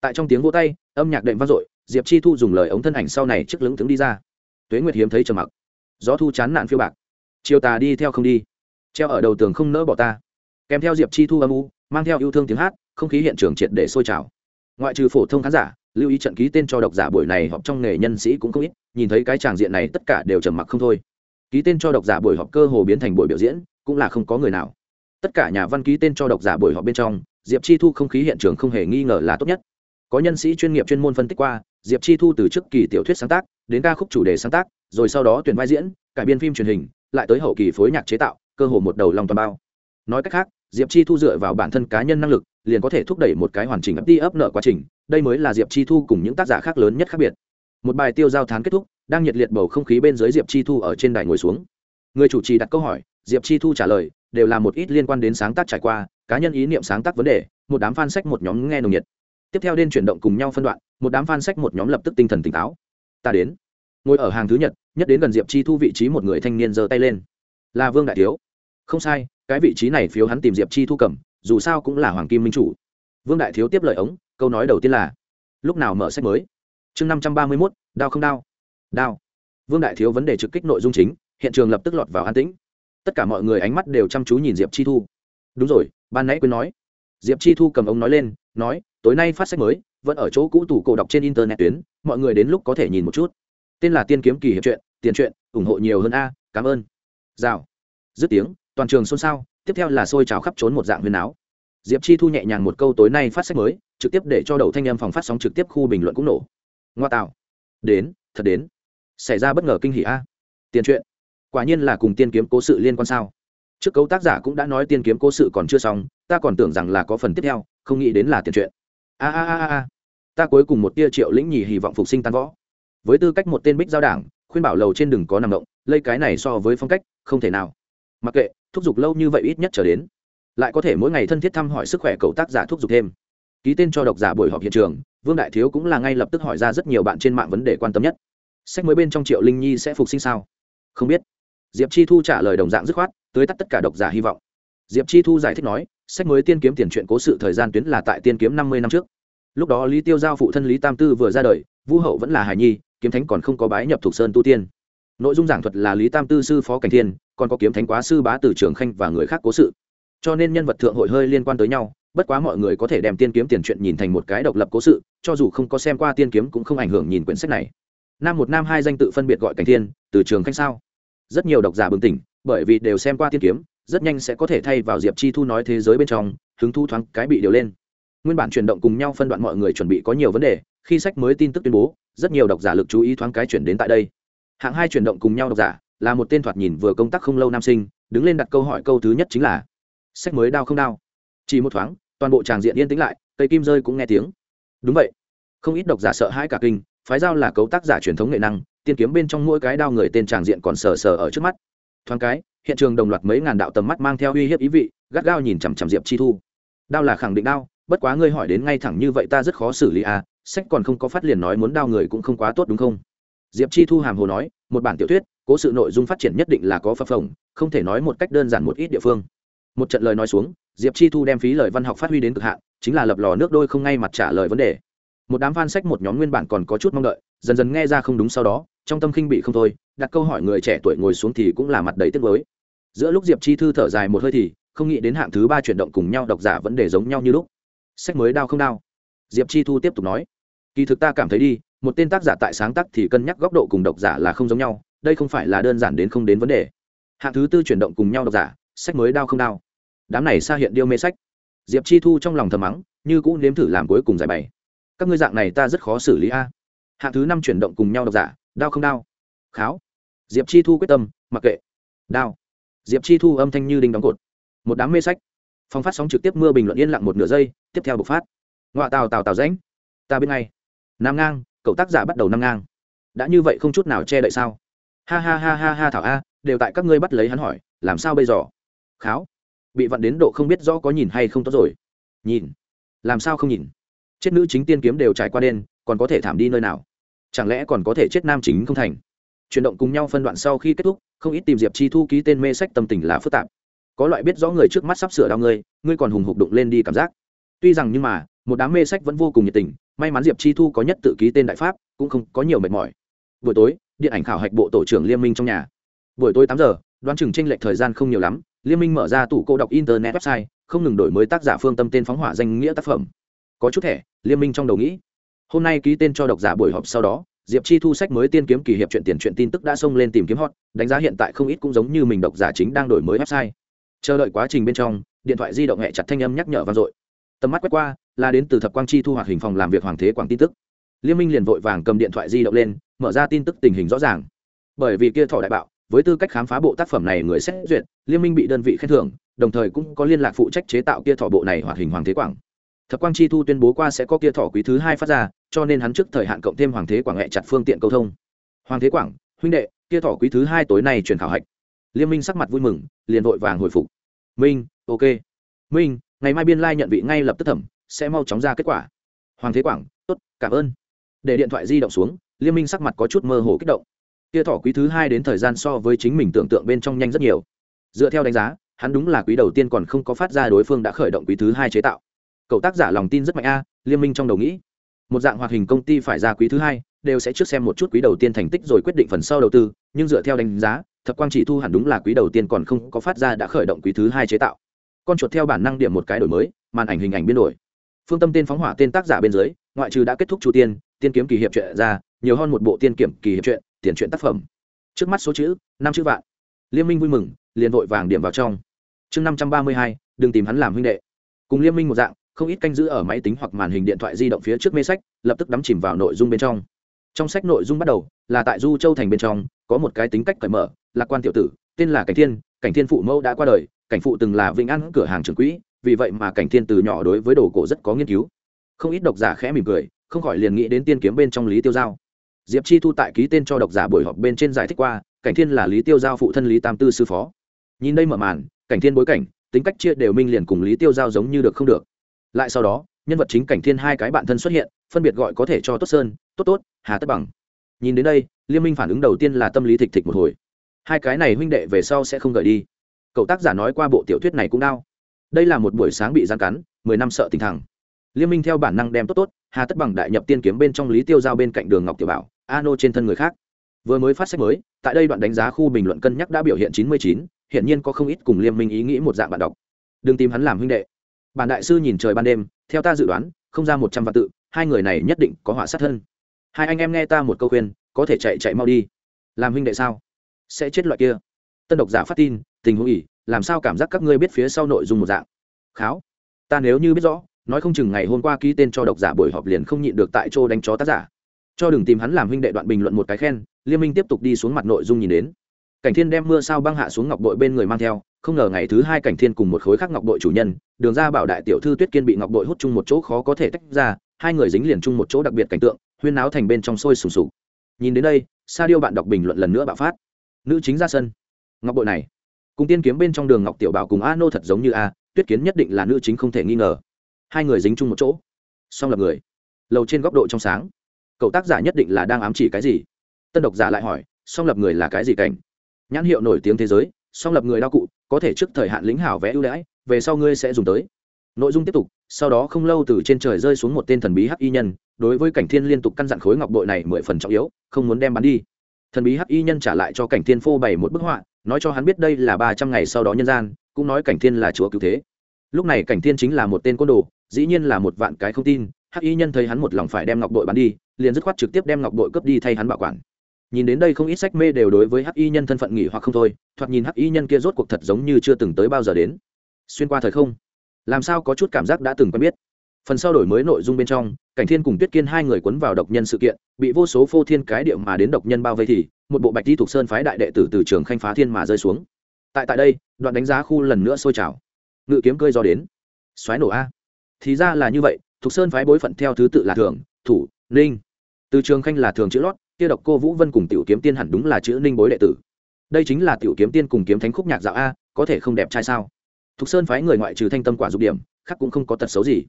Tại trong tiếng vỗ tay, âm nhạc đệm vang dội diệp chi thu dùng lời ống thân ảnh sau này trước lững tướng đi ra tuế nguyệt hiếm thấy trầm mặc gió thu chán nạn phiêu bạc chiều tà đi theo không đi treo ở đầu tường không nỡ bỏ ta kèm theo diệp chi thu âm u mang theo yêu thương tiếng hát không khí hiện trường triệt để sôi trào ngoại trừ phổ thông khán giả lưu ý trận ký tên cho độc giả buổi này họp trong nghề nhân sĩ cũng không ít nhìn thấy cái tràng diện này tất cả đều trầm mặc không thôi ký tên cho độc giả buổi họp cơ hồ biến thành buổi biểu diễn cũng là không có người nào tất cả nhà văn ký tên cho độc giả buổi họp bên trong diệp chi thu không khí hiện trường không hề nghi ngờ là tốt nhất có nhân sĩ chuyên nghiệp chuyên môn phân tích qua diệp chi thu từ trước kỳ tiểu thuyết sáng tác, đến ca khúc chủ đề sáng tác, rồi sau đó tuyển vai diễn, cải biên phim truyền hình, lại tới hậu kỳ phối nhạc chế tạo, cơ hồ một đầu lòng toàn bao. Nói cách khác, diệp chi thu dựa vào bản thân cá nhân năng lực, liền có thể thúc đẩy một cái hoàn chỉnh ấp đi ấp nợ quá trình, đây mới là diệp chi thu cùng những tác giả khác lớn nhất khác biệt. Một bài tiêu giao thán kết thúc, đang nhiệt liệt bầu không khí bên dưới diệp chi thu ở trên đài ngồi xuống. Người chủ trì đặt câu hỏi, diệp chi thu trả lời, đều là một ít liên quan đến sáng tác trải qua, cá nhân ý niệm sáng tác vấn đề, một đám fan sách một nhóm nghe nồng nhiệt tiếp theo đen chuyển động cùng nhau phân đoạn, một đám fan sách một nhóm lập tức tinh thần tỉnh táo. Ta đến. Ngồi ở hàng thứ nhật, nhất đến gần diệp chi thu vị trí một người thanh niên giơ tay lên. Là vương đại thiếu. Không sai, cái vị trí này phiếu hắn tìm diệp chi thu cầm, dù sao cũng là hoàng kim minh chủ. Vương đại thiếu tiếp lời ống, câu nói đầu tiên là, lúc nào mở sách mới? Chương năm trăm ba mươi mốt, đao không đao. Đao. Vương đại thiếu vấn đề trực kích nội dung chính, hiện trường lập tức lọt vào an tĩnh. Tất cả mọi người ánh mắt đều chăm chú nhìn diệp chi thu. Đúng rồi, ban nãy quên nói diệp chi thu cầm ống nói lên, nói, tối nay phát sách mới, vẫn ở chỗ cũ tủ cổ đọc trên internet tuyến, mọi người đến lúc có thể nhìn một chút. Tên là tiên kiếm kỳ hiệp truyện tiền truyện, ủng hộ nhiều hơn a, cảm ơn. Rào. Dứt tiếng, toàn trường xôn xao, tiếp theo là xôi trào khắp trốn một dạng huyền áo. Diệp chi thu nhẹ nhàng một câu tối nay phát sách mới trực tiếp để cho đầu thanh em phòng phát sóng trực tiếp khu bình luận cũng nổ. Ngoa tạo. Đến, thật đến. Xảy ra bất ngờ kinh hỷ a. Tiền truyện. Quả nhiên là cùng tiên kiếm cố sự liên quan sao? Trước cấu tác giả cũng đã nói tiên kiếm cố sự còn chưa xong, ta còn tưởng rằng là có phần tiếp theo, không nghĩ đến là tiền truyện. A a a a. Ta cuối cùng một tia triệu lĩnh nhì hy vọng phục sinh tan võ. Với tư cách một tên bích giao đảng, khuyên bảo lầu trên đừng có nằm động lây cái này so với phong cách, không thể nào. Mặc kệ, thúc giục lâu như vậy ít nhất trở đến. Lại có thể mỗi ngày thân thiết thăm hỏi sức khỏe cậu tác giả thúc giục thêm. Ký tên cho độc giả buổi họp hiện trường, vương đại thiếu cũng là ngay lập tức hỏi ra rất nhiều bạn trên mạng vấn đề quan tâm nhất. Sách mới bên trong triệu linh nhi sẽ phục sinh sao? Không biết diệp chi thu trả lời đồng dạng dứt khoát tới tắt tất cả độc giả hy vọng. Diệp chi thu giải thích nói, sách mới tiên kiếm tiền truyện cố sự thời gian tuyến là tại tiên kiếm năm mươi năm trước. Lúc đó lý tiêu giao phụ thân lý tam tư vừa ra đời vũ hậu vẫn là hài nhi, kiếm thánh còn không có bái nhập thuộc sơn tu tiên. Nội dung giảng thuật là lý tam tư sư phó cảnh thiên, còn có kiếm thánh quá sư bá từ trường khanh và người khác cố sự. Cho nên nhân vật thượng hội hơi liên quan tới nhau, bất quá mọi người có thể đem tiên kiếm tiền truyện nhìn thành một cái độc lập cố sự, cho dù không có xem qua tiên kiếm cũng không ảnh hưởng nhìn quyển sách này. Nam một, nam hai danh tự phân biệt gọi cảnh thiên, từ trường khanh sao? Rất nhiều độc giả bừng tỉnh, bởi vì đều xem qua tiên kiếm, rất nhanh sẽ có thể thay vào diệp chi thu nói thế giới bên trong, hứng thu thoáng cái bị điều lên. Nguyên bản chuyển động cùng nhau phân đoạn mọi người chuẩn bị có nhiều vấn đề, khi sách mới tin tức tuyên bố, rất nhiều độc giả lực chú ý thoáng cái chuyển đến tại đây. Hạng hai chuyển động cùng nhau độc giả, là một tên thoạt nhìn vừa công tác không lâu nam sinh, đứng lên đặt câu hỏi câu thứ nhất chính là, sách mới đau không đau chỉ một thoáng, toàn bộ tràng diện yên tĩnh lại, cây kim rơi cũng nghe tiếng. Đúng vậy. Không ít độc giả sợ hãi cả kinh, phái giao là cấu tác giả truyền thống nghệ năng tiên kiếm bên trong mỗi cái đao người tên tràng diện còn sờ sờ ở trước mắt. Thoáng cái, hiện trường đồng loạt mấy ngàn đạo tầm mắt mang theo uy hiếp ý vị, gắt gao nhìn chằm chằm diệp chi thu. Đao là khẳng định đao, bất quá ngươi hỏi đến ngay thẳng như vậy ta rất khó xử lý à sách còn không có phát liền nói muốn đao người cũng không quá tốt đúng không? Diệp chi thu hàm hồ nói, một bản tiểu thuyết, cố sự nội dung phát triển nhất định là có phập phồng, không thể nói một cách đơn giản một ít địa phương. Một trận lời nói xuống, diệp chi thu đem phí lời văn học phát huy đến cực hạn, chính là lập lò nước đôi không ngay mặt trả lời vấn đề. Một đám fan sách một nhóm nguyên bản còn có chút mong đợi, dần dần nghe ra không đúng sau đó trong tâm khinh bị không thôi, đặt câu hỏi người trẻ tuổi ngồi xuống thì cũng là mặt đầy tiếc mới giữa lúc diệp chi thư thở dài một hơi thì, không nghĩ đến hạng thứ ba chuyển động cùng nhau độc giả vấn đề giống nhau như lúc. Sách mới đau không đau diệp chi thu tiếp tục nói, kỳ thực ta cảm thấy đi, một tên tác giả tại sáng tác thì cân nhắc góc độ cùng độc giả là không giống nhau, đây không phải là đơn giản đến không đến vấn đề. Hạng thứ tư chuyển động cùng nhau độc giả, sách mới đau không đau đám này xa hiện điêu mê sách. Diệp chi thu trong lòng thầm mắng, như cũng nếm thử làm cuối cùng giải bày. Các ngươi dạng này ta rất khó xử lý a. Hạng thứ năm chuyển động cùng nhau độc giả đao không đao, kháo. Diệp chi thu quyết tâm mặc kệ. Đao, diệp chi thu âm thanh như đinh đóng cột. Một đám mê sách. Phong phát sóng trực tiếp mưa bình luận yên lặng một nửa giây tiếp theo bộc phát. Ngoại tào tào tào rãnh. Ta bên ngay. Nam ngang cậu tác giả bắt đầu nam ngang. Đã như vậy không chút nào che đậy sao? Ha ha ha ha ha thảo a đều tại các ngươi bắt lấy hắn hỏi làm sao bây giờ? Kháo. Bị vặn đến độ không biết rõ có nhìn hay không tốt rồi. Nhìn. Làm sao không nhìn? Chết nữ chính tiên kiếm đều trải qua đen còn có thể thảm đi nơi nào? Chẳng lẽ còn có thể chết nam chính không thành? Chuyển động cùng nhau phân đoạn sau khi kết thúc, không ít tìm diệp chi thu ký tên mê sách tâm tình là phức tạp. Có loại biết rõ người trước mắt sắp sửa đau ngươi ngươi còn hùng hục đụng lên đi cảm giác. Tuy rằng nhưng mà, một đám mê sách vẫn vô cùng nhiệt tình, may mắn diệp chi thu có nhất tự ký tên đại pháp, cũng không có nhiều mệt mỏi. Buổi tối, điện ảnh khảo hạch bộ tổ trưởng liên minh trong nhà. Buổi tối tám giờ, đoán chừng tranh lệch thời gian không nhiều lắm liên minh mở ra tủ cô đọc internet website, không ngừng đổi mới tác giả phương tâm tên phóng hỏa danh nghĩa tác phẩm. Có chút thẻ liên minh trong đầu nghĩ hôm nay ký tên cho độc giả buổi họp sau đó, diệp chi thu sách mới tiên kiếm kỳ hiệp chuyện tiền chuyện tin tức đã xông lên tìm kiếm hot, đánh giá hiện tại không ít cũng giống như mình độc giả chính đang đổi mới website. Chờ đợi quá trình bên trong, điện thoại di động hẹ chặt thanh âm nhắc nhở vang dội. Tầm mắt quét qua, là đến từ thập quang chi thu hoạt hình phòng làm việc hoàng thế quảng tin tức. Liên minh liền vội vàng cầm điện thoại di động lên, mở ra tin tức tình hình rõ ràng. Bởi vì kia thọ đại bạo, với tư cách khám phá bộ tác phẩm này người xét duyệt liên minh bị đơn vị khen thưởng, đồng thời cũng có liên lạc phụ trách chế tạo kia thọ bộ này hoạt hình hoàng thế quảng thập quang chi thu tuyên bố qua sẽ có kia thỏ quý thứ hai phát ra, cho nên hắn trước thời hạn cộng thêm hoàng thế quảng hẹ chặt phương tiện câu thông. Hoàng thế quảng, huynh đệ, kia thỏ quý thứ hai tối nay truyền khảo hạch. Liên minh sắc mặt vui mừng, liền vội vàng hồi phục. Minh, ok. Minh, ngày mai biên lai nhận vị ngay lập tức thẩm, sẽ mau chóng ra kết quả. Hoàng thế quảng, tốt, cảm ơn. Để điện thoại di động xuống liên minh sắc mặt có chút mơ hồ kích động. Kia thỏ quý thứ hai đến thời gian so với chính mình tưởng tượng bên trong nhanh rất nhiều. Dựa theo đánh giá, hắn đúng là quý đầu tiên còn không có phát ra đối phương đã khởi động quý thứ hai chế tạo cậu tác giả lòng tin rất mạnh a, liên minh trong đầu nghĩ. Một dạng hoạt hình công ty phải ra quý thứ hai, đều sẽ trước xem một chút quý đầu tiên thành tích rồi quyết định phần sau đầu tư, nhưng dựa theo đánh giá, thập quang chỉ thu hẳn đúng là quý đầu tiên còn không có phát ra đã khởi động quý thứ hai chế tạo. Con chuột theo bản năng điểm một cái đổi mới, màn ảnh hình ảnh biến đổi. Phương tâm tên phóng hỏa tên tác giả bên dưới, ngoại trừ đã kết thúc chu tiên tiên kiếm kỳ hiệp truyện ra, nhiều hơn một bộ tiên kiểm kỳ hiệp truyện tiền truyện tác phẩm. Trước mắt số chữ, năm chữ vạn. Liên minh vui mừng, liền vội vàng điểm vào trong. Chương năm trăm ba mươi hai, đừng tìm hắn làm huynh đệ. Cùng liên minh một dạng không ít canh giữ ở máy tính hoặc màn hình điện thoại di động phía trước mê sách, lập tức đắm chìm vào nội dung bên trong. Trong sách nội dung bắt đầu, là tại du châu thành bên trong, có một cái tính cách cởi mở, lạc quan tiểu tử, tên là cảnh thiên cảnh thiên phụ mẫu đã qua đời, cảnh phụ từng là vĩnh ăn cửa hàng trường quỹ, vì vậy mà cảnh thiên từ nhỏ đối với đồ cổ rất có nghiên cứu. Không ít độc giả khẽ mỉm cười, không khỏi liền nghĩ đến tiên kiếm bên trong lý tiêu giao. Diệp chi thu tại ký tên cho độc giả buổi họp bên trên giải thích qua, cảnh thiên là lý tiêu giao phụ thân lý tam tư sư phó. Nhìn đây mở màn, cảnh thiên bối cảnh, tính cách chia đều minh liền cùng lý tiêu giao giống như được không được lại sau đó, nhân vật chính cảnh thiên hai cái bạn thân xuất hiện, phân biệt gọi có thể cho tốt sơn, tốt tốt, hà tất bằng. Nhìn đến đây liên minh phản ứng đầu tiên là tâm lý thịch thịch một hồi. Hai cái này huynh đệ về sau sẽ không gợi đi. Cậu tác giả nói qua bộ tiểu thuyết này cũng đau. Đây là một buổi sáng bị gian cắn, mười năm sợ tình thẳng liên minh theo bản năng đem tốt tốt, hà tất bằng đại nhập tiên kiếm bên trong lý tiêu giao bên cạnh đường ngọc tiểu bảo, ano trên thân người khác. Vừa mới phát sách mới, tại đây đoạn đánh giá khu bình luận cân nhắc đã biểu hiện chín mươi chín hiện nhiên có không ít cùng liên minh ý nghĩ một dạng bạn đọc. Đừng tìm hắn làm huynh đệ bản đại sư nhìn trời ban đêm, theo ta dự đoán, không ra một trăm vạn tự, hai người này nhất định có họa sát hơn. hai anh em nghe ta một câu khuyên, có thể chạy chạy mau đi. Làm huynh đệ sao? Sẽ chết loại kia. Tân độc giả phát tin, tình huống ỉ làm sao cảm giác các ngươi biết phía sau nội dung một dạng? Kháo, ta nếu như biết rõ, nói không chừng ngày hôm qua ký tên cho độc giả buổi họp liền không nhịn được tại chỗ đánh chó tác giả. Cho đừng tìm hắn làm huynh đệ đoạn bình luận một cái khen, liên minh tiếp tục đi xuống mặt nội dung nhìn đến cảnh thiên đem mưa sao băng hạ xuống ngọc bội bên người mang theo, không ngờ ngày thứ hai cảnh thiên cùng một khối khác ngọc bội chủ nhân, đường ra bảo đại tiểu thư tuyết kiên bị ngọc bội hút chung một chỗ khó có thể tách ra, hai người dính liền chung một chỗ đặc biệt cảnh tượng, huyên náo thành bên trong sôi sùng sục. Nhìn đến đây, sa điêu bạn đọc bình luận lần nữa bạo phát. Nữ chính ra sân. Ngọc bội này, cùng tiên kiếm bên trong đường ngọc tiểu bảo cùng a nô thật giống như a, tuyết kiến nhất định là nữ chính không thể nghi ngờ. Hai người dính chung một chỗ. Song lập người. Lầu trên góc độ trong sáng. Cậu tác giả nhất định là đang ám chỉ cái gì? Tân độc giả lại hỏi, song lập người là cái gì cảnh? Nhãn hiệu nổi tiếng thế giới, song lập người đao cụ, có thể trước thời hạn lĩnh hảo vẽ ưu đãi, về sau ngươi sẽ dùng tới. Nội dung tiếp tục, sau đó không lâu từ trên trời rơi xuống một tên thần bí hắc y nhân, đối với cảnh thiên liên tục căn dặn khối ngọc bội này mười phần trọng yếu, không muốn đem bắn đi. Thần bí hắc y nhân trả lại cho cảnh thiên phô bày một bức họa, nói cho hắn biết đây là ba trăm ngày sau đó nhân gian, cũng nói cảnh thiên là chúa cứu thế. Lúc này cảnh thiên chính là một tên côn đồ, dĩ nhiên là một vạn cái không tin, hắc y nhân thấy hắn một lòng phải đem ngọc bội bắn đi, liền dứt khoát trực tiếp đem ngọc bội cướp đi thay hắn bảo quản nhìn đến đây không ít sách mê đều đối với hắc y nhân thân phận nghỉ hoặc không thôi, thoạt nhìn hắc y nhân kia rốt cuộc thật giống như chưa từng tới bao giờ đến. Xuyên qua thời không, làm sao có chút cảm giác đã từng quen biết. Phần sau đổi mới nội dung bên trong, cảnh thiên cùng tuyết kiên hai người quấn vào độc nhân sự kiện, bị vô số phô thiên cái điệu mà đến độc nhân bao vây thì, một bộ bạch đi thuộc sơn phái đại đệ tử từ trường khanh phá thiên mà rơi xuống. Tại tại đây, đoạn đánh giá khu lần nữa sôi trào. Ngự kiếm cơi do đến. Xoáy nổ a. Thì ra là như vậy thuộc sơn phái bối phận theo thứ tự là thường thủ, ninh. Từ trường khanh là thường chữ lót kia độc cô vũ vân cùng tiểu kiếm tiên hẳn đúng là chữ ninh bối đệ tử. Đây chính là tiểu kiếm tiên cùng kiếm thánh khúc nhạc dạo a, có thể không đẹp trai sao? Thục sơn phái người ngoại trừ thanh tâm quả dục điểm, khác cũng không có tật xấu gì.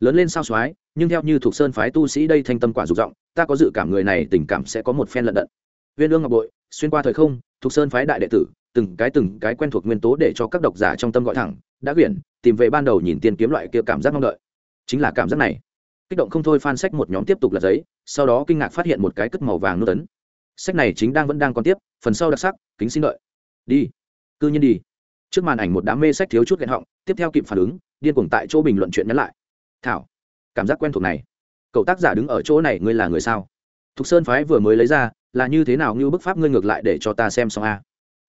Lớn lên sao soái, nhưng theo như thuộc sơn phái tu sĩ đây thanh tâm quả dục rộng ta có dự cảm người này tình cảm sẽ có một phen lận đận. Viên ương ngọc bội, xuyên qua thời không thuộc sơn phái đại đệ tử, từng cái từng cái quen thuộc nguyên tố để cho các độc giả trong tâm gọi thẳng, đã quyển, tìm về ban đầu nhìn tiền kiếm loại kia cảm giác mong đợi. Chính là cảm giác này kích động không thôi phan sách một nhóm tiếp tục lật giấy, sau đó kinh ngạc phát hiện một cái cất màu vàng nút tấn. Sách này chính đang vẫn đang còn tiếp, phần sau đặc sắc, kính xin đợi. Đi. Cư nhiên đi. Trước màn ảnh một đám mê sách thiếu chút nghẹn họng, tiếp theo kịp phản ứng, điên cuồng tại chỗ bình luận chuyện nhắn lại. Thảo, cảm giác quen thuộc này. Cậu tác giả đứng ở chỗ này, ngươi là người sao? Thục sơn phái vừa mới lấy ra, là như thế nào như bức pháp ngươi ngược lại để cho ta xem xong a?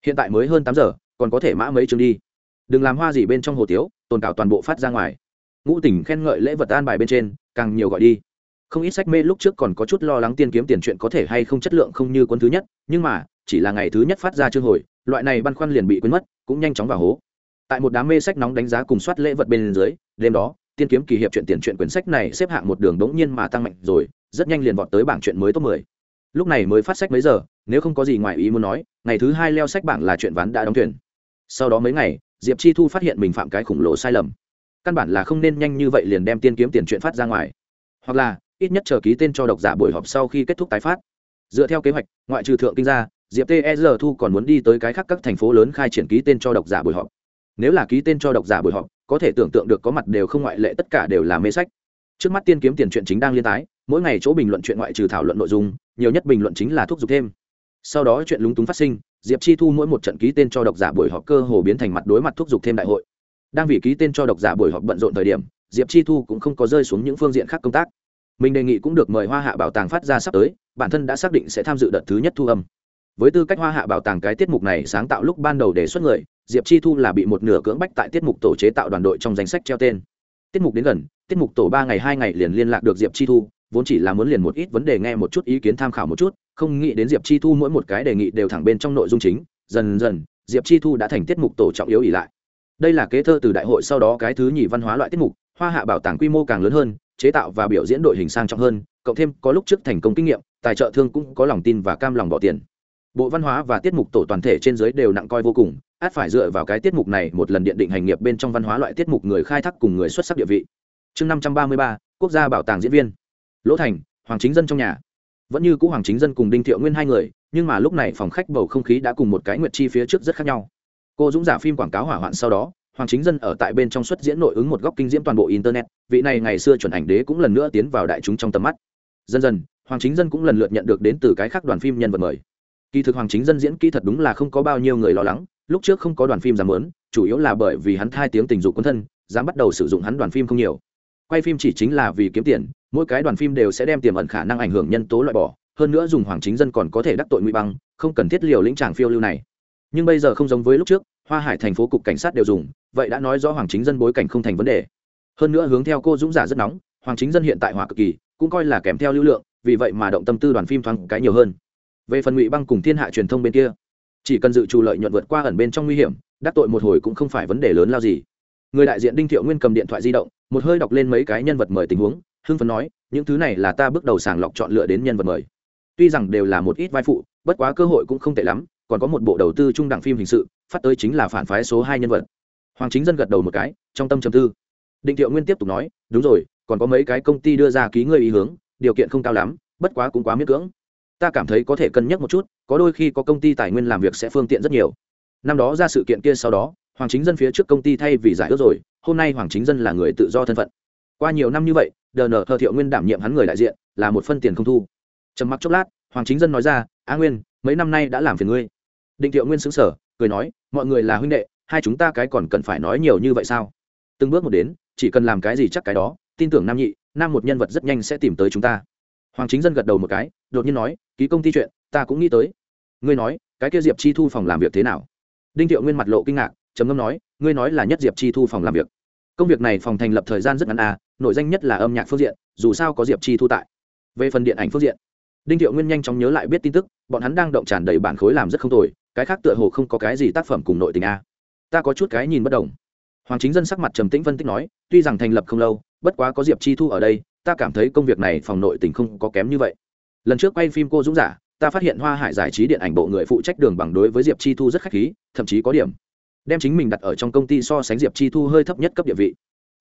Hiện tại mới hơn tám giờ, còn có thể mã mấy chương đi. Đừng làm hoa gì bên trong hồ tiếu, tồn cảo toàn bộ phát ra ngoài. Ngũ tỉnh khen ngợi lễ vật an bài bên trên càng nhiều gọi đi. Không ít sách mê lúc trước còn có chút lo lắng tiên kiếm tiền chuyện có thể hay không chất lượng không như quân thứ nhất, nhưng mà, chỉ là ngày thứ nhất phát ra chương hồi, loại này băn khoăn liền bị quên mất, cũng nhanh chóng vào hố. Tại một đám mê sách nóng đánh giá cùng soát lễ vật bên dưới, đêm đó, tiên kiếm kỳ hiệp chuyện tiền chuyện quyển sách này xếp hạng một đường đống nhiên mà tăng mạnh rồi, rất nhanh liền vọt tới bảng chuyện mới top 10. lúc này mới phát sách mấy giờ, nếu không có gì ngoài ý muốn nói, ngày thứ hai leo sách bảng là chuyện ván đã đóng thuyền. Sau đó mấy ngày, diệp chi thu phát hiện mình phạm cái khủng lồ sai lầm căn bản là không nên nhanh như vậy liền đem tiên kiếm tiền chuyện phát ra ngoài. Hoặc là, ít nhất chờ ký tên cho độc giả buổi họp sau khi kết thúc tái phát. Dựa theo kế hoạch, ngoại trừ thượng kinh gia diệp tsr thu còn muốn đi tới cái khác các thành phố lớn khai triển ký tên cho độc giả buổi họp. Nếu là ký tên cho độc giả buổi họp, có thể tưởng tượng được có mặt đều không ngoại lệ tất cả đều là mê sách. Trước mắt tiên kiếm tiền chuyện chính đang liên tái, mỗi ngày chỗ bình luận chuyện ngoại trừ thảo luận nội dung, nhiều nhất bình luận chính là thúc giục thêm. Sau đó chuyện lúng túng phát sinh, diệp chi thu mỗi một trận ký tên cho độc giả buổi họp cơ hồ biến thành mặt đối mặt thúc giục thêm đại hội đang vì ký tên cho độc giả buổi họp bận rộn thời điểm, diệp chi thu cũng không có rơi xuống những phương diện khác công tác. Mình đề nghị cũng được mời hoa hạ bảo tàng phát ra sắp tới, bản thân đã xác định sẽ tham dự đợt thứ nhất thu âm. Với tư cách hoa hạ bảo tàng cái tiết mục này sáng tạo lúc ban đầu đề xuất người, diệp chi thu là bị một nửa cưỡng bách tại tiết mục tổ chế tạo đoàn đội trong danh sách treo tên. Tiết mục đến gần, tiết mục tổ ba ngày hai ngày liền liên lạc được diệp chi thu, vốn chỉ là muốn liền một ít vấn đề nghe một chút ý kiến tham khảo một chút, không nghĩ đến diệp chi thu mỗi một cái đề nghị đều thẳng bên trong nội dung chính. Dần dần, diệp chi thu đã thành tiết mục tổ trọng yếu ỉ lại đây là kế thơ từ đại hội sau đó cái thứ nhì văn hóa loại tiết mục, hoa hạ bảo tàng quy mô càng lớn hơn, chế tạo và biểu diễn đội hình sang trọng hơn, cộng thêm có lúc trước thành công kinh nghiệm, tài trợ thương cũng có lòng tin và cam lòng bỏ tiền. Bộ văn hóa và tiết mục tổ toàn thể trên dưới đều nặng coi vô cùng, át phải dựa vào cái tiết mục này một lần điện định hành nghiệp bên trong văn hóa loại tiết mục người khai thác cùng người xuất sắc địa vị. Chương năm trăm ba mươi ba, quốc gia bảo tàng diễn viên. Lỗ thành, hoàng chính dân trong nhà. Vẫn như cũ hoàng chính dân cùng đinh thiệu nguyên hai người, nhưng mà lúc này phòng khách bầu không khí đã cùng một cái nguyệt chi phía trước rất khác nhau cô dũng giả phim quảng cáo hỏa hoạn sau đó, hoàng chính dân ở tại bên trong suất diễn nội ứng một góc kinh diễm toàn bộ internet, vị này ngày xưa chuẩn ảnh đế cũng lần nữa tiến vào đại chúng trong tầm mắt. Dần dần, hoàng chính dân cũng lần lượt nhận được đến từ cái khác đoàn phim nhân vật mời. Kỳ thực hoàng chính dân diễn kỹ thật đúng là không có bao nhiêu người lo lắng, lúc trước không có đoàn phim dám lớn chủ yếu là bởi vì hắn thai tiếng tình dục quân thân, dám bắt đầu sử dụng hắn đoàn phim không nhiều. Quay phim chỉ chính là vì kiếm tiền, mỗi cái đoàn phim đều sẽ đem tiềm ẩn khả năng ảnh hưởng nhân tố loại bỏ, hơn nữa dùng hoàng chính dân còn có thể đắc tội nguy băng, không cần thiết liều lĩnh tràng phiêu lưu này nhưng bây giờ không giống với lúc trước, hoa hải thành phố cục cảnh sát đều dùng, vậy đã nói rõ hoàng chính dân bối cảnh không thành vấn đề. Hơn nữa hướng theo cô dũng giả rất nóng, hoàng chính dân hiện tại hỏa cực kỳ, cũng coi là kèm theo lưu lượng, vì vậy mà động tâm tư đoàn phim thoáng cái nhiều hơn. Về phần ngụy băng cùng thiên hạ truyền thông bên kia, chỉ cần dự trù lợi nhuận vượt qua ẩn bên trong nguy hiểm, đắc tội một hồi cũng không phải vấn đề lớn lao gì. Người đại diện đinh thiệu nguyên cầm điện thoại di động, một hơi đọc lên mấy cái nhân vật mời tình huống, hưng phấn nói, những thứ này là ta bước đầu sàng lọc chọn lựa đến nhân vật mời. Tuy rằng đều là một ít vai phụ, bất quá cơ hội cũng không tệ lắm còn có một bộ đầu tư trung đẳng phim hình sự, phát tới chính là phản phái số hai nhân vật. Hoàng chính dân gật đầu một cái, trong tâm trầm tư. Định thiệu nguyên tiếp tục nói, đúng rồi, còn có mấy cái công ty đưa ra ký ngươi ý hướng, điều kiện không cao lắm, bất quá cũng quá miễn cưỡng. Ta cảm thấy có thể cân nhắc một chút, có đôi khi có công ty tài nguyên làm việc sẽ phương tiện rất nhiều. Năm đó ra sự kiện kia sau đó, hoàng chính dân phía trước công ty thay vì giải ước rồi, hôm nay hoàng chính dân là người tự do thân phận. Qua nhiều năm như vậy, đờ nờ thợ thiệu nguyên đảm nhiệm hắn người đại diện, là một phân tiền không thu. Trầm mặc chốc lát, hoàng chính dân nói ra, a nguyên, mấy năm nay đã làm phiền ngươi định thiệu nguyên xứng sở cười nói, mọi người là huynh đệ, hai chúng ta cái còn cần phải nói nhiều như vậy sao? Từng bước một đến, chỉ cần làm cái gì chắc cái đó, tin tưởng nam nhị, nam một nhân vật rất nhanh sẽ tìm tới chúng ta. Hoàng chính dân gật đầu một cái, đột nhiên nói, ký công ty chuyện, ta cũng nghĩ tới. Ngươi nói, cái kia diệp chi thu phòng làm việc thế nào? Đinh thiệu nguyên mặt lộ kinh ngạc, trầm ngâm nói, ngươi nói là nhất diệp chi thu phòng làm việc. Công việc này phòng thành lập thời gian rất ngắn à nội danh nhất là âm nhạc phương diện, dù sao có diệp chi thu tại. Về phần điện ảnh phương diện. Đinh thiệu nguyên nhanh chóng nhớ lại biết tin tức, bọn hắn đang động tràn đầy bản khối làm rất không tồi cái khác tựa hồ không có cái gì tác phẩm cùng nội tình a. Ta có chút cái nhìn bất đồng. Hoàng chính dân sắc mặt trầm tĩnh phân tích nói, tuy rằng thành lập không lâu, bất quá có diệp chi thu ở đây, ta cảm thấy công việc này phòng nội tình không có kém như vậy. Lần trước quay phim cô dũng giả, ta phát hiện hoa hải giải trí điện ảnh bộ người phụ trách đường bằng đối với diệp chi thu rất khách khí, thậm chí có điểm đem chính mình đặt ở trong công ty so sánh diệp chi thu hơi thấp nhất cấp địa vị.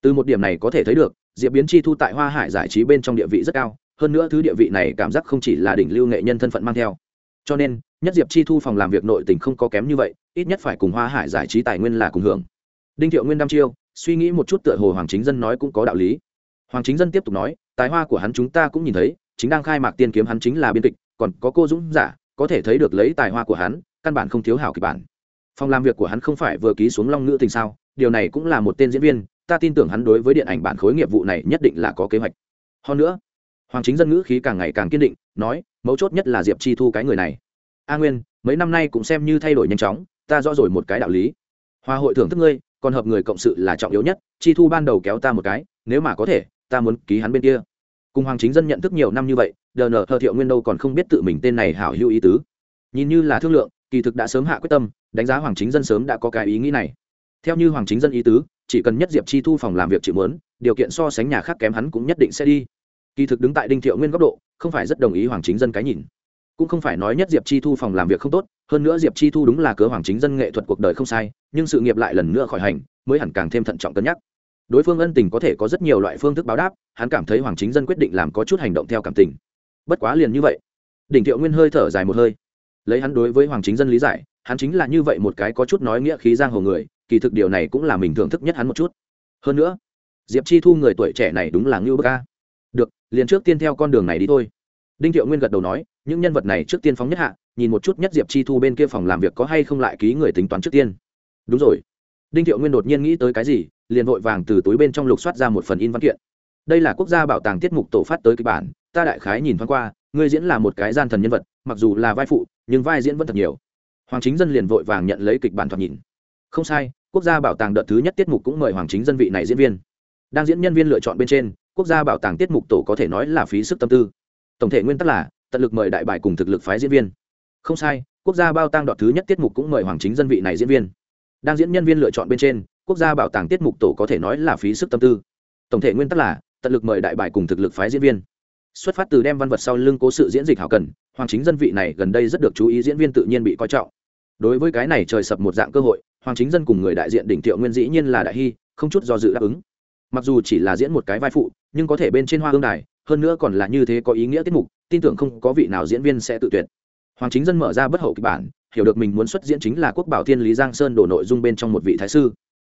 Từ một điểm này có thể thấy được, diệp biến chi thu tại hoa hải giải trí bên trong địa vị rất cao, hơn nữa thứ địa vị này cảm giác không chỉ là đỉnh lưu nghệ nhân thân phận mang theo cho nên, nhất diệp chi thu phòng làm việc nội tình không có kém như vậy, ít nhất phải cùng hoa hải giải trí tài nguyên là cùng hưởng. Đinh thiệu nguyên đăm chiêu, suy nghĩ một chút tựa hồ hoàng chính dân nói cũng có đạo lý. Hoàng chính dân tiếp tục nói, tài hoa của hắn chúng ta cũng nhìn thấy, chính đang khai mạc tiên kiếm hắn chính là biên kịch, còn có cô dũng giả, có thể thấy được lấy tài hoa của hắn, căn bản không thiếu hảo kịch bản. Phòng làm việc của hắn không phải vừa ký xuống long nữ tình sao, điều này cũng là một tên diễn viên, ta tin tưởng hắn đối với điện ảnh bản khối nghiệp vụ này nhất định là có kế hoạch. Hơn nữa hoàng chính dân ngữ khí càng ngày càng kiên định, nói, mấu chốt nhất là diệp chi thu cái người này. A nguyên, mấy năm nay cũng xem như thay đổi nhanh chóng, ta rõ rồi một cái đạo lý. Hoa hội thưởng thức ngươi, còn hợp người cộng sự là trọng yếu nhất, chi thu ban đầu kéo ta một cái, nếu mà có thể, ta muốn ký hắn bên kia. Cùng hoàng chính dân nhận thức nhiều năm như vậy, đờ nờ thợ thiệu nguyên đâu còn không biết tự mình tên này hảo hữu ý tứ. Nhìn như là thương lượng, kỳ thực đã sớm hạ quyết tâm, đánh giá hoàng chính dân sớm đã có cái ý nghĩ này. Theo như hoàng chính dân ý tứ, chỉ cần nhất diệp chi thu phòng làm việc chịu mớn điều kiện so sánh nhà khác kém hắn cũng nhất định sẽ đi kỳ thực đứng tại đinh thiệu nguyên góc độ, không phải rất đồng ý hoàng chính dân cái nhìn. Cũng không phải nói nhất diệp chi thu phòng làm việc không tốt, hơn nữa diệp chi thu đúng là cớ hoàng chính dân nghệ thuật cuộc đời không sai, nhưng sự nghiệp lại lần nữa khỏi hành, mới hẳn càng thêm thận trọng cân nhắc. Đối phương ân tình có thể có rất nhiều loại phương thức báo đáp, hắn cảm thấy hoàng chính dân quyết định làm có chút hành động theo cảm tình. Bất quá liền như vậy. Đỉnh thiệu nguyên hơi thở dài một hơi. Lấy hắn đối với hoàng chính dân lý giải, hắn chính là như vậy một cái có chút nói nghĩa khí giang hồ người, kỳ thực điều này cũng là mình thưởng thức nhất hắn một chút. Hơn nữa, diệp chi thu người tuổi trẻ này đúng là ngưu bơ ca được, liền trước tiên theo con đường này đi thôi. Đinh thiệu nguyên gật đầu nói, những nhân vật này trước tiên phóng nhất hạ, nhìn một chút nhất diệp chi thu bên kia phòng làm việc có hay không lại ký người tính toán trước tiên. Đúng rồi. Đinh thiệu nguyên đột nhiên nghĩ tới cái gì, liền vội vàng từ túi bên trong lục soát ra một phần in văn kiện. Đây là quốc gia bảo tàng tiết mục tổ phát tới kịch bản, ta đại khái nhìn thoáng qua, ngươi diễn là một cái gian thần nhân vật, mặc dù là vai phụ, nhưng vai diễn vẫn thật nhiều. Hoàng chính dân liền vội vàng nhận lấy kịch bản thoạt nhìn. Không sai, quốc gia bảo tàng đợt thứ nhất tiết mục cũng mời hoàng chính dân vị này diễn viên. Đang diễn nhân viên lựa chọn bên trên quốc gia bảo tàng tiết mục tổ có thể nói là phí sức tâm tư. Tổng thể nguyên tắc là, tận lực mời đại bài cùng thực lực phái diễn viên. Không sai, quốc gia bao tang đọt thứ nhất tiết mục cũng mời hoàng chính dân vị này diễn viên. Đang diễn nhân viên lựa chọn bên trên, quốc gia bảo tàng tiết mục tổ có thể nói là phí sức tâm tư. Tổng thể nguyên tắc là, tận lực mời đại bài cùng thực lực phái diễn viên. Xuất phát từ đem văn vật sau lưng cố sự diễn dịch hảo cần, hoàng chính dân vị này gần đây rất được chú ý diễn viên tự nhiên bị coi trọng. Đối với cái này trời sập một dạng cơ hội, hoàng chính dân cùng người đại diện đỉnh thiệu nguyên dĩ nhiên là đại hy, không chút do dự đáp ứng mặc dù chỉ là diễn một cái vai phụ, nhưng có thể bên trên hoa hương đài, hơn nữa còn là như thế có ý nghĩa tiết mục, tin tưởng không có vị nào diễn viên sẽ tự tuyệt. Hoàng chính dân mở ra bất hậu kịch bản, hiểu được mình muốn xuất diễn chính là quốc bảo thiên lý giang sơn đổ nội dung bên trong một vị thái sư.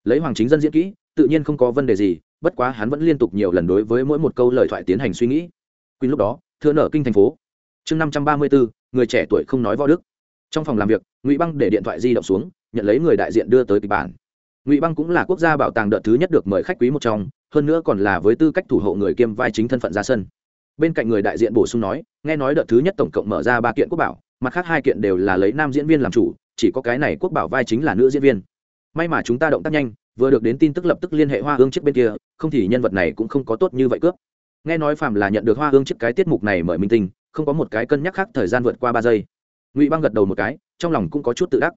Lấy hoàng chính dân diễn kỹ, tự nhiên không có vấn đề gì, bất quá hắn vẫn liên tục nhiều lần đối với mỗi một câu lời thoại tiến hành suy nghĩ. Quyên lúc đó thưa nở kinh thành phố, chương năm trăm ba mươi bốn người trẻ tuổi không nói võ đức. Trong phòng làm việc, ngụy băng để điện thoại di động xuống, nhận lấy người đại diện đưa tới kịch bản ngụy băng cũng là quốc gia bảo tàng đợt thứ nhất được mời khách quý một trong, hơn nữa còn là với tư cách thủ hộ người kiêm vai chính thân phận ra sân. Bên cạnh người đại diện bổ sung nói, nghe nói đợt thứ nhất tổng cộng mở ra ba kiện quốc bảo, mặt khác hai kiện đều là lấy nam diễn viên làm chủ, chỉ có cái này quốc bảo vai chính là nữ diễn viên. May mà chúng ta động tác nhanh, vừa được đến tin tức lập tức liên hệ hoa hương chiếc bên kia, không thì nhân vật này cũng không có tốt như vậy cướp. Nghe nói Phạm là nhận được hoa hương chiếc cái tiết mục này mời minh tinh, không có một cái cân nhắc khác thời gian vượt qua ba giây. Ngụy băng gật đầu một cái, trong lòng cũng có chút tự đắc.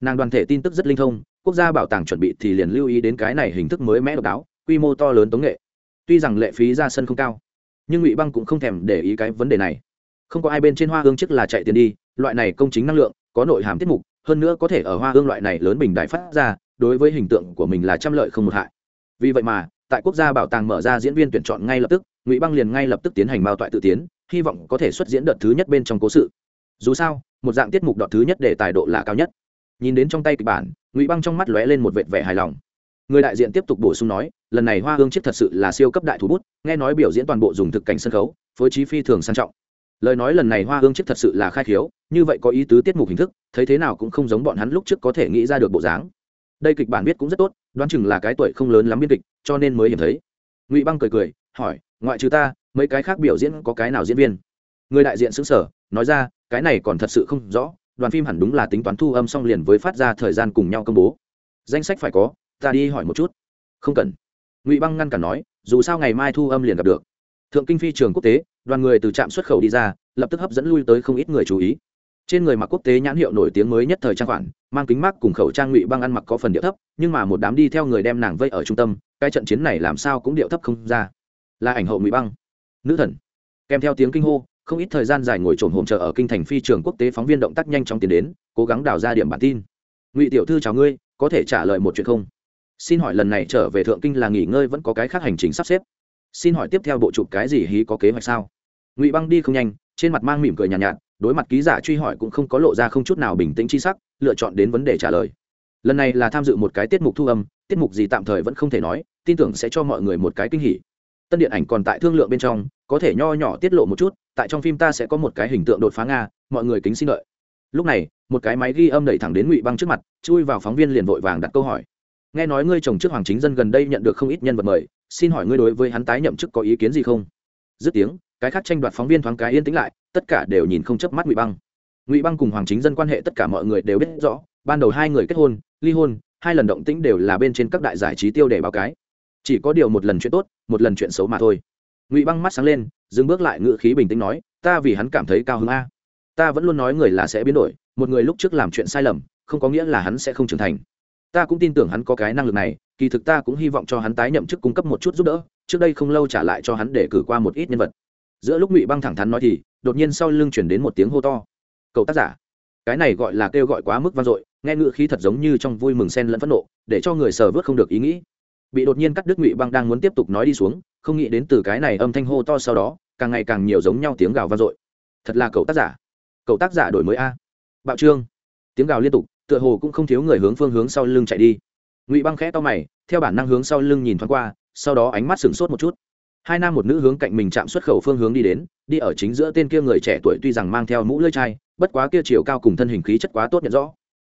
Nàng đoàn thể tin tức rất linh thông quốc gia bảo tàng chuẩn bị thì liền lưu ý đến cái này hình thức mới mẽ độc đáo, quy mô to lớn tống nghệ. Tuy rằng lệ phí ra sân không cao, nhưng ngụy băng cũng không thèm để ý cái vấn đề này. Không có ai bên trên hoa hương trước là chạy tiền đi, loại này công chính năng lượng, có nội hàm tiết mục, hơn nữa có thể ở hoa hương loại này lớn bình đại phát ra, đối với hình tượng của mình là trăm lợi không một hại. Vì vậy mà, tại quốc gia bảo tàng mở ra diễn viên tuyển chọn ngay lập tức, ngụy băng liền ngay lập tức tiến hành bao toại tự tiến, hy vọng có thể xuất diễn đợt thứ nhất bên trong cố sự. Dù sao, một dạng tiết mục đợt thứ nhất để tài độ là cao nhất. Nhìn đến trong tay kịch bản ngụy băng trong mắt lóe lên một vệt vẻ hài lòng. Người đại diện tiếp tục bổ sung nói, lần này hoa hương chiếc thật sự là siêu cấp đại thủ bút, nghe nói biểu diễn toàn bộ dùng thực cảnh sân khấu, phối trí phi thường sang trọng. Lời nói lần này hoa hương chiếc thật sự là khai khiếu, như vậy có ý tứ tiết mục hình thức, thấy thế nào cũng không giống bọn hắn lúc trước có thể nghĩ ra được bộ dáng. Đây kịch bản viết cũng rất tốt, đoán chừng là cái tuổi không lớn lắm biên kịch, cho nên mới hiểm thấy. Ngụy băng cười cười, hỏi, ngoại trừ ta, mấy cái khác biểu diễn có cái nào diễn viên? Người đại diện xứng sở nói ra, cái này còn thật sự không rõ đoàn phim hẳn đúng là tính toán thu âm xong liền với phát ra thời gian cùng nhau công bố. Danh sách phải có, ta đi hỏi một chút. Không cần. Ngụy băng ngăn cản nói, dù sao ngày mai thu âm liền gặp được. Thượng kinh phi trường quốc tế, đoàn người từ trạm xuất khẩu đi ra, lập tức hấp dẫn lui tới không ít người chú ý. Trên người mặc quốc tế nhãn hiệu nổi tiếng mới nhất thời trang khoản, mang kính mắc cùng khẩu trang ngụy băng ăn mặc có phần điệu thấp, nhưng mà một đám đi theo người đem nàng vây ở trung tâm, cái trận chiến này làm sao cũng điệu thấp không ra. Là ảnh hậu ngụy băng. Nữ thần. Kèm theo tiếng kinh hô không ít thời gian dài ngồi trồn hồn chờ ở kinh thành phi trường quốc tế phóng viên động tác nhanh chóng tiến đến cố gắng đào ra điểm bản tin. Ngụy tiểu thư chào ngươi có thể trả lời một chuyện không? Xin hỏi lần này trở về thượng kinh là nghỉ ngơi vẫn có cái khác hành trình sắp xếp. Xin hỏi tiếp theo bộ chụp cái gì hí có kế hoạch sao? Ngụy băng đi không nhanh trên mặt mang mỉm cười nhàn nhạt, nhạt đối mặt ký giả truy hỏi cũng không có lộ ra không chút nào bình tĩnh chi sắc lựa chọn đến vấn đề trả lời. Lần này là tham dự một cái tiết mục thu âm tiết mục gì tạm thời vẫn không thể nói tin tưởng sẽ cho mọi người một cái kinh hỉ. Tân điện ảnh còn tại thương lượng bên trong có thể nho nhỏ tiết lộ một chút tại trong phim ta sẽ có một cái hình tượng đột phá nga, mọi người kính xin lợi lúc này, một cái máy ghi âm đẩy thẳng đến ngụy băng trước mặt, chui vào phóng viên liền vội vàng đặt câu hỏi. Nghe nói ngươi chồng trước hoàng chính dân gần đây nhận được không ít nhân vật mời, xin hỏi ngươi đối với hắn tái nhậm chức có ý kiến gì không? Dứt tiếng, cái khác tranh đoạt phóng viên thoáng cái yên tĩnh lại, tất cả đều nhìn không chớp mắt ngụy băng. Ngụy băng cùng hoàng chính dân quan hệ tất cả mọi người đều biết rõ, ban đầu hai người kết hôn, ly hôn, hai lần động tĩnh đều là bên trên các đại giải trí tiêu để báo cái. Chỉ có điều một lần chuyện tốt, một lần chuyện xấu mà thôi. Ngụy băng mắt sáng lên dừng bước lại ngự khí bình tĩnh nói, ta vì hắn cảm thấy cao hứng a. Ta vẫn luôn nói người là sẽ biến đổi, một người lúc trước làm chuyện sai lầm, không có nghĩa là hắn sẽ không trưởng thành. Ta cũng tin tưởng hắn có cái năng lực này, kỳ thực ta cũng hy vọng cho hắn tái nhậm chức cung cấp một chút giúp đỡ, trước đây không lâu trả lại cho hắn để cử qua một ít nhân vật. Giữa lúc ngụy băng thẳng thắn nói thì, đột nhiên sau lưng chuyển đến một tiếng hô to. Cậu tác giả, cái này gọi là kêu gọi quá mức vang dội, nghe ngựa khí thật giống như trong vui mừng sen lẫn phẫn nộ, để cho người sờ vớt không được ý nghĩ bị đột nhiên cắt đứt ngụy băng đang muốn tiếp tục nói đi xuống, không nghĩ đến từ cái này âm thanh hô to sau đó, càng ngày càng nhiều giống nhau tiếng gào vang dội. Thật là cậu tác giả. Cậu tác giả đổi mới a. Bạo trương. Tiếng gào liên tục, tựa hồ cũng không thiếu người hướng phương hướng sau lưng chạy đi. Ngụy băng khẽ to mày, theo bản năng hướng sau lưng nhìn thoáng qua, sau đó ánh mắt sửng sốt một chút. Hai nam một nữ hướng cạnh mình chạm xuất khẩu phương hướng đi đến, đi ở chính giữa tên kia người trẻ tuổi tuy rằng mang theo mũ lưỡi chai, bất quá kia chiều cao cùng thân hình khí chất quá tốt nhận rõ.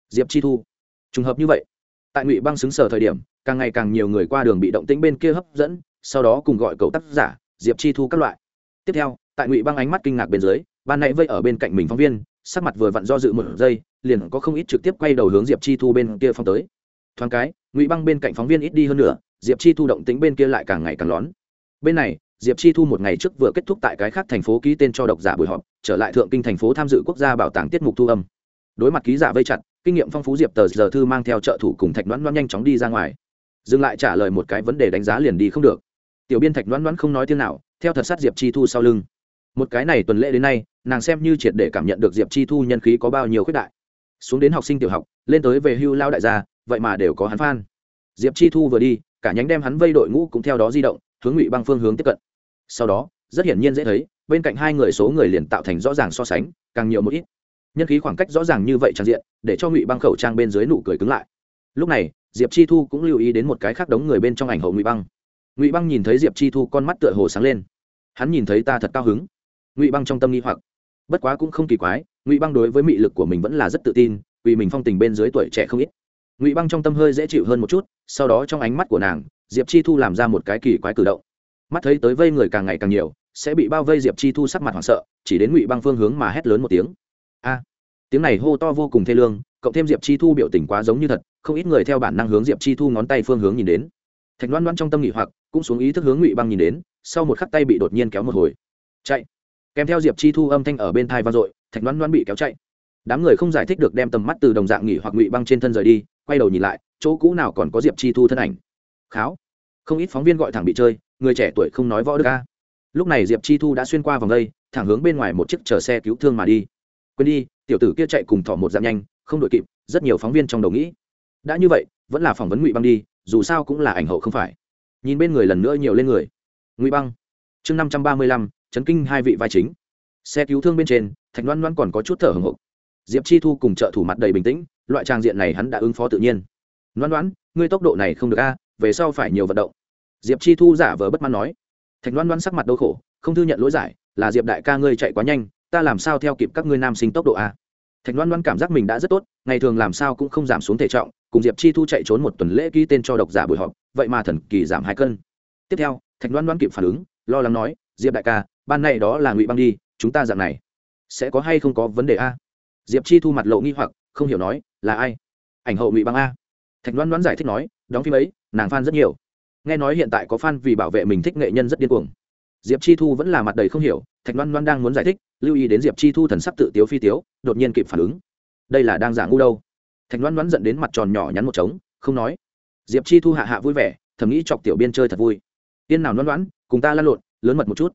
Diệp chi thu. Trùng hợp như vậy. Tại ngụy băng xứng sở thời điểm càng ngày càng nhiều người qua đường bị động tĩnh bên kia hấp dẫn, sau đó cùng gọi cầu tác giả, diệp chi thu các loại. Tiếp theo, tại ngụy băng ánh mắt kinh ngạc bên dưới, ban nãy vây ở bên cạnh mình phóng viên, sắc mặt vừa vặn do dự một giây, liền có không ít trực tiếp quay đầu hướng diệp chi thu bên kia phong tới. Thoáng cái, ngụy băng bên cạnh phóng viên ít đi hơn nữa, diệp chi thu động tính bên kia lại càng ngày càng lón. Bên này, diệp chi thu một ngày trước vừa kết thúc tại cái khác thành phố ký tên cho độc giả buổi họp, trở lại thượng kinh thành phố tham dự quốc gia bảo tàng tiết mục thu âm. Đối mặt ký giả vây chặt, kinh nghiệm phong phú diệp tờ giờ thư mang theo trợ thủ cùng thạch đoán đoán nhanh chóng đi ra ngoài dừng lại trả lời một cái vấn đề đánh giá liền đi không được. Tiểu biên thạch đoán đoán không nói tiếng nào, theo thật sát diệp chi thu sau lưng. Một cái này tuần lễ đến nay, nàng xem như triệt để cảm nhận được diệp chi thu nhân khí có bao nhiêu khuyết đại. Xuống đến học sinh tiểu học, lên tới về hưu lao đại gia, vậy mà đều có hắn phan diệp chi thu vừa đi, cả nhánh đem hắn vây đội ngũ cũng theo đó di động, hướng ngụy băng phương hướng tiếp cận. Sau đó, rất hiển nhiên dễ thấy, bên cạnh hai người số người liền tạo thành rõ ràng so sánh, càng nhiều một ít. Nhân khí khoảng cách rõ ràng như vậy trang diện, để cho ngụy băng khẩu trang bên dưới nụ cười cứng lại. Lúc này diệp chi thu cũng lưu ý đến một cái khác đống người bên trong ảnh hậu ngụy băng. Ngụy băng nhìn thấy diệp chi thu con mắt tựa hồ sáng lên. Hắn nhìn thấy ta thật cao hứng. Ngụy băng trong tâm nghi hoặc. Bất quá cũng không kỳ quái, ngụy băng đối với mị lực của mình vẫn là rất tự tin, vì mình phong tình bên dưới tuổi trẻ không ít. Ngụy băng trong tâm hơi dễ chịu hơn một chút, sau đó trong ánh mắt của nàng, diệp chi thu làm ra một cái kỳ quái cử động. Mắt thấy tới vây người càng ngày càng nhiều, sẽ bị bao vây diệp chi thu sắc mặt hoảng sợ, chỉ đến ngụy băng phương hướng mà hét lớn một tiếng. A! Tiếng này hô to vô cùng thê lương cộng thêm diệp chi thu biểu tình quá giống như thật, không ít người theo bản năng hướng diệp chi thu ngón tay phương hướng nhìn đến. Thạch loan loan trong tâm nghỉ hoặc, cũng xuống ý thức hướng ngụy băng nhìn đến, sau một khắc tay bị đột nhiên kéo một hồi. Chạy. Kèm theo diệp chi thu âm thanh ở bên thai vang dội, thạch loan loan bị kéo chạy. Đám người không giải thích được đem tầm mắt từ đồng dạng nghỉ hoặc ngụy băng trên thân rời đi, quay đầu nhìn lại, chỗ cũ nào còn có diệp chi thu thân ảnh. Kháo. Không ít phóng viên gọi thẳng bị chơi, người trẻ tuổi không nói võ đức ca lúc này diệp chi thu đã xuyên qua vòng đây, thẳng hướng bên ngoài một chiếc chở xe cứu thương mà đi. Quên đi, tiểu tử kia chạy cùng thỏ một dạng nhanh không đội kịp, rất nhiều phóng viên trong đầu nghĩ, đã như vậy, vẫn là phỏng vấn ngụy băng đi, dù sao cũng là ảnh hậu không phải. Nhìn bên người lần nữa nhiều lên người. Ngụy băng, chương năm trăm ba mươi lăm, chấn kinh hai vị vai chính. Xe cứu thương bên trên, thạch loan loan còn có chút thở hồng hộc. Diệp chi thu cùng trợ thủ mặt đầy bình tĩnh, loại trang diện này hắn đã ứng phó tự nhiên. Loan loan, ngươi tốc độ này không được a, về sau phải nhiều vận động. Diệp chi thu giả vờ bất mãn nói. Thạch loan loan sắc mặt đau khổ, không thư nhận lỗi giải, là diệp đại ca ngươi chạy quá nhanh, ta làm sao theo kịp các ngươi nam sinh tốc độ a? Thạch loan loan cảm giác mình đã rất tốt, ngày thường làm sao cũng không giảm xuống thể trọng, cùng diệp chi thu chạy trốn một tuần lễ ký tên cho độc giả buổi họp, vậy mà thần kỳ giảm hai cân. Tiếp theo, thạch loan loan kịp phản ứng, lo lắng nói, diệp đại ca, ban này đó là ngụy băng đi, chúng ta dạng này, sẽ có hay không có vấn đề a? Diệp chi thu mặt lộ nghi hoặc, không hiểu nói, là ai? Ảnh hậu ngụy băng a? Thạch loan loan giải thích nói, đóng phim ấy, nàng f a n rất nhiều. Nghe nói hiện tại có f a n vì bảo vệ mình thích nghệ nhân rất điên cuồng diệp chi thu vẫn là mặt đầy không hiểu, thạch loan loan đang muốn giải thích, lưu ý đến diệp chi thu thần sắc tự tiếu phi tiếu, đột nhiên kịp phản ứng. Đây là đang giả ngu đâu? Thạch loan loan dẫn đến mặt tròn nhỏ nhắn một trống, không nói. Diệp chi thu hạ hạ vui vẻ, thầm nghĩ chọc tiểu biên chơi thật vui. Tiên nào loan loan, cùng ta lăn lộn, lớn mật một chút.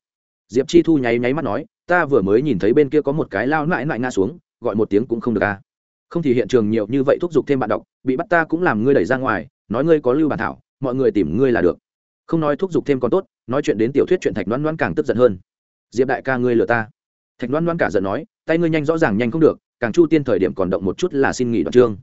Diệp chi thu nháy nháy mắt nói, ta vừa mới nhìn thấy bên kia có một cái lao lại lại ngã xuống, gọi một tiếng cũng không được à. không thì hiện trường nhiều như vậy thúc giục thêm bạn đọc, bị bắt ta cũng làm ngươi đẩy ra ngoài, nói ngươi có lưu bản thảo, mọi người tìm ngươi là được không nói thúc giục thêm còn tốt, nói chuyện đến tiểu thuyết chuyện thạch đoán đoán càng tức giận hơn. Diệp đại ca ngươi lừa ta. Thạch đoán đoán cả giận nói, tay ngươi nhanh rõ ràng nhanh không được, càng chu tiên thời điểm còn động một chút là xin nghỉ đoạn chương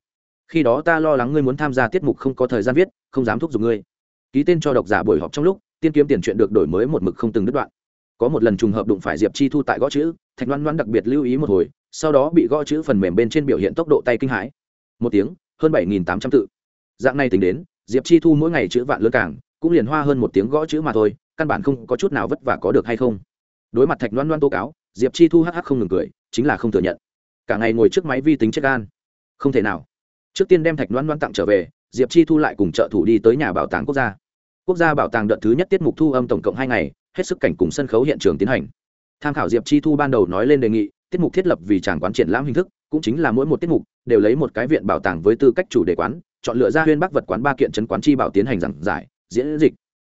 khi đó ta lo lắng ngươi muốn tham gia tiết mục không có thời gian viết, không dám thúc giục ngươi. Ký tên cho độc giả buổi họp trong lúc, tiên kiếm tiền chuyện được đổi mới một mực không từng đứt đoạn. Có một lần trùng hợp đụng phải diệp chi thu tại gõ chữ, thạch đoán đoán đặc biệt lưu ý một hồi, sau đó bị gõ chữ phần mềm bên trên biểu hiện tốc độ tay kinh hãi. Một tiếng, hơn bảy nghìn tám trăm tự. Dạng này tính đến, diệp chi thu mỗi ngày chữ vạn lương cảng cũng liền hoa hơn một tiếng gõ chữ mà thôi, căn bản không có chút nào vất vả có được hay không. Đối mặt thạch Loan Loan tố cáo, diệp chi thu hh không ngừng cười, chính là không thừa nhận. Cả ngày ngồi trước máy vi tính chết gan không thể nào. Trước tiên đem thạch Loan Loan tặng trở về, diệp chi thu lại cùng trợ thủ đi tới nhà bảo tàng quốc gia. Quốc gia bảo tàng đợt thứ nhất tiết mục thu âm tổng cộng hai ngày, hết sức cảnh cùng sân khấu hiện trường tiến hành. Tham khảo diệp chi thu ban đầu nói lên đề nghị, tiết mục thiết lập vì tràng quán triển lãm hình thức, cũng chính là mỗi một tiết mục đều lấy một cái viện bảo tàng với tư cách chủ đề quán, chọn lựa ra huyên bắc vật quán ba kiện trấn quán chi bảo tiến hành giảng giải diễn dịch.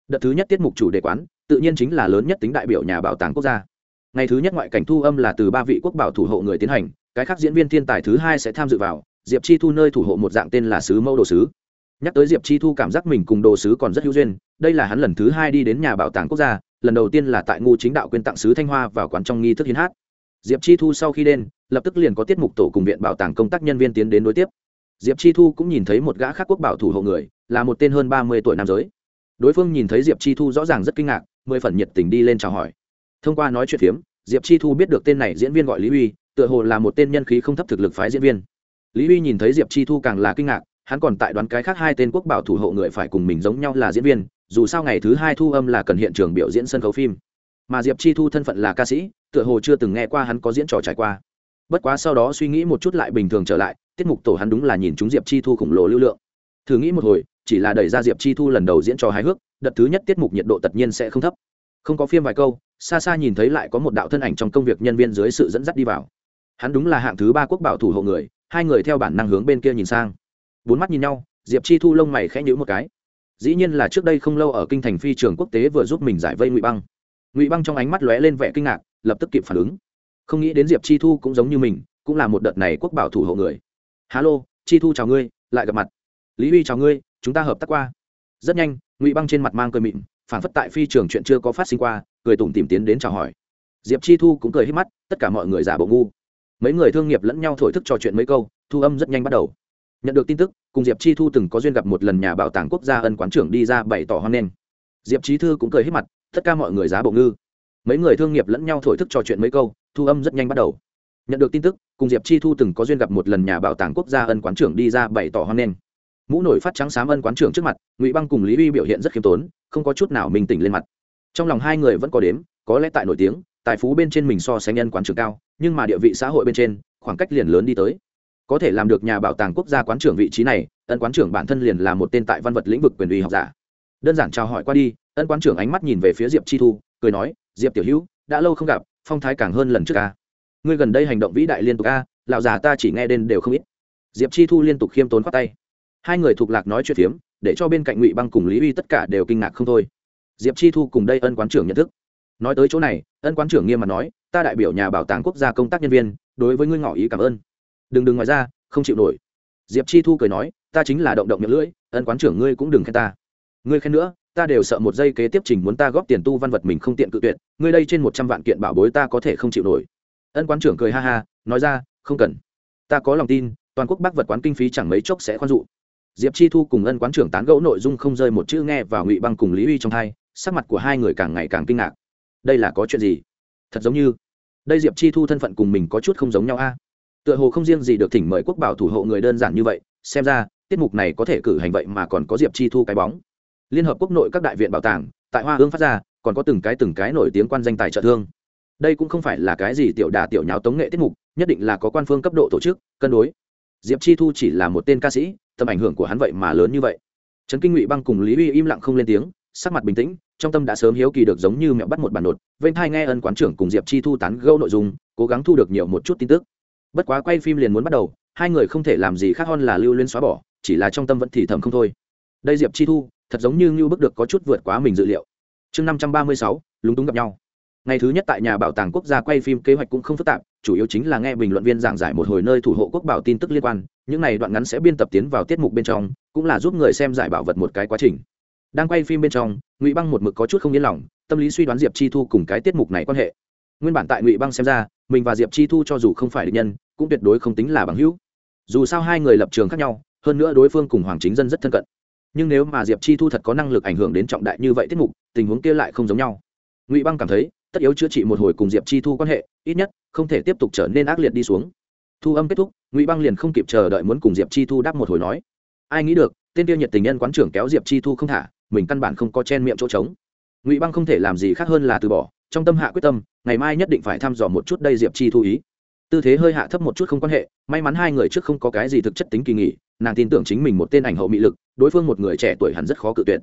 Đợt thứ nhất tiết mục chủ đề quán tự nhiên chính là lớn nhất tính đại biểu nhà bảo tàng quốc gia. Ngày thứ nhất ngoại cảnh thu âm là từ ba vị quốc bảo thủ hộ người tiến hành cái khác diễn viên thiên tài thứ hai sẽ tham dự vào diệp chi thu nơi thủ hộ một dạng tên là sứ mẫu đồ sứ. Nhắc tới diệp chi thu cảm giác mình cùng đồ sứ còn rất hữu duyên đây là hắn lần thứ hai đi đến nhà bảo tàng quốc gia lần đầu tiên là tại ngu chính đạo quyên tặng sứ thanh hoa vào quán trong nghi thức hiến hát. Diệp chi thu sau khi đến, lập tức liền có tiết mục tổ cùng viện bảo tàng công tác nhân viên tiến đến đối tiếp. Diệp chi thu cũng nhìn thấy một gã khác quốc bảo thủ hộ người là một tên hơn ba mươi tuổi nam giới đối phương nhìn thấy diệp chi thu rõ ràng rất kinh ngạc, mười phần nhiệt tình đi lên chào hỏi. Thông qua nói chuyện phiếm, diệp chi thu biết được tên này diễn viên gọi lý uy, tựa hồ là một tên nhân khí không thấp thực lực phái diễn viên. Lý uy nhìn thấy diệp chi thu càng là kinh ngạc, hắn còn tại đoán cái khác hai tên quốc bảo thủ hộ người phải cùng mình giống nhau là diễn viên, dù sao ngày thứ hai thu âm là cần hiện trường biểu diễn sân khấu phim. Mà diệp chi thu thân phận là ca sĩ, tựa hồ chưa từng nghe qua hắn có diễn trò trải qua. Bất quá sau đó suy nghĩ một chút lại bình thường trở lại, tiết mục tổ hắn đúng là nhìn chúng diệp chi thu khổng lồ lưu lượng. Thử nghĩ một hồi chỉ là đẩy ra diệp chi thu lần đầu diễn trò hài hước, đợt thứ nhất tiết mục nhiệt độ tất nhiên sẽ không thấp. Không có phim vài câu, xa xa nhìn thấy lại có một đạo thân ảnh trong công việc nhân viên dưới sự dẫn dắt đi vào. Hắn đúng là hạng thứ ba quốc bảo thủ hộ người, hai người theo bản năng hướng bên kia nhìn sang. Bốn mắt nhìn nhau, diệp chi thu lông mày khẽ nhữ một cái. Dĩ nhiên là trước đây không lâu ở kinh thành phi trường quốc tế vừa giúp mình giải vây ngụy băng. Ngụy băng trong ánh mắt lóe lên vẻ kinh ngạc, lập tức kịp phản ứng. Không nghĩ đến diệp chi thu cũng giống như mình, cũng là một đợt này quốc bảo thủ hộ người. Hà lô chi thu chào ngươi, lại gặp mặt. Lý huy chào ngươi chúng ta hợp tác qua. Rất nhanh, ngụy băng trên mặt mang cười mịn, phản phất tại phi trường chuyện chưa có phát sinh qua, cười tủm tìm tiến đến chào hỏi. Diệp chi thu cũng cười hết mắt, tất cả mọi người giả bộ ngu. Mấy người thương nghiệp lẫn nhau thổi thức trò chuyện mấy câu, thu âm rất nhanh bắt đầu. Nhận được tin tức, cùng diệp chi thu từng có duyên gặp một lần nhà bảo tàng quốc gia ân quán trưởng đi ra bày tỏ hoan nghênh. Diệp trí thư cũng cười hết mặt, tất cả mọi người giá bộ ngư. Mấy người thương nghiệp lẫn nhau thổi thức trò chuyện mấy câu, thu âm rất nhanh bắt đầu. Nhận được tin tức, cùng diệp chi thu từng có duyên gặp một lần nhà bảo tàng quốc gia ân quán trưởng đi ra bày tỏ hoan nghênh mũ nổi phát trắng xám ân quán trưởng trước mặt, ngụy băng cùng lý uy biểu hiện rất khiêm tốn, không có chút nào mình tỉnh lên mặt. Trong lòng hai người vẫn có đếm, có lẽ tại nổi tiếng, tài phú bên trên mình so sánh nhân quán trưởng cao, nhưng mà địa vị xã hội bên trên, khoảng cách liền lớn đi tới. Có thể làm được nhà bảo tàng quốc gia quán trưởng vị trí này, ân quán trưởng bản thân liền là một tên tại văn vật lĩnh vực quyền uy học giả. Đơn giản chào hỏi qua đi, ân quán trưởng ánh mắt nhìn về phía diệp chi thu, cười nói, diệp tiểu hữu, đã lâu không gặp, phong thái càng hơn lần trước ca ngươi gần đây hành động vĩ đại liên tục ca lão già ta chỉ nghe đến đều không ít. Diệp chi thu liên tục khiêm tốn khoát tay hai người thuộc lạc nói chuyện phiếm, để cho bên cạnh ngụy băng cùng lý uy tất cả đều kinh ngạc không thôi. Diệp chi thu cùng đây ân quán trưởng nhận thức. Nói tới chỗ này, ân quán trưởng nghiêm mặt nói, ta đại biểu nhà bảo tàng quốc gia công tác nhân viên, đối với ngươi ngỏ ý cảm ơn. Đừng đừng ngoài ra, không chịu nổi. Diệp chi thu cười nói, ta chính là động động miệng lưỡi, ân quán trưởng ngươi cũng đừng khen ta. Ngươi khen nữa, ta đều sợ một giây kế tiếp trình muốn ta góp tiền tu văn vật mình không tiện cự tuyệt, ngươi đây trên một trăm vạn kiện bảo bối ta có thể không chịu nổi. Ân quán trưởng cười ha ha, nói ra, không cần. Ta có lòng tin, toàn quốc bác vật quán kinh phí chẳng mấy chốc sẽ khoan dụ diệp chi thu cùng ân quán trưởng tán gẫu nội dung không rơi một chữ nghe vào ngụy băng cùng lý uy trong thai sắc mặt của hai người càng ngày càng kinh ngạc. Đây là có chuyện gì? Thật giống như, đây diệp chi thu thân phận cùng mình có chút không giống nhau a. Tựa hồ không riêng gì được thỉnh mời quốc bảo thủ hộ người đơn giản như vậy, xem ra, tiết mục này có thể cử hành vậy mà còn có diệp chi thu cái bóng. Liên hợp quốc nội các đại viện bảo tàng, tại hoa hương phát ra, còn có từng cái từng cái nổi tiếng quan danh tài trợ thương. Đây cũng không phải là cái gì tiểu đà tiểu nháo tống nghệ tiết mục, nhất định là có quan phương cấp độ tổ chức, cân đối. Diệp chi thu chỉ là một tên ca sĩ tầm ảnh hưởng của hắn vậy mà lớn như vậy. Trấn kinh ngụy băng cùng lý uy im lặng không lên tiếng, sắc mặt bình tĩnh, trong tâm đã sớm hiếu kỳ được giống như mẹo bắt một bản đột. vênh hai nghe ân quán trưởng cùng diệp chi thu tán gâu nội dung, cố gắng thu được nhiều một chút tin tức. Bất quá quay phim liền muốn bắt đầu, hai người không thể làm gì khác hơn là lưu liên xóa bỏ, chỉ là trong tâm vẫn thì thầm không thôi. Đây diệp chi thu, thật giống như ngưu bức được có chút vượt quá mình dự liệu. Chương năm trăm ba mươi sáu, lúng túng gặp nhau. Ngày thứ nhất tại nhà bảo tàng quốc gia quay phim, kế hoạch cũng không phức tạp chủ yếu chính là nghe bình luận viên giảng giải một hồi nơi thủ hộ quốc bảo tin tức liên quan, những này đoạn ngắn sẽ biên tập tiến vào tiết mục bên trong, cũng là giúp người xem giải bảo vật một cái quá trình. Đang quay phim bên trong, ngụy băng một mực có chút không yên lòng, tâm lý suy đoán diệp chi thu cùng cái tiết mục này quan hệ. Nguyên bản tại ngụy băng xem ra, mình và diệp chi thu cho dù không phải định nhân, cũng tuyệt đối không tính là bằng hữu. Dù sao hai người lập trường khác nhau, hơn nữa đối phương cùng hoàng chính dân rất thân cận. Nhưng nếu mà diệp chi thu thật có năng lực ảnh hưởng đến trọng đại như vậy tiết mục, tình huống kia lại không giống nhau. Ngụy băng cảm thấy, tất yếu chữa trị một hồi cùng diệp chi thu quan hệ, ít nhất không thể tiếp tục trở nên ác liệt đi xuống. Thu âm kết thúc, ngụy băng liền không kịp chờ đợi muốn cùng diệp chi thu đáp một hồi nói. Ai nghĩ được, tên tiêu nhiệt tình nhân quán trưởng kéo diệp chi thu không thả, mình căn bản không có chen miệng chỗ trống. Ngụy băng không thể làm gì khác hơn là từ bỏ, trong tâm hạ quyết tâm, ngày mai nhất định phải thăm dò một chút đây diệp chi thu ý. Tư thế hơi hạ thấp một chút không quan hệ, may mắn hai người trước không có cái gì thực chất tính kỳ nghỉ, nàng tin tưởng chính mình một tên ảnh hậu mị lực, đối phương một người trẻ tuổi hẳn rất khó cự tuyệt.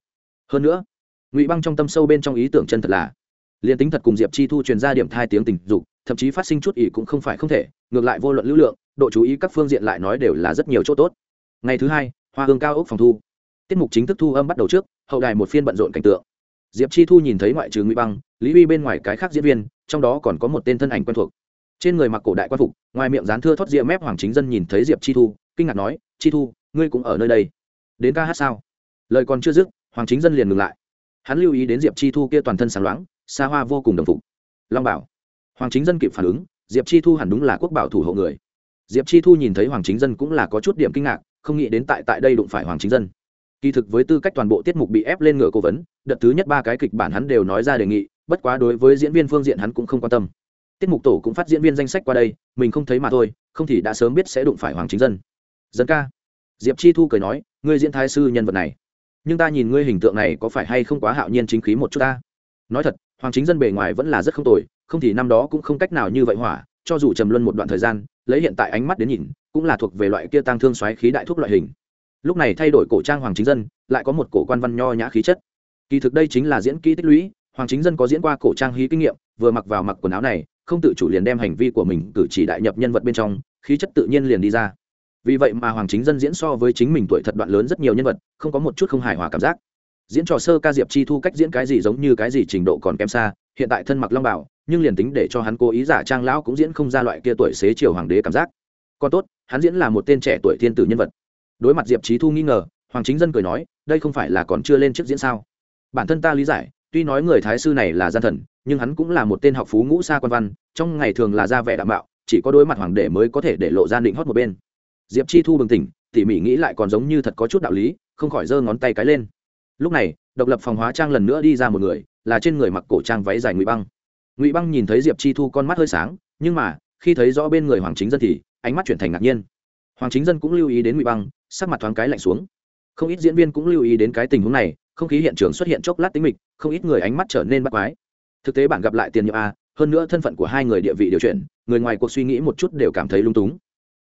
Hơn nữa, ngụy băng trong tâm sâu bên trong ý tưởng chân thật là, liền tính thật cùng diệp chi thu truyền ra điểm thai tiếng tình dục thậm chí phát sinh chút ý cũng không phải không thể, ngược lại vô luận lưu lượng, độ chú ý các phương diện lại nói đều là rất nhiều chỗ tốt. Ngày thứ hai, hoa hương cao ốc phòng thu. Tiết mục chính thức thu âm bắt đầu trước, hậu đài một phiên bận rộn cảnh tượng. Diệp chi thu nhìn thấy ngoại trừ ngụy băng, lý uy bên ngoài cái khác diễn viên, trong đó còn có một tên thân ảnh quen thuộc. Trên người mặc cổ đại quan phục, ngoài miệng dán thưa thoát rìa mép hoàng chính dân nhìn thấy diệp chi thu, kinh ngạc nói, chi thu, ngươi cũng ở nơi đây? Đến ca hát sao? Lời còn chưa dứt, hoàng chính dân liền ngừng lại. Hắn lưu ý đến diệp chi thu kia toàn thân sáng loáng, xa hoa vô cùng đồng phục. Long bảo hoàng chính dân kịp phản ứng, diệp chi thu hẳn đúng là quốc bảo thủ hộ người. Diệp chi thu nhìn thấy hoàng chính dân cũng là có chút điểm kinh ngạc, không nghĩ đến tại tại đây đụng phải hoàng chính dân. Kỳ thực với tư cách toàn bộ tiết mục bị ép lên ngựa cố vấn, đợt thứ nhất ba cái kịch bản hắn đều nói ra đề nghị, bất quá đối với diễn viên phương diện hắn cũng không quan tâm. Tiết mục tổ cũng phát diễn viên danh sách qua đây, mình không thấy mà thôi, không thì đã sớm biết sẽ đụng phải hoàng chính dân. Dân ca. Diệp chi thu cười nói, ngươi diễn thái sư nhân vật này, nhưng ta nhìn ngươi hình tượng này có phải hay không quá hạo nhiên chính khí một chút ta? Nói thật hoàng chính dân bề ngoài vẫn là rất không tồi, không thì năm đó cũng không cách nào như vậy hỏa, cho dù trầm luân một đoạn thời gian, lấy hiện tại ánh mắt đến nhìn, cũng là thuộc về loại kia tăng thương xoáy khí đại thuốc loại hình. Lúc này thay đổi cổ trang hoàng chính dân, lại có một cổ quan văn nho nhã khí chất. Kỳ thực đây chính là diễn kỹ tích lũy, hoàng chính dân có diễn qua cổ trang hí kinh nghiệm, vừa mặc vào mặc quần áo này, không tự chủ liền đem hành vi của mình cử chỉ đại nhập nhân vật bên trong, khí chất tự nhiên liền đi ra. Vì vậy mà hoàng chính dân diễn so với chính mình tuổi thật đoạn lớn rất nhiều nhân vật, không có một chút không hài hòa cảm giác diễn trò sơ ca diệp chi thu cách diễn cái gì giống như cái gì trình độ còn kém xa, hiện tại thân mặc long bảo nhưng liền tính để cho hắn cố ý giả trang lão cũng diễn không ra loại kia tuổi xế chiều hoàng đế cảm giác. Còn tốt, hắn diễn là một tên trẻ tuổi thiên tử nhân vật. Đối mặt diệp trí thu nghi ngờ, hoàng chính dân cười nói, đây không phải là còn chưa lên trước diễn sao? Bản thân ta lý giải, tuy nói người thái sư này là gian thần, nhưng hắn cũng là một tên học phú ngũ xa quan văn, trong ngày thường là ra vẻ đảm bảo chỉ có đối mặt hoàng đế mới có thể để lộ ra định hót một bên. Diệp chi thu bừng tỉnh, tỉ mỉ nghĩ lại còn giống như thật có chút đạo lý, không khỏi giơ ngón tay cái lên lúc này, độc lập phòng hóa trang lần nữa đi ra một người, là trên người mặc cổ trang váy dài ngụy băng. Ngụy băng nhìn thấy diệp chi thu con mắt hơi sáng, nhưng mà, khi thấy rõ bên người hoàng chính dân thì, ánh mắt chuyển thành ngạc nhiên. Hoàng chính dân cũng lưu ý đến ngụy băng, sắc mặt thoáng cái lạnh xuống. Không ít diễn viên cũng lưu ý đến cái tình huống này, không khí hiện trường xuất hiện chốc lát tính mịch, không ít người ánh mắt trở nên bắt quái. Thực tế bạn gặp lại tiền nhiệm a, hơn nữa thân phận của hai người địa vị điều chuyển, người ngoài cuộc suy nghĩ một chút đều cảm thấy lung túng.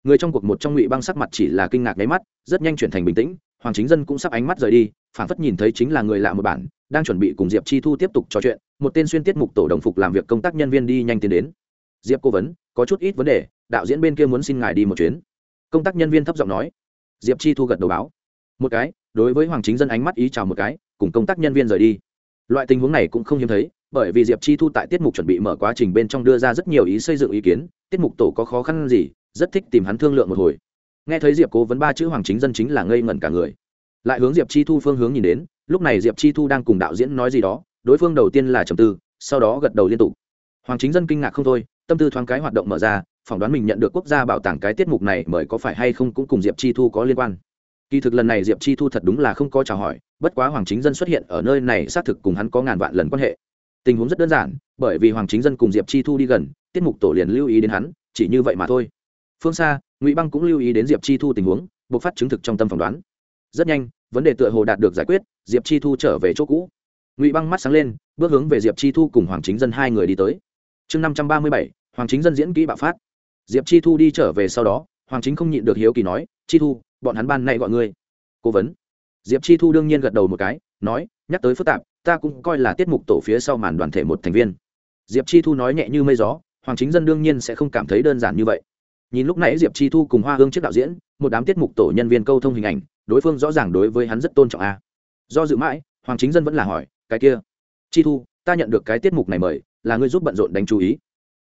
Người trong cuộc một trong ngụy băng sắc mặt chỉ là kinh ngạc nháy mắt, rất nhanh chuyển thành bình tĩnh hoàng chính dân cũng sắp ánh mắt rời đi phản phất nhìn thấy chính là người lạ một bản, đang chuẩn bị cùng diệp chi thu tiếp tục trò chuyện, một tên xuyên tiết mục tổ đồng phục làm việc công tác nhân viên đi nhanh tiến đến. Diệp cố vấn, có chút ít vấn đề, đạo diễn bên kia muốn xin ngài đi một chuyến. Công tác nhân viên thấp giọng nói. Diệp chi thu gật đầu báo. Một cái, đối với hoàng chính dân ánh mắt ý chào một cái, cùng công tác nhân viên rời đi. Loại tình huống này cũng không hiếm thấy, bởi vì diệp chi thu tại tiết mục chuẩn bị mở quá trình bên trong đưa ra rất nhiều ý xây dựng ý kiến, tiết mục tổ có khó khăn gì, rất thích tìm hắn thương lượng một hồi nghe thấy diệp cố vấn ba chữ hoàng chính dân chính là ngây ngẩn cả người. Lại hướng diệp chi thu phương hướng nhìn đến, lúc này diệp chi thu đang cùng đạo diễn nói gì đó, đối phương đầu tiên là trầm tư, sau đó gật đầu liên tục. Hoàng chính dân kinh ngạc không thôi, tâm tư thoáng cái hoạt động mở ra, phỏng đoán mình nhận được quốc gia bảo tàng cái tiết mục này mời có phải hay không cũng cùng diệp chi thu có liên quan. Kỳ thực lần này diệp chi thu thật đúng là không có chào hỏi, bất quá hoàng chính dân xuất hiện ở nơi này xác thực cùng hắn có ngàn vạn lần quan hệ. Tình huống rất đơn giản, bởi vì hoàng chính dân cùng diệp chi thu đi gần, tiết mục tổ liền lưu ý đến hắn, chỉ như vậy mà thôi. Phương xa ngụy băng cũng lưu ý đến diệp chi thu tình huống buộc phát chứng thực trong tâm phỏng đoán rất nhanh vấn đề tựa hồ đạt được giải quyết diệp chi thu trở về chỗ cũ ngụy băng mắt sáng lên bước hướng về diệp chi thu cùng hoàng chính dân hai người đi tới chương năm trăm ba mươi bảy hoàng chính dân diễn kỹ bạo phát diệp chi thu đi trở về sau đó hoàng chính không nhịn được hiếu kỳ nói chi thu bọn hắn ban nay gọi ngươi cố vấn diệp chi thu đương nhiên gật đầu một cái nói nhắc tới phức tạp ta cũng coi là tiết mục tổ phía sau màn đoàn thể một thành viên diệp chi thu nói nhẹ như mây gió hoàng chính dân đương nhiên sẽ không cảm thấy đơn giản như vậy nhìn lúc nãy diệp chi thu cùng hoa hương trước đạo diễn, một đám tiết mục tổ nhân viên câu thông hình ảnh, đối phương rõ ràng đối với hắn rất tôn trọng a. Do dự mãi, hoàng chính dân vẫn là hỏi, cái kia, chi thu, ta nhận được cái tiết mục này mời, là ngươi giúp bận rộn đánh chú ý.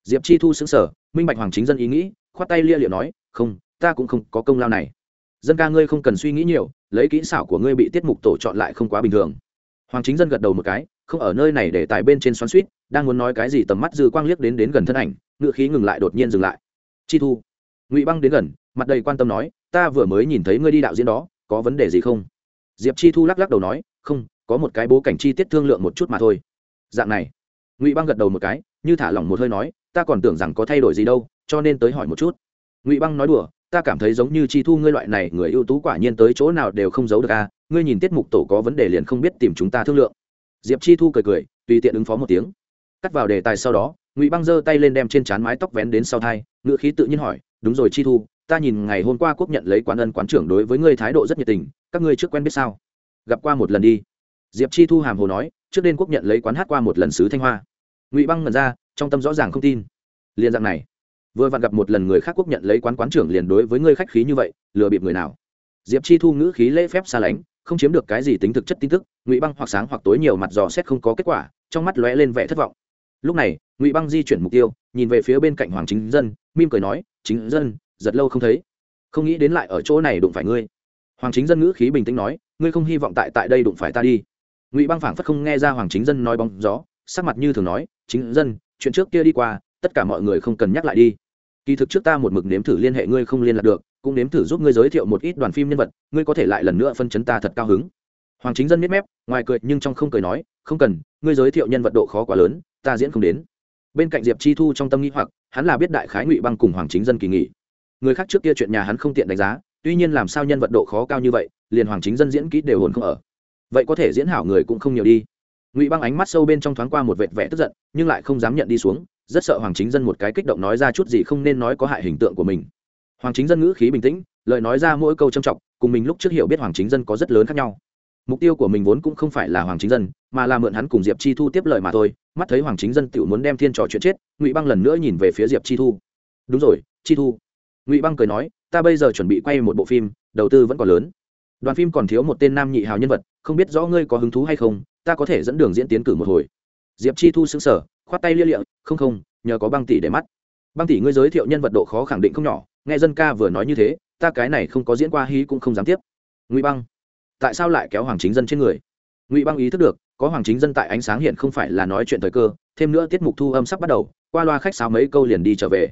Diệp chi thu xứng sở minh bạch hoàng chính dân ý nghĩ, khoát tay lia liệu nói, không, ta cũng không có công lao này. Dân ca ngươi không cần suy nghĩ nhiều, lấy kỹ xảo của ngươi bị tiết mục tổ chọn lại không quá bình thường. Hoàng chính dân gật đầu một cái, không ở nơi này để tài bên trên xoắn suýt đang muốn nói cái gì tầm mắt dư quang liếc đến đến gần thân ảnh, ngựa khí ngừng lại đột nhiên dừng lại. Chi thu ngụy băng đến gần mặt đầy quan tâm nói ta vừa mới nhìn thấy ngươi đi đạo diễn đó có vấn đề gì không diệp chi thu lắc lắc đầu nói không có một cái bố cảnh chi tiết thương lượng một chút mà thôi dạng này ngụy băng gật đầu một cái như thả lỏng một hơi nói ta còn tưởng rằng có thay đổi gì đâu cho nên tới hỏi một chút ngụy băng nói đùa ta cảm thấy giống như chi thu ngươi loại này người ưu tú quả nhiên tới chỗ nào đều không giấu được a ngươi nhìn tiết mục tổ có vấn đề liền không biết tìm chúng ta thương lượng diệp chi thu cười cười tùy tiện ứng phó một tiếng cắt vào đề tài sau đó ngụy băng giơ tay lên đem trên trán mái tóc vén đến sau thai ngự khí tự nhiên hỏi đúng rồi chi thu, ta nhìn ngày hôm qua quốc nhận lấy quán ân quán trưởng đối với ngươi thái độ rất nhiệt tình, các ngươi trước quen biết sao? Gặp qua một lần đi. Diệp chi thu hàm hồ nói, trước đêm quốc nhận lấy quán hát qua một lần sứ thanh hoa. Ngụy băng ngẩn ra, trong tâm rõ ràng không tin. Liền dạng này, vừa vặn gặp một lần người khác quốc nhận lấy quán quán trưởng liền đối với ngươi khách khí như vậy, lừa bịp người nào? Diệp chi thu ngữ khí lễ phép xa lánh, không chiếm được cái gì tính thực chất tin tức, ngụy băng hoặc sáng hoặc tối nhiều mặt dò xét không có kết quả, trong mắt lóe lên vẻ thất vọng. Lúc này, ngụy băng di chuyển mục tiêu, nhìn về phía bên cạnh hoàng chính dân mim cười nói chính dân, giật lâu không thấy. Không nghĩ đến lại ở chỗ này đụng phải ngươi. Hoàng chính dân ngữ khí bình tĩnh nói, ngươi không hy vọng tại tại đây đụng phải ta đi. Ngụy băng phảng phất không nghe ra hoàng chính dân nói bóng gió, sắc mặt như thường nói, chính dân, chuyện trước kia đi qua, tất cả mọi người không cần nhắc lại đi. Kỳ thực trước ta một mực nếm thử liên hệ ngươi không liên lạc được, cũng nếm thử giúp ngươi giới thiệu một ít đoàn phim nhân vật, ngươi có thể lại lần nữa phân chấn ta thật cao hứng. Hoàng chính dân miết mép, ngoài cười nhưng trong không cười nói, không cần, ngươi giới thiệu nhân vật độ khó quá lớn, ta diễn không đến bên cạnh diệp chi thu trong tâm nghĩ hoặc, hắn là biết đại khái ngụy băng cùng hoàng chính dân kỳ nghỉ. Người khác trước kia chuyện nhà hắn không tiện đánh giá, tuy nhiên làm sao nhân vật độ khó cao như vậy, liền hoàng chính dân diễn kỹ đều hồn không ở. Vậy có thể diễn hảo người cũng không nhiều đi. Ngụy băng ánh mắt sâu bên trong thoáng qua một vệt vẻ tức giận, nhưng lại không dám nhận đi xuống, rất sợ hoàng chính dân một cái kích động nói ra chút gì không nên nói có hại hình tượng của mình. Hoàng chính dân ngữ khí bình tĩnh, lời nói ra mỗi câu trầm trọng, cùng mình lúc trước hiểu biết hoàng chính dân có rất lớn khác nhau mục tiêu của mình vốn cũng không phải là hoàng chính dân, mà là mượn hắn cùng diệp chi thu tiếp lời mà thôi. Mắt thấy hoàng chính dân tự muốn đem thiên trò chuyện chết, ngụy băng lần nữa nhìn về phía diệp chi thu. Đúng rồi, chi thu. Ngụy băng cười nói, ta bây giờ chuẩn bị quay một bộ phim, đầu tư vẫn còn lớn. Đoàn phim còn thiếu một tên nam nhị hào nhân vật, không biết rõ ngươi có hứng thú hay không, ta có thể dẫn đường diễn tiến cử một hồi. Diệp chi thu xứng sở khoát tay lia lịa, không không, nhờ có băng tỷ để mắt. Băng tỷ ngươi giới thiệu nhân vật độ khó khẳng định không nhỏ, nghe dân ca vừa nói như thế, ta cái này không có diễn qua hí cũng không dám tiếp. Ngụy băng tại sao lại kéo hoàng chính dân trên người? Ngụy băng ý thức được, có hoàng chính dân tại ánh sáng hiện không phải là nói chuyện thời cơ, thêm nữa tiết mục thu âm sắp bắt đầu, qua loa khách sáo mấy câu liền đi trở về.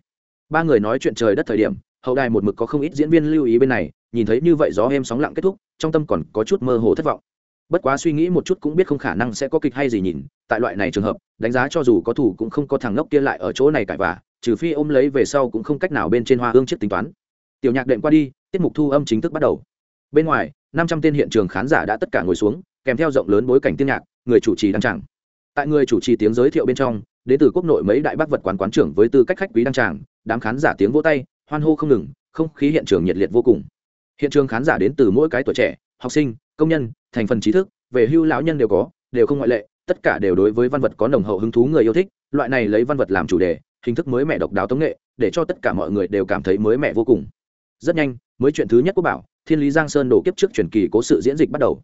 Ba người nói chuyện trời đất thời điểm, hậu đài một mực có không ít diễn viên lưu ý bên này, nhìn thấy như vậy gió êm sóng lặng kết thúc, trong tâm còn có chút mơ hồ thất vọng. Bất quá suy nghĩ một chút cũng biết không khả năng sẽ có kịch hay gì nhìn, tại loại này trường hợp, đánh giá cho dù có thủ cũng không có thằng ngốc kia lại ở chỗ này cãi vả trừ phi ôm lấy về sau cũng không cách nào bên trên hoa hương chiếc tính toán. Tiểu nhạc đệm qua đi, tiết mục thu âm chính thức bắt đầu. Bên ngoài năm trăm tên hiện trường khán giả đã tất cả ngồi xuống, kèm theo rộng lớn bối cảnh tiên nhạc, người chủ trì đăng tràng. Tại người chủ trì tiếng giới thiệu bên trong, đến từ quốc nội mấy đại bác vật quán quán trưởng với tư cách khách quý đăng tràng, đám khán giả tiếng vỗ tay, hoan hô không ngừng, không khí hiện trường nhiệt liệt vô cùng. Hiện trường khán giả đến từ mỗi cái tuổi trẻ, học sinh, công nhân, thành phần trí thức, về hưu lão nhân đều có, đều không ngoại lệ, tất cả đều đối với văn vật có nồng hậu hứng thú người yêu thích, loại này lấy văn vật làm chủ đề, hình thức mới mẻ độc đáo tống nghệ, để cho tất cả mọi người đều cảm thấy mới mẻ vô cùng rất nhanh, mới chuyện thứ nhất quốc bảo, thiên lý giang sơn đổ kiếp trước truyền kỳ cố sự diễn dịch bắt đầu.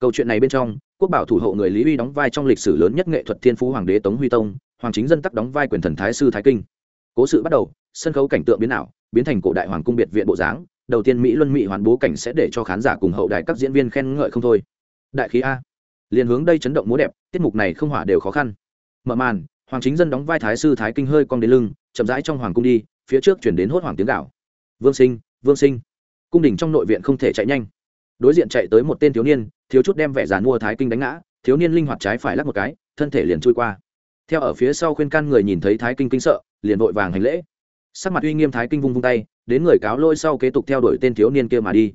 Câu chuyện này bên trong, quốc bảo thủ hộ người lý uy đóng vai trong lịch sử lớn nhất nghệ thuật thiên phú hoàng đế tống huy tông, hoàng chính dân tắc đóng vai quyền thần thái sư thái kinh. Cố sự bắt đầu, sân khấu cảnh tượng biến ảo, biến thành cổ đại hoàng cung biệt viện bộ dáng, đầu tiên mỹ luân mỹ hoàn bố cảnh sẽ để cho khán giả cùng hậu đại các diễn viên khen ngợi không thôi. Đại khí a. Liền hướng đây chấn động múa đẹp, tiết mục này không hỏa đều khó khăn. Mở màn, hoàng chính dân đóng vai thái sư thái kinh hơi cong đến lưng, chậm rãi trong hoàng cung đi, phía trước chuyển đến hốt hoàng tiếng gạo vương sinh vương sinh. Cung đình trong nội viện không thể chạy nhanh. Đối diện chạy tới một tên thiếu niên, thiếu chút đem vẻ dàn mua thái kinh đánh ngã, thiếu niên linh hoạt trái phải lắc một cái, thân thể liền trôi qua. Theo ở phía sau khuyên can người nhìn thấy thái kinh kinh sợ, liền vội vàng hành lễ. Sắc mặt uy nghiêm thái kinh vung vung tay, đến người cáo lôi sau kế tục theo đuổi tên thiếu niên kia mà đi.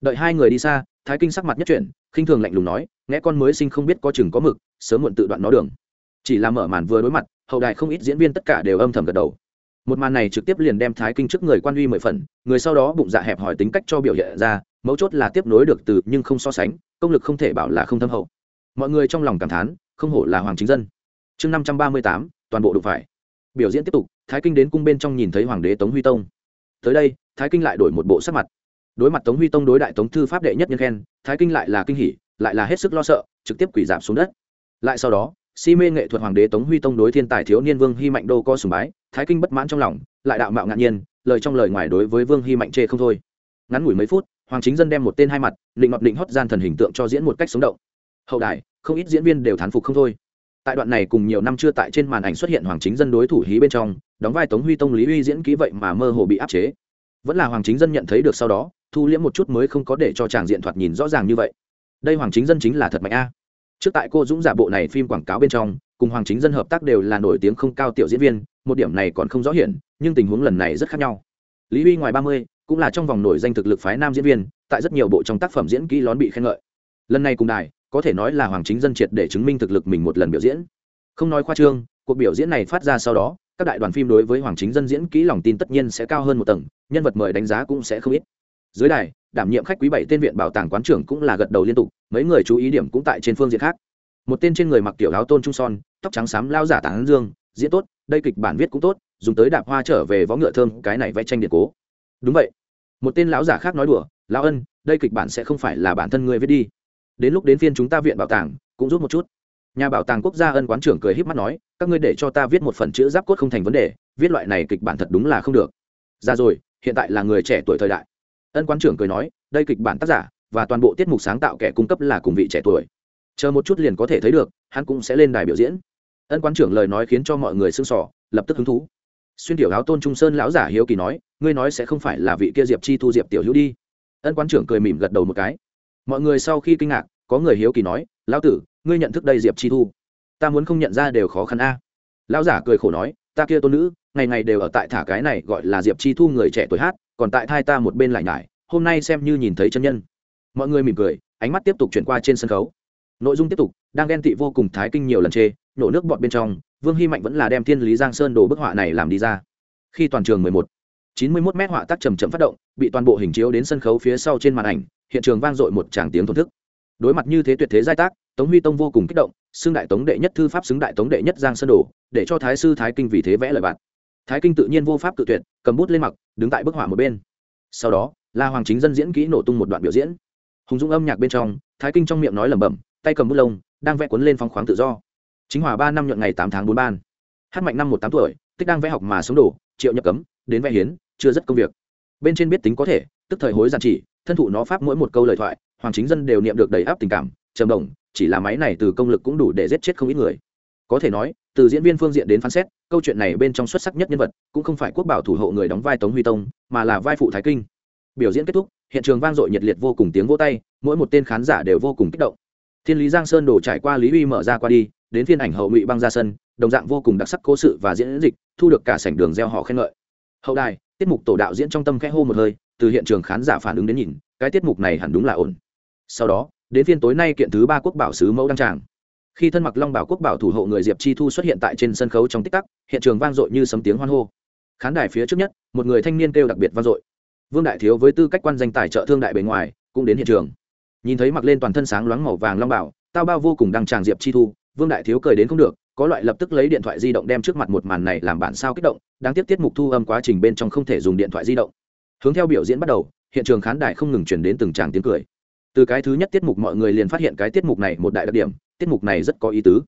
Đợi hai người đi xa, thái kinh sắc mặt nhất chuyển, khinh thường lạnh lùng nói nghe con mới sinh không biết có chừng có mực, sớm muộn tự đoạn nó đường. Chỉ là mở màn vừa đối mặt, hậu đại không ít diễn viên tất cả đều âm thầm gật đầu một màn này trực tiếp liền đem thái kinh trước người quan uy mười phần, người sau đó bụng dạ hẹp hỏi tính cách cho biểu hiện ra, mấu chốt là tiếp nối được từ nhưng không so sánh, công lực không thể bảo là không thâm hậu. Mọi người trong lòng cảm thán, không hổ là hoàng chính dân. Chương năm trăm ba mươi tám, toàn bộ đụng phải. Biểu diễn tiếp tục, thái kinh đến cung bên trong nhìn thấy hoàng đế tống huy tông. Tới đây, thái kinh lại đổi một bộ sắc mặt. Đối mặt tống huy tông đối đại tống thư pháp đệ nhất nhân khen, thái kinh lại là kinh hỉ, lại là hết sức lo sợ, trực tiếp quỷ giảm xuống đất. Lại sau đó, si mê nghệ thuật hoàng đế tống huy tông đối thiên tài thiếu niên vương hy mạnh đô co sùng bái thái kinh bất mãn trong lòng, lại đạo mạo ngạn nhiên, lời trong lời ngoài đối với vương hy mạnh chê không thôi. Ngắn ngủi mấy phút, hoàng chính dân đem một tên hai mặt, định ngọt định hót gian thần hình tượng cho diễn một cách sống động. Hậu đài, không ít diễn viên đều thán phục không thôi. Tại đoạn này cùng nhiều năm chưa tại trên màn ảnh xuất hiện hoàng chính dân đối thủ hí bên trong, đóng vai tống huy tông, lý uy diễn kỹ vậy mà mơ hồ bị áp chế. Vẫn là hoàng chính dân nhận thấy được sau đó, thu liễm một chút mới không có để cho chàng diện thoạt nhìn rõ ràng như vậy. Đây hoàng chính dân chính là thật mạnh a. Trước tại cô dũng giả bộ này phim quảng cáo bên trong, cùng hoàng chính dân hợp tác đều là nổi tiếng không cao tiểu diễn viên một điểm này còn không rõ hiển, nhưng tình huống lần này rất khác nhau. Lý Huy ngoài ba mươi, cũng là trong vòng nổi danh thực lực phái nam diễn viên, tại rất nhiều bộ trong tác phẩm diễn kỹ lón bị khen ngợi. Lần này cùng đài, có thể nói là hoàng chính dân triệt để chứng minh thực lực mình một lần biểu diễn. Không nói khoa trương, cuộc biểu diễn này phát ra sau đó, các đại đoàn phim đối với hoàng chính dân diễn kỹ lòng tin tất nhiên sẽ cao hơn một tầng, nhân vật mời đánh giá cũng sẽ không ít. Dưới đài, đảm nhiệm khách quý bảy tên viện bảo tàng quán trưởng cũng là gật đầu liên tục, mấy người chú ý điểm cũng tại trên phương diện khác. Một tên trên người mặc tiểu áo tôn trung son, tóc trắng xám lao giả tán dương diễn tốt, đây kịch bản viết cũng tốt, dùng tới đạp hoa trở về võ ngựa thơm, cái này vẽ tranh điện cố. Đúng vậy. Một tên lão giả khác nói đùa, lão ân, đây kịch bản sẽ không phải là bản thân ngươi viết đi. Đến lúc đến phiên chúng ta viện bảo tàng, cũng rút một chút. Nhà bảo tàng quốc gia ân quán trưởng cười h í p mắt nói, các ngươi để cho ta viết một phần chữ giáp cốt không thành vấn đề, viết loại này kịch bản thật đúng là không được. Ra rồi, hiện tại là người trẻ tuổi thời đại. Ân quán trưởng cười nói, đây kịch bản tác giả và toàn bộ tiết mục sáng tạo kẻ cung cấp là cùng vị trẻ tuổi. Chờ một chút liền có thể thấy được, hắn cũng sẽ lên đài biểu diễn ân quán trưởng lời nói khiến cho mọi người sưng sỏ lập tức hứng thú. Xuyên tiểu áo tôn trung sơn lão giả hiếu kỳ nói, ngươi nói sẽ không phải là vị kia diệp chi thu diệp tiểu hữu đi? Ân quán trưởng cười mỉm gật đầu một cái. Mọi người sau khi kinh ngạc, có người hiếu kỳ nói, lão tử, ngươi nhận thức đây diệp chi thu? Ta muốn không nhận ra đều khó khăn a. Lão giả cười khổ nói, ta kia tôn nữ, ngày ngày đều ở tại thả cái này gọi là diệp chi thu người trẻ tuổi hát, còn tại thai ta một bên lại nhải, hôm nay xem như nhìn thấy chân nhân. Mọi người mỉm cười, ánh mắt tiếp tục chuyển qua trên sân khấu. Nội dung tiếp tục, đang ghen tị vô cùng thái kinh nhiều lần chê nổ nước bọt bên trong, vương hy mạnh vẫn là đem thiên lý giang sơn đồ bức họa này làm đi ra. Khi toàn trường mười một, chín mươi mốt mét họa tác trầm chậm phát động, bị toàn bộ hình chiếu đến sân khấu phía sau trên màn ảnh, hiện trường vang dội một tràng tiếng thổn thức. Đối mặt như thế tuyệt thế giai tác, tống huy tông vô cùng kích động, xưng đại tống đệ nhất thư pháp xứng đại tống đệ nhất giang sơn đồ, để cho thái sư thái kinh vì thế vẽ lời bạn. Thái kinh tự nhiên vô pháp tự tuyệt, cầm bút lên mặc đứng tại bức họa một bên. Sau đó là hoàng chính dân diễn kỹ nổ tung một đoạn biểu diễn. Hùng dũng âm nhạc bên trong, thái kinh trong miệng nói lẩm bẩm, tay cầm bút lông, đang vẽ cuốn lên phong khoáng tự do chính hòa ba năm nhuận ngày tám tháng bốn ban. Hát mạnh năm một tám tuổi, tích đang vẽ học mà sống đổ triệu nhập cấm, đến vẽ hiến, chưa rất công việc. Bên trên biết tính có thể, tức thời hối giản chỉ, thân thụ nó pháp mỗi một câu lời thoại, hoàng chính dân đều niệm được đầy áp tình cảm, trầm đồng chỉ là máy này từ công lực cũng đủ để giết chết không ít người. Có thể nói, từ diễn viên phương diện đến phán xét, câu chuyện này bên trong xuất sắc nhất nhân vật, cũng không phải quốc bảo thủ hộ người đóng vai tống huy tông, mà là vai phụ thái kinh. Biểu diễn kết thúc, hiện trường vang dội nhiệt liệt vô cùng tiếng vỗ tay, mỗi một tên khán giả đều vô cùng kích động. Thiên lý giang sơn đổ trải qua lý uy mở ra qua đi đến phiên ảnh hậu ngụy băng ra sân, đồng dạng vô cùng đặc sắc cố sự và diễn dịch, thu được cả sảnh đường gieo họ khen ngợi. Hậu đài, tiết mục tổ đạo diễn trong tâm khẽ hô một hơi, từ hiện trường khán giả phản ứng đến nhìn, cái tiết mục này hẳn đúng là ổn. Sau đó, đến phiên tối nay kiện thứ ba quốc bảo sứ mẫu đăng tràng. Khi thân mặc long bảo quốc bảo thủ hộ người diệp chi thu xuất hiện tại trên sân khấu trong tích tắc, hiện trường vang dội như sấm tiếng hoan hô. Khán đài phía trước nhất, một người thanh niên kêu đặc biệt vang dội. Vương đại thiếu với tư cách quan danh tài trợ thương đại bề ngoài, cũng đến hiện trường. Nhìn thấy mặc lên toàn thân sáng loáng màu vàng long bảo, tao bao vô cùng đăng tràng diệp chi thu vương đại thiếu cười đến không được, có loại lập tức lấy điện thoại di động đem trước mặt một màn này làm bản sao kích động, đáng tiếc tiết mục thu âm quá trình bên trong không thể dùng điện thoại di động. Hướng theo biểu diễn bắt đầu, hiện trường khán đài không ngừng chuyển đến từng tràng tiếng cười. Từ cái thứ nhất tiết mục mọi người liền phát hiện cái tiết mục này một đại đặc điểm, tiết mục này rất có ý tứ.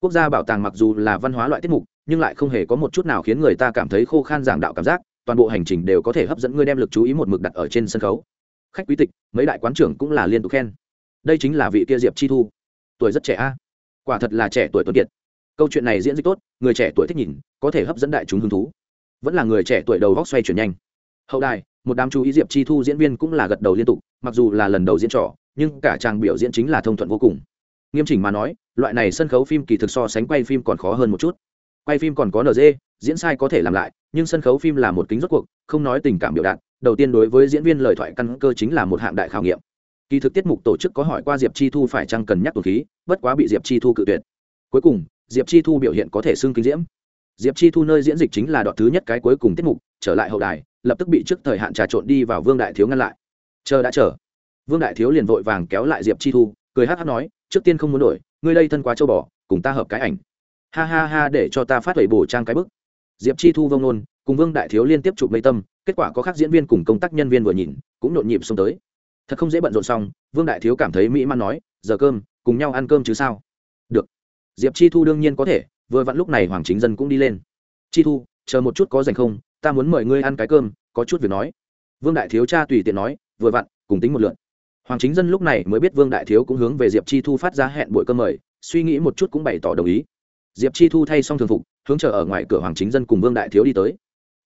Quốc gia bảo tàng mặc dù là văn hóa loại tiết mục, nhưng lại không hề có một chút nào khiến người ta cảm thấy khô khan giảng đạo cảm giác, toàn bộ hành trình đều có thể hấp dẫn người đem lực chú ý một mực đặt ở trên sân khấu. Khách quý tịch, mấy đại quán trưởng cũng là liên tục khen. Đây chính là vị kia diệp chi thu. Tuổi rất trẻ a quả thật là trẻ tuổi tuấn kiệt. Câu chuyện này diễn dịch tốt, người trẻ tuổi thích nhìn, có thể hấp dẫn đại chúng hứng thú. Vẫn là người trẻ tuổi đầu góc xoay chuyển nhanh. Hậu đài, một đám chú ý diệp chi thu diễn viên cũng là gật đầu liên tục, mặc dù là lần đầu diễn trò, nhưng cả trang biểu diễn chính là thông thuận vô cùng. Nghiêm chỉnh mà nói, loại này sân khấu phim kỳ thực so sánh quay phim còn khó hơn một chút. Quay phim còn có nd diễn sai có thể làm lại, nhưng sân khấu phim là một kính rốt cuộc, không nói tình cảm biểu đạt, đầu tiên đối với diễn viên lời thoại căn cơ chính là một hạng đại khảo nghiệm. Kỳ thực tiết mục tổ chức có hỏi qua diệp chi thu phải chăng cần nhắc tổ khí bất quá bị diệp chi thu cự tuyệt. Cuối cùng, diệp chi thu biểu hiện có thể xưng kinh diễm. Diệp chi thu nơi diễn dịch chính là đoạn thứ nhất cái cuối cùng tiết mục, trở lại hậu đài, lập tức bị trước thời hạn trà trộn đi vào vương đại thiếu ngăn lại. Chờ đã chờ. Vương đại thiếu liền vội vàng kéo lại diệp chi thu, cười hát hát nói, trước tiên không muốn đổi, ngươi đây thân quá châu bò, cùng ta hợp cái ảnh. Ha ha ha, để cho ta phát huệ bổ trang cái bức. Diệp chi thu vông nôn cùng vương đại thiếu liên tiếp chụp mây tâm, kết quả có khác diễn viên cùng công tác nhân viên vừa nhìn, cũng nhộn nhịp xông tới. Thật không dễ bận rộn xong, vương đại thiếu cảm thấy mỹ man nói, giờ cơm cùng nhau ăn cơm chứ sao? Được. Diệp chi thu đương nhiên có thể, vừa vặn lúc này hoàng chính dân cũng đi lên. Chi thu, chờ một chút có dành không, ta muốn mời ngươi ăn cái cơm, có chút việc nói. Vương đại thiếu cha tùy tiện nói, vừa vặn, cùng tính một lượn hoàng chính dân lúc này mới biết vương đại thiếu cũng hướng về diệp chi thu phát ra hẹn buổi cơm mời, suy nghĩ một chút cũng bày tỏ đồng ý. Diệp chi thu thay xong thường phục, hướng chờ ở ngoài cửa hoàng chính dân cùng vương đại thiếu đi tới.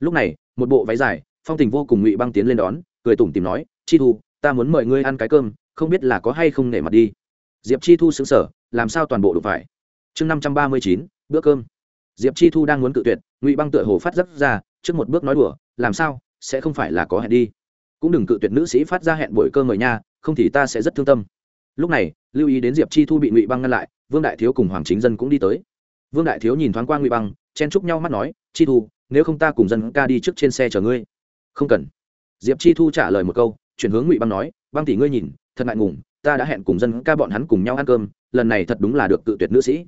Lúc này, một bộ váy dài, phong tình vô cùng ngụy băng tiến lên đón, cười tủm tìm nói, chi thu, ta muốn mời ngươi ăn cái cơm, không biết là có hay không nể mặt đi diệp chi thu xứng sở làm sao toàn bộ đụng phải? Chương năm trăm ba mươi chín, bữa cơm. Diệp chi thu đang muốn cự tuyệt, ngụy băng tựa hồ phát rất ra, trước một bước nói đùa, làm sao? Sẽ không phải là có hẹn đi. Cũng đừng cự tuyệt nữ sĩ phát ra hẹn buổi cơ mời nha, không thì ta sẽ rất thương tâm. Lúc này, lưu ý đến diệp chi thu bị ngụy băng ngăn lại, vương đại thiếu cùng hoàng chính dân cũng đi tới. Vương đại thiếu nhìn thoáng qua ngụy băng, chen chúc nhau mắt nói, chi thu, nếu không ta cùng dân ca đi trước trên xe chở ngươi. Không cần. Diệp chi thu trả lời một câu, chuyển hướng ngụy băng nói, băng tỷ ngươi nhìn, thật ngại ngùng ta đã hẹn cùng dân ca bọn hắn cùng nhau ăn cơm, lần này thật đúng là được tự tuyệt nữ sĩ.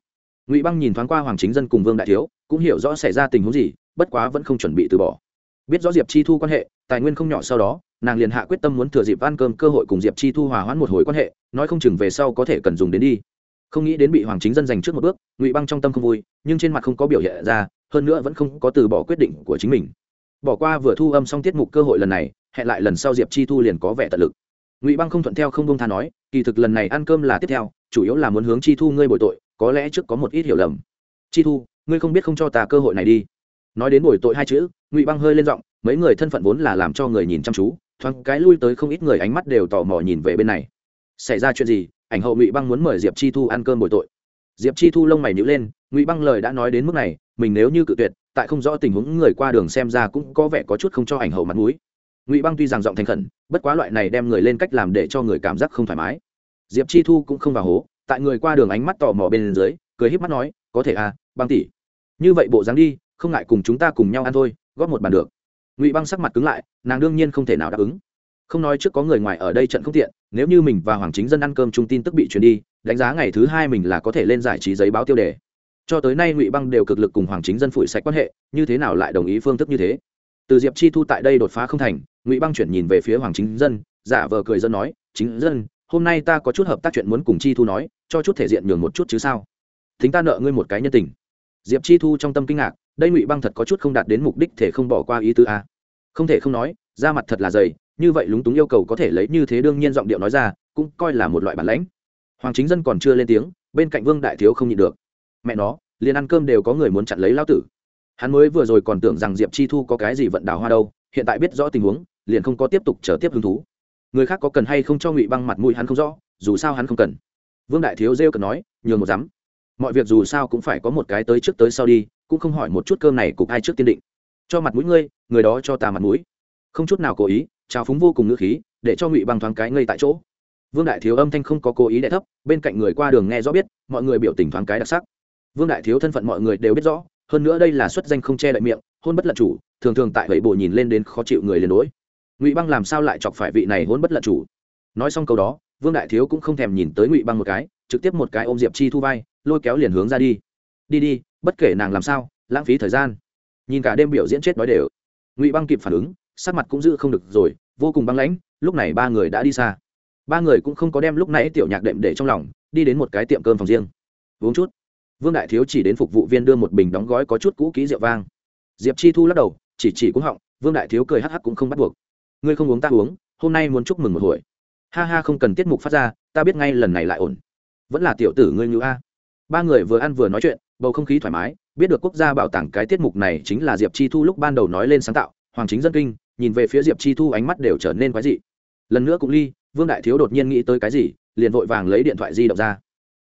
Ngụy băng nhìn thoáng qua hoàng chính dân cùng vương đại thiếu, cũng hiểu rõ xảy ra tình huống gì, bất quá vẫn không chuẩn bị từ bỏ. Biết rõ diệp chi thu quan hệ, tài nguyên không nhỏ sau đó, nàng liền hạ quyết tâm muốn thừa dịp ăn cơm cơ hội cùng diệp chi thu hòa hoãn một hồi quan hệ, nói không chừng về sau có thể cần dùng đến đi. Không nghĩ đến bị hoàng chính dân giành trước một bước, ngụy băng trong tâm không vui, nhưng trên mặt không có biểu hiện ra, hơn nữa vẫn không có từ bỏ quyết định của chính mình. Bỏ qua vừa thu âm xong tiết mục cơ hội lần này, hẹn lại lần sau diệp chi thu liền có vẻ tận lực ngụy băng không thuận theo không công tha nói kỳ thực lần này ăn cơm là tiếp theo chủ yếu là muốn hướng chi thu ngươi bồi tội có lẽ trước có một ít hiểu lầm chi thu ngươi không biết không cho ta cơ hội này đi nói đến bồi tội hai chữ ngụy băng hơi lên giọng mấy người thân phận vốn là làm cho người nhìn chăm chú thoáng cái lui tới không ít người ánh mắt đều tò mò nhìn về bên này xảy ra chuyện gì ảnh hậu ngụy băng muốn mời diệp chi thu ăn cơm bồi tội diệp chi thu lông mày nhữ lên ngụy băng lời đã nói đến mức này mình nếu như cự tuyệt tại không rõ tình huống người qua đường xem ra cũng có vẻ có chút không cho ảnh hậu mặt mũi ngụy băng tuy rằng giọng thành khẩn, bất quá loại này đem người lên cách làm để cho người cảm giác không thoải mái. Diệp chi thu cũng không vào hố, tại người qua đường ánh mắt tò mò bên dưới, cười híp mắt nói, có thể à băng tỷ. Như vậy bộ dáng đi, không ngại cùng chúng ta cùng nhau ăn thôi, góp một bàn được. Ngụy băng sắc mặt cứng lại, nàng đương nhiên không thể nào đáp ứng. Không nói trước có người ngoài ở đây trận không tiện, nếu như mình và hoàng chính dân ăn cơm chung tin tức bị truyền đi, đánh giá ngày thứ hai mình là có thể lên giải trí giấy báo tiêu đề. Cho tới nay ngụy băng đều cực lực cùng hoàng chính dân phủi sạch quan hệ, như thế nào lại đồng ý phương thức như thế? Từ diệp chi thu tại đây đột phá không thành, ngụy băng chuyển nhìn về phía hoàng chính dân, giả vờ cười dân nói, chính dân, hôm nay ta có chút hợp tác chuyện muốn cùng chi thu nói, cho chút thể diện nhường một chút chứ sao? Thính ta nợ ngươi một cái nhân tình. Diệp chi thu trong tâm kinh ngạc, đây ngụy băng thật có chút không đạt đến mục đích thể không bỏ qua ý tứ a. Không thể không nói ra mặt thật là dày, như vậy lúng túng yêu cầu có thể lấy như thế đương nhiên giọng điệu nói ra, cũng coi là một loại bản lãnh. Hoàng chính dân còn chưa lên tiếng, bên cạnh vương đại thiếu không nhịn được. Mẹ nó, liền ăn cơm đều có người muốn chặn lấy lao tử hắn mới vừa rồi còn tưởng rằng diệp chi thu có cái gì vận đào hoa đâu, hiện tại biết rõ tình huống, liền không có tiếp tục trở tiếp hứng thú. Người khác có cần hay không cho ngụy băng mặt mũi hắn không rõ, dù sao hắn không cần. Vương đại thiếu rêu cần nói, nhường một dám mọi việc dù sao cũng phải có một cái tới trước tới sau đi, cũng không hỏi một chút cơm này cục ai trước tiên định. Cho mặt mũi ngươi, người đó cho ta mặt mũi. Không chút nào cố ý, trào phúng vô cùng ngữ khí, để cho ngụy băng thoáng cái ngây tại chỗ. Vương đại thiếu âm thanh không có cố ý đ thấp, bên cạnh người qua đường nghe rõ biết, mọi người biểu tình thoáng cái đặc sắc. Vương đại thiếu thân phận mọi người đều biết rõ hơn nữa đây là xuất danh không che đậy miệng, hôn bất lận chủ, thường thường tại vậy bộ nhìn lên đến khó chịu người liền đối. Ngụy băng làm sao lại chọc phải vị này hôn bất lận chủ? Nói xong câu đó, vương đại thiếu cũng không thèm nhìn tới ngụy băng một cái, trực tiếp một cái ôm diệp chi thu vai, lôi kéo liền hướng ra đi. Đi đi, bất kể nàng làm sao, lãng phí thời gian. Nhìn cả đêm biểu diễn chết đói đều. Ngụy băng kịp phản ứng, sắc mặt cũng giữ không được rồi, vô cùng băng lãnh, lúc này ba người đã đi xa. Ba người cũng không có đem lúc nãy tiểu nhạc đệm để trong lòng, đi đến một cái tiệm cơm phòng riêng. Uống chút vương đại thiếu chỉ đến phục vụ viên đưa một bình đóng gói có chút cũ kỹ rượu vang. Diệp chi thu lắc đầu, chỉ chỉ cũng họng, vương đại thiếu cười hắc hắc cũng không bắt buộc. Ngươi không uống ta uống, hôm nay muốn chúc mừng một hồi. Ha ha, không cần tiết mục phát ra, ta biết ngay lần này lại ổn. Vẫn là tiểu tử ngươi ngữ a. Ba người vừa ăn vừa nói chuyện, bầu không khí thoải mái, biết được quốc gia bảo tàng cái tiết mục này chính là diệp chi thu lúc ban đầu nói lên sáng tạo, hoàng chính dân kinh, nhìn về phía diệp chi thu ánh mắt đều trở nên quái dị. Lần nữa cũng ly, vương đại thiếu đột nhiên nghĩ tới cái gì, liền vội vàng lấy điện thoại di động ra.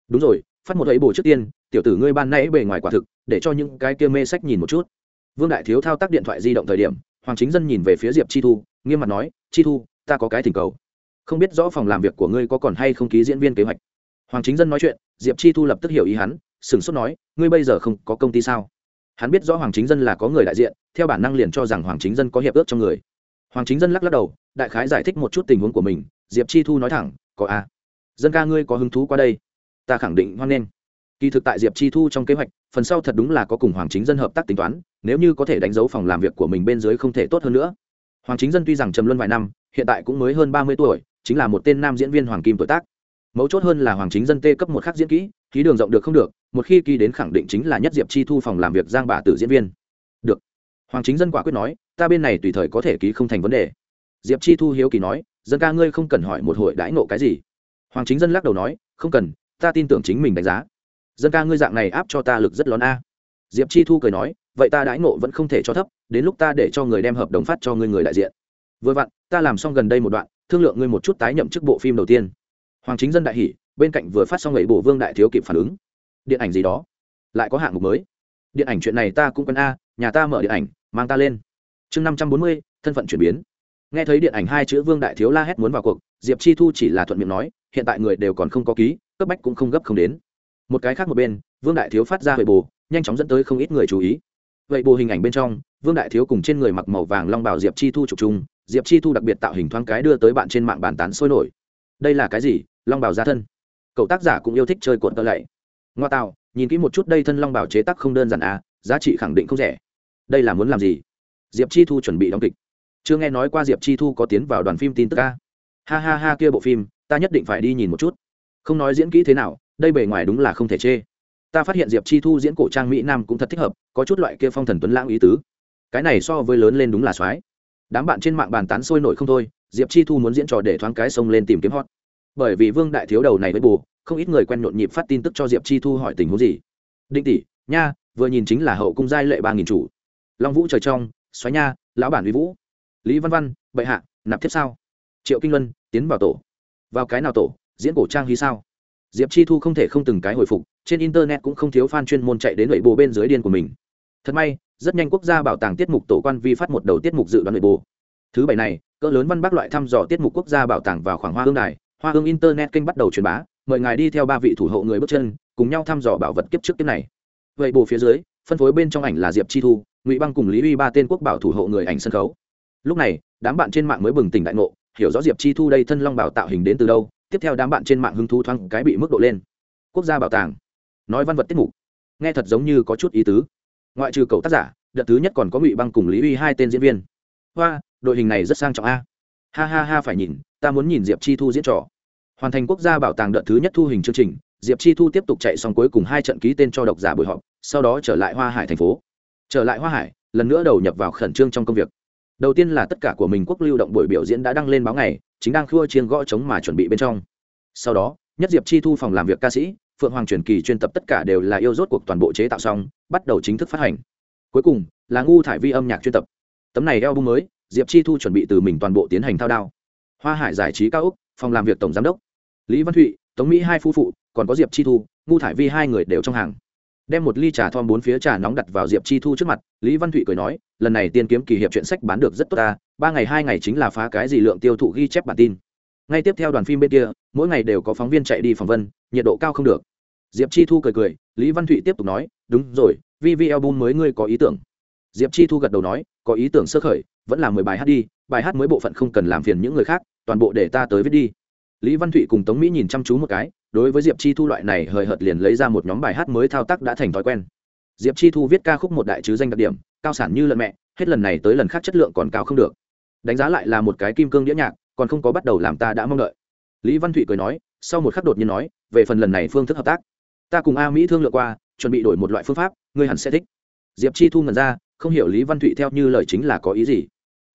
Đúng rồi phát một ấy bổ trước tiên, tiểu tử ngươi ban nãy bề ngoài quả thực, để cho những cái kia mê sách nhìn một chút. Vương đại thiếu thao tác điện thoại di động thời điểm, hoàng chính dân nhìn về phía diệp chi thu, nghiêm mặt nói, chi thu, ta có cái thỉnh cầu. Không biết rõ phòng làm việc của ngươi có còn hay không ký diễn viên kế hoạch. Hoàng chính dân nói chuyện, diệp chi thu lập tức hiểu ý hắn, sửng sốt nói, ngươi bây giờ không có công ty sao? Hắn biết rõ hoàng chính dân là có người đại diện, theo bản năng liền cho rằng hoàng chính dân có hiệp ước trong người. Hoàng chính dân lắc lắc đầu, đại khái giải thích một chút tình huống của mình, diệp chi thu nói thẳng, có a. Dân ca ngươi có hứng thú qua đây? Ta khẳng định hoan nghênh. Kỳ thực tại diệp chi thu trong kế hoạch, phần sau thật đúng là có cùng hoàng chính dân hợp tác tính toán, nếu như có thể đánh dấu phòng làm việc của mình bên dưới không thể tốt hơn nữa. Hoàng chính dân tuy rằng trầm luân vài năm, hiện tại cũng mới hơn ba mươi tuổi, chính là một tên nam diễn viên hoàng kim tuổi tác. Mấu chốt hơn là hoàng chính dân tê cấp một khắc diễn kỹ ký đường rộng được không được, một khi ký đến khẳng định chính là nhất diệp chi thu phòng làm việc giang bà tử diễn viên. Được. Hoàng chính dân quả quyết nói, ta bên này tùy thời có thể ký không thành vấn đề. Diệp chi thu hiếu kỳ nói, dân ca ngươi không cần hỏi một hội đãi nộ cái gì. Hoàng chính dân lắc đầu nói, không cần ta tin tưởng chính mình đánh giá. Dân ca ngươi dạng này áp cho ta lực rất lớn a. Diệp chi thu cười nói, vậy ta đãi ngộ vẫn không thể cho thấp, đến lúc ta để cho người đem hợp đồng phát cho ngươi người đại diện. Vừa vặn, ta làm xong gần đây một đoạn, thương lượng ngươi một chút tái nhậm chức bộ phim đầu tiên. Hoàng chính dân đại hỷ bên cạnh vừa phát xong ngày bổ vương đại thiếu kịp phản ứng. Điện ảnh gì đó? Lại có hạng mục mới. Điện ảnh chuyện này ta cũng cần a, nhà ta mở điện ảnh, mang ta lên. Chương năm trăm bốn mươi, thân phận chuyển biến. Nghe thấy điện ảnh hai chữ vương đại thiếu la hét muốn vào cuộc, diệp chi thu chỉ là thuận miệng nói, hiện tại người đều còn không có ký cấp bách cũng không gấp không đến. Một cái khác một bên, vương đại thiếu phát ra huệ bồ, nhanh chóng dẫn tới không ít người chú ý. Vậy bồ hình ảnh bên trong, vương đại thiếu cùng trên người mặc màu vàng long bảo diệp chi thu trục chung, diệp chi thu đặc biệt tạo hình thoáng cái đưa tới bạn trên mạng bàn tán sôi nổi. Đây là cái gì? Long bảo gia thân. Cậu tác giả cũng yêu thích chơi cuộn tơ lạy. Ngoa tạo, nhìn kỹ một chút đây thân long bảo chế tác không đơn giản à giá trị khẳng định không rẻ. Đây là muốn làm gì? Diệp chi thu chuẩn bị đóng kịch. Chưa nghe nói qua diệp chi thu có tiến vào đoàn phim tin tức a. ha ha ha, kia bộ phim, ta nhất định phải đi nhìn một chút không nói diễn kỹ thế nào, đây bề ngoài đúng là không thể chê. Ta phát hiện diệp chi thu diễn cổ trang mỹ nam cũng thật thích hợp, có chút loại kia phong thần tuấn lãng ý tứ. Cái này so với lớn lên đúng là soái đám bạn trên mạng bàn tán sôi nổi không thôi, diệp chi thu muốn diễn trò để thoáng cái sông lên tìm kiếm hot. Bởi vì vương đại thiếu đầu này với bù, không ít người quen nhộn nhịp phát tin tức cho diệp chi thu hỏi tình huống gì. Định tỷ, nha, vừa nhìn chính là hậu cung giai lệ ba nghìn chủ. Long vũ trời trong xoáy nha, lão bản uy vũ. Lý văn văn, bệ hạ, nạp tiếp sao? Triệu kinh luân, tiến vào tổ. Vào cái nào tổ? Diễn cổ trang hy sao? Diệp chi thu không thể không từng cái hồi phục, trên internet cũng không thiếu fan chuyên môn chạy đến nội bộ bên dưới điên của mình. Thật may, rất nhanh quốc gia bảo tàng tiết mục tổ quan vi phát một đầu tiết mục dự đoán nội bộ thứ bảy này, cỡ lớn văn bác loại thăm dò tiết mục quốc gia bảo tàng vào khoảng hoa hương đài, hoa hương internet kênh bắt đầu truyền bá, mời ngài đi theo ba vị thủ hộ người bước chân, cùng nhau thăm dò bảo vật kiếp trước kiếp này. Vậy bộ phía dưới, phân phối bên trong ảnh là diệp chi thu, ngụy băng cùng lý uy ba tên quốc bảo thủ hộ người ảnh sân khấu. Lúc này, đám bạn trên mạng mới bừng tỉnh đại ngộ, hiểu rõ diệp chi thu đây thân long bảo tạo hình đến từ đâu tiếp theo đám bạn trên mạng hứng thú thoáng cái bị mức độ lên. Quốc gia bảo tàng. Nói văn vật tiết mục. Nghe thật giống như có chút ý tứ. Ngoại trừ cậu tác giả, đợt thứ nhất còn có ngụy băng cùng lý uy hai tên diễn viên. Hoa, đội hình này rất sang trọng a. Ha ha ha, phải nhìn, ta muốn nhìn diệp chi thu diễn trò. Hoàn thành quốc gia bảo tàng đợt thứ nhất thu hình chương trình, diệp chi thu tiếp tục chạy xong cuối cùng hai trận ký tên cho độc giả buổi họp, sau đó trở lại hoa hải thành phố. Trở lại hoa hải, lần nữa đầu nhập vào khẩn trương trong công việc. Đầu tiên là tất cả của mình quốc lưu động buổi biểu diễn đã đăng lên báo ngày chính đang khua chiên gõ chống mà chuẩn bị bên trong. Sau đó, nhất diệp chi thu phòng làm việc ca sĩ, phượng hoàng truyền kỳ chuyên tập tất cả đều là yêu rốt cuộc toàn bộ chế tạo xong, bắt đầu chính thức phát hành. Cuối cùng, là ngu thải vi âm nhạc chuyên tập. Tấm này eo bung mới, diệp chi thu chuẩn bị từ mình toàn bộ tiến hành thao đao. Hoa hải giải trí cao úc, phòng làm việc tổng giám đốc. Lý văn thụy, tống mỹ hai phu phụ, còn có diệp chi thu, ngu thải vi hai người đều trong hàng đem một ly trà thom bốn phía trà nóng đặt vào diệp chi thu trước mặt, lý văn thụy cười nói, lần này tiên kiếm kỳ hiệp chuyện sách bán được rất tốt ta, ba ngày hai ngày chính là phá cái gì lượng tiêu thụ ghi chép bản tin. Ngay tiếp theo đoàn phim bên kia, mỗi ngày đều có phóng viên chạy đi phỏng vân, nhiệt độ cao không được. Diệp chi thu cười cười, lý văn thụy tiếp tục nói, đúng rồi vi vi album mới ngươi có ý tưởng. Diệp chi thu gật đầu nói, có ý tưởng sơ khởi, vẫn là mười bài hát đi, bài hát mới bộ phận không cần làm phiền những người khác, toàn bộ để ta tới viết đi. Lý văn thụy cùng tống mỹ nhìn chăm chú một cái đối với diệp chi thu loại này hời hợt liền lấy ra một nhóm bài hát mới thao tác đã thành thói quen. Diệp chi thu viết ca khúc một đại chứ danh đặc điểm, cao sản như lần mẹ, hết lần này tới lần khác chất lượng còn cao không được. Đánh giá lại là một cái kim cương đĩa nhạc, còn không có bắt đầu làm ta đã mong đợi. Lý văn thụy cười nói, sau một khắc đột nhiên nói, về phần lần này phương thức hợp tác, ta cùng a mỹ thương lượng qua, chuẩn bị đổi một loại phương pháp, ngươi hẳn sẽ thích. Diệp chi thu ngần ra, không hiểu lý văn thụy theo như lời chính là có ý gì.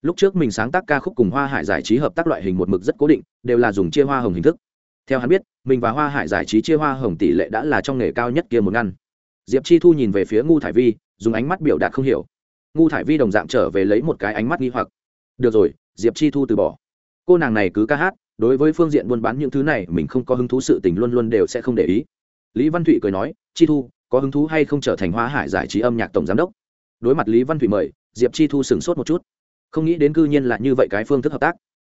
Lúc trước mình sáng tác ca khúc cùng hoa hải giải trí hợp tác loại hình một mực rất cố định, đều là dùng chia hoa hồng hình thức theo hắn biết, mình và hoa hải giải trí chia hoa hồng tỷ lệ đã là trong nghề cao nhất kia một ngăn. Diệp chi thu nhìn về phía ngu thải vi, dùng ánh mắt biểu đạt không hiểu. Ngu thải vi đồng dạng trở về lấy một cái ánh mắt nghi hoặc. Được rồi, diệp chi thu từ bỏ. Cô nàng này cứ ca hát, đối với phương diện buôn bán những thứ này, mình không có hứng thú sự tình luôn luôn đều sẽ không để ý. Lý văn thụy cười nói, chi thu, có hứng thú hay không trở thành hoa hải giải trí âm nhạc tổng giám đốc? Đối mặt lý văn thụy mời, diệp chi thu sửng sốt một chút. Không nghĩ đến cư nhiên là như vậy cái phương thức hợp tác.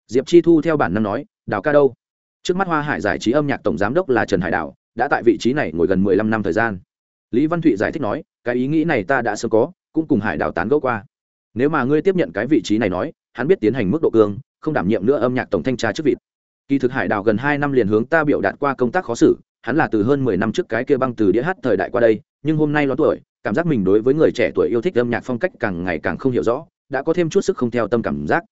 Diệp chi thu theo bản năng nói, đào ca đâu? Trước mắt hoa hải giải trí âm nhạc tổng giám đốc là trần hải đảo, đã tại vị trí này ngồi gần mười lăm năm thời gian. Lý văn thụy giải thích nói, cái ý nghĩ này ta đã sớm có, cũng cùng hải đảo tán gẫu qua. Nếu mà ngươi tiếp nhận cái vị trí này nói, hắn biết tiến hành mức độ cương không đảm nhiệm nữa âm nhạc tổng thanh tra chức vị. Kỳ thực hải đảo gần hai năm liền hướng ta biểu đạt qua công tác khó xử, hắn là từ hơn mười năm trước cái kia băng từ đĩa hát thời đại qua đây, nhưng hôm nay lo tuổi, cảm giác mình đối với người trẻ tuổi yêu thích âm nhạc phong cách càng ngày càng không hiểu rõ, đã có thêm chút sức không theo tâm cảm giác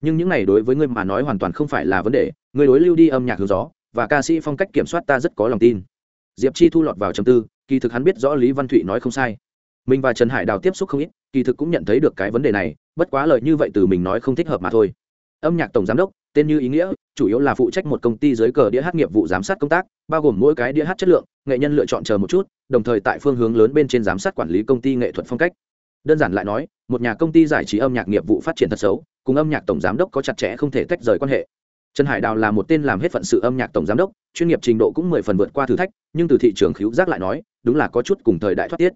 nhưng những này đối với ngươi mà nói hoàn toàn không phải là vấn đề, ngươi đối lưu đi âm nhạc hướng gió, và ca sĩ phong cách kiểm soát ta rất có lòng tin. Diệp chi thu lọt vào chầm tư, kỳ thực hắn biết rõ lý văn thụy nói không sai. Mình và trần hải đào tiếp xúc không ít, kỳ thực cũng nhận thấy được cái vấn đề này, bất quá lời như vậy từ mình nói không thích hợp mà thôi. Âm nhạc tổng giám đốc, tên như ý nghĩa, chủ yếu là phụ trách một công ty dưới cờ đĩa hát nghiệp vụ giám sát công tác, bao gồm mỗi cái đĩa hát chất lượng, nghệ nhân lựa chọn chờ một chút, đồng thời tại phương hướng lớn bên trên giám sát quản lý công ty nghệ thuật phong cách đơn giản lại nói, một nhà công ty giải trí âm nhạc nghiệp vụ phát triển thật xấu, cùng âm nhạc tổng giám đốc có chặt chẽ không thể tách rời quan hệ. Trần hải đào là một tên làm hết phận sự âm nhạc tổng giám đốc, chuyên nghiệp trình độ cũng mười phần vượt qua thử thách, nhưng từ thị trường khíu giác lại nói, đúng là có chút cùng thời đại thoát tiết.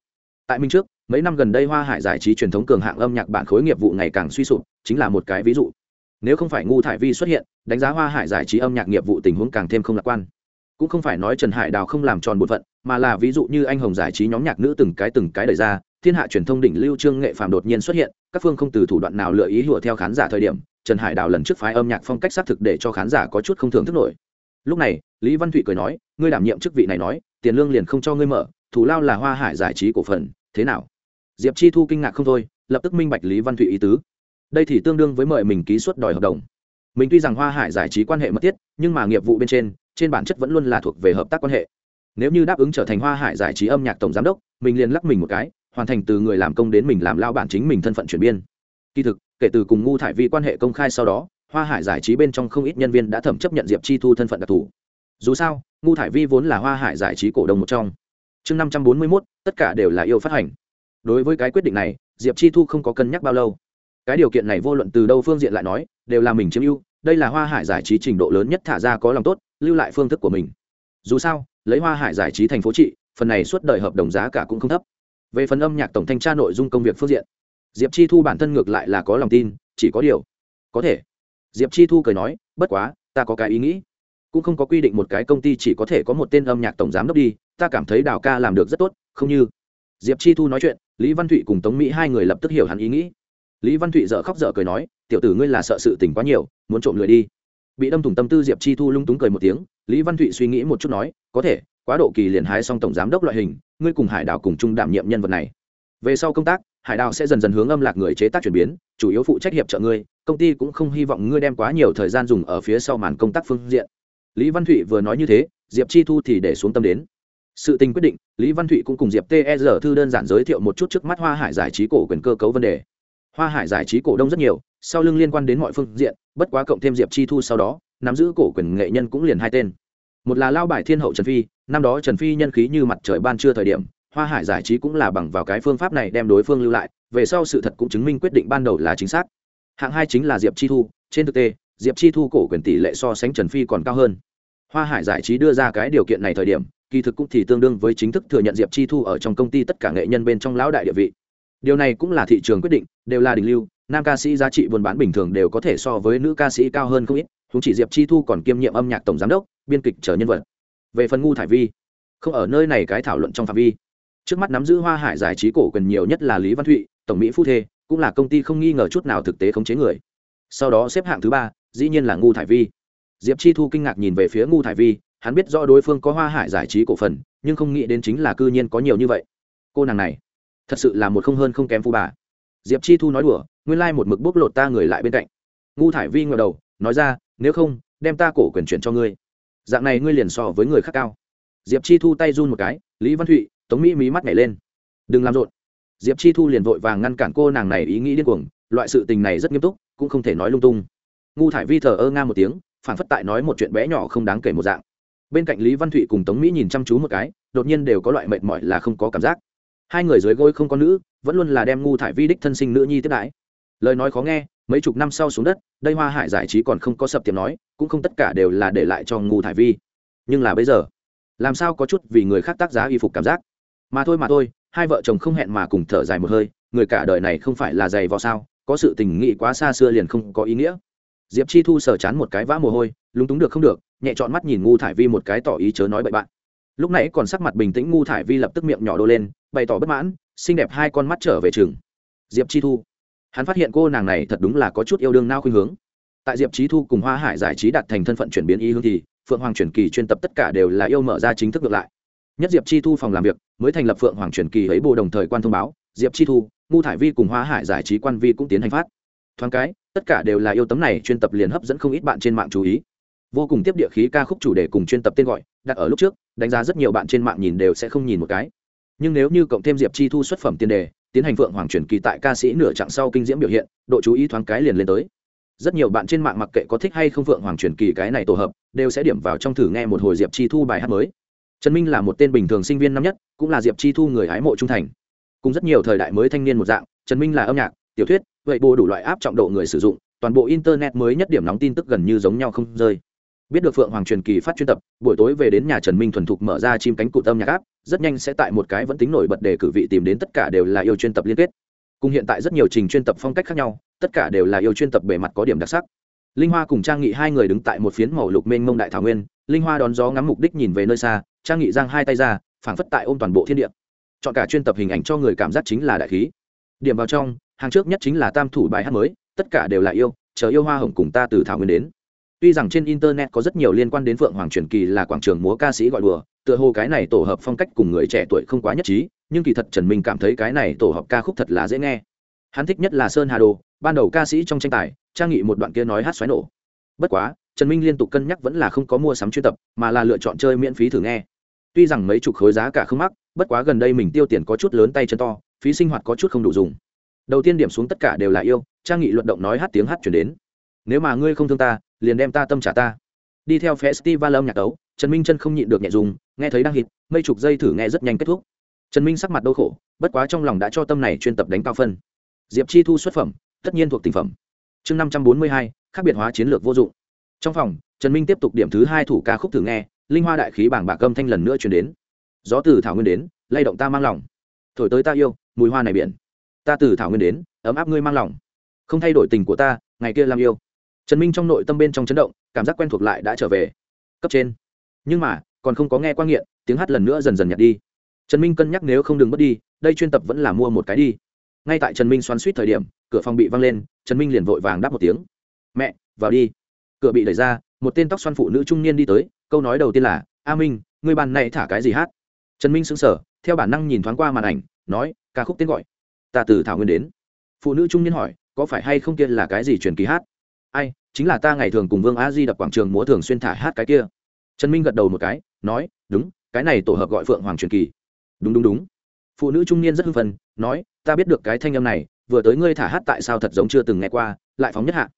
Tại minh trước, mấy năm gần đây hoa hải giải trí truyền thống cường hạng âm nhạc bản khối nghiệp vụ ngày càng suy sụp, chính là một cái ví dụ. Nếu không phải ngu thải vi xuất hiện, đánh giá hoa hải giải trí âm nhạc nghiệp vụ tình huống càng thêm không lạc quan. Cũng không phải nói trần hải đào không làm tròn bổn phận, mà là ví dụ như anh hồng giải trí nhóm nhạc nữ từng cái từng cái đẩy ra thiên hạ truyền thông đỉnh lưu trương nghệ phàm đột nhiên xuất hiện, các phương không từ thủ đoạn nào lựa ý hùa theo khán giả thời điểm, trần hải đào lần trước phái âm nhạc phong cách xác thực để cho khán giả có chút không thường thức nổi. Lúc này, lý văn thụy cười nói, ngươi đảm nhiệm chức vị này nói, tiền lương liền không cho ngươi mở, thủ lao là hoa hải giải trí cổ phần, thế nào? Diệp chi thu kinh ngạc không thôi, lập tức minh bạch lý văn thụy ý tứ. Đây thì tương đương với mời mình ký suất đòi hợp đồng. Mình tuy rằng hoa hải giải trí quan hệ mật thiết, nhưng mà nghiệp vụ bên trên trên bản chất vẫn luôn là thuộc về hợp tác quan hệ. Nếu như đáp ứng trở thành hoa hải giải trí âm nhạc tổng giám đốc, mình liền lắc mình một cái hoàn thành từ người làm công đến mình làm lao bản chính mình thân phận chuyển biên. Kỳ thực, kể từ cùng ngu thải vi quan hệ công khai sau đó, hoa hải giải trí bên trong không ít nhân viên đã thẩm chấp nhận diệp chi thu thân phận đặc thù. Dù sao, ngu thải vi vốn là hoa hải giải trí cổ đông một trong. Chương năm trăm bốn mươi mốt, tất cả đều là yêu phát hành. Đối với cái quyết định này, diệp chi thu không có cân nhắc bao lâu. Cái điều kiện này vô luận từ đâu phương diện lại nói, đều là mình chiếm ưu, đây là hoa hải giải trí trình độ lớn nhất thả ra có lòng tốt, lưu lại phương thức của mình. Dù sao, lấy hoa hải giải trí thành phố trị, phần này suốt đời hợp đồng giá cả cũng không thấp về phần âm nhạc tổng thanh tra nội dung công việc phương diện, diệp chi thu bản thân ngược lại là có lòng tin, chỉ có điều, có thể. Diệp chi thu cười nói, bất quá, ta có cái ý nghĩ. Cũng không có quy định một cái công ty chỉ có thể có một tên âm nhạc tổng giám đốc đi, ta cảm thấy đào ca làm được rất tốt, không như. Diệp chi thu nói chuyện, lý văn thụy cùng tống mỹ hai người lập tức hiểu hắn ý nghĩ. Lý văn thụy dợ khóc dợ cười nói, tiểu tử ngươi là sợ sự tình quá nhiều, muốn trộm lười đi. Bị đâm thủng tâm tư diệp chi thu lung túng cười một tiếng, lý văn thụy suy nghĩ một chút nói, có thể, quá độ kỳ liền hái xong tổng giám đốc loại hình ngươi cùng hải đảo cùng chung đảm nhiệm nhân vật này. Về sau công tác, hải đảo sẽ dần dần hướng âm lạc người chế tác chuyển biến, chủ yếu phụ trách hiệp trợ ngươi, công ty cũng không hy vọng ngươi đem quá nhiều thời gian dùng ở phía sau màn công tác phương diện. Lý văn thụy vừa nói như thế, diệp chi thu thì để xuống tâm đến. Sự tình quyết định, lý văn thụy cũng cùng diệp ter thư đơn giản giới thiệu một chút trước mắt hoa hải giải trí cổ quyền cơ cấu vấn đề. Hoa hải giải trí cổ đông rất nhiều, sau lưng liên quan đến mọi phương diện, bất quá cộng thêm diệp chi thu sau đó, nắm giữ cổ quyền nghệ nhân cũng liền hai tên một là lao bài thiên hậu trần phi, năm đó trần phi nhân khí như mặt trời ban trưa thời điểm, hoa hải giải trí cũng là bằng vào cái phương pháp này đem đối phương lưu lại, về sau sự thật cũng chứng minh quyết định ban đầu là chính xác. Hạng hai chính là diệp chi thu, trên thực tế, diệp chi thu cổ quyền tỷ lệ so sánh trần phi còn cao hơn. Hoa hải giải trí đưa ra cái điều kiện này thời điểm, kỳ thực cũng thì tương đương với chính thức thừa nhận diệp chi thu ở trong công ty tất cả nghệ nhân bên trong lão đại địa vị. Điều này cũng là thị trường quyết định, đều là đỉnh lưu, nam ca sĩ giá trị buôn bán bình thường đều có thể so với nữ ca sĩ cao hơn không ít chúng chỉ diệp chi thu còn kiêm nhiệm âm nhạc tổng giám đốc biên kịch trở nhân vật. Về phần ngu thải vi, không ở nơi này cái thảo luận trong phạm vi. Trước mắt nắm giữ hoa hải giải trí cổ quyền nhiều nhất là lý văn thụy, tổng mỹ phu thê, cũng là công ty không nghi ngờ chút nào thực tế khống chế người. Sau đó xếp hạng thứ ba, dĩ nhiên là ngu thải vi. Diệp chi thu kinh ngạc nhìn về phía ngu thải vi, hắn biết rõ đối phương có hoa hải giải trí cổ phần, nhưng không nghĩ đến chính là cư nhiên có nhiều như vậy. Cô nàng này, thật sự là một không hơn không kém phu bà. Diệp chi thu nói đùa, nguyên lai một mực bốc lột ta người lại bên cạnh. Ngu thải vi ngờ đầu, nói ra, nếu không, đem ta cổ quyền chuyển cho ngươi dạng này ngươi liền so với người khác cao. Diệp chi thu tay run một cái, lý văn thụy, tống mỹ mí mắt nhảy lên. Đừng làm rộn. Diệp chi thu liền vội vàng ngăn cản cô nàng này ý nghĩ điên cuồng, loại sự tình này rất nghiêm túc, cũng không thể nói lung tung. Ngu thải vi thờ ơ nga một tiếng, phản phất tại nói một chuyện bé nhỏ không đáng kể một dạng. Bên cạnh lý văn thụy cùng tống mỹ nhìn chăm chú một cái, đột nhiên đều có loại mệt mỏi là không có cảm giác. Hai người dưới gối không có nữ, vẫn luôn là đem ngu thải vi đích thân sinh nữ nhi tiếp đãi. Lời nói khó nghe mấy chục năm sau xuống đất, đây hoa hải giải trí còn không có sập tiệm nói, cũng không tất cả đều là để lại cho ngu thải vi. Nhưng là bây giờ, làm sao có chút vì người khác tác giá y phục cảm giác? Mà thôi mà thôi, hai vợ chồng không hẹn mà cùng thở dài một hơi, người cả đời này không phải là dày vò sao, có sự tình nghị quá xa xưa liền không có ý nghĩa. Diệp chi thu sờ chán một cái vã mồ hôi, lúng túng được không được, nhẹ chọn mắt nhìn ngu thải vi một cái tỏ ý chớ nói bậy bạn. Lúc nãy còn sắc mặt bình tĩnh ngu thải vi lập tức miệng nhỏ đô lên, bày tỏ bất mãn, xinh đẹp hai con mắt trở về trường. Diệp chi thu hắn phát hiện cô nàng này thật đúng là có chút yêu đương nao khuynh hướng. Tại diệp chi thu cùng hoa hải giải trí đặt thành thân phận chuyển biến ý hướng thì, phượng hoàng truyền kỳ chuyên tập tất cả đều là yêu mở ra chính thức ngược lại. Nhất diệp chi thu phòng làm việc, mới thành lập phượng hoàng truyền kỳ ấy bộ đồng thời quan thông báo, diệp chi thu ngu thải vi cùng hoa hải giải trí quan vi cũng tiến hành phát. Thoáng cái, tất cả đều là yêu tấm này chuyên tập liền hấp dẫn không ít bạn trên mạng chú ý. Vô cùng tiếp địa khí ca khúc chủ đề cùng chuyên tập tên gọi, đặt ở lúc trước, đánh giá rất nhiều bạn trên mạng nhìn đều sẽ không nhìn một cái. Nhưng nếu như cộng thêm diệp chi thu xuất phẩm tiền đề tiến hành phượng hoàng truyền kỳ tại ca sĩ nửa chặng sau kinh diễm biểu hiện, độ chú ý thoáng cái liền lên tới. Rất nhiều bạn trên mạng mặc kệ có thích hay không phượng hoàng truyền kỳ cái này tổ hợp, đều sẽ điểm vào trong thử nghe một hồi diệp chi thu bài hát mới. Trần minh là một tên bình thường sinh viên năm nhất, cũng là diệp chi thu người hái mộ trung thành. Cùng rất nhiều thời đại mới thanh niên một dạng, trần minh là âm nhạc, tiểu thuyết, vậy bồ đủ loại áp trọng độ người sử dụng, toàn bộ internet mới nhất điểm nóng tin tức gần như giống nhau không rơi biết được phượng hoàng truyền kỳ phát chuyên tập, buổi tối về đến nhà trần minh thuần thục mở ra chim cánh cụt âm nhạc áp, rất nhanh sẽ tại một cái vẫn tính nổi bật để cử vị tìm đến tất cả đều là yêu chuyên tập liên kết. Cùng hiện tại rất nhiều trình chuyên tập phong cách khác nhau, tất cả đều là yêu chuyên tập bề mặt có điểm đặc sắc. Linh hoa cùng trang nghị hai người đứng tại một phiến màu lục mênh mông đại thảo nguyên, linh hoa đón gió ngắm mục đích nhìn về nơi xa, trang nghị giang hai tay ra, phảng phất tại ôm toàn bộ thiên địa. Chọn cả chuyên tập hình ảnh cho người cảm giác chính là đại khí. Điểm vào trong, hàng trước nhất chính là tam thủ bài hát mới, tất cả đều là yêu, chờ yêu hoa hồng cùng ta từ thảo nguyên đến tuy rằng trên internet có rất nhiều liên quan đến phượng hoàng truyền kỳ là quảng trường múa ca sĩ gọi đùa, tựa hồ cái này tổ hợp phong cách cùng người trẻ tuổi không quá nhất trí, nhưng kỳ thật trần minh cảm thấy cái này tổ hợp ca khúc thật là dễ nghe. Hắn thích nhất là sơn hà đồ, ban đầu ca sĩ trong tranh tài, trang nghị một đoạn kia nói hát xoáy nổ. Bất quá, trần minh liên tục cân nhắc vẫn là không có mua sắm chuyên tập, mà là lựa chọn chơi miễn phí thử nghe. Tuy rằng mấy chục khối giá cả không mắc, bất quá gần đây mình tiêu tiền có chút lớn tay chân to, phí sinh hoạt có chút không đủ dùng. Đầu tiên điểm xuống tất cả đều là yêu, trang nghị luận động nói hát tiếng hát chuyển đến. Nếu mà ngươi không thương ta liền đem ta tâm trả ta. Đi theo festival âm nhạc tấu, trần minh chân không nhịn được nhẹ dùng, nghe thấy đang hít, mây chục giây thử nghe rất nhanh kết thúc. Trần minh sắc mặt đau khổ, bất quá trong lòng đã cho tâm này chuyên tập đánh cao phân. Diệp chi thu xuất phẩm, tất nhiên thuộc tình phẩm. Chương năm trăm bốn mươi hai, khác biệt hóa chiến lược vô dụng. Trong phòng, trần minh tiếp tục điểm thứ hai thủ ca khúc thử nghe, linh hoa đại khí bảng bạc âm thanh lần nữa chuyển đến. Gió từ thảo nguyên đến, lay động ta mang lòng. Thổi tới ta yêu, mùi hoa này biển. Ta từ thảo nguyên đến, ấm áp ngươi mang lòng. Không thay đổi tình của ta, ngày kia làm yêu trần minh trong nội tâm bên trong chấn động, cảm giác quen thuộc lại đã trở về. Cấp trên. Nhưng mà, còn không có nghe quan nghiện, tiếng hát lần nữa dần dần nhạt đi. Trần minh cân nhắc nếu không đừng mất đi, đây chuyên tập vẫn là mua một cái đi. Ngay tại trần minh xoắn suýt thời điểm, cửa phòng bị văng lên, trần minh liền vội vàng đáp một tiếng. Mẹ, vào đi. Cửa bị đẩy ra, một tên tóc xoăn phụ nữ trung niên đi tới, câu nói đầu tiên là, a minh, ngươi bàn này thả cái gì hát? Trần minh sững sờ, theo bản năng nhìn thoáng qua màn ảnh, nói, ca khúc tên gọi, ta từ thảo nguyên đến. Phụ nữ trung niên hỏi, có phải hay không kia là cái gì truyền kỳ hát? Ai, chính là ta ngày thường cùng vương a di đập quảng trường múa thường xuyên thả hát cái kia. Trần minh gật đầu một cái, nói, đúng, cái này tổ hợp gọi phượng hoàng truyền kỳ. Đúng đúng đúng. Phụ nữ trung niên rất hưng phần nói, ta biết được cái thanh âm này, vừa tới ngươi thả hát tại sao thật giống chưa từng nghe qua, lại phóng nhất hạ.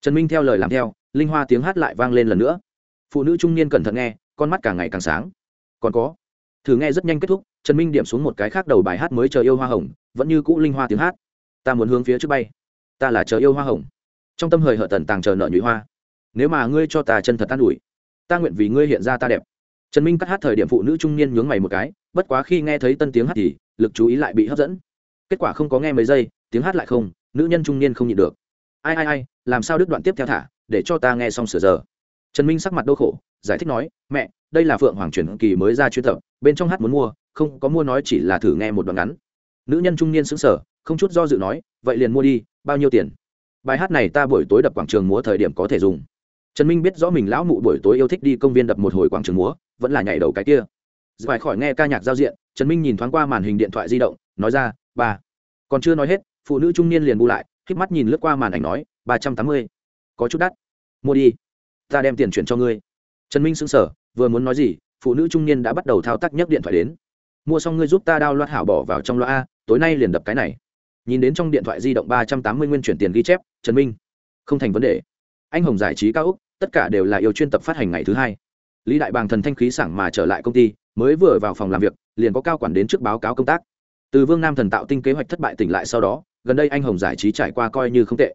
Trần minh theo lời làm theo, linh hoa tiếng hát lại vang lên lần nữa. Phụ nữ trung niên cẩn thận nghe, con mắt càng ngày càng sáng. Còn có. Thử nghe rất nhanh kết thúc, trần minh điểm xuống một cái khác đầu bài hát mới chờ yêu hoa hồng, vẫn như cũ linh hoa tiếng hát. Ta muốn hướng phía trước bay. Ta là chờ yêu hoa hồng trong tâm hời hợt tần tàng chờ nợ nhụy hoa. Nếu mà ngươi cho ta chân thật an ủi, ta nguyện vì ngươi hiện ra ta đẹp. Trần minh cắt hát thời điểm phụ nữ trung niên nhướng mày một cái, bất quá khi nghe thấy tân tiếng hát thì lực chú ý lại bị hấp dẫn. Kết quả không có nghe mấy giây, tiếng hát lại không, nữ nhân trung niên không nhịn được. Ai ai ai, làm sao đứt đoạn tiếp theo thả, để cho ta nghe xong sửa giờ. Trần minh sắc mặt đau khổ, giải thích nói, mẹ, đây là phượng hoàng truyền kỳ mới ra chuyên tập, bên trong hát muốn mua, không có mua nói chỉ là thử nghe một đoạn ngắn. Nữ nhân trung niên xứng sở không chút do dự nói, vậy liền mua đi, bao nhiêu tiền? Bài hát này ta buổi tối đập quảng trường múa thời điểm có thể dùng. Trần minh biết rõ mình lão mụ buổi tối yêu thích đi công viên đập một hồi quảng trường múa, vẫn là nhảy đầu cái kia. Phải khỏi nghe ca nhạc giao diện, trần minh nhìn thoáng qua màn hình điện thoại di động, nói ra, ba. Còn chưa nói hết, phụ nữ trung niên liền bu lại k mắt nhìn lướt qua màn ảnh nói, ba trăm tám mươi. Có chút đắt. Mua đi. Ta đem tiền chuyển cho ngươi. Trần minh sững sờ, vừa muốn nói gì, phụ nữ trung niên đã bắt đầu thao tác nhấc điện thoại đến. Mua xong ngươi giúp ta đao loạt hảo bỏ vào trong loa a, tối nay liền đập cái này nhìn đến trong điện thoại di động ba trăm tám mươi nguyên chuyển tiền ghi chép, trần minh, không thành vấn đề. Anh hồng giải trí cao úc, tất cả đều là yêu chuyên tập phát hành ngày thứ hai. Lý đại bàng thần thanh khí sảng mà trở lại công ty, mới vừa vào phòng làm việc, liền có cao quản đến trước báo cáo công tác. Từ vương nam thần tạo tinh kế hoạch thất bại tỉnh lại sau đó, gần đây anh hồng giải trí trải qua coi như không tệ.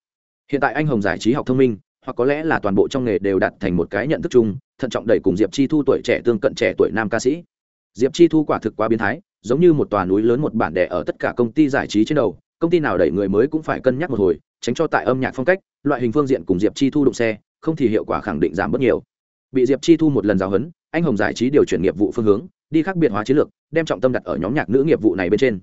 Hiện tại anh hồng giải trí học thông minh, hoặc có lẽ là toàn bộ trong nghề đều đặt thành một cái nhận thức chung, thận trọng đẩy cùng diệp chi thu tuổi trẻ tương cận trẻ tuổi nam ca sĩ. Diệp chi thu quả thực quá biến thái, giống như một tòa núi lớn một bản đẻ ở tất cả công ty giải trí trên đầu công ty nào đẩy người mới cũng phải cân nhắc một hồi, tránh cho tại âm nhạc phong cách, loại hình phương diện cùng diệp chi thu đụng xe, không thì hiệu quả khẳng định giảm bớt nhiều. Bị diệp chi thu một lần giáo huấn, anh hồng giải trí điều chuyển nghiệp vụ phương hướng, đi khác biệt hóa chiến lược, đem trọng tâm đặt ở nhóm nhạc nữ nghiệp vụ này bên trên.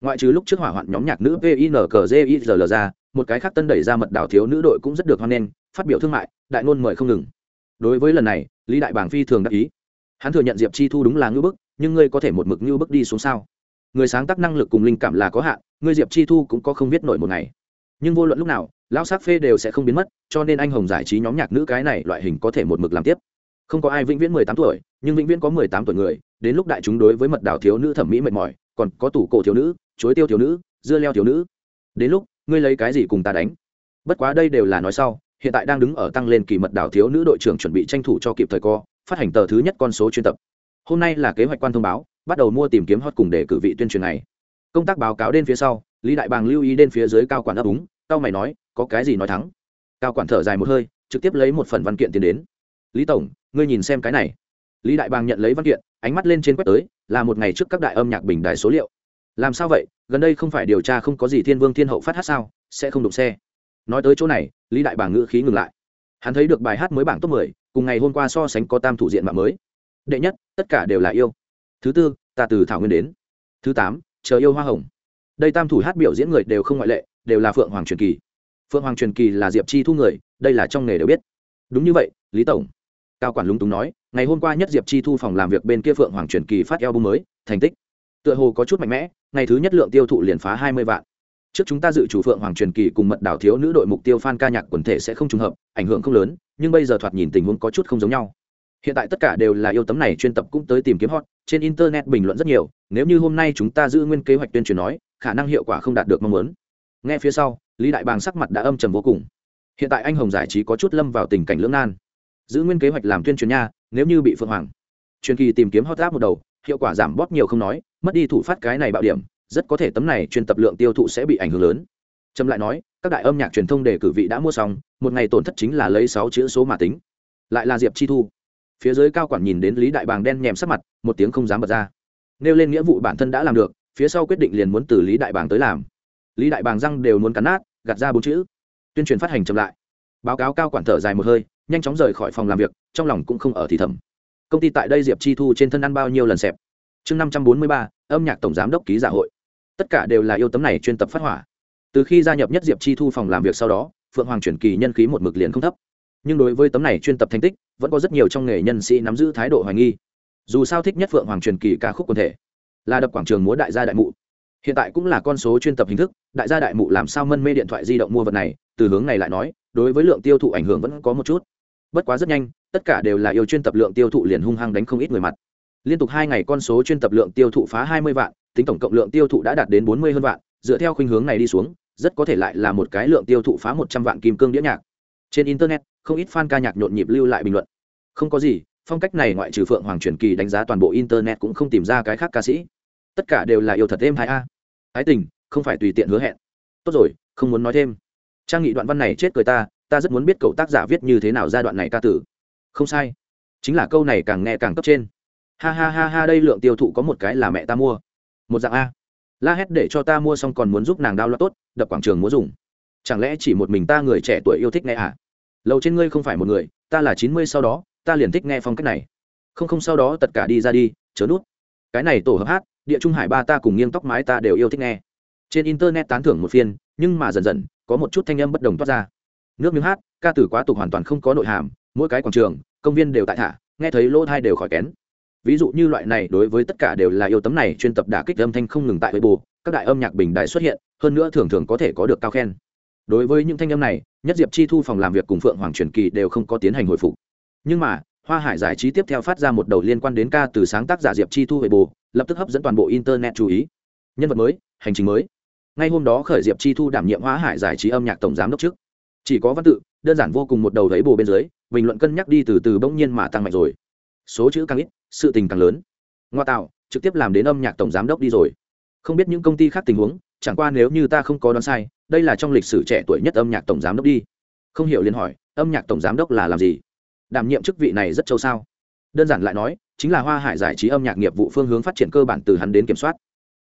Ngoại trừ lúc trước hỏa hoạn nhóm nhạc nữ pinkzil ra, một cái khác tân đẩy ra mật đảo thiếu nữ đội cũng rất được hoan nghênh, phát biểu thương mại, đại ngôn mời không ngừng. Đối với lần này, lý đại bàng phi thường đắc ý. Hắn thừa nhận diệp chi thu đúng là ngưỡng bức, nhưng ngươi có thể một mực ngưỡng bức đi xuống sao? Người sáng tác năng lực cùng linh cảm là có hạn ngươi diệp chi thu cũng có không biết nổi một ngày. Nhưng vô luận lúc nào, lão sắc phê đều sẽ không biến mất, cho nên anh hồng giải trí nhóm nhạc nữ cái này loại hình có thể một mực làm tiếp. Không có ai vĩnh viễn mười tám tuổi, nhưng vĩnh viễn có mười tám tuổi người, đến lúc đại chúng đối với mật đảo thiếu nữ thẩm mỹ mệt mỏi, còn có tủ cổ thiếu nữ, chuối tiêu thiếu nữ, dưa leo thiếu nữ. Đến lúc, ngươi lấy cái gì cùng ta đánh? Bất quá đây đều là nói sau, hiện tại đang đứng ở tăng lên kỳ mật đảo thiếu nữ đội trưởng chuẩn bị tranh thủ cho kịp thời co, phát hành tờ thứ nhất con số chuyên tập. Hôm nay là kế hoạch quan thông báo, bắt đầu mua tìm kiếm hot cùng để cử vị tuyên truyền này công tác báo cáo đến phía sau, lý đại bàng lưu ý đến phía dưới cao quản ấp úng, cao mày nói, có cái gì nói thắng? Cao quản thở dài một hơi, trực tiếp lấy một phần văn kiện tiến đến. Lý tổng, ngươi nhìn xem cái này. Lý đại bàng nhận lấy văn kiện, ánh mắt lên trên quét tới, là một ngày trước các đại âm nhạc bình đài số liệu. Làm sao vậy? Gần đây không phải điều tra không có gì thiên vương thiên hậu phát hát sao? Sẽ không đụng xe. Nói tới chỗ này, lý đại bàng ngữ khí ngừng lại. Hắn thấy được bài hát mới bảng top mười, cùng ngày hôm qua so sánh có tam thủ diện mạng mới. Đệ nhất, tất cả đều là yêu. Thứ tư, ta từ thảo nguyên đến. Thứ tám chờ yêu hoa hồng. Đây tam thủ hát biểu diễn người đều không ngoại lệ, đều là phượng hoàng truyền kỳ. Phượng hoàng truyền kỳ là diệp chi thu người, đây là trong nghề đều biết. Đúng như vậy, lý tổng. Cao quản lúng túng nói, ngày hôm qua nhất diệp chi thu phòng làm việc bên kia phượng hoàng truyền kỳ phát eo bung mới, thành tích. Tựa hồ có chút mạnh mẽ, ngày thứ nhất lượng tiêu thụ liền phá hai mươi vạn. Trước chúng ta dự chủ phượng hoàng truyền kỳ cùng mật đảo thiếu nữ đội mục tiêu fan ca nhạc quần thể sẽ không trùng hợp, ảnh hưởng không lớn, nhưng bây giờ thoạt nhìn tình huống có chút không giống nhau hiện tại tất cả đều là yêu tấm này chuyên tập cũng tới tìm kiếm hot, trên internet bình luận rất nhiều, nếu như hôm nay chúng ta giữ nguyên kế hoạch tuyên truyền nói, khả năng hiệu quả không đạt được mong muốn. Nghe phía sau, lý đại bàng sắc mặt đã âm trầm vô cùng. Hiện tại anh hồng giải trí có chút lâm vào tình cảnh lưỡng nan. Giữ nguyên kế hoạch làm tuyên truyền nha, nếu như bị phượng hoàng. Truyền kỳ tìm kiếm hot áp một đầu, hiệu quả giảm bóp nhiều không nói, mất đi thủ phát cái này bạo điểm, rất có thể tấm này chuyên tập lượng tiêu thụ sẽ bị ảnh hưởng lớn. Trâm lại nói, các đại âm nhạc truyền thông đề cử vị đã mua xong, một ngày tổn thất chính là lấy sáu chữ số mà tính. Lại là diệp chi thu phía dưới cao quản nhìn đến lý đại bàng đen nhèm sắc mặt, một tiếng không dám bật ra. Nêu lên nghĩa vụ bản thân đã làm được, phía sau quyết định liền muốn từ lý đại bàng tới làm. Lý đại bàng răng đều muốn cắn nát, gạt ra bốn chữ. Tuyên truyền phát hành chậm lại. Báo cáo cao quản thở dài một hơi, nhanh chóng rời khỏi phòng làm việc, trong lòng cũng không ở thì thầm. Công ty tại đây diệp chi thu trên thân ăn bao nhiêu lần xẹp. Chương năm trăm bốn mươi ba, âm nhạc tổng giám đốc ký giả hội. Tất cả đều là yêu tấm này chuyên tập phát hỏa. Từ khi gia nhập nhất diệp chi thu phòng làm việc sau đó, phượng hoàng chuyển kỳ nhân khí một mực liền không thấp nhưng đối với tấm này chuyên tập thành tích, vẫn có rất nhiều trong nghề nhân sĩ nắm giữ thái độ hoài nghi. Dù sao thích nhất phượng hoàng truyền kỳ ca khúc quần thể, là đập quảng trường múa đại gia đại mụ. Hiện tại cũng là con số chuyên tập hình thức, đại gia đại mụ làm sao mân mê điện thoại di động mua vật này, từ hướng này lại nói, đối với lượng tiêu thụ ảnh hưởng vẫn có một chút. Bất quá rất nhanh, tất cả đều là yêu chuyên tập lượng tiêu thụ liền hung hăng đánh không ít người mặt. Liên tục hai ngày con số chuyên tập lượng tiêu thụ phá hai mươi vạn, tính tổng cộng lượng tiêu thụ đã đạt đến bốn mươi hơn vạn, dựa theo khuynh hướng này đi xuống, rất có thể lại là một cái lượng tiêu thụ phá một trăm vạn kim cương đĩa nhạc. Trên internet không ít fan ca nhạc nhộn nhịp lưu lại bình luận. Không có gì, phong cách này ngoại trừ phượng hoàng truyền kỳ đánh giá toàn bộ internet cũng không tìm ra cái khác ca sĩ. Tất cả đều là yêu thật êm hai a. Ái tình, không phải tùy tiện hứa hẹn. Tốt rồi, không muốn nói thêm. Trang nghị đoạn văn này chết cười ta ta rất muốn biết cậu tác giả viết như thế nào ra đoạn này ca tử. Không sai. Chính là câu này càng nghe càng cấp trên. Ha ha ha ha, đây lượng tiêu thụ có một cái là mẹ ta mua. Một dạng a. La hét để cho ta mua xong còn muốn giúp nàng đao lo tốt, đập quảng trường muốn dùng chẳng lẽ chỉ một mình ta người trẻ tuổi yêu thích nghe à? Lầu trên ngươi không phải một người, ta là chín mươi sau đó, ta liền thích nghe phong cách này. Không không sau đó tất cả đi ra đi, chớ nút. Cái này tổ hợp hát, địa trung hải ba ta cùng nghiêng tóc mái ta đều yêu thích nghe. Trên internet tán thưởng một phiên, nhưng mà dần dần, có một chút thanh âm bất đồng toát ra. Nước miếng hát, ca từ quá tục hoàn toàn không có nội hàm, mỗi cái quảng trường, công viên đều tại thả, nghe thấy lỗ thai đều khỏi kén. Ví dụ như loại này đối với tất cả đều là yêu tấm này chuyên tập đả kích âm thanh không ngừng tại với bù các đại âm nhạc bình đại xuất hiện, hơn nữa thường thường có thể có được cao khen. Đối với những thanh âm này nhất diệp chi thu phòng làm việc cùng phượng hoàng truyền kỳ đều không có tiến hành hồi phục. Nhưng mà, hoa hải giải trí tiếp theo phát ra một đầu liên quan đến ca từ sáng tác giả diệp chi thu về bù, lập tức hấp dẫn toàn bộ internet chú ý. Nhân vật mới, hành trình mới. Ngay hôm đó khởi diệp chi thu đảm nhiệm hoa hải giải trí âm nhạc tổng giám đốc trước. Chỉ có văn tự, đơn giản vô cùng một đầu thấy bù bên dưới, bình luận cân nhắc đi từ từ bỗng nhiên mà tăng mạnh rồi. Số chữ càng ít, sự tình càng lớn. Ngoa tạo, trực tiếp làm đến âm nhạc tổng giám đốc đi rồi. Không biết những công ty khác tình huống, chẳng qua nếu như ta không có đoán sai đây là trong lịch sử trẻ tuổi nhất âm nhạc tổng giám đốc đi. Không hiểu liền hỏi, âm nhạc tổng giám đốc là làm gì? Đảm nhiệm chức vị này rất châu sao? Đơn giản lại nói, chính là hoa hải giải trí âm nhạc nghiệp vụ phương hướng phát triển cơ bản từ hắn đến kiểm soát.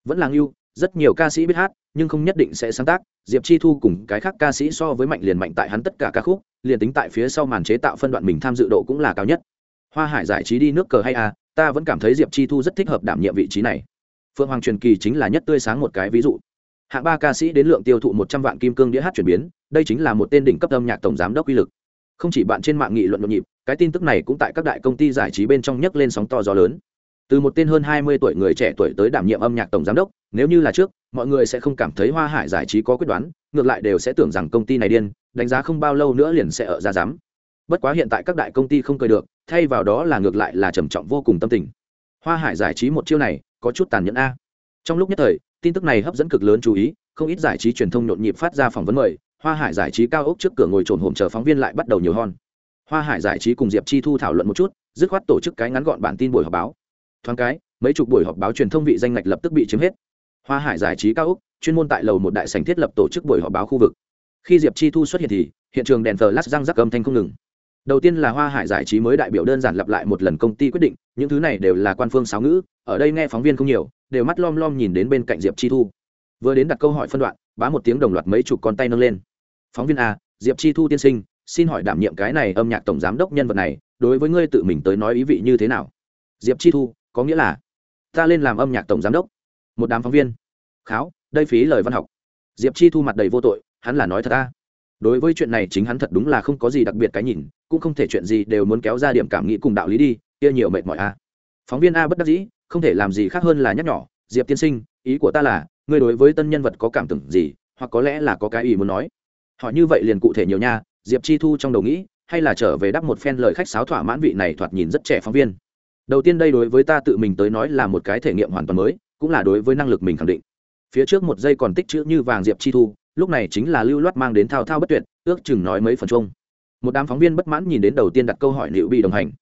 Vẫn là ngưu, rất nhiều ca sĩ biết hát, nhưng không nhất định sẽ sáng tác. Diệp chi thu cùng cái khác ca sĩ so với mạnh liền mạnh tại hắn tất cả ca khúc, liền tính tại phía sau màn chế tạo phân đoạn mình tham dự độ cũng là cao nhất. Hoa hải giải trí đi nước cờ hay à ta vẫn cảm thấy diệp chi thu rất thích hợp đảm nhiệm vị trí này. Phượng hoàng truyền kỳ chính là nhất tươi sáng một cái ví dụ hạng ba ca sĩ đến lượng tiêu thụ một trăm vạn kim cương đĩa hát chuyển biến, đây chính là một tên đỉnh cấp âm nhạc tổng giám đốc uy lực. Không chỉ bạn trên mạng nghị luận nhộn nhịp, cái tin tức này cũng tại các đại công ty giải trí bên trong nhấc lên sóng to gió lớn. Từ một tên hơn hai mươi tuổi người trẻ tuổi tới đảm nhiệm âm nhạc tổng giám đốc, nếu như là trước, mọi người sẽ không cảm thấy hoa hải giải trí có quyết đoán, ngược lại đều sẽ tưởng rằng công ty này điên, đánh giá không bao lâu nữa liền sẽ ở ra giám. bất quá hiện tại các đại công ty không cười được, thay vào đó là ngược lại là trầm trọng vô cùng tâm tình. Hoa hải giải trí một chiêu này, có chút tàn nhẫn a. Trong lúc nhất thời tin tức này hấp dẫn cực lớn chú ý, không ít giải trí truyền thông nhộn nhịp phát ra phỏng vấn mời, hoa hải giải trí cao ốc trước cửa ngồi trồn hồm chờ phóng viên lại bắt đầu nhiều hon. Hoa hải giải trí cùng diệp chi thu thảo luận một chút, dứt khoát tổ chức cái ngắn gọn bản tin buổi họp báo. Thoáng cái, mấy chục buổi họp báo truyền thông vị danh ngạch lập tức bị chiếm hết. Hoa hải giải trí cao ốc, chuyên môn tại lầu một đại sành thiết lập tổ chức buổi họp báo khu vực. Khi diệp chi thu xuất hiện thì, hiện trường đèn thờ lát răng rắc âm thanh không ngừng đầu tiên là hoa hải giải trí mới đại biểu đơn giản lặp lại một lần công ty quyết định, những thứ này đều là quan phương sáo ngữ, ở đây nghe phóng viên không nhiều, đều mắt lom lom nhìn đến bên cạnh diệp chi thu. Vừa đến đặt câu hỏi phân đoạn, bá một tiếng đồng loạt mấy chục con tay nâng lên. Phóng viên a, diệp chi thu tiên sinh, xin hỏi đảm nhiệm cái này âm nhạc tổng giám đốc nhân vật này, đối với ngươi tự mình tới nói ý vị như thế nào? Diệp chi thu, có nghĩa là, ta lên làm âm nhạc tổng giám đốc. Một đám phóng viên, kháo, đây phí lời văn học. Diệp chi thu mặt đầy vô tội, hắn là nói thật ta đối với chuyện này chính hắn thật đúng là không có gì đặc biệt cái nhìn, cũng không thể chuyện gì đều muốn kéo ra điểm cảm nghĩ cùng đạo lý đi, kia nhiều mệt mỏi a phóng viên a bất đắc dĩ, không thể làm gì khác hơn là nhắc nhỏ diệp tiên sinh, ý của ta là, ngươi đối với tân nhân vật có cảm tưởng gì, hoặc có lẽ là có cái ý muốn nói? Họ như vậy liền cụ thể nhiều nha, diệp chi thu trong đầu nghĩ, hay là trở về đắp một phen lời khách sáo thỏa mãn vị này thoạt nhìn rất trẻ phóng viên. Đầu tiên đây đối với ta tự mình tới nói là một cái thể nghiệm hoàn toàn mới, cũng là đối với năng lực mình khẳng định. Phía trước một giây còn tích chữ như vàng diệp chi thu lúc này chính là lưu loát mang đến thao thao bất tuyệt, ước chừng nói mấy phần chung. Một đám phóng viên bất mãn nhìn đến đầu tiên đặt câu hỏi liệu bị đồng hành.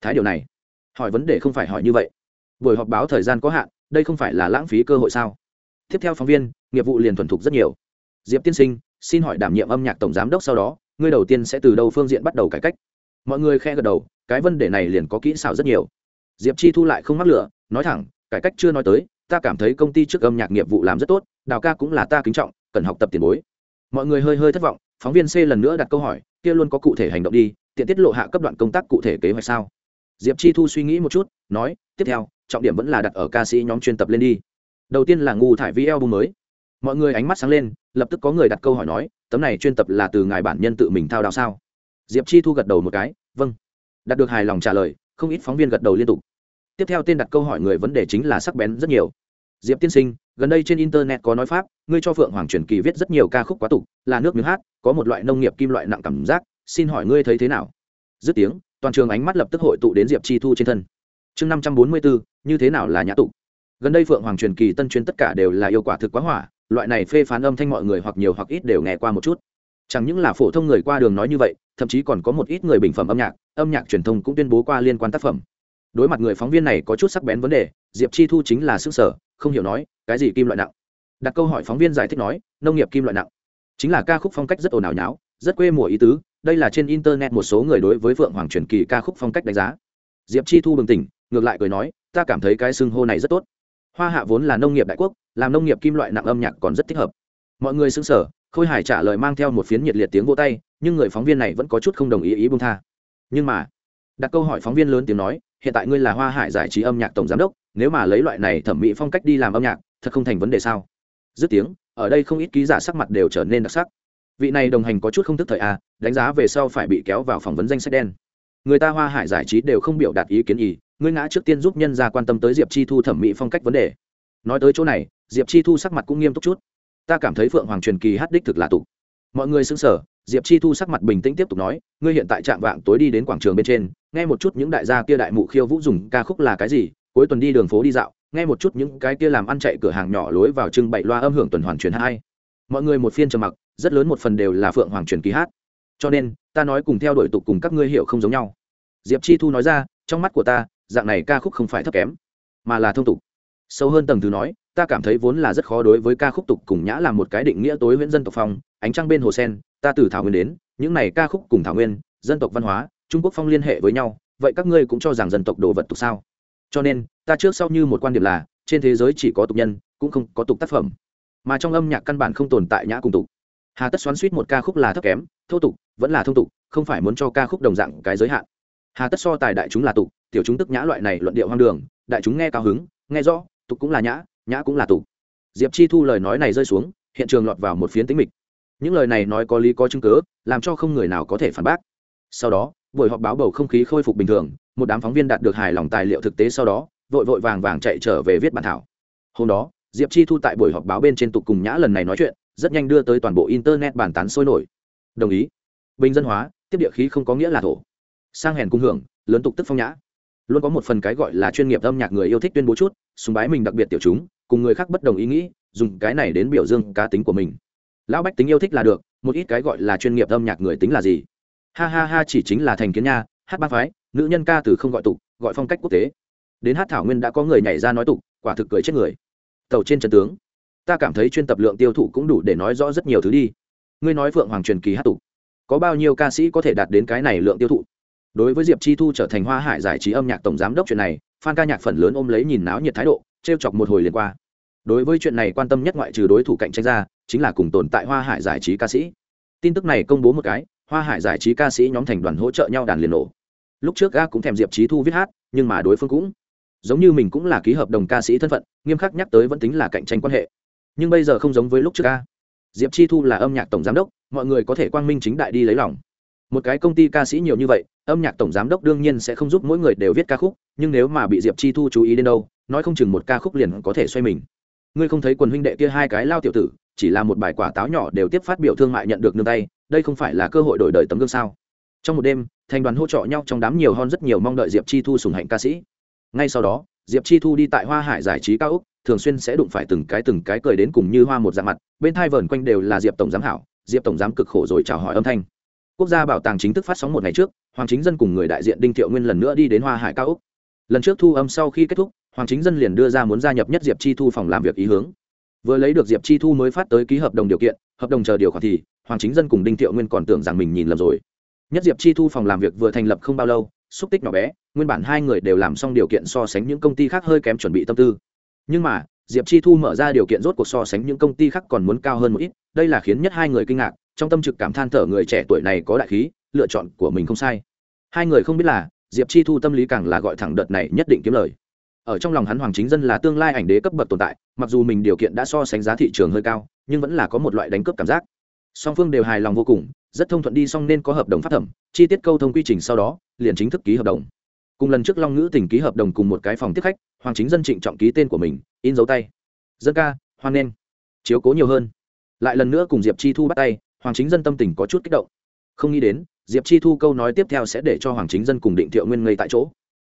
Thái điều này, hỏi vấn đề không phải hỏi như vậy. Buổi họp báo thời gian có hạn, đây không phải là lãng phí cơ hội sao? Tiếp theo phóng viên, nghiệp vụ liền thuần thục rất nhiều. Diệp tiên sinh, xin hỏi đảm nhiệm âm nhạc tổng giám đốc sau đó, ngươi đầu tiên sẽ từ đâu phương diện bắt đầu cải cách? Mọi người khe gật đầu, cái vấn đề này liền có kỹ xảo rất nhiều. Diệp chi thu lại không mắc lửa, nói thẳng, cải cách chưa nói tới, ta cảm thấy công ty trước âm nhạc nghiệp vụ làm rất tốt, đào ca cũng là ta kính trọng cần học tập tiền bối. Mọi người hơi hơi thất vọng, phóng viên c lần nữa đặt câu hỏi, kia luôn có cụ thể hành động đi, tiện tiết lộ hạ cấp đoạn công tác cụ thể kế hoạch sao? Diệp chi thu suy nghĩ một chút, nói, tiếp theo, trọng điểm vẫn là đặt ở ca sĩ nhóm chuyên tập lên đi. Đầu tiên là ngu thải vi album mới. Mọi người ánh mắt sáng lên, lập tức có người đặt câu hỏi nói, tấm này chuyên tập là từ ngài bản nhân tự mình thao đạo sao? Diệp chi thu gật đầu một cái vâng. Đạt được hài lòng trả lời, không ít phóng viên gật đầu liên tục. Tiếp theo tên đặt câu hỏi người vấn đề chính là sắc bén rất nhiều diệp tiên sinh, gần đây trên internet có nói pháp, ngươi cho phượng hoàng truyền kỳ viết rất nhiều ca khúc quá tục, là nước miếng hát, có một loại nông nghiệp kim loại nặng cảm giác, xin hỏi ngươi thấy thế nào? Dứt tiếng, toàn trường ánh mắt lập tức hội tụ đến diệp chi thu trên thân. Chương năm trăm bốn mươi bốn như thế nào là nhã tục? Gần đây phượng hoàng truyền kỳ tân chuyên tất cả đều là yêu quả thực quá hỏa, loại này phê phán âm thanh mọi người hoặc nhiều hoặc ít đều nghe qua một chút. Chẳng những là phổ thông người qua đường nói như vậy, thậm chí còn có một ít người bình phẩm âm nhạc âm nhạc truyền thông cũng tuyên bố qua liên quan tác phẩm. Đối mặt người phóng viên này có chút sắc bén vấn đề, diệp chi thu chính là sức sở không hiểu nói, cái gì kim loại nặng? Đặt câu hỏi phóng viên giải thích nói, nông nghiệp kim loại nặng. Chính là ca khúc phong cách rất ồn ào nháo, rất quê mùa ý tứ, đây là trên internet một số người đối với phượng hoàng truyền kỳ ca khúc phong cách đánh giá. Diệp chi thu bừng tỉnh, ngược lại cười nói, ta cảm thấy cái xưng hô này rất tốt. Hoa hạ vốn là nông nghiệp đại quốc, làm nông nghiệp kim loại nặng âm nhạc còn rất thích hợp. Mọi người xứng sở khôi hải trả lời mang theo một phiến nhiệt liệt tiếng vô tay, nhưng người phóng viên này vẫn có chút không đồng ý ý bung tha. Nhưng mà, đặt câu hỏi phóng viên lớn tiếng nói hiện tại ngươi là hoa hải giải trí âm nhạc tổng giám đốc, nếu mà lấy loại này thẩm mỹ phong cách đi làm âm nhạc, thật không thành vấn đề sao? Dứt tiếng, ở đây không ít ký giả sắc mặt đều trở nên đặc sắc. Vị này đồng hành có chút không thức thời a đánh giá về sau phải bị kéo vào phỏng vấn danh sách đen. Người ta hoa hải giải trí đều không biểu đạt ý kiến ý ngươi ngã trước tiên giúp nhân ra quan tâm tới diệp chi thu thẩm mỹ phong cách vấn đề. Nói tới chỗ này, diệp chi thu sắc mặt cũng nghiêm túc chút. Ta cảm thấy phượng hoàng truyền kỳ hát đích thực là tục mọi người xứng sở diệp chi thu sắc mặt bình tĩnh tiếp tục nói, ngươi hiện tại trạm vạng tối đi đến quảng trường bên trên nghe một chút những đại gia kia đại mụ khiêu vũ dùng ca khúc là cái gì, cuối tuần đi đường phố đi dạo, nghe một chút những cái kia làm ăn chạy cửa hàng nhỏ lối vào trưng bày loa âm hưởng tuần hoàn truyền hai mọi người một phiên trầm mặc, rất lớn một phần đều là phượng hoàng truyền ký hát. Cho nên, ta nói cùng theo đuổi tục cùng các ngươi hiểu không giống nhau. Diệp chi thu nói ra, trong mắt của ta, dạng này ca khúc không phải thấp kém, mà là thông tục. Sâu hơn tầng thứ nói, ta cảm thấy vốn là rất khó đối với ca khúc tục cùng nhã là một cái định nghĩa tối huyễn dân tộc phong, ánh trăng bên hồ sen, ta từ thảo nguyên đến, những này ca khúc cùng thảo nguyên, dân tộc văn hóa trung quốc phong liên hệ với nhau, vậy các ngươi cũng cho rằng dân tộc đồ vật tục sao? Cho nên, ta trước sau như một quan điểm là, trên thế giới chỉ có tục nhân, cũng không có tục tác phẩm. Mà trong âm nhạc căn bản không tồn tại nhã cùng tục. Hà tất xoắn suýt một ca khúc là thấp kém, thô tục, vẫn là thông tục, không phải muốn cho ca khúc đồng dạng cái giới hạn. Hà tất so tài đại chúng là tục, tiểu chúng tức nhã loại này luận điệu hoang đường, đại chúng nghe cao hứng, nghe rõ, tục cũng là nhã nhã cũng là tục. Diệp chi thu lời nói này rơi xuống, hiện trường lọt vào một phiến tính mịch. Những lời này nói có lý có chứng cớ làm cho không người nào có thể phản bác. Sau đó buổi họp báo bầu không khí khôi phục bình thường, một đám phóng viên đạt được hài lòng tài liệu thực tế sau đó, vội vội vàng vàng chạy trở về viết bản thảo. Hôm đó, diệp chi thu tại buổi họp báo bên trên tục cùng nhã lần này nói chuyện, rất nhanh đưa tới toàn bộ internet bàn tán sôi nổi. Đồng ý. Bình dân hóa, tiếp địa khí không có nghĩa là thổ. Sang hèn cung hưởng, lớn tục tức phong nhã. Luôn có một phần cái gọi là chuyên nghiệp âm nhạc người yêu thích tuyên bố chút súng bái mình đặc biệt tiểu chúng, cùng người khác bất đồng ý nghĩ, dùng cái này đến biểu dương cá tính của mình. Lão bách tính yêu thích là được, một ít cái gọi là chuyên nghiệp âm nhạc người tính là gì? Ha ha ha chỉ chính là thành kiến nha, hát ba phái, nữ nhân ca từ không gọi tục, gọi phong cách quốc tế. Đến hát thảo nguyên đã có người nhảy ra nói tục, quả thực cười chết người. Tàu trên trần tướng. Ta cảm thấy chuyên tập lượng tiêu thụ cũng đủ để nói rõ rất nhiều thứ đi. Ngươi nói phượng hoàng truyền kỳ hát tục, có bao nhiêu ca sĩ có thể đạt đến cái này lượng tiêu thụ? Đối với diệp chi thu trở thành hoa hải giải trí âm nhạc tổng giám đốc chuyện này f ca nhạc phần lớn ôm lấy nhìn náo nhiệt thái độ t r e o chọc một hồi liền qua. Đối với chuyện này quan tâm nhất ngoại trừ đối thủ cạnh tranh ra, chính là cùng tồn tại hoa hải giải trí ca sĩ. Tin tức này công bố một cái hoa hải giải trí ca sĩ nhóm thành đoàn hỗ trợ nhau đàn liền nổ. Lúc trước ga cũng thèm diệp trí thu viết hát, nhưng mà đối phương cũng giống như mình cũng là ký hợp đồng ca sĩ thân phận, nghiêm khắc nhắc tới vẫn tính là cạnh tranh quan hệ. Nhưng bây giờ không giống với lúc trước ca diệp chi thu là âm nhạc tổng giám đốc, mọi người có thể quang minh chính đại đi lấy lòng. Một cái công ty ca sĩ nhiều như vậy, âm nhạc tổng giám đốc đương nhiên sẽ không giúp mỗi người đều viết ca khúc, nhưng nếu mà bị diệp chi thu chú ý đến đâu, nói không chừng một ca khúc liền có thể xoay mình. Ngươi không thấy quần huynh đệ kia hai cái lao tiểu tử, chỉ là một bài quả táo nhỏ đều tiếp phát biểu thương mại nhận được nương tay đây không phải là cơ hội đổi đời tấm gương sao? Trong một đêm, thành đoàn hỗ trợ nhau trong đám nhiều hon rất nhiều mong đợi diệp chi thu sùng hạnh ca sĩ. Ngay sau đó, diệp chi thu đi tại hoa hải giải trí cao úc, thường xuyên sẽ đụng phải từng cái từng cái cười đến cùng như hoa một dạng mặt, bên thai vờn quanh đều là diệp tổng giám hảo diệp tổng giám cực khổ rồi chào hỏi âm thanh. Quốc gia bảo tàng chính thức phát sóng một ngày trước, hoàng chính dân cùng người đại diện đinh thiệu nguyên lần nữa đi đến hoa hải cao úc. Lần trước thu âm sau khi kết thúc, hoàng chính dân liền đưa ra muốn gia nhập nhất diệp chi thu phòng làm việc ý hướng. Vừa lấy được diệp chi thu mới phát tới ký hợp đồng điều kiện hợp đồng chờ điều khoản thì hoàng chính dân cùng đinh thiệu nguyên còn tưởng rằng mình nhìn lầm rồi nhất diệp chi thu phòng làm việc vừa thành lập không bao lâu xúc tích nhỏ bé nguyên bản hai người đều làm xong điều kiện so sánh những công ty khác hơi kém chuẩn bị tâm tư nhưng mà diệp chi thu mở ra điều kiện rốt cuộc so sánh những công ty khác còn muốn cao hơn một ít đây là khiến nhất hai người kinh ngạc trong tâm trực cảm than thở người trẻ tuổi này có đại khí lựa chọn của mình không sai hai người không biết là diệp chi thu tâm lý càng là gọi thẳng đợt này nhất định kiếm lời ở trong lòng hắn hoàng chính dân là tương lai ảnh đế cấp bậc tồn tại, mặc dù mình điều kiện đã so sánh giá thị trường hơi cao, nhưng vẫn là có một loại đánh cướp cảm giác. Song phương đều hài lòng vô cùng, rất thông thuận đi xong nên có hợp đồng phát thẩm, chi tiết câu thông quy trình sau đó, liền chính thức ký hợp đồng. Cùng lần trước long ngữ tỉnh ký hợp đồng cùng một cái phòng tiếp khách, hoàng chính dân trịnh trọng ký tên của mình, in dấu tay. Dân ca, hoan nghênh. Chiếu cố nhiều hơn. Lại lần nữa cùng diệp chi thu bắt tay, hoàng chính dân tâm tình có chút kích động. Không nghĩ đến, diệp chi thu câu nói tiếp theo sẽ để cho hoàng chính dân cùng định thiệu nguyên ngây tại chỗ.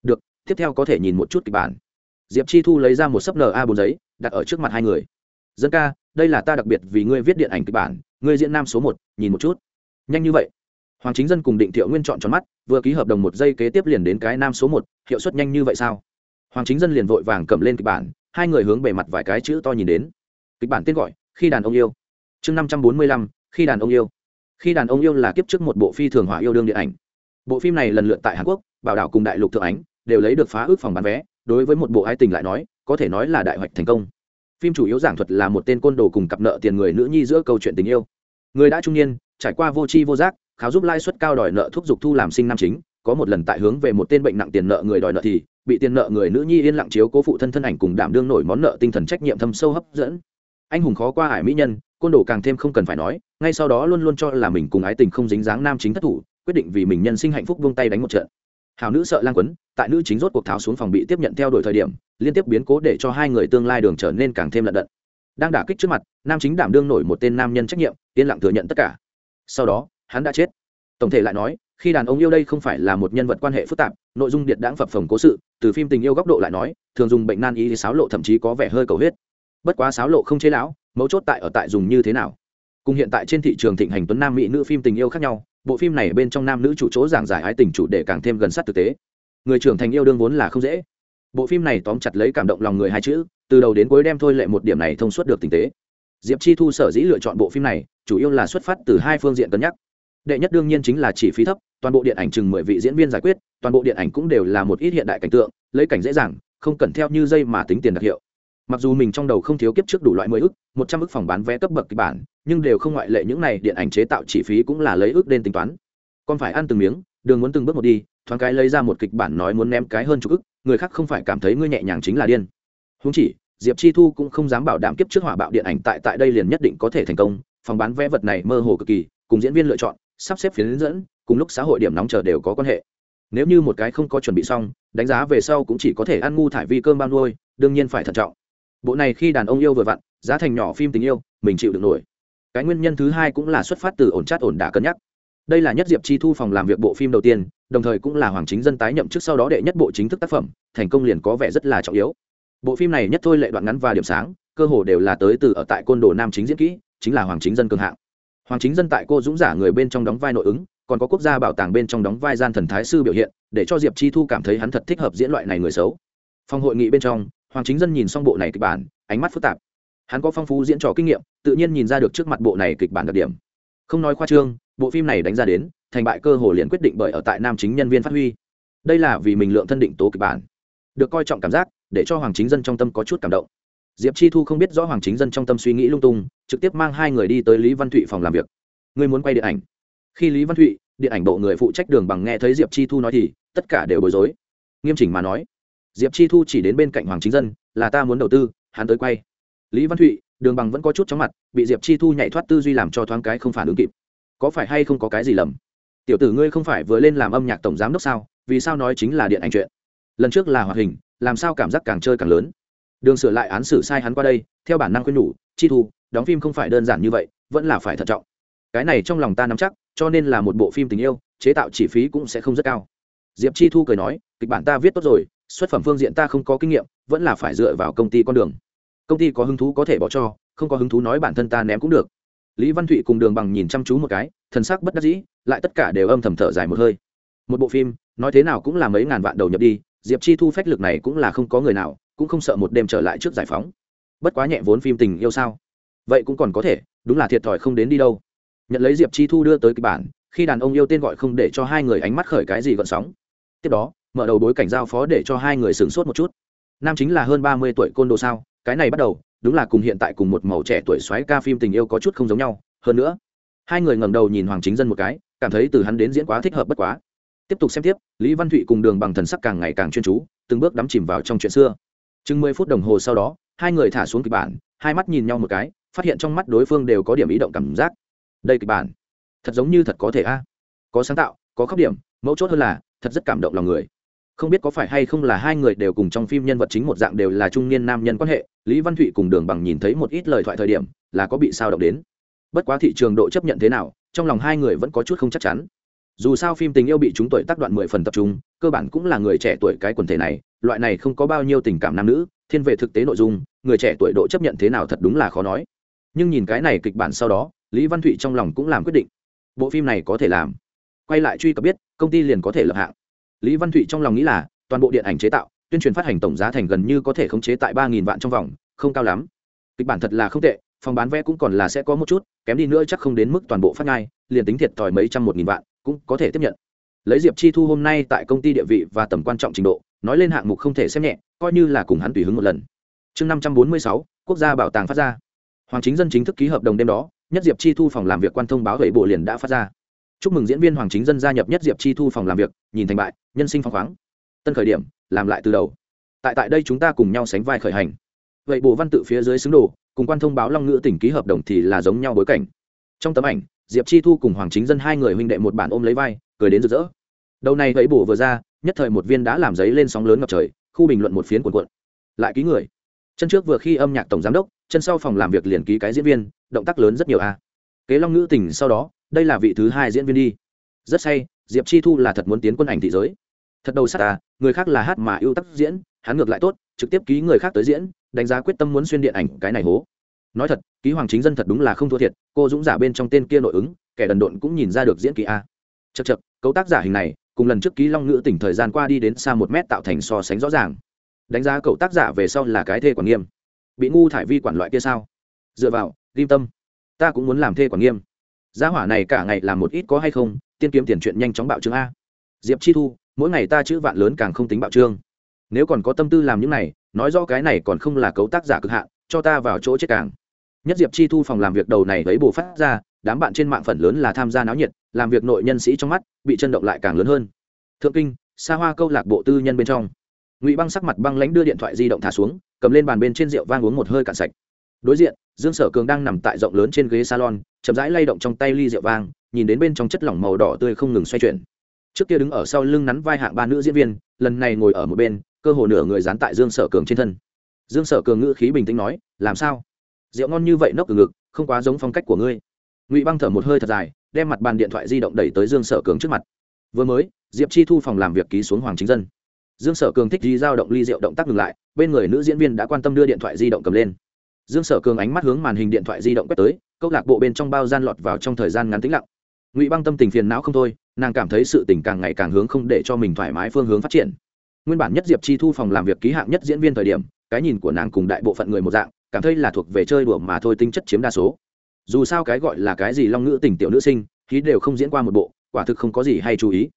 Được tiếp theo có thể nhìn một chút kịch bản. Diệp chi thu lấy ra một sấp na bốn giấy, đặt ở trước mặt hai người. Dân ca, đây là ta đặc biệt vì ngươi viết điện ảnh kịch bản, ngươi diễn nam số một, nhìn một chút. Nhanh như vậy, hoàng chính dân cùng định thiệu nguyên chọn tròn mắt, vừa ký hợp đồng một giây kế tiếp liền đến cái nam số một, hiệu suất nhanh như vậy sao? Hoàng chính dân liền vội vàng cầm lên kịch bản, hai người hướng bề mặt vài cái chữ to nhìn đến. Kịch bản tên gọi, khi đàn ông yêu. Chương năm trăm bốn mươi lăm, khi đàn ông yêu. Khi đàn ông yêu là kiếp trước một bộ phi thường hỏa yêu đương điện ảnh. Bộ phim này lần lượt tại hàn quốc, bảo đảo cùng đại lục thượng ánh đều lấy được phá ước phòng bán vé, đối với một bộ ái tình lại nói, có thể nói là đại hoạch thành công. Phim chủ yếu giảng thuật là một tên côn đồ cùng cặp nợ tiền người nữ nhi giữa câu chuyện tình yêu. Người đã trung niên, trải qua vô tri vô giác, kháo giúp lãi suất cao đòi nợ thuốc dục thu làm sinh nam chính, có một lần tại hướng về một tên bệnh nặng tiền nợ người đòi nợ thì, bị tiền nợ người nữ nhi yên lặng chiếu cố phụ thân thân ảnh cùng đảm đương nổi món nợ tinh thần trách nhiệm thâm sâu hấp dẫn. Anh hùng khó qua ải mỹ nhân, côn đồ càng thêm không cần phải nói, ngay sau đó luôn luôn cho là mình cùng ái tình không dính dáng nam chính thất thủ, quyết định vì mình nhân sinh hạnh phúc vung tay đánh một trận hào nữ sợ lang quấn, tại nữ chính rốt cuộc tháo xuống phòng bị tiếp nhận theo đuổi thời điểm, liên tiếp biến cố để cho hai người tương lai đường trở nên càng thêm lận đận. Đang đả kích trước mặt, nam chính đảm đương nổi một tên nam nhân trách nhiệm, yên lặng thừa nhận tất cả. Sau đó, hắn đã chết. Tổng thể lại nói, khi đàn ông yêu đây không phải là một nhân vật quan hệ phức tạp, nội dung điện đáng phập phồng cố sự, từ phim tình yêu góc độ lại nói, thường dùng bệnh nan y sáo lộ thậm chí có vẻ hơi cầu huyết. Bất quá sáo lộ không chế lão, mấu chốt tại ở tại dùng như thế nào. Cùng hiện tại trên thị trường thịnh hành tuấn nam mỹ nữ phim tình yêu khác nhau bộ phim này bên trong nam nữ chủ chỗ giảng giải ái tình chủ để càng thêm gần sát thực tế. Người trưởng thành yêu đương vốn là không dễ. Bộ phim này tóm chặt lấy cảm động lòng người hai chữ, từ đầu đến cuối đem thôi lệ một điểm này thông suốt được tình tế. Diệp chi thu sở dĩ lựa chọn bộ phim này, chủ yếu là xuất phát từ hai phương diện cân nhắc. Đệ nhất đương nhiên chính là chỉ phí thấp, toàn bộ điện ảnh chừng mười vị diễn viên giải quyết, toàn bộ điện ảnh cũng đều là một ít hiện đại cảnh tượng, lấy cảnh dễ dàng, không cần theo như dây mà tính tiền đặc hiệu mặc dù mình trong đầu không thiếu kiếp trước đủ loại mười ức, một trăm ức phòng bán vé cấp bậc kịch bản, nhưng đều không ngoại lệ những này điện ảnh chế tạo chi phí cũng là lấy ước đến tính toán. Còn phải ăn từng miếng, đường muốn từng bước một đi, thoáng cái lấy ra một kịch bản nói muốn ném cái hơn chục ức, người khác không phải cảm thấy ngươi nhẹ nhàng chính là điên. Húng chỉ, diệp chi thu cũng không dám bảo đảm kiếp trước hỏa bạo điện ảnh tại tại đây liền nhất định có thể thành công, phòng bán vé vật này mơ hồ cực kỳ, cùng diễn viên lựa chọn, sắp xếp phiến dẫn, cùng lúc xã hội điểm nóng chờ đều có quan hệ. Nếu như một cái không có chuẩn bị xong, đánh giá về sau cũng chỉ có thể ăn ngu thải vi cơm bao nuôi, đương nhiên phải thận trọng bộ này khi đàn ông yêu vừa vặn, giá thành nhỏ phim tình yêu, mình chịu được nổi. Cái nguyên nhân thứ hai cũng là xuất phát từ ổn chát ổn đả cân nhắc. Đây là nhất diệp chi thu phòng làm việc bộ phim đầu tiên, đồng thời cũng là hoàng chính dân tái nhậm chức sau đó đệ nhất bộ chính thức tác phẩm, thành công liền có vẻ rất là trọng yếu. Bộ phim này nhất thôi lệ đoạn ngắn và điểm sáng, cơ hồ đều là tới từ ở tại côn đồ nam chính diễn kỹ, chính là hoàng chính dân cường hạng. Hoàng chính dân tại cô dũng giả người bên trong đóng vai nội ứng, còn có quốc gia bảo tàng bên trong đóng vai gian thần thái sư biểu hiện, để cho diệp chi thu cảm thấy hắn thật thích hợp diễn loại này người xấu. Phòng hội nghị bên trong hoàng chính dân nhìn xong bộ này kịch bản, ánh mắt phức tạp. Hắn có phong phú diễn trò kinh nghiệm, tự nhiên nhìn ra được trước mặt bộ này kịch bản đặc điểm. Không nói khoa trương, bộ phim này đánh ra đến, thành bại cơ hồ liền quyết định bởi ở tại nam chính nhân viên phát huy. Đây là vì mình lượng thân định tố kịch bản. Được coi trọng cảm giác, để cho hoàng chính dân trong tâm có chút cảm động. Diệp chi thu không biết rõ hoàng chính dân trong tâm suy nghĩ lung tung, trực tiếp mang hai người đi tới lý văn thụy phòng làm việc. Ngươi muốn quay điện ảnh. Khi lý văn thụy, điện ảnh bộ người phụ trách đường bằng nghe thấy diệp chi thu nói thì, tất cả đều bối rối. Nghiêm chỉnh mà nói diệp chi thu chỉ đến bên cạnh hoàng chính dân, là ta muốn đầu tư, hắn tới quay. Lý văn thụy, đường bằng vẫn có chút chóng mặt, bị diệp chi thu nhảy thoát tư duy làm cho thoáng cái không phản ứng kịp. Có phải hay không có cái gì lầm? Tiểu tử ngươi không phải vừa lên làm âm nhạc tổng giám đốc sao? Vì sao nói chính là điện ảnh chuyện? Lần trước là hoạt hình, làm sao cảm giác càng chơi càng lớn? Đường sửa lại án xử sai hắn qua đây, theo bản năng khuyên nhủ, chi thu, đóng phim không phải đơn giản như vậy, vẫn là phải thận trọng. Cái này trong lòng ta nắm chắc, cho nên là một bộ phim tình yêu, chế tạo chi phí cũng sẽ không rất cao. Diệp chi thu cười nói, kịch bản ta viết tốt rồi xuất phẩm phương diện ta không có kinh nghiệm, vẫn là phải dựa vào công ty con đường. Công ty có hứng thú có thể bỏ cho, không có hứng thú nói bản thân ta ném cũng được. Lý văn thụy cùng đường bằng nhìn chăm chú một cái, thần sắc bất đắc dĩ, lại tất cả đều âm thầm thở dài một hơi. Một bộ phim, nói thế nào cũng là mấy ngàn vạn đầu nhập đi, diệp chi thu phách lực này cũng là không có người nào, cũng không sợ một đêm trở lại trước giải phóng. Bất quá nhẹ vốn phim tình yêu sao? Vậy cũng còn có thể, đúng là thiệt thòi không đến đi đâu. Nhận lấy diệp chi thu đưa tới kịch bản, khi đàn ông yêu tên gọi không để cho hai người ánh mắt khởi cái gì gợn sóng. Tiếp đó mở đầu bối cảnh giao phó để cho hai người sửng sốt một chút. Nam chính là hơn ba mươi tuổi côn đồ sao, cái này bắt đầu, đúng là cùng hiện tại cùng một màu trẻ tuổi xoáy ca phim tình yêu có chút không giống nhau. Hơn nữa, hai người ngẩng đầu nhìn hoàng chính dân một cái, cảm thấy từ hắn đến diễn quá thích hợp bất quá. Tiếp tục xem tiếp, lý văn thụy cùng đường bằng thần sắc càng ngày càng chuyên chú, từng bước đắm chìm vào trong chuyện xưa. Chừng mười phút đồng hồ sau đó, hai người thả xuống kịch bản, hai mắt nhìn nhau một cái, phát hiện trong mắt đối phương đều có điểm ý động cảm giác. Đây kịch bản, thật giống như thật có thể a. Có sáng tạo, có khóc điểm, mấu chốt hơn là, thật rất cảm động lòng người không biết có phải hay không là hai người đều cùng trong phim nhân vật chính một dạng đều là trung niên nam nhân quan hệ, lý văn thụy cùng đường bằng nhìn thấy một ít lời thoại thời điểm, là có bị sao động đến. Bất quá thị trường độ chấp nhận thế nào, trong lòng hai người vẫn có chút không chắc chắn. Dù sao phim tình yêu bị chúng tuổi tác đoạn mười phần tập trung, cơ bản cũng là người trẻ tuổi cái quần thể này, loại này không có bao nhiêu tình cảm nam nữ, thiên về thực tế nội dung, người trẻ tuổi độ chấp nhận thế nào thật đúng là khó nói. Nhưng nhìn cái này kịch bản sau đó, lý văn thụy trong lòng cũng làm quyết định. Bộ phim này có thể làm. Quay lại truy cập biết, công ty liền có thể lập hạng lý văn thụy trong lòng nghĩ là, toàn bộ điện ảnh chế tạo, tuyên truyền phát hành tổng giá thành gần như có thể khống chế tại ba nghìn vạn trong vòng, không cao lắm. Kịch bản thật là không tệ, phòng bán vé cũng còn là sẽ có một chút, kém đi nữa chắc không đến mức toàn bộ phát ngai liền tính thiệt thòi mấy trăm một nghìn vạn, cũng có thể tiếp nhận. Lấy diệp chi thu hôm nay tại công ty địa vị và tầm quan trọng trình độ, nói lên hạng mục không thể xem nhẹ, coi như là cùng hắn tùy hứng một lần. Chương năm trăm bốn mươi sáu, quốc gia bảo tàng phát ra. Hoàng chính dân chính thức ký hợp đồng đêm đó, nhất diệp chi thu phòng làm việc quan thông báo hệ bộ liền đã phát ra chúc mừng diễn viên hoàng chính dân gia nhập nhất diệp chi thu phòng làm việc, nhìn thành bại, nhân sinh phong khoáng. Tân khởi điểm, làm lại từ đầu. Tại tại đây chúng ta cùng nhau sánh vai khởi hành. Vậy bộ văn tự phía dưới xứng đồ, cùng quan thông báo long ngữ tỉnh ký hợp đồng thì là giống nhau bối cảnh. Trong tấm ảnh, diệp chi thu cùng hoàng chính dân hai người huynh đệ một bản ôm lấy vai, cười đến rực rỡ. Đầu này vậy bổ vừa ra, nhất thời một viên đã làm giấy lên sóng lớn ngập trời, khu bình luận một phiến cuộn cuộn. Lại ký người. Chân trước vừa khi âm nhạc tổng giám đốc, chân sau phòng làm việc liền ký cái diễn viên, động tác lớn rất nhiều a. Kế long ngữ tỉnh sau đó đây là vị thứ hai diễn viên đi. Rất say, diệp chi thu là thật muốn tiến quân ảnh thị giới. Thật đầu sắt à người khác là hát mà ưu tắc diễn, hắn ngược lại tốt, trực tiếp ký người khác tới diễn, đánh giá quyết tâm muốn xuyên điện ảnh, cái này hố. Nói thật, ký hoàng chính dân thật đúng là không thua thiệt, cô dũng giả bên trong tên kia nội ứng, kẻ đần độn cũng nhìn ra được diễn kỳ a. Chật chật cấu tác giả hình này, cùng lần trước ký long ngữ tỉnh thời gian qua đi đến xa một mét tạo thành so sánh rõ ràng. Đánh giá cậu tác giả về sau là cái thê quản nghiêm. Bị ngu thải vi quản loại kia sao? Dựa vào, ghim tâm. Ta cũng muốn làm thê quản nghiêm gia hỏa này cả ngày làm một ít có hay không, tiên kiếm tiền chuyện nhanh chóng bạo trương a. Diệp chi thu, mỗi ngày ta chữ vạn lớn càng không tính bạo trương. Nếu còn có tâm tư làm những này, nói rõ cái này còn không là cấu tác giả cực hạn, cho ta vào chỗ chết càng. Nhất diệp chi thu phòng làm việc đầu này lấy bồ phát ra, đám bạn trên mạng phần lớn là tham gia náo nhiệt, làm việc nội nhân sĩ trong mắt, bị chân động lại càng lớn hơn. Thượng kinh xa hoa câu lạc bộ tư nhân bên trong. Ngụy băng sắc mặt băng lãnh đưa điện thoại di động thả xuống, cầm lên bàn bên trên rượu vang uống một hơi cạn sạch. Đối diện, dương sở cường đang nằm tại rộng lớn trên ghế salon chậm rãi lay động trong tay ly rượu vang, nhìn đến bên trong chất lỏng màu đỏ tươi không ngừng xoay chuyển. Trước kia đứng ở sau lưng nắn vai hạng ba nữ diễn viên, lần này ngồi ở một bên, cơ hồ nửa người dán tại dương sở cường trên thân. Dương sở cường ngữ khí bình tĩnh nói, làm sao? Rượu ngon như vậy nốc từ ngực, không quá giống phong cách của ngươi. Ngụy băng thở một hơi thật dài, đem mặt bàn điện thoại di động đẩy tới dương sở cường trước mặt. Vừa mới, diệp chi thu phòng làm việc ký xuống hoàng chính dân. Dương sở cường thích di giao động ly rượu động tác ngừng lại, bên người nữ diễn viên đã quan tâm đưa điện thoại di động cầm lên dương sở cường ánh mắt hướng màn hình điện thoại di động quét tới, câu lạc bộ bên trong bao gian lọt vào trong thời gian ngắn tĩnh lặng. Ngụy băng tâm tình phiền não không thôi, nàng cảm thấy sự tình càng ngày càng hướng không để cho mình thoải mái phương hướng phát triển. Nguyên bản nhất diệp chi thu phòng làm việc ký hạng nhất diễn viên thời điểm, cái nhìn của nàng cùng đại bộ phận người một dạng, cảm thấy là thuộc về chơi đùa mà thôi tính chất chiếm đa số. Dù sao cái gọi là cái gì long ngữ tình tiểu nữ sinh, khí đều không diễn qua một bộ, quả thực không có gì hay chú ý.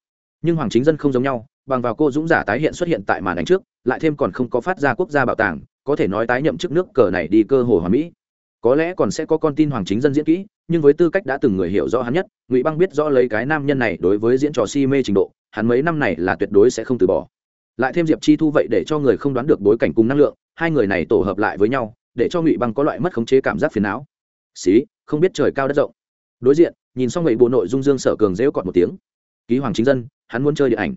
Nhưng hoàng chính dân không giống nhau, bằng vào cô dũng giả tái hiện xuất hiện tại màn ảnh trước, lại thêm còn không có phát ra quốc gia bảo tàng có thể nói tái nhậm chức nước cờ này đi cơ hồ hoàn mỹ. Có lẽ còn sẽ có con tin hoàng chính dân diễn kỹ, nhưng với tư cách đã từng người hiểu rõ hắn nhất, ngụy băng biết rõ lấy cái nam nhân này đối với diễn trò si mê trình độ, hắn mấy năm này là tuyệt đối sẽ không từ bỏ. Lại thêm diệp chi thu vậy để cho người không đoán được bối cảnh cùng năng lượng, hai người này tổ hợp lại với nhau, để cho ngụy băng có loại mất khống chế cảm giác phiền não. Xí, không biết trời cao đất rộng. Đối diện, nhìn xong ngụy bộ nội dung dương sở cường rêu cọt một tiếng. Ký hoàng chính dân, hắn muốn chơi điện ảnh.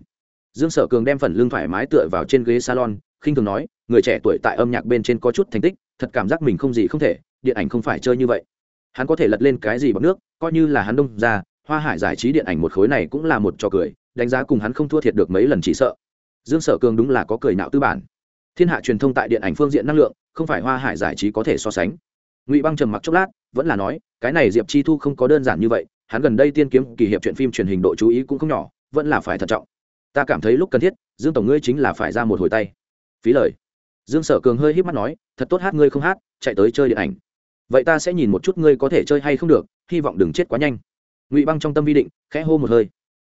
Dương sở cường đem phần lưng thoải mái tựa vào trên ghế salon khinh thường nói, người trẻ tuổi tại âm nhạc bên trên có chút thành tích, thật cảm giác mình không gì không thể, điện ảnh không phải chơi như vậy. Hắn có thể lật lên cái gì bằng nước, coi như là hắn đông ra, hoa hải giải trí điện ảnh một khối này cũng là một trò cười, đánh giá cùng hắn không thua thiệt được mấy lần chỉ sợ. Dương sở cường đúng là có cười nạo tư bản. Thiên hạ truyền thông tại điện ảnh phương diện năng lượng, không phải hoa hải giải trí có thể so sánh. Ngụy băng trầm mặc chốc lát, vẫn là nói, cái này diệp chi thu không có đơn giản như vậy, hắn gần đây tiên kiếm kỳ hiệp chuyện phim truyền hình độ chú ý cũng không nhỏ, vẫn là phải thận trọng. Ta cảm thấy lúc cần thiết, dương tổng ngươi chính là phải ra một hồi tay phí lời. Dương sở cường hơi híp mắt nói, thật tốt hát, ngươi không hát, chạy tới chơi điện ảnh. Vậy ta sẽ nhìn một chút ngươi có thể chơi hay không được, hy vọng đừng chết quá nhanh. Ngụy băng trong tâm vi định, khẽ hô một hơi.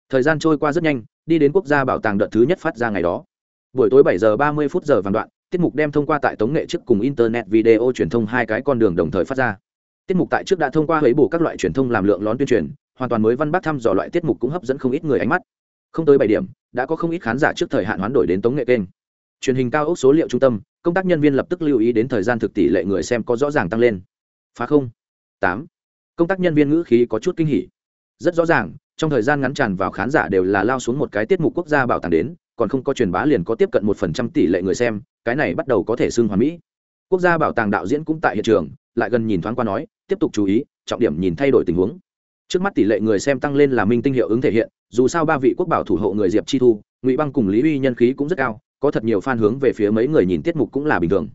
Thời gian trôi qua rất nhanh, đi đến quốc gia bảo tàng đợt thứ nhất phát ra ngày đó. Buổi tối bảy giờ ba mươi phút giờ vàng đoạn, tiết mục đem thông qua tại tống nghệ trước cùng internet video truyền thông hai cái con đường đồng thời phát ra. Tiết mục tại trước đã thông qua hấy bổ các loại truyền thông làm lượng lón tuyên truyền, hoàn toàn mới văn bác thăm dò loại tiết mục cũng hấp dẫn không ít người ánh mắt. Không tới bảy điểm, đã có không ít khán giả trước thời hạn hoán đổi đến tống nghệ kênh truyền hình cao ốc số liệu trung tâm, công tác nhân viên lập tức lưu ý đến thời gian thực tỷ lệ người xem có rõ ràng tăng lên. Phá không. Tám. Công tác nhân viên ngữ khí có chút kinh hỉ. Rất rõ ràng, trong thời gian ngắn tràn vào khán giả đều là lao xuống một cái tiết mục quốc gia bảo tàng đến, còn không có truyền bá liền có tiếp cận một phần trăm tỷ lệ người xem, cái này bắt đầu có thể xưng hoàn mỹ. Quốc gia bảo tàng đạo diễn cũng tại hiện trường, lại gần nhìn thoáng qua nói, tiếp tục chú ý, trọng điểm nhìn thay đổi tình huống. Trước mắt tỷ lệ người xem tăng lên là minh tinh hiệu ứng thể hiện, dù sao ba vị quốc bảo thủ hộ người diệp chi thu, ngụy băng cùng lý uy nhân khí cũng rất cao có thật nhiều fan hướng về phía mấy người nhìn tiết mục cũng là bình thường.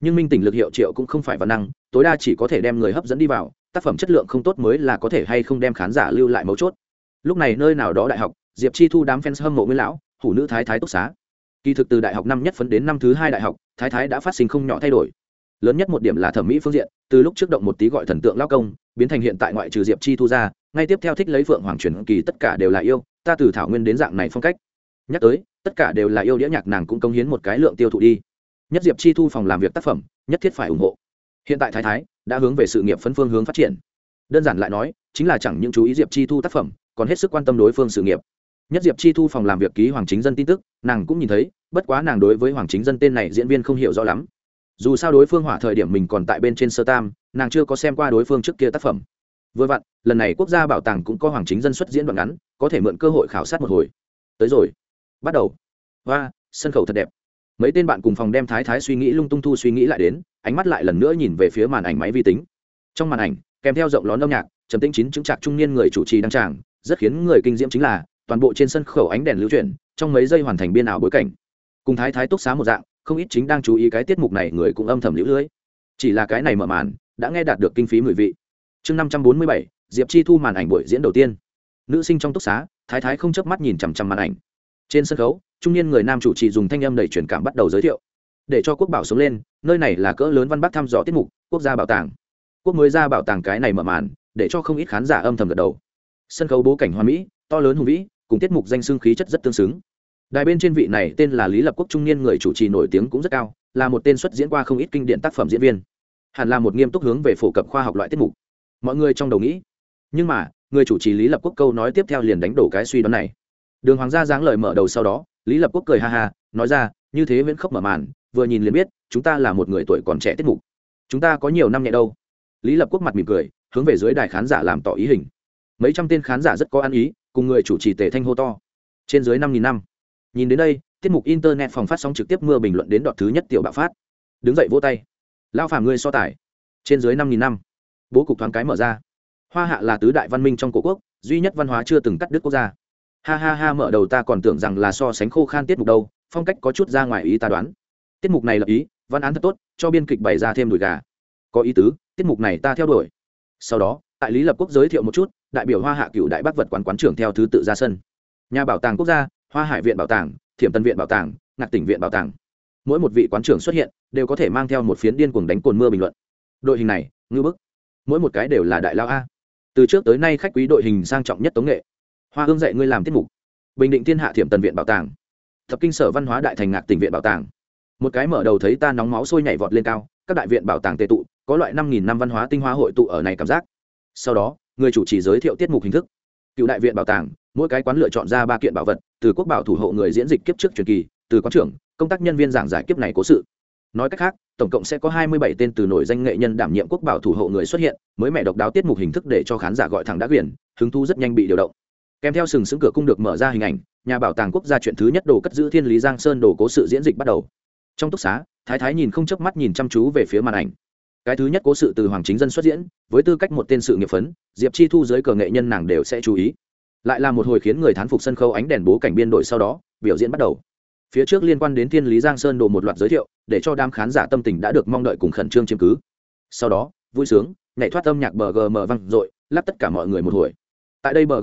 Nhưng minh tỉnh lực hiệu triệu cũng không phải văn năng, tối đa chỉ có thể đem người hấp dẫn đi vào, tác phẩm chất lượng không tốt mới là có thể hay không đem khán giả lưu lại mấu chốt. Lúc này nơi nào đó đại học, diệp chi thu đám fans hâm mộ nguyên lão, hủ nữ thái thái túc xá. Kỳ thực từ đại học năm nhất phấn đến năm thứ hai đại học, thái thái đã phát sinh không nhỏ thay đổi. Lớn nhất một điểm là thẩm mỹ phương diện, từ lúc trước động một tí gọi thần tượng lao công, biến thành hiện tại ngoại trừ diệp chi thu ra, ngay tiếp theo thích lấy phượng hoàng truyền kỳ tất cả đều là yêu, ta từ thảo nguyên đến dạng này phong cách. Nhắc tới tất cả đều là yêu đĩa nhạc nàng cũng công hiến một cái lượng tiêu thụ đi. Nhất diệp chi thu phòng làm việc tác phẩm, nhất thiết phải ủng hộ. Hiện tại thái thái đã hướng về sự nghiệp phân phương hướng phát triển. Đơn giản lại nói, chính là chẳng những chú ý diệp chi thu tác phẩm, còn hết sức quan tâm đối phương sự nghiệp. Nhất diệp chi thu phòng làm việc ký hoàng chính dân tin tức, nàng cũng nhìn thấy, bất quá nàng đối với hoàng chính dân tên này diễn viên không hiểu rõ lắm. Dù sao đối phương hỏa thời điểm mình còn tại bên trên sơ tam, nàng chưa có xem qua đối phương trước kia tác phẩm. Vừa vặn, lần này quốc gia bảo tàng cũng có hoàng chính dân xuất diễn đoạn ngắn, có thể mượn cơ hội khảo sát một hồi. Tới rồi bắt đầu. Và sân khấu thật đẹp. Mấy tên bạn cùng phòng đem thái thái suy nghĩ lung tung thu suy nghĩ lại đến, ánh mắt lại lần nữa nhìn về phía màn ảnh máy vi tính. Trong màn ảnh, kèm theo rộng lón âm nhạc, trầm tĩnh chín chứng trạc trung niên người chủ trì đăng tràng, rất khiến người kinh diễm chính là, toàn bộ trên sân khấu ánh đèn lưu chuyển, trong mấy giây hoàn thành biên ảo bối cảnh. Cùng thái thái túc xá một dạng, không ít chính đang chú ý cái tiết mục này người cũng âm thầm lũ lưới. Chỉ là cái này mở màn, đã nghe đạt được kinh phí mười vị. Chương năm trăm bốn mươi bảy, diệp chi thu màn ảnh buổi diễn đầu tiên. Nữ sinh trong túc xá, thái thái không chớp mắt nhìn chằm chằm màn ảnh trên sân khấu, trung niên người nam chủ trì dùng thanh âm đầy truyền cảm bắt đầu giới thiệu. Để cho quốc bảo sống lên, nơi này là cỡ lớn văn bắc thăm dò tiết mục, quốc gia bảo tàng. Quốc mới ra bảo tàng cái này mở màn, để cho không ít khán giả âm thầm gật đầu. Sân khấu bố cảnh hoa mỹ, to lớn hùng vĩ, cùng tiết mục danh xương khí chất rất tương xứng. Đài bên trên vị này tên là lý lập quốc trung niên người chủ trì nổi tiếng cũng rất cao, là một tên xuất diễn qua không ít kinh điển tác phẩm diễn viên. Hẳn là một nghiêm túc hướng về phổ cập khoa học loại tiết mục. Mọi người trong đầu nghĩ, nhưng mà, người chủ trì lý lập quốc câu nói tiếp theo liền đánh đổ cái suy đoán này đường hoàng gia giáng lời mở đầu sau đó, lý lập quốc cười ha ha, nói ra, như thế viễn khốc mở màn, vừa nhìn liền biết, chúng ta là một người tuổi còn trẻ tiết mục. Chúng ta có nhiều năm nhẹ đâu. Lý lập quốc mặt mỉm cười, hướng về dưới đài khán giả làm tỏ ý hình. Mấy trăm tên khán giả rất có ăn ý, cùng người chủ trì tề thanh hô to. Trên dưới năm nghìn năm. Nhìn đến đây, tiết mục internet phòng phát sóng trực tiếp mưa bình luận đến đoạn thứ nhất tiểu bạo phát. Đứng dậy vỗ tay. Lao phàm ngươi so tài. Trên dưới năm nghìn năm. Bố cục thoáng cái mở ra. Hoa hạ là tứ đại văn minh trong cổ quốc, duy nhất văn hóa chưa từng cắt đứt quốc gia ha ha ha mở đầu ta còn tưởng rằng là so sánh khô khan tiết mục đâu, phong cách có chút ra ngoài ý ta đoán. Tiết mục này là ý, văn án thật tốt, cho biên kịch bày ra thêm đùi gà. Có ý tứ, tiết mục này ta theo đuổi. Sau đó, tại lý lập quốc giới thiệu một chút, đại biểu hoa hạ cựu đại bắc vật quán quán trưởng theo thứ tự ra sân. Nhà bảo tàng quốc gia, hoa hải viện bảo tàng, thiểm tân viện bảo tàng, ngạc tỉnh viện bảo tàng. Mỗi một vị quán trưởng xuất hiện, đều có thể mang theo một phiến điên cuồng đánh cồn mưa bình luận. Đội hình này, ngư bức. Mỗi một cái đều là đại lao a. Từ trước tới nay khách quý đội hình sang trọng nhất tống nghệ hoa hương dạy ngươi làm tiết mục. Bình định thiên hạ thiểm tần viện bảo tàng. Thập kinh sở văn hóa đại thành ngạc tỉnh viện bảo tàng. Một cái mở đầu thấy ta nóng máu sôi nhảy vọt lên cao, các đại viện bảo tàng tệ tụ, có loại năm nghìn năm văn hóa tinh hoa hội tụ ở này cảm giác. Sau đó, người chủ trì giới thiệu tiết mục hình thức. Cựu đại viện bảo tàng, mỗi cái quán lựa chọn ra ba kiện bảo vật, từ quốc bảo thủ hộ người diễn dịch kiếp trước truyền kỳ, từ quán trưởng, công tác nhân viên giảng giải kiếp này cố sự. Nói cách khác, tổng cộng sẽ có hai mươi bảy tên từ nổi danh nghệ nhân đảm nhiệm quốc bảo thủ hộ người xuất hiện, mới mẹ độc đáo tiết mục hình thức để cho khán giả gọi thẳng đã quyền, hứng thu rất nhanh bị điều động kèm theo sừng sững cửa cung được mở ra hình ảnh, nhà bảo tàng quốc gia chuyện thứ nhất đồ cất giữ thiên lý giang sơn đồ cố sự diễn dịch bắt đầu. Trong túc xá, thái thái nhìn không chớp mắt nhìn chăm chú về phía màn ảnh. Cái thứ nhất cố sự từ hoàng chính dân xuất diễn, với tư cách một tên sự nghiệp phấn, diệp chi thu dưới cờ nghệ nhân nàng đều sẽ chú ý. Lại là một hồi khiến người thán phục sân khấu ánh đèn bố cảnh biên đội sau đó, biểu diễn bắt đầu. Phía trước liên quan đến thiên lý giang sơn đồ một loạt giới thiệu, để cho đám khán giả tâm tình đã được mong đợi cùng khẩn trương chiếm cứ. Sau đó, vui sướng, nhảy thoát âm nhạc bờ văng dội, lắp tất cả mọi người một hồi. Tại đây bờ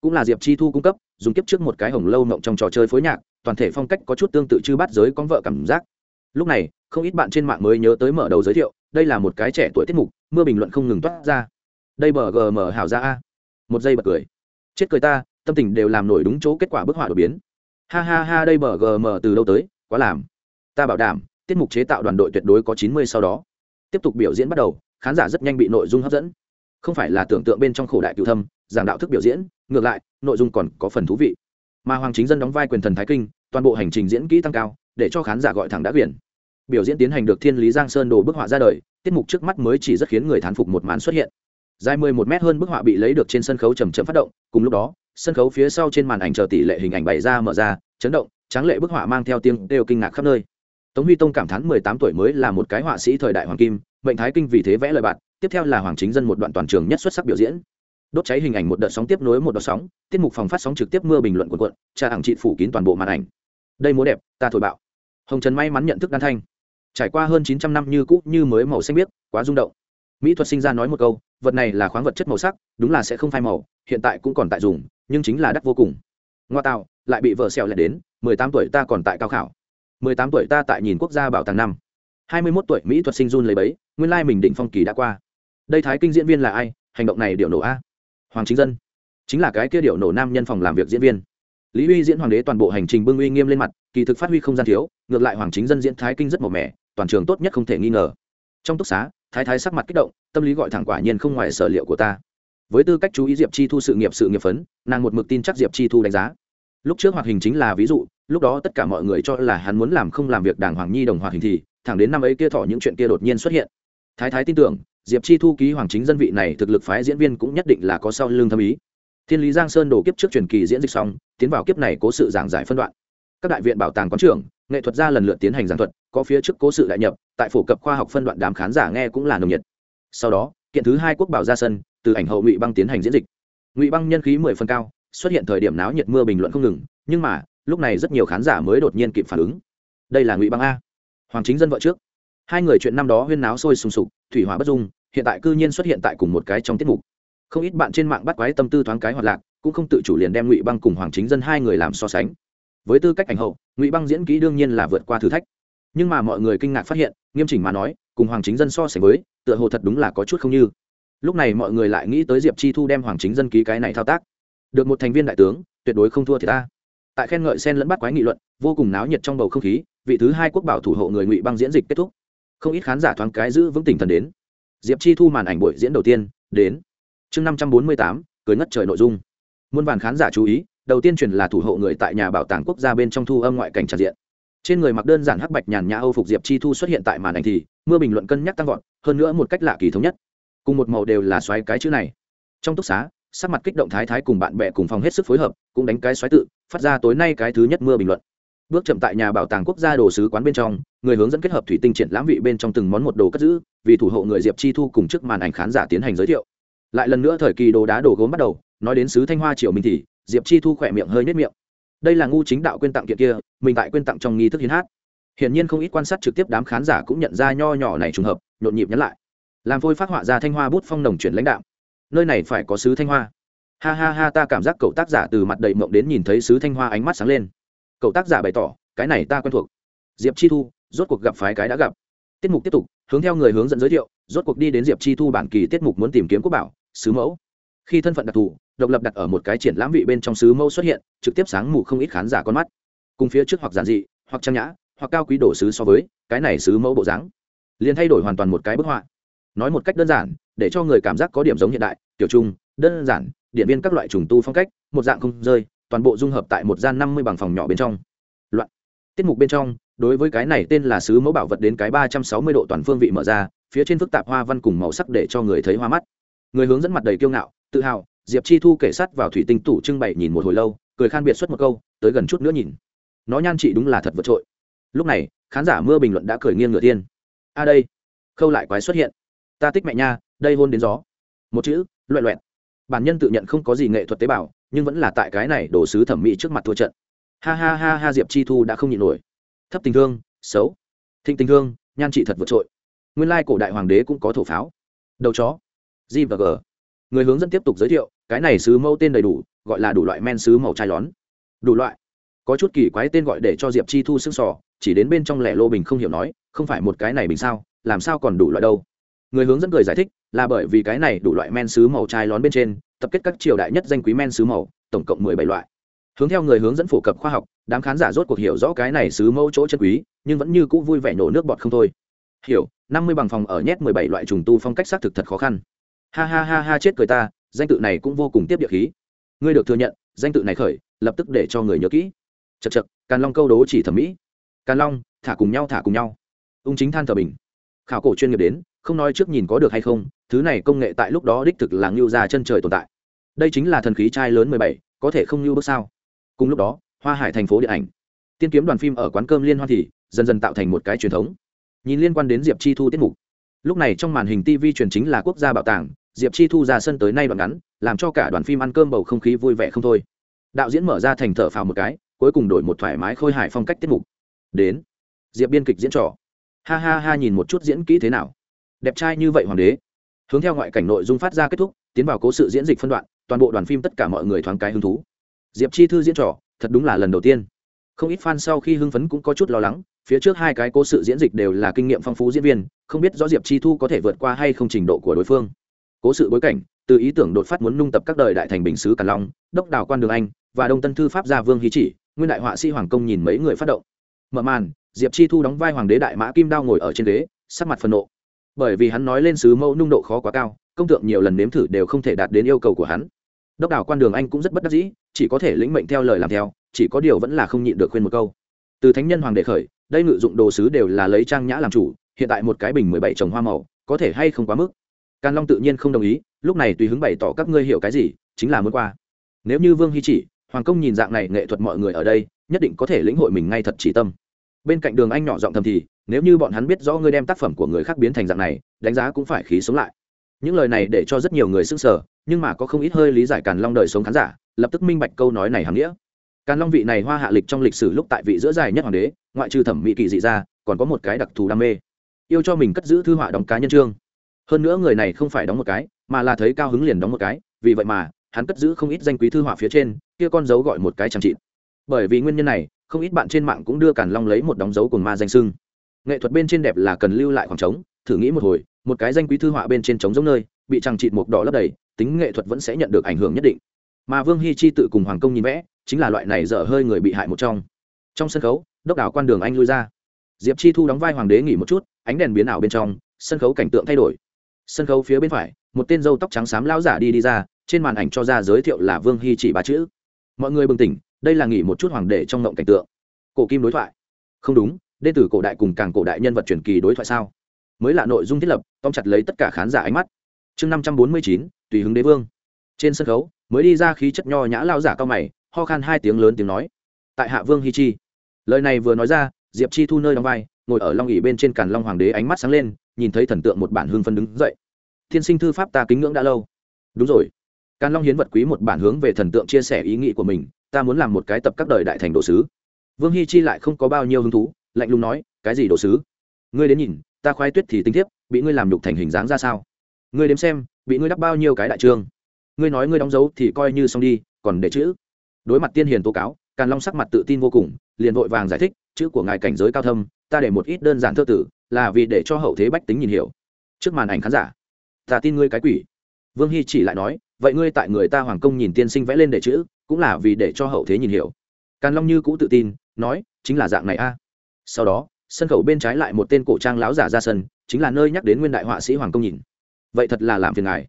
cũng là diệp chi thu cung cấp, dùng kiếp trước một cái hồng lâu mộng trong trò chơi phối nhạc, toàn thể phong cách có chút tương tự chư bát giới con vợ cảm giác. Lúc này, không ít bạn trên mạng mới nhớ tới mở đầu giới thiệu, đây là một cái trẻ tuổi tiết mục, mưa bình luận không ngừng toát ra. Đây bờ gm hảo ra a. Một giây bật cười. Chết cười ta, tâm tình đều làm nổi đúng chỗ kết quả bức họa đột biến. Ha ha ha, đây bờ gm từ đâu tới, quá làm. Ta bảo đảm, tiết mục chế tạo đoàn đội tuyệt đối có chín mươi sau đó. Tiếp tục biểu diễn bắt đầu, khán giả rất nhanh bị nội dung hấp dẫn không phải là tưởng tượng bên trong khổ đại cựu thâm, giảng đạo thức biểu diễn, ngược lại, nội dung còn có phần thú vị. Mà hoàng chính dân đóng vai quyền thần thái kinh, toàn bộ hành trình diễn kỹ tăng cao, để cho khán giả gọi thẳng đã quyển. Biểu diễn tiến hành được thiên lý giang sơn đồ bức họa ra đời, tiết mục trước mắt mới chỉ rất khiến người thán phục một màn xuất hiện. Dài mười một mét hơn bức họa bị lấy được trên sân khấu chầm chậm phát động, cùng lúc đó, sân khấu phía sau trên màn ảnh chờ tỷ lệ hình ảnh bày ra mở ra, chấn động, tráng lệ bức họa mang theo tiếng đều kinh ngạc khắp nơi. Tống huy tông cảm thán mười tám tuổi mới là một cái họa sĩ thời đại hoàng kim mệnh thái kinh vì thế vẽ lời bạn, tiếp theo là hoàng chính dân một đoạn toàn trường nhất xuất sắc biểu diễn. Đốt cháy hình ảnh một đợt sóng tiếp nối một đợt sóng, tiết mục phòng phát sóng trực tiếp mưa bình luận của quận trà hàng trị phủ kín toàn bộ màn ảnh. Đây múa đẹp, ta thổi bạo. Hồng trần may mắn nhận thức đan thanh. Trải qua hơn chín trăm năm như cũ như mới màu xanh biếc, quá rung động. Mỹ thuật sinh ra nói một câu, vật này là khoáng vật chất màu sắc, đúng là sẽ không phai màu, hiện tại cũng còn tại dùng, nhưng chính là đắt vô cùng. Ngoa tạo, lại bị vợ xẹo lại đến, mười tám tuổi ta còn tại cao khảo. Mười tám tuổi ta tại nhìn quốc gia bảo tàng năm hai mươi mốt tuổi, mỹ thuật sinh run lấy bấy, nguyên lai mình định phong kỳ đã qua. Đây thái kinh diễn viên là ai? Hành động này điệu nổ a. Hoàng chính dân. Chính là cái kia điệu nổ nam nhân phòng làm việc diễn viên. Lý uy diễn hoàng đế toàn bộ hành trình bưng uy nghiêm lên mặt, kỳ thực phát huy không gian thiếu, ngược lại hoàng chính dân diễn thái kinh rất màu mẻ toàn trường tốt nhất không thể nghi ngờ. Trong túc xá, thái thái sắc mặt kích động, tâm lý gọi thẳng quả nhiên không ngoài sở liệu của ta. Với tư cách chú ý diệp chi thu sự nghiệp sự nghiệp phấn, nàng một mực tin chắc diệp chi thu đánh giá. Lúc trước hoạt hình chính là ví dụ, lúc đó tất cả mọi người cho là hắn muốn làm không làm việc đảng hoàng nhi đồng hoạt hình thì thẳng đến năm ấy kia thọ những chuyện kia đột nhiên xuất hiện. Thái thái tin tưởng, diệp chi thu ký hoàng chính dân vị này thực lực phái diễn viên cũng nhất định là có sau lưng thâm ý. Thiên lý giang sơn đổ kiếp trước truyền kỳ diễn dịch xong, tiến vào kiếp này cố sự giảng giải phân đoạn. Các đại viện bảo tàng quán trưởng, nghệ thuật gia lần lượt tiến hành giảng thuật, có phía trước cố sự đại nhập, tại phổ cập khoa học phân đoạn đám khán giả nghe cũng là nồng nhiệt. Sau đó, kiện thứ hai quốc bảo ra sân, từ ảnh hậu ngụy băng tiến hành diễn dịch. Ngụy băng nhân khí mười phân cao, xuất hiện thời điểm náo nhiệt mưa bình luận không ngừng, nhưng mà, lúc này rất nhiều khán giả mới đột nhiên kịp phản ứng. Đây là ngụy băng a hoàng chính dân vợ trước. Hai người chuyện năm đó huyên náo sôi sùng sục, thủy hỏa bất dung, hiện tại cư nhiên xuất hiện tại cùng một cái trong tiết mục. Không ít bạn trên mạng bắt quái tâm tư thoáng cái hoạt lạc, cũng không tự chủ liền đem ngụy băng cùng hoàng chính dân hai người làm so sánh. Với tư cách ảnh hậu, ngụy băng diễn kỹ đương nhiên là vượt qua thử thách. Nhưng mà mọi người kinh ngạc phát hiện, nghiêm chỉnh mà nói, cùng hoàng chính dân so sánh với, tựa hồ thật đúng là có chút không như. Lúc này mọi người lại nghĩ tới diệp chi thu đem hoàng chính dân ký cái này thao tác. Được một thành viên đại tướng, tuyệt đối không thua thì ta. Tại khen ngợi sen lẫn bắt quái nghị luận, vô cùng náo nhiệt trong bầu không khí vị thứ hai quốc bảo thủ hộ người ngụy băng diễn dịch kết thúc. Không ít khán giả thoáng cái giữ vững tỉnh thần đến. Diệp chi thu màn ảnh buổi diễn đầu tiên, đến. Chương năm trăm bốn mươi tám, cười ngất trời nội dung. Muôn vàn khán giả chú ý, đầu tiên truyền là thủ hộ người tại nhà bảo tàng quốc gia bên trong thu âm ngoại cảnh tràn diện. Trên người mặc đơn giản hắc bạch nhàn nhã âu phục diệp chi thu xuất hiện tại màn ảnh thì, mưa bình luận cân nhắc tăng vọt, hơn nữa một cách lạ kỳ thống nhất. Cùng một màu đều là xoáy cái chữ này. Trong túc xá, sắc mặt kích động thái thái cùng bạn bè cùng phòng hết sức phối hợp, cũng đánh cái xoáy tự, phát ra tối nay cái thứ nhất mưa bình luận bước chậm tại nhà bảo tàng quốc gia đồ sứ quán bên trong, người hướng dẫn kết hợp thủy tinh triển lãm vị bên trong từng món một đồ cất giữ, vì thủ hộ người diệp chi thu cùng trước màn ảnh khán giả tiến hành giới thiệu. Lại lần nữa thời kỳ đồ đá đồ gốm bắt đầu, nói đến sứ thanh hoa triều minh thì, diệp chi thu khỏe miệng hơi nết miệng. Đây là ngu chính đạo quyên tặng kiện kia, mình tại quyên tặng trong nghi thức hiến hát. Hiển nhiên không ít quan sát trực tiếp đám khán giả cũng nhận ra nho nhỏ này trùng hợp, nhộn nhịp nhắn lại. Làm phôi phát họa ra thanh hoa bút phong đồng chuyển lãnh đạo. Nơi này phải có sứ thanh hoa. Ha ha ha, ta cảm giác cậu tác giả từ mặt đầy mộng đến nhìn thấy sứ thanh hoa ánh mắt sáng lên cậu tác giả bày tỏ, cái này ta quen thuộc. Diệp chi thu, rốt cuộc gặp phái cái đã gặp. Tiết mục tiếp tục, hướng theo người hướng dẫn giới thiệu, rốt cuộc đi đến diệp chi thu bản kỳ tiết mục muốn tìm kiếm quốc bảo, sứ mẫu. Khi thân phận đặc thù, độc lập đặt ở một cái triển lãm vị bên trong sứ mẫu xuất hiện, trực tiếp sáng mù không ít khán giả con mắt. Cùng phía trước hoặc giản dị, hoặc trang nhã, hoặc cao quý đổ sứ so với, cái này sứ mẫu bộ dáng, liền thay đổi hoàn toàn một cái bức họa. Nói một cách đơn giản, để cho người cảm giác có điểm giống hiện đại, tiểu trung, đơn giản, điện viên các loại trùng tu phong cách, một dạng không rơi toàn bộ dung hợp tại một gian năm mươi bằng phòng nhỏ bên trong. Loạn. Tiết mục bên trong, đối với cái này tên là sứ mẫu bảo vật đến cái ba trăm sáu mươi độ toàn phương vị mở ra, phía trên phức tạp hoa văn cùng màu sắc để cho người thấy hoa mắt. Người hướng dẫn mặt đầy kiêu ngạo, tự hào, diệp chi thu kể sát vào thủy tinh tủ trưng bày nhìn một hồi lâu, cười khan biệt xuất một câu, tới gần chút nữa nhìn. Nó nhan chị đúng là thật vượt trội. Lúc này, khán giả mưa bình luận đã cười nghiêng ngửa tiên a đây, khâu lại quái xuất hiện. Ta tích mẹ nha, đây hôn đến gió. Một chữ loẹ loẹt. Bản nhân tự nhận không có gì nghệ thuật tế bào nhưng vẫn là tại cái này đổ sứ thẩm mỹ trước mặt thua trận. Ha ha ha ha, diệp chi thu đã không nhịn nổi. Thấp tình thương, xấu. Thịnh tình thương, nhan trị thật vượt trội. Nguyên lai cổ đại hoàng đế cũng có thổ pháo. Đầu chó. G và g. Người hướng dẫn tiếp tục giới thiệu, cái này sứ mẫu tên đầy đủ, gọi là đủ loại men sứ màu chai lón. Đủ loại. Có chút kỳ quái tên gọi để cho diệp chi thu sưng sò chỉ đến bên trong lẻ lô bình không hiểu nói, không phải một cái này bình sao, làm sao còn đủ loại đâu. Người hướng dẫn cười giải thích, là bởi vì cái này đủ loại men sứ màu chai lón bên trên tập kết các triều đại nhất danh quý men sứ màu tổng cộng mười bảy loại. Hướng theo người hướng dẫn phổ cập khoa học, đám khán giả rốt cuộc hiểu rõ cái này sứ mẫu chỗ chân quý, nhưng vẫn như cũ vui vẻ nổ nước bọt không thôi. Hiểu, năm mươi bằng phòng ở nhét mười bảy loại trùng tu phong cách xác thực thật khó khăn. Ha ha ha ha, chết cười ta, danh tự này cũng vô cùng tiếp địa khí. Ngươi được thừa nhận, danh tự này khởi, lập tức để cho người nhớ kỹ. Chật chật càn long câu đố chỉ thẩm mỹ. Càn long, thả cùng nhau, thả cùng nhau. Ung chính than thờ bình. Khảo cổ chuyên nghiệp đến, không nói trước nhìn có được hay không, thứ này công nghệ tại lúc đó đích thực là ngưu già chân trời tồn tại đây chính là thần khí trai lớn mười bảy, có thể không lưu bước sao? Cùng lúc đó, hoa hải thành phố điện ảnh, tiên kiếm đoàn phim ở quán cơm liên hoan thì dần dần tạo thành một cái truyền thống. Nhìn liên quan đến diệp chi thu tiết mục. Lúc này trong màn hình tv truyền chính là quốc gia bảo tàng, diệp chi thu ra sân tới nay đoạn ngắn, làm cho cả đoàn phim ăn cơm bầu không khí vui vẻ không thôi. Đạo diễn mở ra thành thở phào một cái, cuối cùng đổi một thoải mái khôi hài phong cách tiết mục. Đến, diệp biên kịch diễn trò. Ha ha ha, nhìn một chút diễn kỹ thế nào. Đẹp trai như vậy hoàng đế. Hướng theo ngoại cảnh nội dung phát ra kết thúc, tiến vào cố sự diễn dịch phân đoạn toàn bộ đoàn phim tất cả mọi người thoáng cái hứng thú. Diệp chi thư diễn trò, thật đúng là lần đầu tiên. Không ít fan sau khi hưng phấn cũng có chút lo lắng, phía trước hai cái cố sự diễn dịch đều là kinh nghiệm phong phú diễn viên, không biết rõ diệp chi thu có thể vượt qua hay không trình độ của đối phương. Cố sự bối cảnh, từ ý tưởng đột phát muốn nung tập các đời đại thành bình sứ càn long, đốc đào quan đường anh, và đông tân thư pháp gia vương hí chỉ, nguyên đại họa sĩ hoàng công nhìn mấy người phát động. Mở màn, diệp chi thu đóng vai hoàng đế đại mã kim đao ngồi ở trên ghế, sắc mặt phần nộ. Bởi vì hắn nói lên sứ mẫu nung độ khó quá cao, công tượng nhiều lần nếm thử đều không thể đạt đến yêu cầu của hắn đốc đảo quan đường anh cũng rất bất đắc dĩ, chỉ có thể lĩnh mệnh theo lời làm theo, chỉ có điều vẫn là không nhịn được khuyên một câu. Từ thánh nhân hoàng đệ khởi, đây ngự dụng đồ sứ đều là lấy trang nhã làm chủ, hiện tại một cái bình mười bảy trồng hoa màu, có thể hay không quá mức? Càn long tự nhiên không đồng ý, lúc này tùy hứng bày tỏ các ngươi hiểu cái gì, chính là muốn qua. Nếu như vương hy chỉ, hoàng công nhìn dạng này nghệ thuật mọi người ở đây, nhất định có thể lĩnh hội mình ngay thật chỉ tâm. Bên cạnh đường anh nhỏ giọng thầm thì, nếu như bọn hắn biết rõ ngươi đem tác phẩm của người khác biến thành dạng này, đánh giá cũng phải khí sống lại những lời này để cho rất nhiều người s ư n g sở nhưng mà có không ít hơi lý giải càn long đời sống khán giả, lập tức minh bạch câu nói này hàm nghĩa. Càn long vị này hoa hạ lịch trong lịch sử lúc tại vị giữa dài nhất hoàng đế, ngoại trừ thẩm mỹ kỳ dị ra, còn có một cái đặc thù đam mê. Yêu cho mình cất giữ thư họa đóng cá nhân trương hơn nữa người này không phải đóng một cái, mà là thấy cao hứng liền đóng một cái, vì vậy mà, hắn cất giữ không ít danh quý thư họa phía trên, kia con dấu gọi một cái chẳng trị bởi vì nguyên nhân này, không ít bạn trên mạng cũng đưa càn long lấy một đóng dấu cùng ma danh sưng nghệ thuật bên trên đẹp là cần lưu lại khoảng trống thử nghĩ một hồi, một cái danh quý thư họa bên trên trống giống nơi, bị trăng trịt mộc đỏ lấp đầy, tính nghệ thuật vẫn sẽ nhận được ảnh hưởng nhất định. Mà vương hy chi tự cùng hoàng công nhìn vẽ, chính là loại này dở hơi người bị hại một trong. Trong sân khấu, đốc đảo quan đường anh lui ra. Diệp chi thu đóng vai hoàng đế nghỉ một chút, ánh đèn biến ảo bên trong, sân khấu cảnh tượng thay đổi. Sân khấu phía bên phải, một tên dâu tóc trắng xám lão giả đi đi ra, trên màn ảnh cho ra giới thiệu là vương hy chỉ ba chữ. Mọi người bừng tỉnh, đây là nghỉ một chút hoàng đế trong ngộng cảnh tượng. Cổ kim đối thoại. Không đúng đê tử cổ đại cùng càng cổ đại nhân vật truyền kỳ đối thoại sao? Mới là nội dung thiết lập, tóm chặt lấy tất cả khán giả ánh mắt. Chương năm trăm bốn mươi chín, tùy hứng đế vương. Trên sân khấu, mới đi ra khí chất nho nhã lao giả cao mày, ho khan hai tiếng lớn tiếng nói. Tại hạ vương hi chi. Lời này vừa nói ra, diệp chi thu nơi đóng vai, ngồi ở long ỉ bên trên càn long hoàng đế ánh mắt sáng lên, nhìn thấy thần tượng một bản hương phân đứng dậy. Thiên sinh thư pháp ta kính ngưỡng đã lâu. Đúng rồi. Càn long hiến vật quý một bản hướng về thần tượng chia sẻ ý nghĩ của mình, ta muốn làm một cái tập các đời đại thành đồ sứ. Vương hi chi lại không có bao nhiêu hứng thú, lạnh lùng nói, cái gì đồ sứ? Ngươi đến nhìn ta khoái tuyết thì tinh thiếp, bị ngươi làm nhục thành hình dáng ra sao? Ngươi đếm xem, bị ngươi đắp bao nhiêu cái đại trương? Ngươi nói ngươi đóng dấu thì coi như xong đi, còn để chữ? Đối mặt tiên hiền tố cáo, càn long sắc mặt tự tin vô cùng, liền vội vàng giải thích, chữ của ngài cảnh giới cao thâm, ta để một ít đơn giản thơ tử, là vì để cho hậu thế bách tính nhìn hiểu. Trước màn ảnh khán giả, ta tin ngươi cái quỷ. Vương hy chỉ lại nói, vậy ngươi tại người ta hoàng công nhìn tiên sinh vẽ lên để chữ, cũng là vì để cho hậu thế nhìn hiểu. Càn long như cũ tự tin, nói, chính là dạng này a. Sau đó sân khẩu bên trái lại một tên cổ trang láo giả ra sân, chính là nơi nhắc đến nguyên đại họa sĩ hoàng công nhìn. Vậy thật là làm phiền ngài.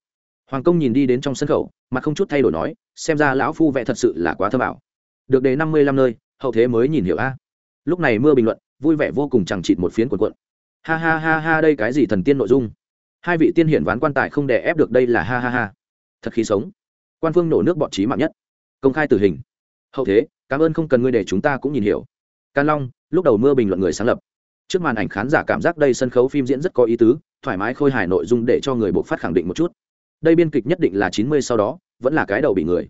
Hoàng công nhìn đi đến trong sân khẩu mà không chút thay đổi nói, xem ra lão phu vẽ thật sự là quá thơ bảo được đề năm mươi lăm nơi, hậu thế mới nhìn hiểu a. Lúc này mưa bình luận, vui vẻ vô cùng chẳng chịt một phiến cuộn cuộn. Ha ha ha ha, đây cái gì thần tiên nội dung? Hai vị tiên hiển ván quan tài không đè ép được đây là ha ha ha. Thật khí sống. Quan phương nổ nước bọn trí mạng nhất. Công khai tử hình. Hậu thế, cảm ơn không cần ngươi để chúng ta cũng nhìn hiểu. Can long, lúc đầu mưa bình luận người sáng lập trước màn ảnh khán giả cảm giác đây sân khấu phim diễn rất có ý tứ, thoải mái khôi hài nội dung để cho người buộc phát khẳng định một chút. Đây biên kịch nhất định là chín mươi sau đó, vẫn là cái đầu bị người.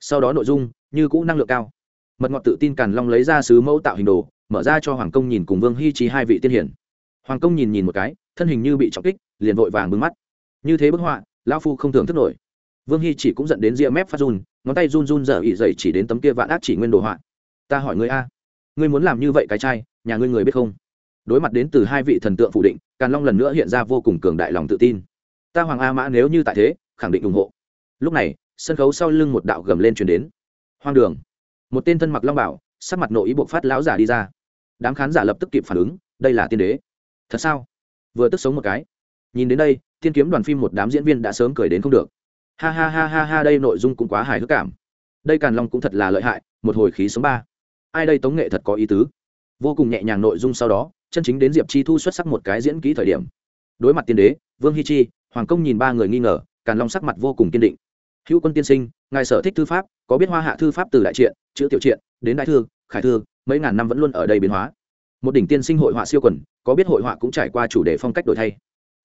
Sau đó nội dung, như cũ năng lượng cao. Mật ngọt tự tin càn long lấy ra sứ mẫu tạo hình đồ, mở ra cho hoàng công nhìn cùng vương hy trí hai vị tiên hiển. Hoàng công nhìn nhìn một cái, thân hình như bị trọng kích, liền vội vàng bưng mắt. Như thế bức họa lao phu không thường thức nổi. Vương hy chỉ cũng dẫn đến ria mép phát run, ngón tay run run dở ỉ dậy chỉ đến tấm kia vạn ác chỉ nguyên đồ họa. Ta hỏi ngươi a, ngươi muốn làm như vậy cái trai, nhà ngươi người biết không? Đối mặt đến từ hai vị thần tượng phủ định, càn long lần nữa hiện ra vô cùng cường đại lòng tự tin. Ta hoàng a mã nếu như tại thế, khẳng định ủng hộ. Lúc này, sân khấu sau lưng một đạo gầm lên chuyển đến. Hoang đường. Một tên thân mặc long bảo, sắc mặt nội ý buộc phát lão giả đi ra. Đám khán giả lập tức kịp phản ứng, đây là tiên đế. Thật sao? Vừa tức sống một cái. Nhìn đến đây, thiên kiếm đoàn phim một đám diễn viên đã sớm cười đến không được. Ha ha ha ha ha, đây nội dung cũng quá hài hước cảm. Đây càn long cũng thật là lợi hại, một hồi khí số ba. Ai đây tống nghệ thật có ý tứ? Vô cùng nhẹ nhàng nội dung sau đó chân chính đến diệp chi thu xuất sắc một cái diễn kỹ thời điểm. Đối mặt tiên đế, vương hi chi, hoàng công nhìn ba người nghi ngờ, càn long sắc mặt vô cùng kiên định. Hữu quân tiên sinh, ngài sở thích thư pháp, có biết hoa hạ thư pháp từ đại triện, chữ tiểu triện, đến đại thư, khải thư, mấy ngàn năm vẫn luôn ở đây biến hóa. Một đỉnh tiên sinh hội họa siêu quần, có biết hội họa cũng trải qua chủ đề phong cách đổi thay.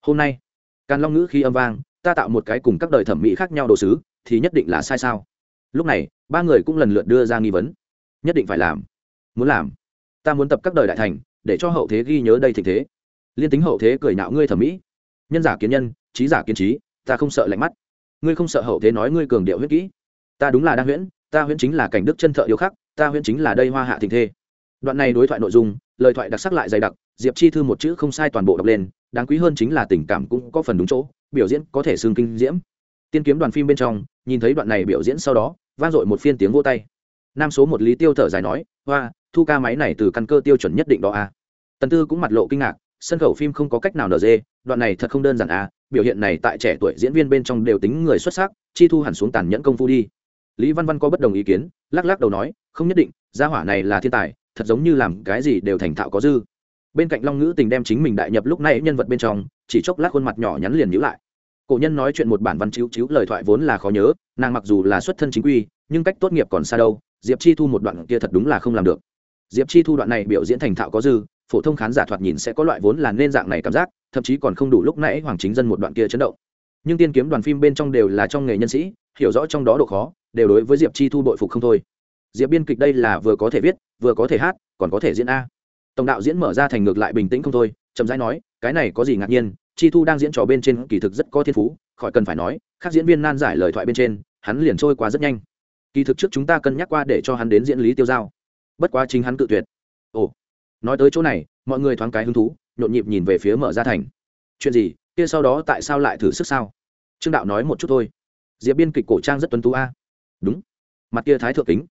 Hôm nay, càn long ngữ khi âm vang, ta tạo một cái cùng các đời thẩm mỹ khác nhau đồ sứ, thì nhất định là sai sao? Lúc này, ba người cũng lần lượt đưa ra nghi vấn. Nhất định phải làm. Muốn làm. Ta muốn tập các đời đại thành để cho hậu thế ghi nhớ đây thịnh thế. Liên tính hậu thế cười nạo ngươi thẩm mỹ. Nhân giả kiến nhân, trí giả kiến trí, ta không sợ lạnh mắt. Ngươi không sợ hậu thế nói ngươi cường điệu huyết kỹ. Ta đúng là đa huyễn, ta huyễn chính là cảnh đức chân thợ yêu khắc, ta huyễn chính là đây hoa hạ thịnh thế. đoạn này đối thoại nội dung, lời thoại đặc sắc lại dày đặc, diệp chi thư một chữ không sai toàn bộ đọc lên, đáng quý hơn chính là tình cảm cũng có phần đúng chỗ, biểu diễn có thể xương kinh diễm. Tiên kiếm đoàn phim bên trong, nhìn thấy đoạn này biểu diễn sau đó, vang dội một phiên tiếng vô tay. Nam số một lý tiêu thở dài nói, hoa, thu ca máy này từ căn cơ tiêu chuẩn nhất định đó a à tần tư cũng mặt lộ kinh ngạc, sân khấu phim không có cách nào nở dê, đoạn này thật không đơn giản à biểu hiện này tại trẻ tuổi diễn viên bên trong đều tính người xuất sắc, chi thu hẳn xuống tàn nhẫn công phu đi. Lý văn văn có bất đồng ý kiến, lắc lắc đầu nói, không nhất định, gia hỏa này là thiên tài, thật giống như làm cái gì đều thành thạo có dư. Bên cạnh long ngữ tình đem chính mình đại nhập lúc này nhân vật bên trong, chỉ chốc lát khuôn mặt nhỏ nhắn liền nhữ lại. Cổ nhân nói chuyện một bản văn chiếu chiếu lời thoại vốn là khó nhớ, nàng mặc dù là xuất thân chính quy, nhưng cách tốt nghiệp còn xa đâu, diệp chi thu một đoạn kia thật đúng là không làm được. Diệp chi thu đoạn này biểu diễn thành thạo có dư phổ thông khán giả thoạt nhìn sẽ có loại vốn là nên dạng này cảm giác, thậm chí còn không đủ lúc nãy hoàng chính dân một đoạn kia chấn động. Nhưng tiên kiếm đoàn phim bên trong đều là trong nghề nhân sĩ, hiểu rõ trong đó độ khó, đều đối với diệp chi thu bội phục không thôi. Diệp biên kịch đây là vừa có thể viết, vừa có thể hát, còn có thể diễn a. Tổng đạo diễn mở ra thành ngược lại bình tĩnh không thôi, chậm rãi nói, cái này có gì ngạc nhiên, chi thu đang diễn trò bên trên kỳ thực rất có thiên phú, khỏi cần phải nói, khác diễn viên nan giải lời thoại bên trên, hắn liền trôi qua rất nhanh. Kỳ thực trước chúng ta cân nhắc qua để cho hắn đến diễn lý tiêu giao. Bất quá chính hắn cự tuyệt. Ồ nói tới chỗ này, mọi người thoáng cái hứng thú, nhộn nhịp nhìn về phía mở ra thành. Chuyện gì? Kia sau đó tại sao lại thử sức sao? Trương đạo nói một chút thôi. Diệp biên kịch cổ trang rất tuấn tú a. Đúng. Mặt kia thái thượng kính.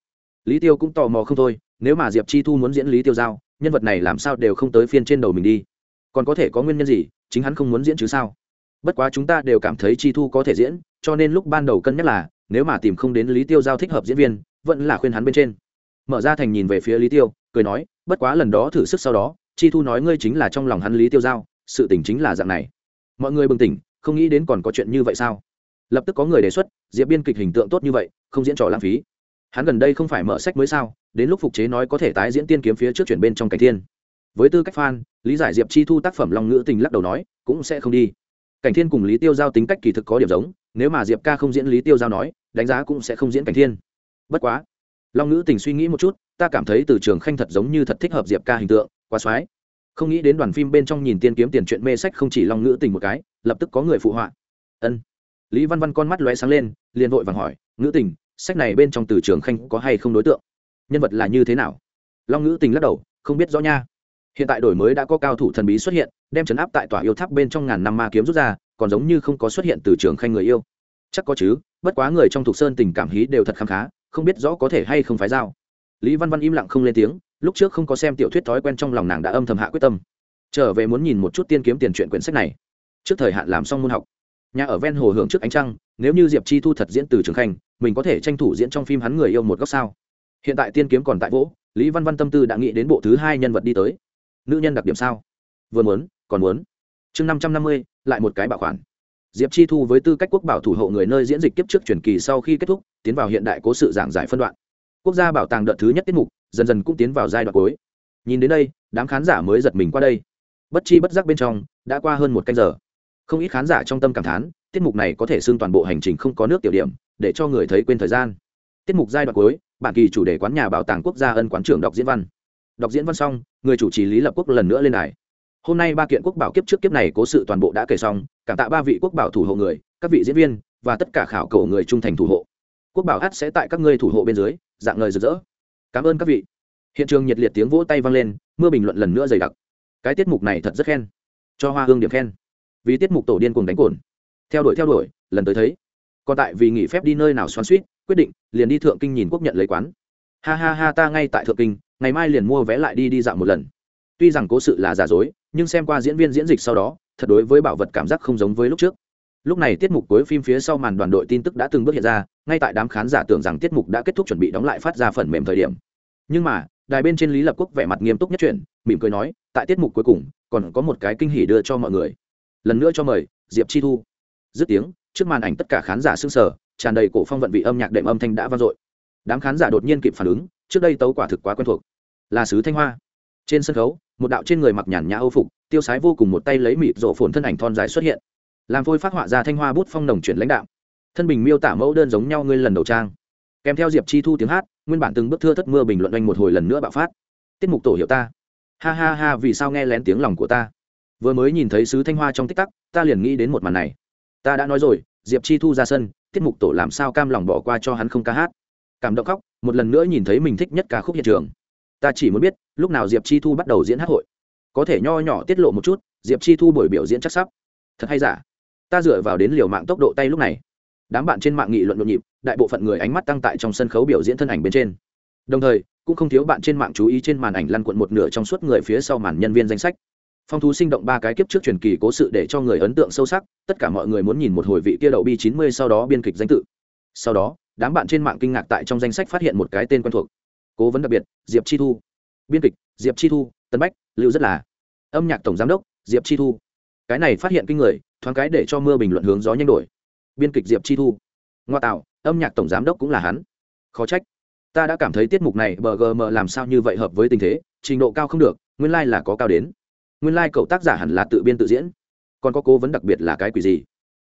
Lý tiêu cũng tò mò không thôi, nếu mà diệp chi thu muốn diễn lý tiêu giao, nhân vật này làm sao đều không tới phiên trên đầu mình đi. Còn có thể có nguyên nhân gì? Chính hắn không muốn diễn chứ sao? Bất quá chúng ta đều cảm thấy chi thu có thể diễn, cho nên lúc ban đầu cân nhắc là, nếu mà tìm không đến lý tiêu giao thích hợp diễn viên, vẫn là khuyên hắn bên trên. Mở ra thành nhìn về phía lý tiêu, cười nói bất quá lần đó thử sức sau đó, chi thu nói ngươi chính là trong lòng hắn lý tiêu giao, sự tình chính là dạng này. Mọi người bừng tỉnh, không nghĩ đến còn có chuyện như vậy sao? Lập tức có người đề xuất, diệp biên kịch hình tượng tốt như vậy, không diễn trò lãng phí. Hắn gần đây không phải mở sách mới sao, đến lúc phục chế nói có thể tái diễn tiên kiếm phía trước chuyển bên trong cảnh thiên. Với tư cách fan, lý giải diệp chi thu tác phẩm long ngữ tình lắc đầu nói, cũng sẽ không đi. Cảnh thiên cùng lý tiêu giao tính cách kỳ thực có điểm giống, nếu mà diệp ca không diễn lý tiêu giao nói, đánh giá cũng sẽ không diễn cảnh thiên. Bất quá, long ngữ tình suy nghĩ một chút ta cảm thấy từ trường khanh thật giống như thật thích hợp diệp ca hình tượng, quá soái không nghĩ đến đoàn phim bên trong nhìn tiên kiếm tiền chuyện mê sách không chỉ long ngữ tình một cái, lập tức có người phụ họa. Ân. Lý văn văn con mắt lóe sáng lên, liền vội vàng hỏi, ngữ tình, sách này bên trong từ trường khanh có hay không đối tượng? Nhân vật là như thế nào? Long ngữ tình lắc đầu, không biết rõ nha. Hiện tại đổi mới đã có cao thủ thần bí xuất hiện, đem chấn áp tại tòa yêu tháp bên trong ngàn năm ma kiếm rút ra, còn giống như không có xuất hiện từ trường khanh người yêu. Chắc có chứ, bất quá người trong thục sơn tình cảm hí đều thật khám khá, không biết rõ có thể hay không phái giao lý văn văn im lặng không lên tiếng, lúc trước không có xem tiểu thuyết thói quen trong lòng nàng đã âm thầm hạ quyết tâm. Trở về muốn nhìn một chút tiên kiếm tiền chuyện quyển sách này. Trước thời hạn làm xong môn học. Nhà ở ven hồ hưởng trước ánh trăng, nếu như diệp chi thu thật diễn từ trường khanh, mình có thể tranh thủ diễn trong phim hắn người yêu một góc sao? Hiện tại tiên kiếm còn tại vỗ, lý văn văn tâm tư đã nghĩ đến bộ thứ hai nhân vật đi tới. Nữ nhân đặc điểm sao? Vừa muốn, còn muốn. Chương năm trăm năm mươi, lại một cái bảo khoản. Diệp chi thu với tư cách quốc bảo thủ hộ người nơi diễn dịch kiếp trước truyền kỳ sau khi kết thúc, tiến vào hiện đại cố sự giảng giải phân đoạn quốc gia bảo tàng đợt thứ nhất tiết mục, dần dần cũng tiến vào giai đoạn cuối. Nhìn đến đây, đám khán giả mới giật mình qua đây. Bất chi bất giác bên trong, đã qua hơn một canh giờ. Không ít khán giả trong tâm cảm thán, tiết mục này có thể xưng toàn bộ hành trình không có nước tiểu điểm, để cho người thấy quên thời gian. Tiết mục giai đoạn cuối, bản kỳ chủ đề quán nhà bảo tàng quốc gia ân quán trưởng đọc diễn văn. Đọc diễn văn xong, người chủ trì lý lập quốc lần nữa lên đài. Hôm nay ba kiện quốc bảo kiếp trước kiếp này cố sự toàn bộ đã kể xong, cảm tạ ba vị quốc bảo thủ hộ người, các vị diễn viên, và tất cả khảo cầu người trung thành thủ hộ. Quốc bảo hát sẽ tại các ngươi thủ hộ bên dưới dạng lời rực rỡ. Cảm ơn các vị. Hiện trường nhiệt liệt tiếng vỗ tay vang lên, mưa bình luận lần nữa dày đặc. Cái tiết mục này thật rất khen. Cho hoa hương điểm khen. Vì tiết mục tổ điên cuồng đánh cồn. Theo đuổi theo đuổi, lần tới thấy. Còn tại vì nghỉ phép đi nơi nào xoắn suýt, quyết định, liền đi thượng kinh nhìn quốc nhận lấy quán. Ha ha ha, ta ngay tại thượng kinh, ngày mai liền mua vé lại đi đi dạo một lần. Tuy rằng cố sự là giả dối, nhưng xem qua diễn viên diễn dịch sau đó, thật đối với bảo vật cảm giác không giống với lúc trước lúc này tiết mục cuối phim phía sau màn đoàn đội tin tức đã từng bước hiện ra, ngay tại đám khán giả tưởng rằng tiết mục đã kết thúc chuẩn bị đóng lại phát ra phần mềm thời điểm. Nhưng mà, đài bên trên lý lập quốc vẻ mặt nghiêm túc nhất chuyện mỉm cười nói, tại tiết mục cuối cùng, còn có một cái kinh hỉ đưa cho mọi người. Lần nữa cho mời, diệp chi thu. Dứt tiếng, trước màn ảnh tất cả khán giả s ư n g sở tràn đầy cổ phong vận vị âm nhạc đệm âm thanh đã vang dội. Đám khán giả đột nhiên kịp phản ứng, trước đây tấu quả thực quá quen thuộc. Là sứ thanh hoa. Trên sân khấu, một đạo trên người mặc nhàn nhã âu phục, tiêu sái vô cùng một tay lấy mịt rộ phồn thân ảnh thon dài xuất hiện làm phôi phát họa ra thanh hoa bút phong nồng chuyển lãnh đạo. Thân bình miêu tả mẫu đơn giống nhau ngươi lần đầu trang. Kèm theo diệp chi thu tiếng hát, nguyên bản từng bức thưa thất mưa bình luận anh một hồi lần nữa bạo phát. Tiết mục tổ hiệu ta. Ha ha ha, vì sao nghe lén tiếng lòng của ta? Vừa mới nhìn thấy sứ thanh hoa trong tích tắc, ta liền nghĩ đến một màn này. Ta đã nói rồi, diệp chi thu ra sân, tiết mục tổ làm sao cam lòng bỏ qua cho hắn không ca hát. Cảm động khóc, một lần nữa nhìn thấy mình thích nhất ca khúc hiện trường. Ta chỉ muốn biết, lúc nào diệp chi thu bắt đầu diễn hát hội. Có thể nho nhỏ tiết lộ một chút, diệp chi thu buổi biểu diễn chắc sắp. Thật hay giả? Ta dựa vào đến liều mạng tốc độ tay lúc này. Đám bạn trên mạng nghị luận nhộn nhịp, đại bộ phận người ánh mắt tăng tại trong sân khấu biểu diễn thân ảnh bên trên. Đồng thời, cũng không thiếu bạn trên mạng chú ý trên màn ảnh lăn cuộn một nửa trong suốt người phía sau màn nhân viên danh sách. Phong thú sinh động ba cái kiếp trước truyền kỳ cố sự để cho người ấn tượng sâu sắc, tất cả mọi người muốn nhìn một hồi vị kia đậu bi chín mươi sau đó biên kịch danh tự. Sau đó, đám bạn trên mạng kinh ngạc tại trong danh sách phát hiện một cái tên quen thuộc. Cố vấn đặc biệt, diệp chi thu. Biên kịch, diệp chi thu, tân bách, lưu rất là. Âm nhạc tổng giám đốc, diệp chi thu. Cái này phát hiện kinh người thoáng cái để cho mưa bình luận hướng gió nhanh đổi. Biên kịch diệp chi thu. Ngoa tạo, âm nhạc tổng giám đốc cũng là hắn. Khó trách. Ta đã cảm thấy tiết mục này bgm làm sao như vậy hợp với tình thế, trình độ cao không được, nguyên lai、like、là có cao đến. Nguyên lai、like、cậu tác giả hẳn là tự biên tự diễn. Còn có cố vấn đặc biệt là cái quỷ gì?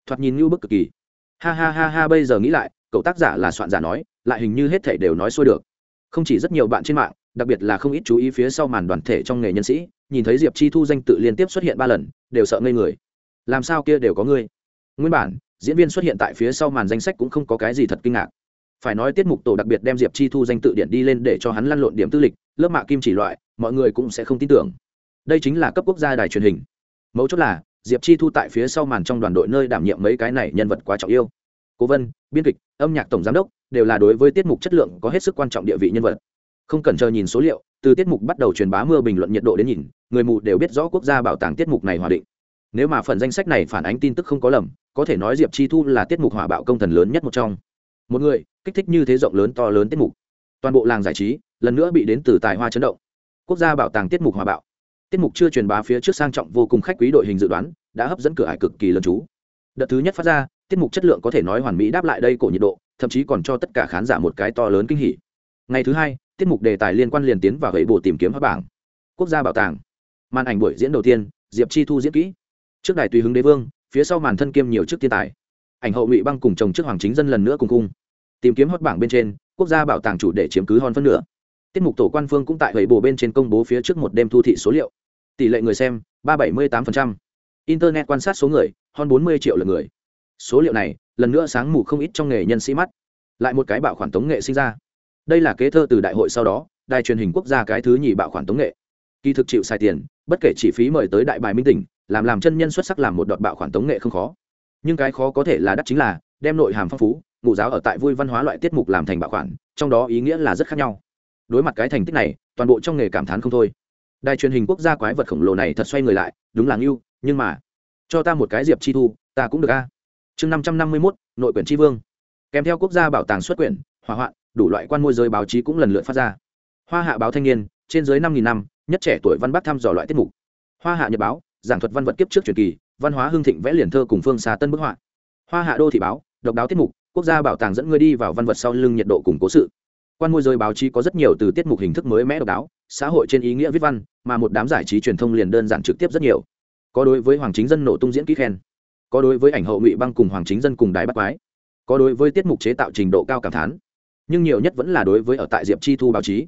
Thoạt nhìn như bức cực kỳ. Ha ha ha ha, bây giờ nghĩ lại, cậu tác giả là soạn giả nói, lại hình như hết thể đều nói xuôi được. Không chỉ rất nhiều bạn trên mạng, đặc biệt là không ít chú ý phía sau màn đoàn thể trong nghề nhân sĩ, nhìn thấy diệp chi thu danh tự liên tiếp xuất hiện ba lần, đều sợ ngây người làm sao kia đều có ngươi? Nguyên bản, diễn viên xuất hiện tại phía sau màn danh sách cũng không có cái gì thật kinh ngạc. Phải nói tiết mục tổ đặc biệt đem diệp chi thu danh tự điện đi lên để cho hắn lăn lộn điểm tư lịch, lớp mạ kim chỉ loại, mọi người cũng sẽ không tin tưởng. Đây chính là cấp quốc gia đài truyền hình. Mấu chốt là, diệp chi thu tại phía sau màn trong đoàn đội nơi đảm nhiệm mấy cái này nhân vật quá trọng yêu. Cố vân, biên kịch, âm nhạc tổng giám đốc đều là đối với tiết mục chất lượng có hết sức quan trọng địa vị nhân vật. Không cần chờ nhìn số liệu, từ tiết mục bắt đầu truyền bá mưa bình luận nhiệt độ đến nhìn, người mù đều biết rõ quốc gia bảo tàng tiết mục này hòa định nếu mà phần danh sách này phản ánh tin tức không có lầm, có thể nói diệp chi thu là tiết mục hỏa bạo công thần lớn nhất một trong. Một người, kích thích như thế rộng lớn to lớn tiết mục. Toàn bộ làng giải trí, lần nữa bị đến từ tài hoa chấn động. Quốc gia bảo tàng tiết mục hòa bạo. Tiết mục chưa truyền bá phía trước sang trọng vô cùng khách quý đội hình dự đoán, đã hấp dẫn cửa hải cực kỳ lớn chú. Đợt thứ nhất phát ra, tiết mục chất lượng có thể nói hoàn mỹ đáp lại đây cổ nhiệt độ, thậm chí còn cho tất cả khán giả một cái to lớn kinh hỉ. Ngày thứ hai, tiết mục đề tài liên quan liền tiến vào gậy bộ tìm kiếm hấp bảng. Quốc gia bảo tàng. Màn ảnh buổi diễn đầu tiên, diệp chi thu diễn kỹ trước đài tùy hứng đế vương, phía sau màn thân kiêm nhiều chức thiên tài. Ảnh hậu ngụy băng cùng chồng trước hoàng chính dân lần nữa cùng cung tìm kiếm hot bảng bên trên, quốc gia bảo tàng chủ để chiếm cứ hòn phân nửa. Tiết mục tổ quan phương cũng tại hầy bồ bên trên công bố phía trước một đêm thu thị số liệu. Tỷ lệ người xem, ba bảy mươi tám internet quan sát số người, hơn bốn mươi triệu lượt người. Số liệu này, lần nữa sáng mù không ít trong nghề nhân sĩ mắt. Lại một cái bạo khoản tống nghệ sinh ra. Đây là kế thơ từ đại hội sau đó, đài truyền hình quốc gia cái thứ nhì bạo khoản tống nghệ. Kỳ thực chịu sai tiền, bất kể chi phí mời tới đại bài minh tỉnh làm làm chân nhân xuất sắc làm một đoạn bạo khoản tống nghệ không khó. Nhưng cái khó có thể là đắt chính là, đem nội hàm phong phú, ngụ giáo ở tại vui văn hóa loại tiết mục làm thành bạo khoản, trong đó ý nghĩa là rất khác nhau. Đối mặt cái thành tích này, toàn bộ trong nghề cảm thán không thôi. Đài truyền hình quốc gia quái vật khổng lồ này thật xoay người lại, đúng là ngưu, nhưng mà, cho ta một cái diệp chi thu, ta cũng được a. Chương năm trăm năm mươi mốt, nội quyển tri vương. Kèm theo quốc gia bảo tàng xuất quyển, hỏa hoạn, đủ loại quan môi giới báo chí cũng lần lượt phát ra. Hoa hạ báo thanh niên, trên dưới năm nghìn năm, nhất trẻ tuổi văn bắc thăm dò loại tiết mục. Hoa hạ nhật báo giảng thuật văn vật kiếp trước truyền kỳ, văn hóa hương thịnh vẽ liền thơ cùng phương xa tân bức họa. Hoa hạ đô thị báo, độc đáo tiết mục, quốc gia bảo tàng dẫn ngươi đi vào văn vật sau lưng nhiệt độ cùng cố sự. Quan môi giới báo chí có rất nhiều từ tiết mục hình thức mới mẽ độc đáo, xã hội trên ý nghĩa viết văn, mà một đám giải trí truyền thông liền đơn giản trực tiếp rất nhiều. Có đối với hoàng chính dân nổ tung diễn kỹ khen. Có đối với ảnh hậu ngụy băng cùng hoàng chính dân cùng đài bắt quái. Có đối với tiết mục chế tạo trình độ cao cảm thán. Nhưng nhiều nhất vẫn là đối với ở tại diệp chi thu báo chí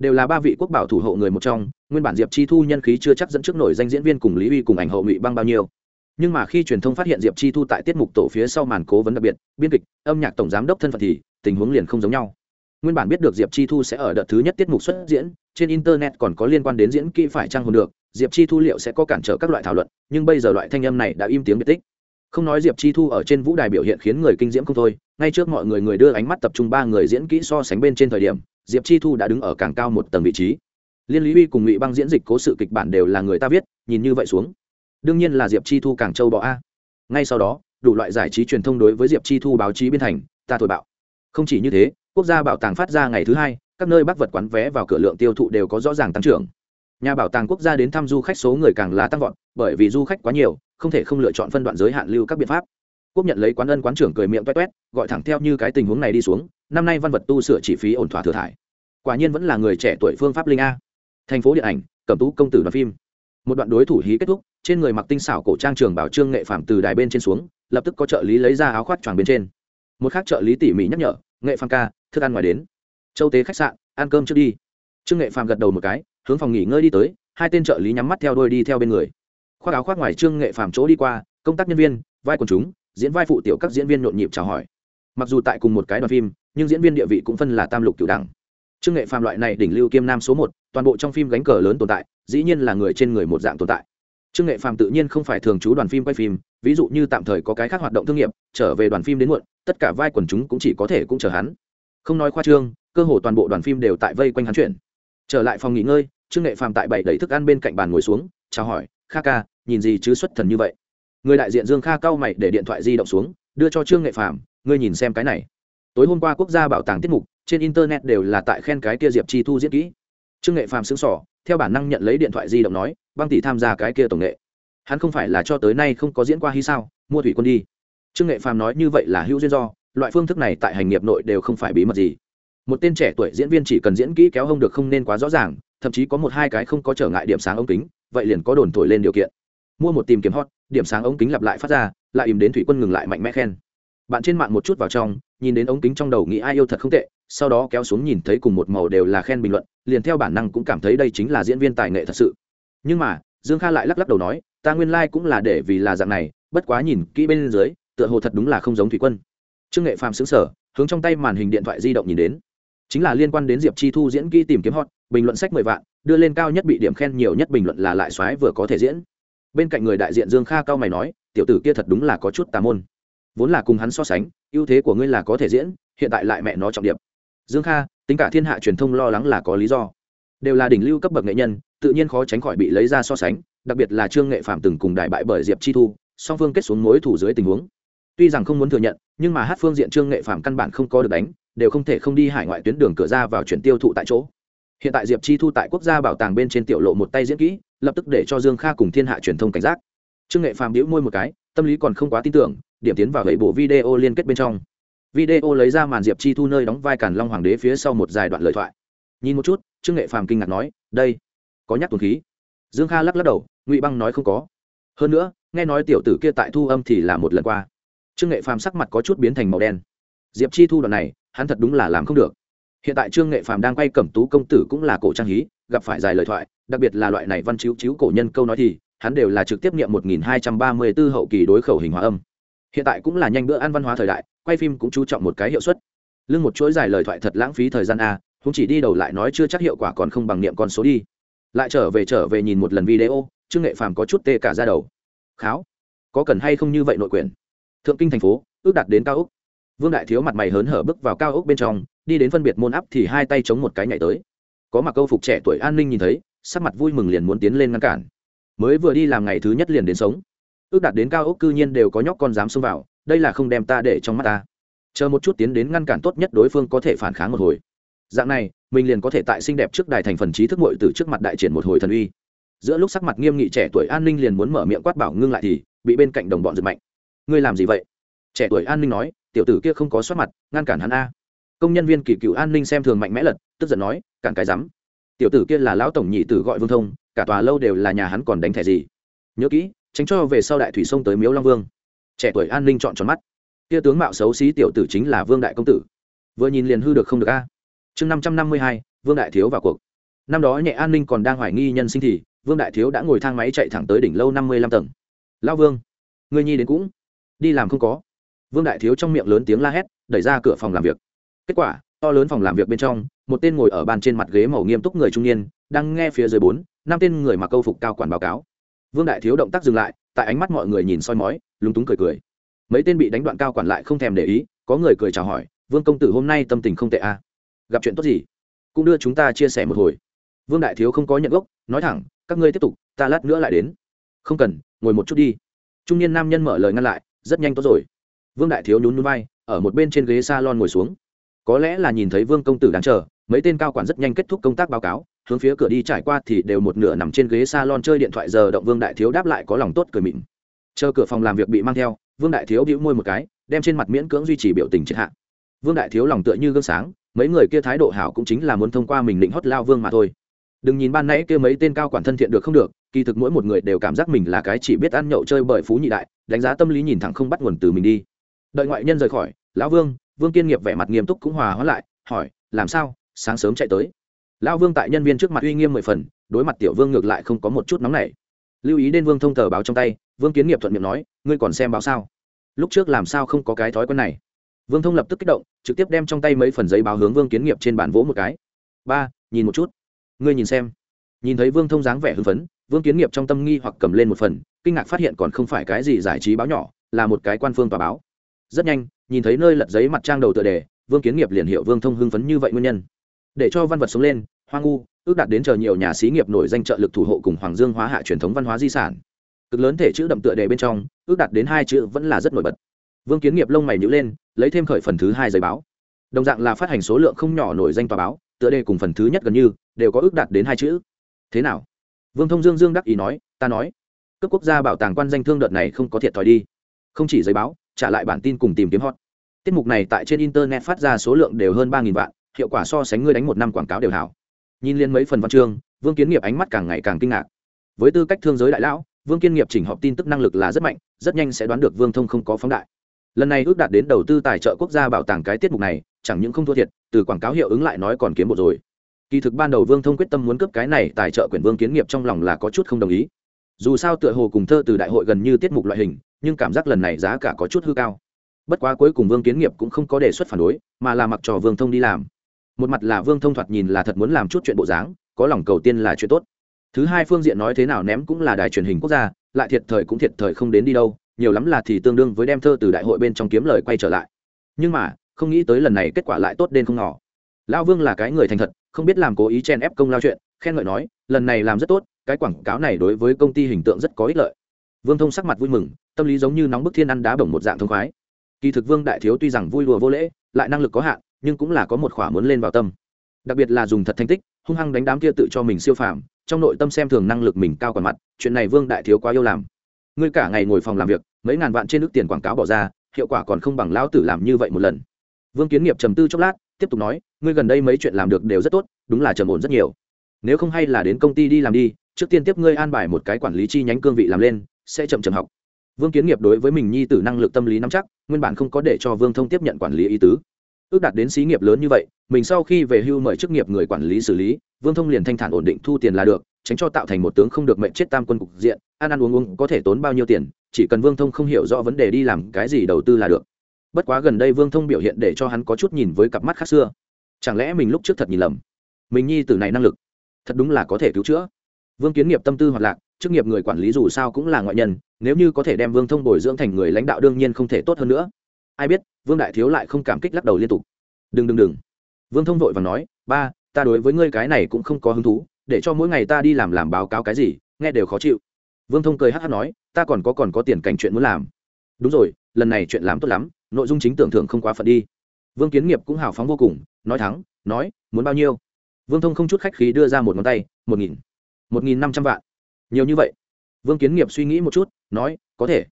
đều là ba vị quốc bảo thủ hộ người một trong, nguyên bản diệp chi thu nhân khí chưa chắc dẫn trước nổi danh diễn viên cùng lý uy cùng ảnh hậu ngụy băng bao nhiêu. Nhưng mà khi truyền thông phát hiện diệp chi thu tại tiết mục tổ phía sau màn cố vấn đặc biệt, biên kịch, âm nhạc tổng giám đốc thân phận thì, tình huống liền không giống nhau. Nguyên bản biết được diệp chi thu sẽ ở đợt thứ nhất tiết mục xuất diễn, trên internet còn có liên quan đến diễn kỹ phải trang hồn được, diệp chi thu liệu sẽ có cản trở các loại thảo luận, nhưng bây giờ loại thanh âm này đã im tiếng biệt tích. Không nói diệp chi thu ở trên vũ đài biểu hiện khiến người kinh diễm không thôi, ngay trước mọi người người đưa ánh mắt tập trung ba người diễn kỹ so sánh bên trên thời điểm diệp chi thu đã đứng ở càng cao một tầng vị trí. Liên lý uy cùng ngụy băng diễn dịch cố sự kịch bản đều là người ta viết, nhìn như vậy xuống. Đương nhiên là diệp chi thu càng châu bọ a. Ngay sau đó, đủ loại giải trí truyền thông đối với diệp chi thu báo chí biên thành, ta thổi bạo. Không chỉ như thế, quốc gia bảo tàng phát ra ngày thứ hai, các nơi bắc vật quán vé vào cửa lượng tiêu thụ đều có rõ ràng tăng trưởng. Nhà bảo tàng quốc gia đến thăm du khách số người càng là tăng vọt, bởi vì du khách quá nhiều, không thể không lựa chọn phân đoạn giới hạn lưu các biện pháp quốc nhận lấy quán ân quán trưởng cười miệng toét toét gọi thẳng theo như cái tình huống này đi xuống, năm nay văn vật tu sửa chi phí ổn thỏa thừa thải. Quả nhiên vẫn là người trẻ tuổi phương pháp linh a. Thành phố điện ảnh, cẩm tú công tử đoàn phim. Một đoạn đối thủ hí kết thúc, trên người mặc tinh xảo cổ trang trường bảo trương nghệ phạm từ đài bên trên xuống, lập tức có trợ lý lấy ra áo khoác choàng bên trên. Một khác trợ lý tỉ mỉ nhắc nhở, nghệ phạm ca, thức ăn ngoài đến. Châu tế khách sạn, ăn cơm trước đi. Trương nghệ phạm gật đầu một cái, hướng phòng nghỉ ngơi đi tới, hai tên trợ lý nhắm mắt theo đôi đi theo bên người. Khoác áo khoác ngoài trương nghệ phạm chỗ đi qua, công tác nhân viên, vai quần chúng diễn vai phụ tiểu các diễn viên nhộn nhịp chào hỏi. Mặc dù tại cùng một cái đoàn phim, nhưng diễn viên địa vị cũng phân là tam lục cửu đẳng. Trương nghệ phàm loại này đỉnh lưu kiêm nam số một, toàn bộ trong phim gánh cờ lớn tồn tại, dĩ nhiên là người trên người một dạng tồn tại. Trương nghệ phàm tự nhiên không phải thường trú đoàn phim quay phim, ví dụ như tạm thời có cái khác hoạt động thương nghiệp, trở về đoàn phim đến muộn, tất cả vai quần chúng cũng chỉ có thể cũng chờ hắn. Không nói khoa trương, cơ hồ toàn bộ đoàn phim đều tại vây quanh hắn chuyển. Trở lại phòng nghỉ ngơi, trương nghệ phàm tại bảy đẩy thức ăn bên cạnh bàn ngồi xuống, chào hỏi, kha ca, nhìn gì chứ xuất thần như vậy? Người đại diện dương kha cao mày để điện thoại di động xuống, đưa cho trương nghệ phàm, ngươi nhìn xem cái này. Tối hôm qua quốc gia bảo tàng tiết mục, trên internet đều là tại khen cái kia diệp chi thu diễn kỹ. Trương nghệ phàm xứng sỏ theo bản năng nhận lấy điện thoại di động nói, băng tỷ tham gia cái kia tổng nghệ. Hắn không phải là cho tới nay không có diễn qua hay sao? Mua thủy quân đi. Trương nghệ phàm nói như vậy là hữu duyên do, loại phương thức này tại hành nghiệp nội đều không phải bí mật gì. Một tên trẻ tuổi diễn viên chỉ cần diễn kỹ kéo hông được không nên quá rõ ràng, thậm chí có một hai cái không có trở ngại điểm sáng ống kính, vậy liền có đồn thổi lên điều kiện mua một tìm kiếm hot, điểm sáng ống kính lặp lại phát ra, lại im đến thủy quân ngừng lại mạnh mẽ khen. Bạn trên mạng một chút vào trong, nhìn đến ống kính trong đầu nghĩ ai yêu thật không tệ, sau đó kéo xuống nhìn thấy cùng một màu đều là khen bình luận, liền theo bản năng cũng cảm thấy đây chính là diễn viên tài nghệ thật sự. Nhưng mà, dương kha lại lắc lắc đầu nói, ta nguyên lai、like、cũng là để vì là dạng này, bất quá nhìn kỹ bên dưới, tựa hồ thật đúng là không giống thủy quân. Trương nghệ phàm xứng sở hướng trong tay màn hình điện thoại di động nhìn đến. Chính là liên quan đến diệp chi thu diễn kỹ tìm kiếm hot, bình luận sách mười vạn, đưa lên cao nhất bị điểm khen nhiều nhất bình luận là lại soái vừa có thể diễn bên cạnh người đại diện dương kha cao mày nói, tiểu tử kia thật đúng là có chút tà môn. Vốn là cùng hắn so sánh, ưu thế của ngươi là có thể diễn, hiện tại lại mẹ nó trọng điểm dương kha, tính cả thiên hạ truyền thông lo lắng là có lý do. Đều là đỉnh lưu cấp bậc nghệ nhân, tự nhiên khó tránh khỏi bị lấy ra so sánh, đặc biệt là trương nghệ phạm từng cùng đại bại bởi diệp chi thu, song phương kết xuống mối thủ dưới tình huống. Tuy rằng không muốn thừa nhận, nhưng mà hát phương diện trương nghệ phạm căn bản không có được đánh, đều không thể không đi hải ngoại tuyến đường cửa ra vào chuyển tiêu thụ tại chỗ. Hiện tại diệp chi thu tại quốc gia bảo tàng bên trên tiểu lộ một tay diễn kỹ lập tức để cho dương kha cùng thiên hạ truyền thông cảnh giác. Trương nghệ phàm đĩu môi một cái, tâm lý còn không quá tin tưởng, điểm tiến vào gậy bộ video liên kết bên trong. Video lấy ra màn diệp chi thu nơi đóng vai càn long hoàng đế phía sau một dài đoạn lời thoại. Nhìn một chút, trương nghệ phàm kinh ngạc nói, đây, có nhắc tuần khí. Dương kha lắc lắc đầu, ngụy băng nói không có. Hơn nữa, nghe nói tiểu tử kia tại thu âm thì là một lần qua. Trương nghệ phàm sắc mặt có chút biến thành màu đen. Diệp chi thu đoạn này, hắn thật đúng là làm không được hiện tại trương nghệ phàm đang quay cẩm tú công tử cũng là cổ trang hí, gặp phải dài lời thoại, đặc biệt là loại này văn chiếu chiếu cổ nhân câu nói thì, hắn đều là trực tiếp niệm 1234 hậu kỳ đối khẩu hình hóa âm. Hiện tại cũng là nhanh bữa ăn văn hóa thời đại, quay phim cũng chú trọng một cái hiệu suất. Lưng một chuỗi dài lời thoại thật lãng phí thời gian a không chỉ đi đầu lại nói chưa chắc hiệu quả còn không bằng niệm con số đi. Lại trở về trở về nhìn một lần video, trương nghệ phàm có chút tê cả ra đầu. Kháo, có cần hay không như vậy nội quyền? Thượng kinh thành phố, ước đạt đến cao úc. Vương đại thiếu mặt mày hớn hở bước vào cao úc bên trong đi đến phân biệt môn áp thì hai tay chống một cái nhảy tới. Có mặc câu phục trẻ tuổi an ninh nhìn thấy, sắc mặt vui mừng liền muốn tiến lên ngăn cản. Mới vừa đi làm ngày thứ nhất liền đến sống. Ước đạt đến cao ốc cư nhiên đều có nhóc con dám xông vào, đây là không đem ta để trong mắt ta. Chờ một chút tiến đến ngăn cản tốt nhất đối phương có thể phản kháng một hồi. Dạng này, mình liền có thể tại xinh đẹp trước đài thành phần trí thức mội từ trước mặt đại triển một hồi thần uy. Giữa lúc sắc mặt nghiêm nghị trẻ tuổi an ninh liền muốn mở miệng quát bảo ngưng lại thì, bị bên cạnh đồng bọn giật mạnh. Ngươi làm gì vậy? Trẻ tuổi an ninh nói, tiểu tử kia không có soát mặt, ngăn cản hắn a công nhân viên kỳ cựu an ninh xem thường mạnh mẽ lật, tức giận nói, cản cái rắm. Tiểu tử kia là lão tổng nhị tử gọi vương thông, cả tòa lâu đều là nhà hắn còn đánh thẻ gì? Nhớ kỹ, tránh cho về sau đại thủy sông tới miếu long vương. Trẻ tuổi an ninh chọn tròn mắt. Kia tướng mạo xấu xí tiểu tử chính là vương đại công tử. Vừa nhìn liền hư được không được a. Chương năm trăm năm mươi hai, vương đại thiếu vào cuộc. Năm đó nhẹ an ninh còn đang hoài nghi nhân sinh thì, vương đại thiếu đã ngồi thang máy chạy thẳng tới đỉnh lâu năm mươi lăm tầng. Lão vương người nhi đến cũng đi làm không có. Vương đại thiếu trong miệng lớn tiếng la hét, đẩy ra cửa phòng làm việc kết quả, to lớn phòng làm việc bên trong, một tên ngồi ở bàn trên mặt ghế màu nghiêm túc người trung niên, đang nghe phía dưới bốn, năm tên người mặc câu phục cao quản báo cáo. Vương đại thiếu động tác dừng lại, tại ánh mắt mọi người nhìn soi mói, lúng túng cười cười. Mấy tên bị đánh đoạn cao quản lại không thèm để ý, có người cười chào hỏi, vương công tử hôm nay tâm tình không tệ à? gặp chuyện tốt gì? Cũng đưa chúng ta chia sẻ một hồi. Vương đại thiếu không có nhận gốc, nói thẳng, các ngươi tiếp tục, ta lát nữa lại đến. Không cần, ngồi một chút đi. Trung niên nam nhân mở lời ngăn lại, rất nhanh tốt rồi. Vương đại thiếu nhún nhún vai, ở một bên trên ghế s a lon ngồi xuống có lẽ là nhìn thấy vương công tử đang chờ, mấy tên cao quản rất nhanh kết thúc công tác báo cáo, hướng phía cửa đi trải qua thì đều một nửa nằm trên ghế s a lon chơi điện thoại giờ động vương đại thiếu đáp lại có lòng tốt cười mịn. Chờ cửa phòng làm việc bị mang theo, vương đại thiếu đĩu môi một cái, đem trên mặt miễn cưỡng duy trì biểu tình triệt hạ. Vương đại thiếu lòng tựa như gương sáng, mấy người kia thái độ hảo cũng chính là muốn thông qua mình định hót lao vương mà thôi. Đừng nhìn ban nãy kia mấy tên cao quản thân thiện được không được, kỳ thực mỗi một người đều cảm giác mình là cái chỉ biết ăn nhậu chơi bởi phú nhị đại, đánh giá tâm lý nhìn thẳng không bắt nguồn từ mình đi. Đợi ngoại nhân rời khỏi, lão vương vương kiên nghiệp vẻ mặt nghiêm túc cũng hòa hóa lại, hỏi, làm sao? Sáng sớm chạy tới. Lão vương tại nhân viên trước mặt uy nghiêm mười phần, đối mặt tiểu vương ngược lại không có một chút nóng nảy. Lưu ý đến vương thông tờ báo trong tay, vương kiến nghiệp thuận miệng nói, ngươi còn xem báo sao? Lúc trước làm sao không có cái thói quen này? Vương thông lập tức kích động, trực tiếp đem trong tay mấy phần giấy báo hướng vương kiến nghiệp trên bàn vỗ một cái. Ba, nhìn một chút. Ngươi nhìn xem. Nhìn thấy vương thông dáng vẻ hưng phấn, vương kiến nghiệp trong tâm nghi hoặc cầm lên một phần, kinh ngạc phát hiện còn không phải cái gì giải trí báo nhỏ, là một cái quan phương tòa báo rất nhanh, nhìn thấy nơi lật giấy mặt trang đầu tựa đề, vương kiến nghiệp liền hiệu vương thông hưng phấn như vậy nguyên nhân. Để cho văn vật sống lên, hoang ngu, ước đạt đến chờ nhiều nhà xí nghiệp nổi danh trợ lực thủ hộ cùng hoàng dương hóa hạ truyền thống văn hóa di sản. Cực lớn thể chữ đậm tựa đề bên trong, ước đạt đến hai chữ vẫn là rất nổi bật. Vương kiến nghiệp lông mày nhữ lên, lấy thêm khởi phần thứ hai giấy báo. Đồng dạng là phát hành số lượng không nhỏ nổi danh tòa báo, tựa đề cùng phần thứ nhất gần như, đều có ước đạt đến hai chữ. Thế nào? Vương thông dương dương đắc ý nói, ta nói, cấp quốc gia bảo tàng quan danh thương đợt này không có thiệt thòi đi. Không chỉ giấy báo trả lại bản tin cùng tìm kiếm hot. Tiết mục này tại trên internet phát ra số lượng đều hơn ba vạn, hiệu quả so sánh ngươi đánh một năm quảng cáo đều hảo. Nhìn liên mấy phần văn chương, vương kiến nghiệp ánh mắt càng ngày càng kinh ngạc. Với tư cách thương giới đại lão, vương kiên nghiệp chỉnh họp tin tức năng lực là rất mạnh, rất nhanh sẽ đoán được vương thông không có phóng đại. Lần này ước đạt đến đầu tư tài trợ quốc gia bảo tàng cái tiết mục này, chẳng những không thua thiệt, từ quảng cáo hiệu ứng lại nói còn kiếm bộ rồi. Kỳ thực ban đầu vương thông quyết tâm muốn cướp cái này tài trợ quyền vương kiến nghiệp trong lòng là có chút không đồng ý. Dù sao tựa hồ cùng thơ từ đại hội gần như tiết mục loại hình nhưng cảm giác lần này giá cả có chút hư cao. Bất quá cuối cùng vương kiến nghiệp cũng không có đề xuất phản đối, mà là mặc cho vương thông đi làm. Một mặt là vương thông thoạt nhìn là thật muốn làm chút chuyện bộ dáng, có lòng cầu tiên là chuyện tốt. Thứ hai phương diện nói thế nào ném cũng là đài truyền hình quốc gia, lại thiệt thời cũng thiệt thời không đến đi đâu, nhiều lắm là thì tương đương với đem thơ từ đại hội bên trong kiếm lời quay trở lại. Nhưng mà, không nghĩ tới lần này kết quả lại tốt đến không nhỏ. lão vương là cái người thành thật, không biết làm cố ý chen ép công lao chuyện, khen ngợi nói, lần này làm rất tốt, cái quảng cáo này đối với công ty hình tượng rất có ích lợi. Vương thông sắc mặt vui mừng tâm lý giống như nóng bức thiên ăn đá bổng một dạng thông khoái. Kỳ thực vương đại thiếu tuy rằng vui đùa vô lễ, lại năng lực có hạn, nhưng cũng là có một khỏa muốn lên vào tâm. Đặc biệt là dùng thật thành tích, hung hăng đánh đám kia tự cho mình siêu phàm, trong nội tâm xem thường năng lực mình cao còn mặt, chuyện này vương đại thiếu quá yêu làm. Ngươi cả ngày ngồi phòng làm việc, mấy ngàn vạn trên nước tiền quảng cáo bỏ ra, hiệu quả còn không bằng lão tử làm như vậy một lần. Vương kiến nghiệp trầm tư chốc lát, tiếp tục nói, ngươi gần đây mấy chuyện làm được đều rất tốt, đúng là trầm ổn rất nhiều. Nếu không hay là đến công ty đi làm đi, trước tiên tiếp ngươi an bài một cái quản lý chi nhánh cương vị làm lên, sẽ chậm chậm học vương kiến nghiệp đối với mình nhi tử năng lực tâm lý nắm chắc, nguyên bản không có để cho vương thông tiếp nhận quản lý ý tứ. Ước đạt đến xí nghiệp lớn như vậy, mình sau khi về hưu mời chức nghiệp người quản lý xử lý, vương thông liền thanh thản ổn định thu tiền là được, tránh cho tạo thành một tướng không được mệnh chết tam quân cục diện, ăn ăn uống uống có thể tốn bao nhiêu tiền, chỉ cần vương thông không hiểu rõ vấn đề đi làm cái gì đầu tư là được. Bất quá gần đây vương thông biểu hiện để cho hắn có chút nhìn với cặp mắt khác xưa. Chẳng lẽ mình lúc trước thật nhìn lầm? Mình nhi tử này năng lực, thật đúng là có thể cứu chữa. Vương kiến nghiệp tâm tư hoạt lạc chức nghiệp người quản lý dù sao cũng là ngoại nhân, nếu như có thể đem vương thông bồi dưỡng thành người lãnh đạo đương nhiên không thể tốt hơn nữa. Ai biết, vương đại thiếu lại không cảm kích lắc đầu liên tục. Đừng đừng đừng. Vương thông vội và nói, ba, ta đối với ngươi cái này cũng không có hứng thú, để cho mỗi ngày ta đi làm làm báo cáo cái gì, nghe đều khó chịu. Vương thông cười hát hát nói, ta còn có còn có tiền cảnh chuyện muốn làm. Đúng rồi, lần này chuyện làm tốt lắm, nội dung chính tưởng thưởng không quá phận đi. Vương kiến nghiệp cũng hào phóng vô cùng, nói thắng, nói, muốn bao nhiêu? Vương thông không chút khách khí đưa ra một ngón tay, một nghìn. Một nghìn năm trăm vạn nhiều như vậy. Vương kiến nghiệp suy nghĩ một chút, nói, có thể.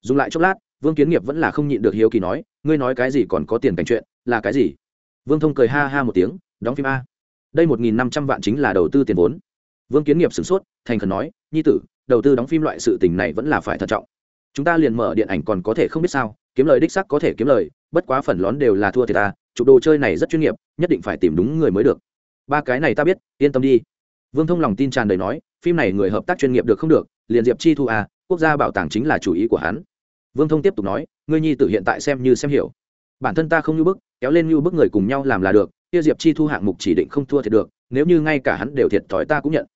Dùng lại chốc lát, vương kiến nghiệp vẫn là không nhịn được hiếu kỳ nói, ngươi nói cái gì còn có tiền cảnh chuyện, là cái gì? Vương thông cười ha ha một tiếng, đóng phim a. Đây một nghìn năm trăm vạn chính là đầu tư tiền vốn. Vương kiến nghiệp sửng sốt, thành khẩn nói, nhi tử, đầu tư đóng phim loại sự tình này vẫn là phải thận trọng. Chúng ta liền mở điện ảnh còn có thể không biết sao, kiếm lời đích sắc có thể kiếm lời, bất quá phần lón đều là thua thì ta, chụp đồ chơi này rất chuyên nghiệp, nhất định phải tìm đúng người mới được. Ba cái này ta biết, yên tâm đi. Vương thông lòng tin tràn đầy nói phim này người hợp tác chuyên nghiệp được không được, liền diệp chi thu à quốc gia bảo tàng chính là chủ ý của hắn. Vương thông tiếp tục nói, ngươi nhi tử hiện tại xem như xem hiểu. Bản thân ta không như bức, kéo lên như bức người cùng nhau làm là được, kia diệp chi thu hạng mục chỉ định không thua thiệt được, nếu như ngay cả hắn đều thiệt thòi ta cũng nhận.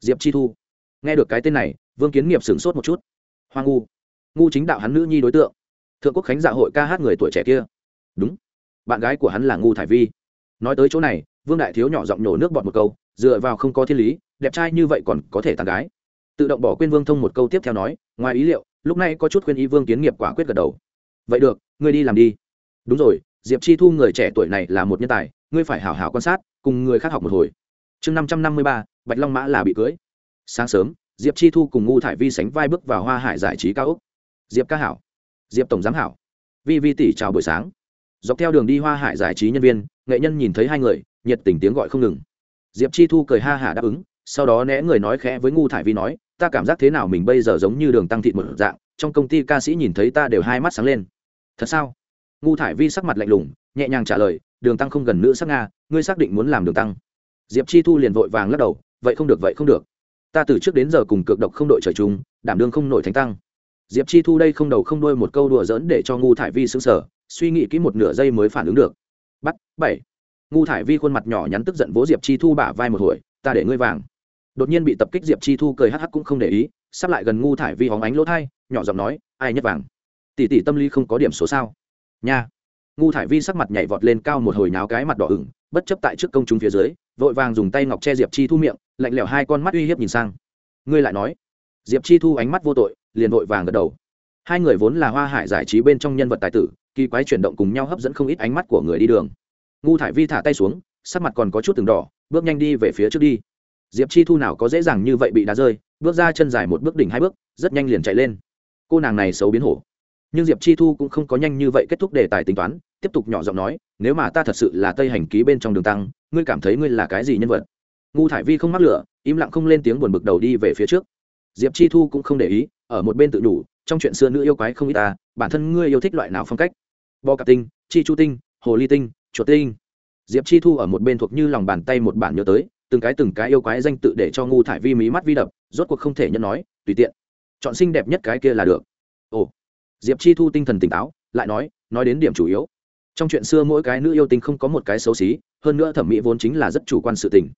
Diệp chi thu. Nghe được cái tên này, vương kiến nghiệp sửng sốt một chút. Hoa ngu. Ngu chính đạo hắn nữ nhi đối tượng. Thượng quốc khánh dạ hội ca hát người tuổi trẻ kia. Đúng. Bạn gái của hắn là ngu thải vi. Nói tới chỗ này, vương đại thiếu nhỏ giọng nhổ nước bọt một câu dựa vào không có thiên lý, đẹp trai như vậy còn có thể tàn gái. Tự động bỏ quên vương thông một câu tiếp theo nói, ngoài ý liệu, lúc này có chút khuyên ý vương kiến nghiệp quả quyết gật đầu. Vậy được, ngươi đi làm đi. Đúng rồi, diệp chi thu người trẻ tuổi này là một nhân tài, ngươi phải hảo hảo quan sát, cùng người khác học một hồi. Chương năm trăm năm mươi ba, bạch long mã là bị cưới. Sáng sớm, diệp chi thu cùng ngu thải vi sánh vai bước vào hoa hải giải trí cao úc diệp ca hảo. Diệp tổng giám hảo. Vi vi tỷ chào buổi sáng. Dọc theo đường đi hoa hải giải trí nhân viên, nghệ nhân nhìn thấy hai người, nhiệt tình tiếng gọi không ngừng diệp chi thu cười ha hả đáp ứng, sau đó né người nói khẽ với ngu thải vi nói, ta cảm giác thế nào mình bây giờ giống như đường tăng thịt một dạng, trong công ty ca sĩ nhìn thấy ta đều hai mắt sáng lên. Thật sao? Ngu thải vi sắc mặt lạnh lùng, nhẹ nhàng trả lời, đường tăng không gần nữa sắc nga, ngươi xác định muốn làm đường tăng. Diệp chi thu liền vội vàng lắc đầu, vậy không được, vậy không được. Ta từ trước đến giờ cùng cực độc không đội trời chung, đảm đương không nổi thánh tăng. Diệp chi thu đây không đầu không đuôi một câu đùa dỡn để cho ngu thải vi xứng sở suy nghĩ kỹ một nửa giây mới phản ứng được. Bắt, bảy ngu thải vi khuôn mặt nhỏ nhắn tức giận vỗ diệp chi thu bả vai một hồi, ta để ngươi vàng. Đột nhiên bị tập kích diệp chi thu cười hắc hắc cũng không để ý, sắp lại gần ngu thải vi hóng ánh lỗ thai, nhỏ giọng nói, ai nhất vàng? Tỷ tỷ tâm lý không có điểm số sao? Nha. Ngu thải vi sắc mặt nhảy vọt lên cao một hồi náo cái mặt đỏ ửng, bất chấp tại trước công chúng phía dưới, vội vàng dùng tay ngọc che diệp chi thu miệng, lạnh lẽo hai con mắt uy hiếp nhìn sang. Ngươi lại nói? Diệp chi thu ánh mắt vô tội, liền vội vàng gật đầu. Hai người vốn là hoa hải giải trí bên trong nhân vật tài tử, kỳ quái chuyển động cùng nhau hấp dẫn không ít ánh mắt của người đi đường ngu thải vi thả tay xuống, sắc mặt còn có chút từng đỏ, bước nhanh đi về phía trước đi. Diệp chi thu nào có dễ dàng như vậy bị đá rơi, bước ra chân dài một bước đỉnh hai bước, rất nhanh liền chạy lên. Cô nàng này xấu biến hổ. Nhưng diệp chi thu cũng không có nhanh như vậy kết thúc đề tài tính toán, tiếp tục nhỏ giọng nói, nếu mà ta thật sự là tây hành ký bên trong đường tăng, ngươi cảm thấy ngươi là cái gì nhân vật? Ngu thải vi không mắc lửa, im lặng không lên tiếng buồn bực đầu đi về phía trước. Diệp chi thu cũng không để ý, ở một bên tự đủ, trong chuyện xưa nữ yêu quái không ít ta, bản thân ngươi yêu thích loại nào phong cách? Bo cạp tinh, chi chu tinh, hồ ly tinh chuột tinh. Diệp chi thu ở một bên thuộc như lòng bàn tay một bản nhớ tới, từng cái từng cái yêu quái danh tự để cho ngu thải vi mí mắt vi đập, rốt cuộc không thể nhận nói, tùy tiện. Chọn xinh đẹp nhất cái kia là được. Ồ. Diệp chi thu tinh thần tỉnh táo, lại nói nói đến điểm chủ yếu. Trong chuyện xưa mỗi cái nữ yêu tinh không có một cái xấu xí, hơn nữa thẩm mỹ vốn chính là rất chủ quan sự tình.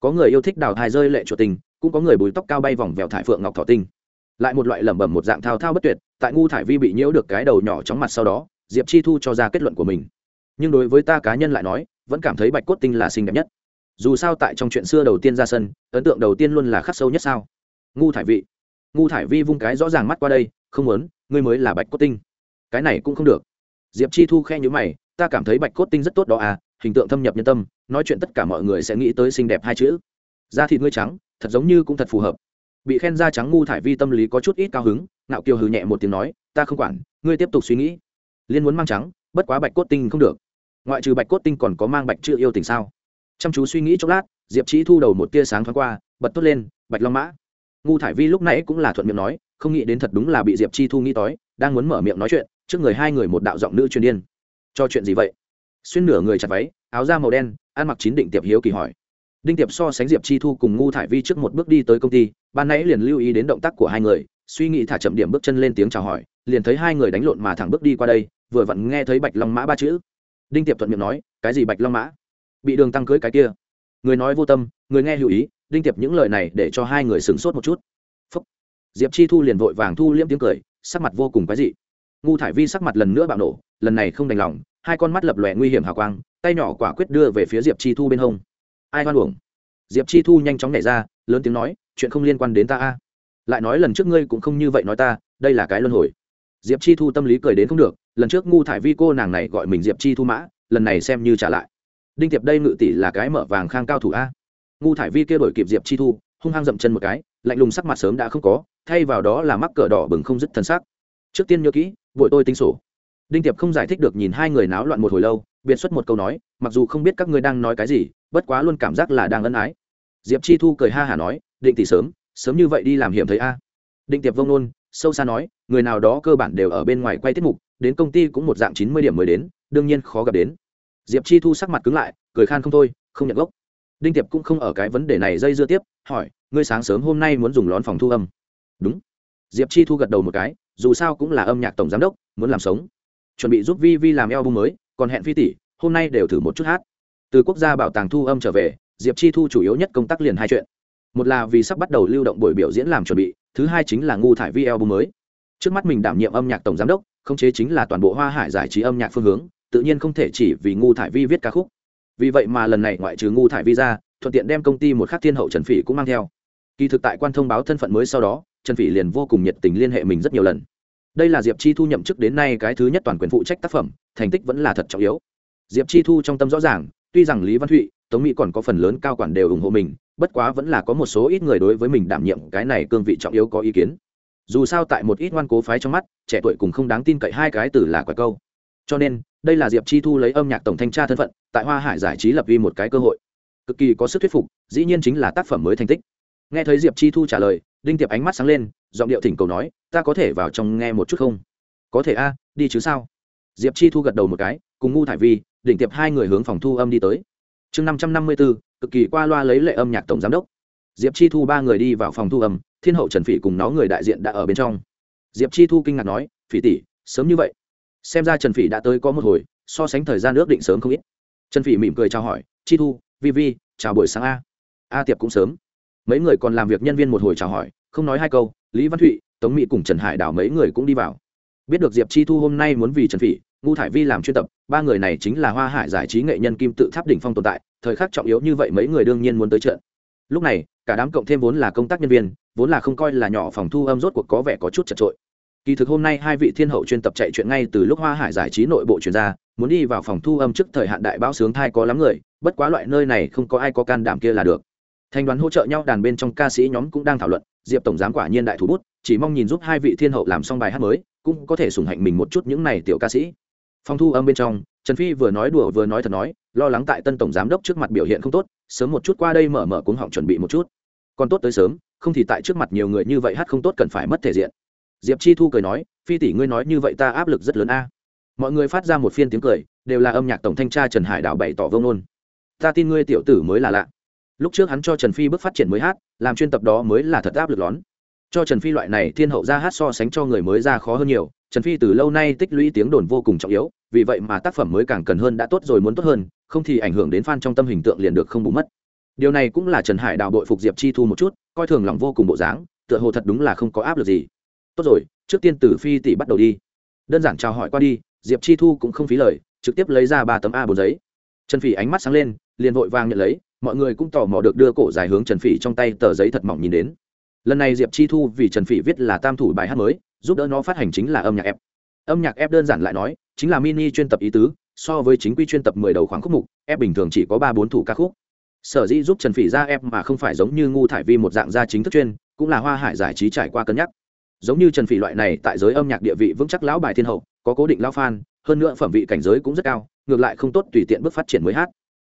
Có người yêu thích đào thai rơi lệ chuột tình cũng có người bùi tóc cao bay vòng vèo thải phượng ngọc thỏ tinh. Lại một loại lẩm bẩm một dạng thao thao bất tuyệt, tại ngu thải vi bị nhiễu được cái đầu nhỏ chóng mặt sau đó, diệp chi thu cho ra kết luận của mình nhưng đối với ta cá nhân lại nói, vẫn cảm thấy bạch cốt tinh là xinh đẹp nhất. Dù sao tại trong chuyện xưa đầu tiên ra sân, ấn tượng đầu tiên luôn là khắc sâu nhất sao? Ngu thải vị. Ngu thải vi vung cái rõ ràng mắt qua đây, không muốn, ngươi mới là bạch cốt tinh. Cái này cũng không được. Diệp chi thu khe nhữ mày, ta cảm thấy bạch cốt tinh rất tốt đó à hình tượng thâm nhập nhân tâm, nói chuyện tất cả mọi người sẽ nghĩ tới xinh đẹp hai chữ. Da thịt ngươi trắng, thật giống như cũng thật phù hợp. Bị khen da trắng ngu thải vi tâm lý có chút ít cao hứng nạo kiều hừ nhẹ một tiếng nói, ta không quản, ngươi tiếp tục suy nghĩ. Liên muốn mang trắng, bất quá bạch cốt tinh không được ngoại trừ bạch cốt tinh còn có mang bạch chữ yêu tình sao? Chăm chú suy nghĩ chốc lát, diệp trí thu đầu một tia sáng thoáng qua, bật tốt lên, bạch long mã. Ngu thải vi lúc nãy cũng là thuận miệng nói, không nghĩ đến thật đúng là bị diệp chi thu nghĩ tói, đang muốn mở miệng nói chuyện, trước người hai người một đạo giọng nữ truyền điên. Cho chuyện gì vậy? Xuyên nửa người chặt váy, áo da màu đen, ăn mặc chín định tiệp hiếu kỳ hỏi. Đinh tiệp so sánh diệp chi thu cùng ngu thải vi trước một bước đi tới công ty, ban nãy liền lưu ý đến động tác của hai người, suy nghĩ thả chậm điểm bước chân lên tiếng chào hỏi, liền thấy hai người đánh lộn mà thẳng bước đi qua đây, vừa vặn nghe thấy bạch long mã ba chữ đinh tiệp thuận miệng nói, cái gì bạch long mã? Bị đường tăng cưới cái kia. Người nói vô tâm, người nghe hữu ý, đinh tiệp những lời này để cho hai người sửng sốt một chút. Phúc. diệp chi thu liền vội vàng thu liễm tiếng cười, sắc mặt vô cùng quái dị. Ngu thải vi sắc mặt lần nữa bạo nổ, lần này không đành lòng, hai con mắt lập lòe nguy hiểm hào quang, tay nhỏ quả quyết đưa về phía diệp chi thu bên hông. Ai hoan uổng? Diệp chi thu nhanh chóng nhảy ra, lớn tiếng nói, chuyện không liên quan đến ta a. Lại nói lần trước ngươi cũng không như vậy nói ta, đây là cái luân hồi. Diệp chi thu tâm lý cười đến không được lần trước ngu thải vi cô nàng này gọi mình diệp chi thu mã, lần này xem như trả lại. Đinh tiệp đây ngự tỷ là cái mở vàng khang cao thủ a. Ngu thải vi kia đổi kịp diệp chi thu, hung hăng dậm chân một cái, lạnh lùng sắc mặt sớm đã không có, thay vào đó là mắc cờ đỏ bừng không dứt thân sắc trước tiên nhớ kỹ, vội tôi tính sổ. Đinh tiệp không giải thích được nhìn hai người náo loạn một hồi lâu, biệt xuất một câu nói, mặc dù không biết các ngươi đang nói cái gì, bất quá luôn cảm giác là đang ân ái. Diệp chi thu cười ha hả nói, định tỷ sớm sớm như vậy đi làm hiểm thấy a. Định tiệp vông nôn, sâu xa nói, người nào đó cơ bản đều ở bên ngoài quay tiết mục đến công ty cũng một dạng chín mươi điểm mới đến, đương nhiên khó gặp đến. Diệp chi thu sắc mặt cứng lại, cười khan không thôi, không nhận gốc. Đinh tiệp cũng không ở cái vấn đề này dây dưa tiếp, hỏi, ngươi sáng sớm hôm nay muốn dùng lón phòng thu âm? Đúng. Diệp chi thu gật đầu một cái, dù sao cũng là âm nhạc tổng giám đốc, muốn làm sống. Chuẩn bị giúp vi vi làm eo bung mới, còn hẹn phi tỷ, hôm nay đều thử một chút hát. Từ quốc gia bảo tàng thu âm trở về, diệp chi thu chủ yếu nhất công tác liền hai chuyện. Một là vì sắp bắt đầu lưu động buổi biểu diễn làm chuẩn bị, thứ hai chính là ngu thải vi album mới. Trước mắt mình đảm nhiệm âm nhạc tổng giám đốc khống chế chính là toàn bộ hoa hải giải trí âm nhạc phương hướng, tự nhiên không thể chỉ vì ngu thải vi viết ca khúc. Vì vậy mà lần này ngoại trừ ngu thải vi ra, thuận tiện đem công ty một khắc thiên hậu trần phỉ cũng mang theo. Kỳ thực tại quan thông báo thân phận mới sau đó, trần phỉ liền vô cùng nhiệt tình liên hệ mình rất nhiều lần. Đây là diệp chi thu nhậm chức đến nay cái thứ nhất toàn quyền phụ trách tác phẩm, thành tích vẫn là thật trọng yếu. Diệp chi thu trong tâm rõ ràng, tuy rằng lý văn thụy, tống mỹ còn có phần lớn cao quản đều ủng hộ mình, bất quá vẫn là có một số ít người đối với mình đảm nhiệm cái này cương vị trọng yếu có ý kiến dù sao tại một ít ngoan cố phái trong mắt, trẻ tuổi cùng không đáng tin cậy hai cái từ là quả câu. Cho nên, đây là diệp chi thu lấy âm nhạc tổng thanh tra thân phận, tại hoa hải giải trí lập vi một cái cơ hội. Cực kỳ có sức thuyết phục, dĩ nhiên chính là tác phẩm mới thành tích. Nghe thấy diệp chi thu trả lời, đinh tiệp ánh mắt sáng lên, giọng điệu thỉnh cầu nói, ta có thể vào trong nghe một chút không? Có thể a, đi chứ sao? Diệp chi thu gật đầu một cái, cùng ngu thải vi đỉnh tiệp hai người hướng phòng thu âm đi tới. Chương năm trăm năm mươi bốn cực kỳ qua loa lấy lệ âm nhạc tổng giám đốc. Diệp chi thu ba người đi vào phòng thu âm thiên hậu trần phỉ cùng nó người đại diện đã ở bên trong. Diệp chi thu kinh ngạc nói, phỉ tỷ, sớm như vậy. Xem ra trần phỉ đã tới có một hồi, so sánh thời gian ước định sớm không ít. Trần phỉ mỉm cười chào hỏi, chi thu, vi vi, chào buổi sáng a. A tiệp cũng sớm. Mấy người còn làm việc nhân viên một hồi chào hỏi, không nói hai câu, lý văn thụy, tống mỹ cùng trần hải đảo mấy người cũng đi vào. Biết được diệp chi thu hôm nay muốn vì trần phỉ, ngu thải vi làm chuyên tập, ba người này chính là hoa hải giải trí nghệ nhân kim tự tháp đỉnh phong tồn tại, thời khắc trọng yếu như vậy mấy người đương nhiên muốn tới trận. Lúc này, cả đám cộng thêm vốn là công tác nhân viên vốn là không coi là nhỏ phòng thu âm rốt cuộc có vẻ có chút chật trội. Kỳ thực hôm nay hai vị thiên hậu chuyên tập chạy chuyện ngay từ lúc hoa hải giải trí nội bộ chuyên gia muốn đi vào phòng thu âm trước thời hạn đại bão sướng thai có lắm người, bất quá loại nơi này không có ai có can đảm kia là được. Thành đoàn hỗ trợ nhau đàn bên trong ca sĩ nhóm cũng đang thảo luận, diệp tổng giám quả nhiên đại thủ bút, chỉ mong nhìn giúp hai vị thiên hậu làm xong bài hát mới, cũng có thể sủng hạnh mình một chút những này tiểu ca sĩ. Phòng thu âm bên trong, trần phi vừa nói đùa vừa nói thật nói, lo lắng tại tân tổng giám đốc trước mặt biểu hiện không tốt, sớm một chút qua đây mở mở cuống họng chuẩn bị một chút còn tốt tới sớm, không thì tại trước mặt nhiều người như vậy hát không tốt cần phải mất thể diện. Diệp chi thu cười nói, phi tỷ ngươi nói như vậy ta áp lực rất lớn a. Mọi người phát ra một phiên tiếng cười, đều là âm nhạc tổng thanh tra trần hải đảo bày tỏ vông nôn ta tin ngươi tiểu tử mới là lạ. Lúc trước hắn cho trần phi bước phát triển mới hát, làm chuyên tập đó mới là thật áp lực lón. Cho trần phi loại này thiên hậu ra hát so sánh cho người mới ra khó hơn nhiều, trần phi từ lâu nay tích lũy tiếng đồn vô cùng trọng yếu, vì vậy mà tác phẩm mới càng cần hơn đã tốt rồi muốn tốt hơn, không thì ảnh hưởng đến f a n trong tâm hình tượng liền được không bù mất điều này cũng là trần hải đạo đội phục diệp chi thu một chút, coi thường lòng vô cùng bộ dáng, tựa hồ thật đúng là không có áp lực gì. Tốt rồi, trước tiên từ phi tỷ bắt đầu đi. Đơn giản chào hỏi qua đi, diệp chi thu cũng không phí lời, trực tiếp lấy ra ba tấm a bốn giấy. Trần phỉ ánh mắt sáng lên, liền vội vàng nhận lấy, mọi người cũng tò mò được đưa cổ dài hướng trần phỉ trong tay tờ giấy thật mỏng nhìn đến. Lần này diệp chi thu vì trần phỉ viết là tam thủ bài hát mới, giúp đỡ nó phát hành chính là âm nhạc ép âm nhạc ép đơn giản lại nói, chính là mini chuyên tập ý tứ, so với chính quy chuyên tập mười đầu khoảng khúc mục ép bình thường chỉ có ba bốn thủ ca khúc sở dĩ giúp trần phỉ ra ép mà không phải giống như ngu thải vi một dạng gia chính thức chuyên, cũng là hoa hải giải trí trải qua cân nhắc. Giống như trần phỉ loại này tại giới âm nhạc địa vị vững chắc lão bài thiên hậu, có cố định lao fan, hơn nữa phẩm vị cảnh giới cũng rất cao, ngược lại không tốt tùy tiện bước phát triển mới hát.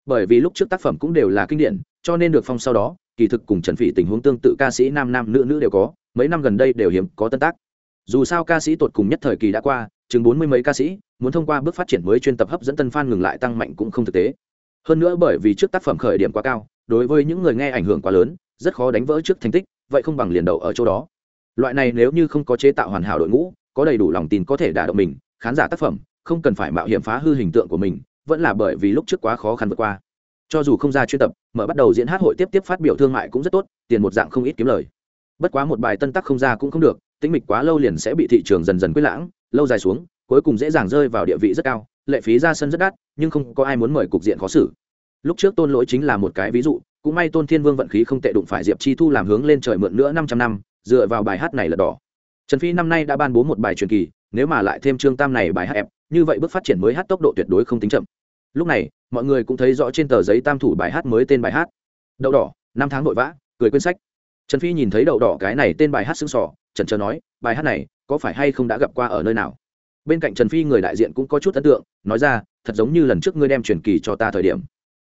Bởi vì lúc trước tác phẩm cũng đều là kinh điển, cho nên được phong sau đó, kỳ thực cùng trần phỉ tình huống tương tự ca sĩ nam nam nữ nữ đều có, mấy năm gần đây đều hiếm có tân tác. Dù sao ca sĩ tột cùng nhất thời kỳ đã qua, chừng bốn mươi mấy ca sĩ, muốn thông qua bước phát triển mới chuyên tập hấp dẫn tân fan ngừng lại tăng mạnh cũng không thực tế hơn nữa bởi vì trước tác phẩm khởi điểm quá cao, đối với những người nghe ảnh hưởng quá lớn, rất khó đánh vỡ trước thành tích, vậy không bằng liền đầu ở chỗ đó. Loại này nếu như không có chế tạo hoàn hảo đội ngũ, có đầy đủ lòng tin có thể đả động mình, khán giả tác phẩm, không cần phải mạo hiểm phá hư hình tượng của mình, vẫn là bởi vì lúc trước quá khó khăn vượt qua. Cho dù không ra chuyên tập, mở bắt đầu diễn hát hội tiếp tiếp phát biểu thương mại cũng rất tốt, tiền một dạng không ít kiếm lời. Bất quá một bài tân tắc không ra cũng không được, tĩnh mịch quá lâu liền sẽ bị thị trường dần dần quyết lãng, lâu dài xuống, cuối cùng dễ dàng rơi vào địa vị rất cao lệ phí ra sân rất đắt, nhưng không có ai muốn mời cục diện khó xử. Lúc trước tôn lỗi chính là một cái ví dụ, cũng may tôn thiên vương vận khí không tệ đụng phải diệp chi thu làm hướng lên trời mượn nữa năm trăm năm, dựa vào bài hát này là đỏ. Trần phi năm nay đã ban bố một bài truyền kỳ, nếu mà lại thêm trương tam này bài hát ép, như vậy bước phát triển mới hát tốc độ tuyệt đối không tính chậm. Lúc này, mọi người cũng thấy rõ trên tờ giấy tam thủ bài hát mới tên bài hát. Đậu đỏ, năm tháng vội vã, cười quên sách. Trần phi nhìn thấy đậu đỏ cái này tên bài hát xương sỏ trần trờ nói, bài hát này có phải hay không đã gặp qua ở nơi nào? Bên cạnh trần phi người đại diện cũng có chút ấn tượng, nói ra, thật giống như lần trước ngươi đem truyền kỳ cho ta thời điểm.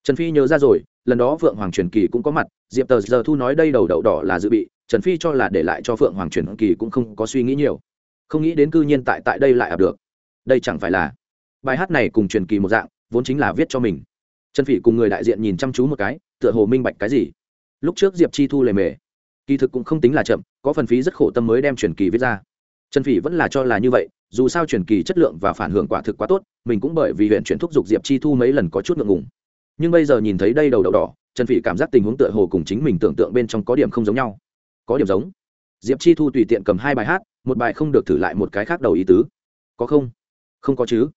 Trần phi nhớ ra rồi, lần đó phượng hoàng truyền kỳ cũng có mặt, diệp tờ giờ thu nói đây đầu đậu đỏ là dự bị, trần phi cho là để lại cho phượng hoàng truyền kỳ cũng không có suy nghĩ nhiều. Không nghĩ đến cư nhiên tại tại đây lại ập được. Đây chẳng phải là bài hát này cùng truyền kỳ một dạng, vốn chính là viết cho mình. Trần phỉ cùng người đại diện nhìn chăm chú một cái, tựa hồ minh bạch cái gì. Lúc trước diệp chi thu lề mề, kỳ thực cũng không tính là chậm, có phần phí rất khổ tâm mới đem truyền kỳ viết ra. Trần phỉ vẫn là cho là như vậy dù sao truyền kỳ chất lượng và phản hưởng quả thực quá tốt, mình cũng bởi vì huyện chuyển thúc giục diệp chi thu mấy lần có chút ngượng ngùng. Nhưng bây giờ nhìn thấy đây đầu đầu đỏ, trần phỉ cảm giác tình huống tựa hồ cùng chính mình tưởng tượng bên trong có điểm không giống nhau. Có điểm giống. Diệp chi thu tùy tiện cầm hai bài hát, một bài không được thử lại một cái khác đầu ý tứ. Có không? Không có chứ.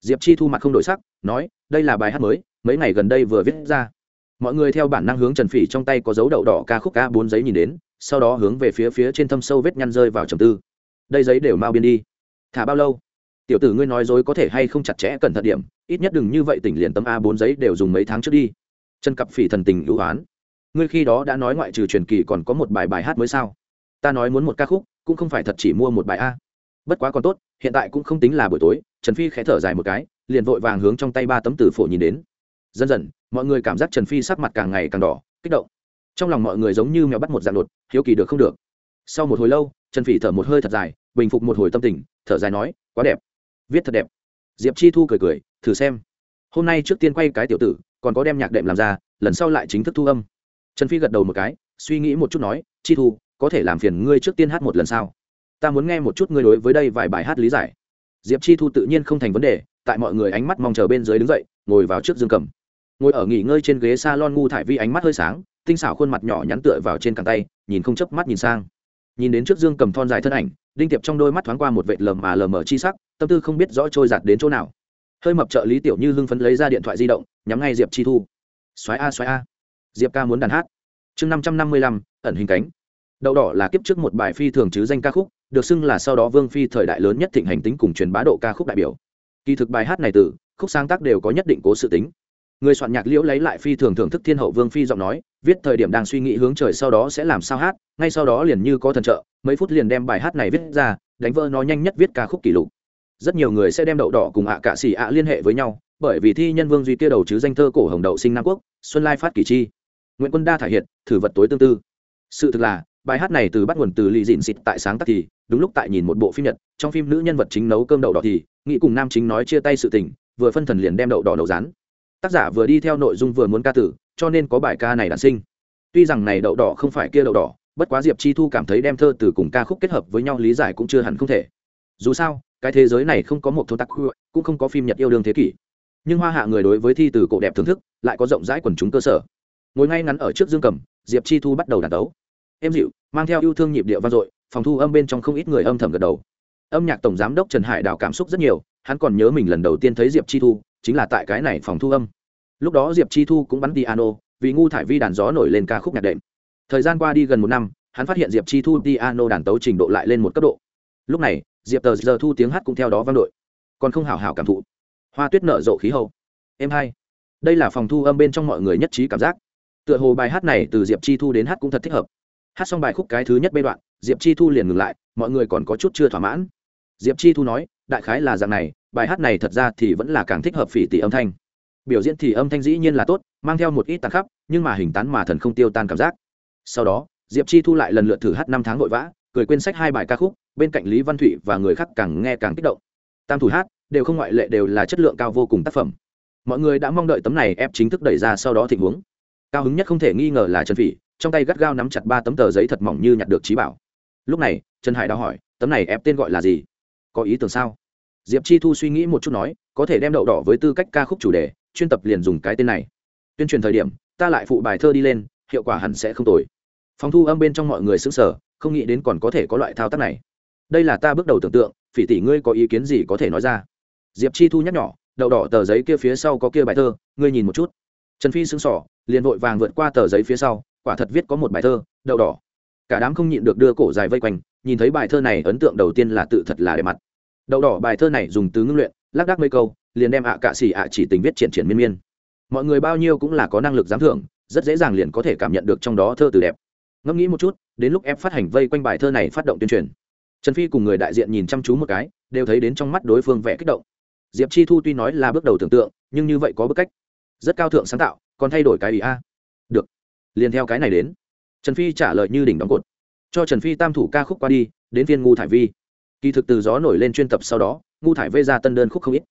Diệp chi thu mặt không đổi sắc, nói, đây là bài hát mới, mấy ngày gần đây vừa viết ra. Mọi người theo bản năng hướng trần phỉ trong tay có dấu đậu đỏ ca khúc ca bốn giấy nhìn đến, sau đó hướng về phía phía trên thâm sâu vết nhăn rơi vào trầm tư. Đây giấy đều mau biên đi thả bao lâu? Tiểu tử ngươi nói dối có thể hay không chặt chẽ cẩn thận điểm, ít nhất đừng như vậy tỉnh liền tấm a bốn giấy đều dùng mấy tháng trước đi. Chân cặp phỉ thần tình hữu hoán. Ngươi khi đó đã nói ngoại trừ truyền kỳ còn có một bài bài hát mới sao? Ta nói muốn một ca khúc, cũng không phải thật chỉ mua một bài a. Bất quá còn tốt, hiện tại cũng không tính là buổi tối, trần phi khẽ thở dài một cái, liền vội vàng hướng trong tay ba tấm tử phổ nhìn đến. Dần dần, mọi người cảm giác trần phi sắc mặt càng ngày càng đỏ, kích động. Trong lòng mọi người giống như mèo bắt một dạng đột, hiếu kỳ được không được. Sau một hồi lâu trần Phỉ thở một hơi thật dài, bình phục một hồi tâm tình, thở dài nói, quá đẹp, viết thật đẹp. Diệp chi thu cười cười, thử xem. Hôm nay trước tiên quay cái tiểu tử, còn có đem nhạc đệm làm ra, lần sau lại chính thức thu âm. Trần phi gật đầu một cái, suy nghĩ một chút nói, chi thu, có thể làm phiền ngươi trước tiên hát một lần sau ta muốn nghe một chút ngươi đối với đây vài bài hát lý giải. Diệp chi thu tự nhiên không thành vấn đề, tại mọi người ánh mắt mong chờ bên dưới đứng dậy, ngồi vào trước dương cầm. Ngồi ở nghỉ ngơi trên ghế s a lon ngu thải vi ánh mắt hơi sáng, tinh xảo khuôn mặt nhỏ nhắn tựa vào trên cẳng tay, nhìn không chớp mắt nhìn sang nhìn đến trước dương cầm thon dài thân ảnh, đinh tiệp trong đôi mắt thoáng qua một vệt lờ mà lờ mờ chi sắc, tâm tư không biết rõ trôi giạt đến chỗ nào. Hơi mập trợ lý tiểu như hưng phấn lấy ra điện thoại di động, nhắm ngay diệp chi thu. Xoáy a xoáy a. Diệp ca muốn đàn hát. Chương năm trăm năm mươi lăm, ẩn hình cánh. Đậu đỏ là kiếp trước một bài phi thường chứ danh ca khúc, được xưng là sau đó vương phi thời đại lớn nhất thịnh hành tính cùng truyền bá độ ca khúc đại biểu. Kỳ thực bài hát này từ, khúc sáng tác đều có nhất định cố sự tính. Người soạn nhạc liễu lấy lại phi thường thưởng thức thiên hậu vương phi giọng nói viết thời điểm đang suy nghĩ hướng trời sau đó sẽ làm sao hát, ngay sau đó liền như có thần trợ, mấy phút liền đem bài hát này viết ra, đánh vỡ nó nhanh nhất viết ca khúc kỷ lục. Rất nhiều người sẽ đem đậu đỏ cùng ạ à cạ xỉ ạ liên hệ với nhau, bởi vì thi nhân vương duy kia đầu chứ danh thơ cổ hồng đậu sinh nam quốc, xuân lai phát kỳ chi. Nguyễn quân đa thể hiện thử vật tối tương tư. Sự thực là, bài hát này từ bắt nguồn từ lì dịn xịt tại sáng tác thì, đúng lúc tại nhìn một bộ phim nhật, trong phim nữ nhân vật chính nấu cơm đậu đỏ thì, nghĩ cùng nam chính nói chia tay sự tình, vừa phân thần liền đem đậu đỏ nấu rán. Tác giả vừa đi theo nội dung vừa muốn ca tử cho nên có bài ca này đản sinh. Tuy rằng này đậu đỏ không phải kia đậu đỏ, bất quá diệp chi thu cảm thấy đem thơ từ cùng ca khúc kết hợp với nhau lý giải cũng chưa hẳn không thể. Dù sao, cái thế giới này không có một thôn tắc cũng không có phim nhật yêu đương thế kỷ. Nhưng hoa hạ người đối với thi từ cổ đẹp thưởng thức, lại có rộng rãi quần chúng cơ sở. Ngồi ngay ngắn ở trước dương cầm, diệp chi thu bắt đầu đàn đấu. em dịu, mang theo yêu thương nhịp điệu vang dội, phòng thu âm bên trong không ít người âm thầm gật đầu. Âm nhạc tổng giám đốc trần hải đào cảm xúc rất nhiều, hắn còn nhớ mình lần đầu tiên thấy diệp chi thu, chính là tại cái này phòng thu âm lúc đó diệp chi thu cũng bắn piano, vì ngu thải vi đàn gió nổi lên ca khúc nhạc đệm. Thời gian qua đi gần một năm, hắn phát hiện diệp chi thu piano đàn tấu trình độ lại lên một cấp độ. Lúc này, diệp tờ giờ thu tiếng hát cũng theo đó vang đội còn không hào hào cảm thụ. Hoa tuyết nở rộ khí hậu. Em hai. Đây là phòng thu âm bên trong mọi người nhất trí cảm giác. Tựa hồ bài hát này từ diệp chi thu đến hát cũng thật thích hợp. Hát xong bài khúc cái thứ nhất bê đoạn, diệp chi thu liền ngừng lại, mọi người còn có chút chưa thỏa mãn. Diệp chi thu nói, đại khái là dạng này, bài hát này thật ra thì vẫn là càng thích hợp phỉ tỷ âm thanh biểu diễn thì âm thanh dĩ nhiên là tốt, mang theo một ít tàn khắp, nhưng mà hình tán mà thần không tiêu tan cảm giác. Sau đó, diệp chi thu lại lần lượt thử hát năm tháng vội vã, cười quên sách hai bài ca khúc, bên cạnh lý văn thụy và người khác càng nghe càng kích động. Tam thủ hát, đều không ngoại lệ đều là chất lượng cao vô cùng tác phẩm. Mọi người đã mong đợi tấm này ép chính thức đẩy ra sau đó tình huống. Cao hứng nhất không thể nghi ngờ là trần phỉ, trong tay gắt gao nắm chặt ba tấm tờ giấy thật mỏng như nhặt được trí bảo. Lúc này, trần hải đã hỏi, tấm này ép tên gọi là gì? Có ý tưởng sao? Diệp chi thu suy nghĩ một chút nói, có thể đem đậu đỏ với tư cách ca khúc chủ đề, chuyên tập liền dùng cái tên này. Tuyên truyền thời điểm, ta lại phụ bài thơ đi lên, hiệu quả hẳn sẽ không tồi. Phòng thu âm bên trong mọi người xứng sở không nghĩ đến còn có thể có loại thao tác này. Đây là ta bước đầu tưởng tượng, phỉ tỷ ngươi có ý kiến gì có thể nói ra. Diệp chi thu nhắc nhỏ đậu đỏ tờ giấy kia phía sau có kia bài thơ, ngươi nhìn một chút. Trần phi xứng sỏ liền vội vàng vượt qua tờ giấy phía sau, quả thật viết có một bài thơ, đậu đỏ. Cả đám không nhịn được đưa cổ dài vây quanh, nhìn thấy bài thơ này, ấn tượng đầu tiên là tự thật là đẹp mặt đậu đỏ bài thơ này dùng từ ngưng luyện, lác đác mấy câu, liền đem ạ cạ xỉ ạ chỉ tình viết triển triển miên miên. Mọi người bao nhiêu cũng là có năng lực giám thưởng, rất dễ dàng liền có thể cảm nhận được trong đó thơ từ đẹp. Ngẫm nghĩ một chút, đến lúc ép phát hành vây quanh bài thơ này phát động tuyên truyền. Trần phi cùng người đại diện nhìn chăm chú một cái, đều thấy đến trong mắt đối phương vẻ kích động. Diệp chi thu tuy nói là bước đầu tưởng tượng, nhưng như vậy có bức cách. Rất cao thượng sáng tạo, còn thay đổi cái ý a. Được, liền theo cái này đến. Trần phi trả lời như đỉnh đóng cột. Cho trần phi tam thủ ca khúc qua đi, đến viên ngu thải vi kỳ thực từ gió nổi lên chuyên tập sau đó, ngu thải Vê ra tân đơn khúc không ít.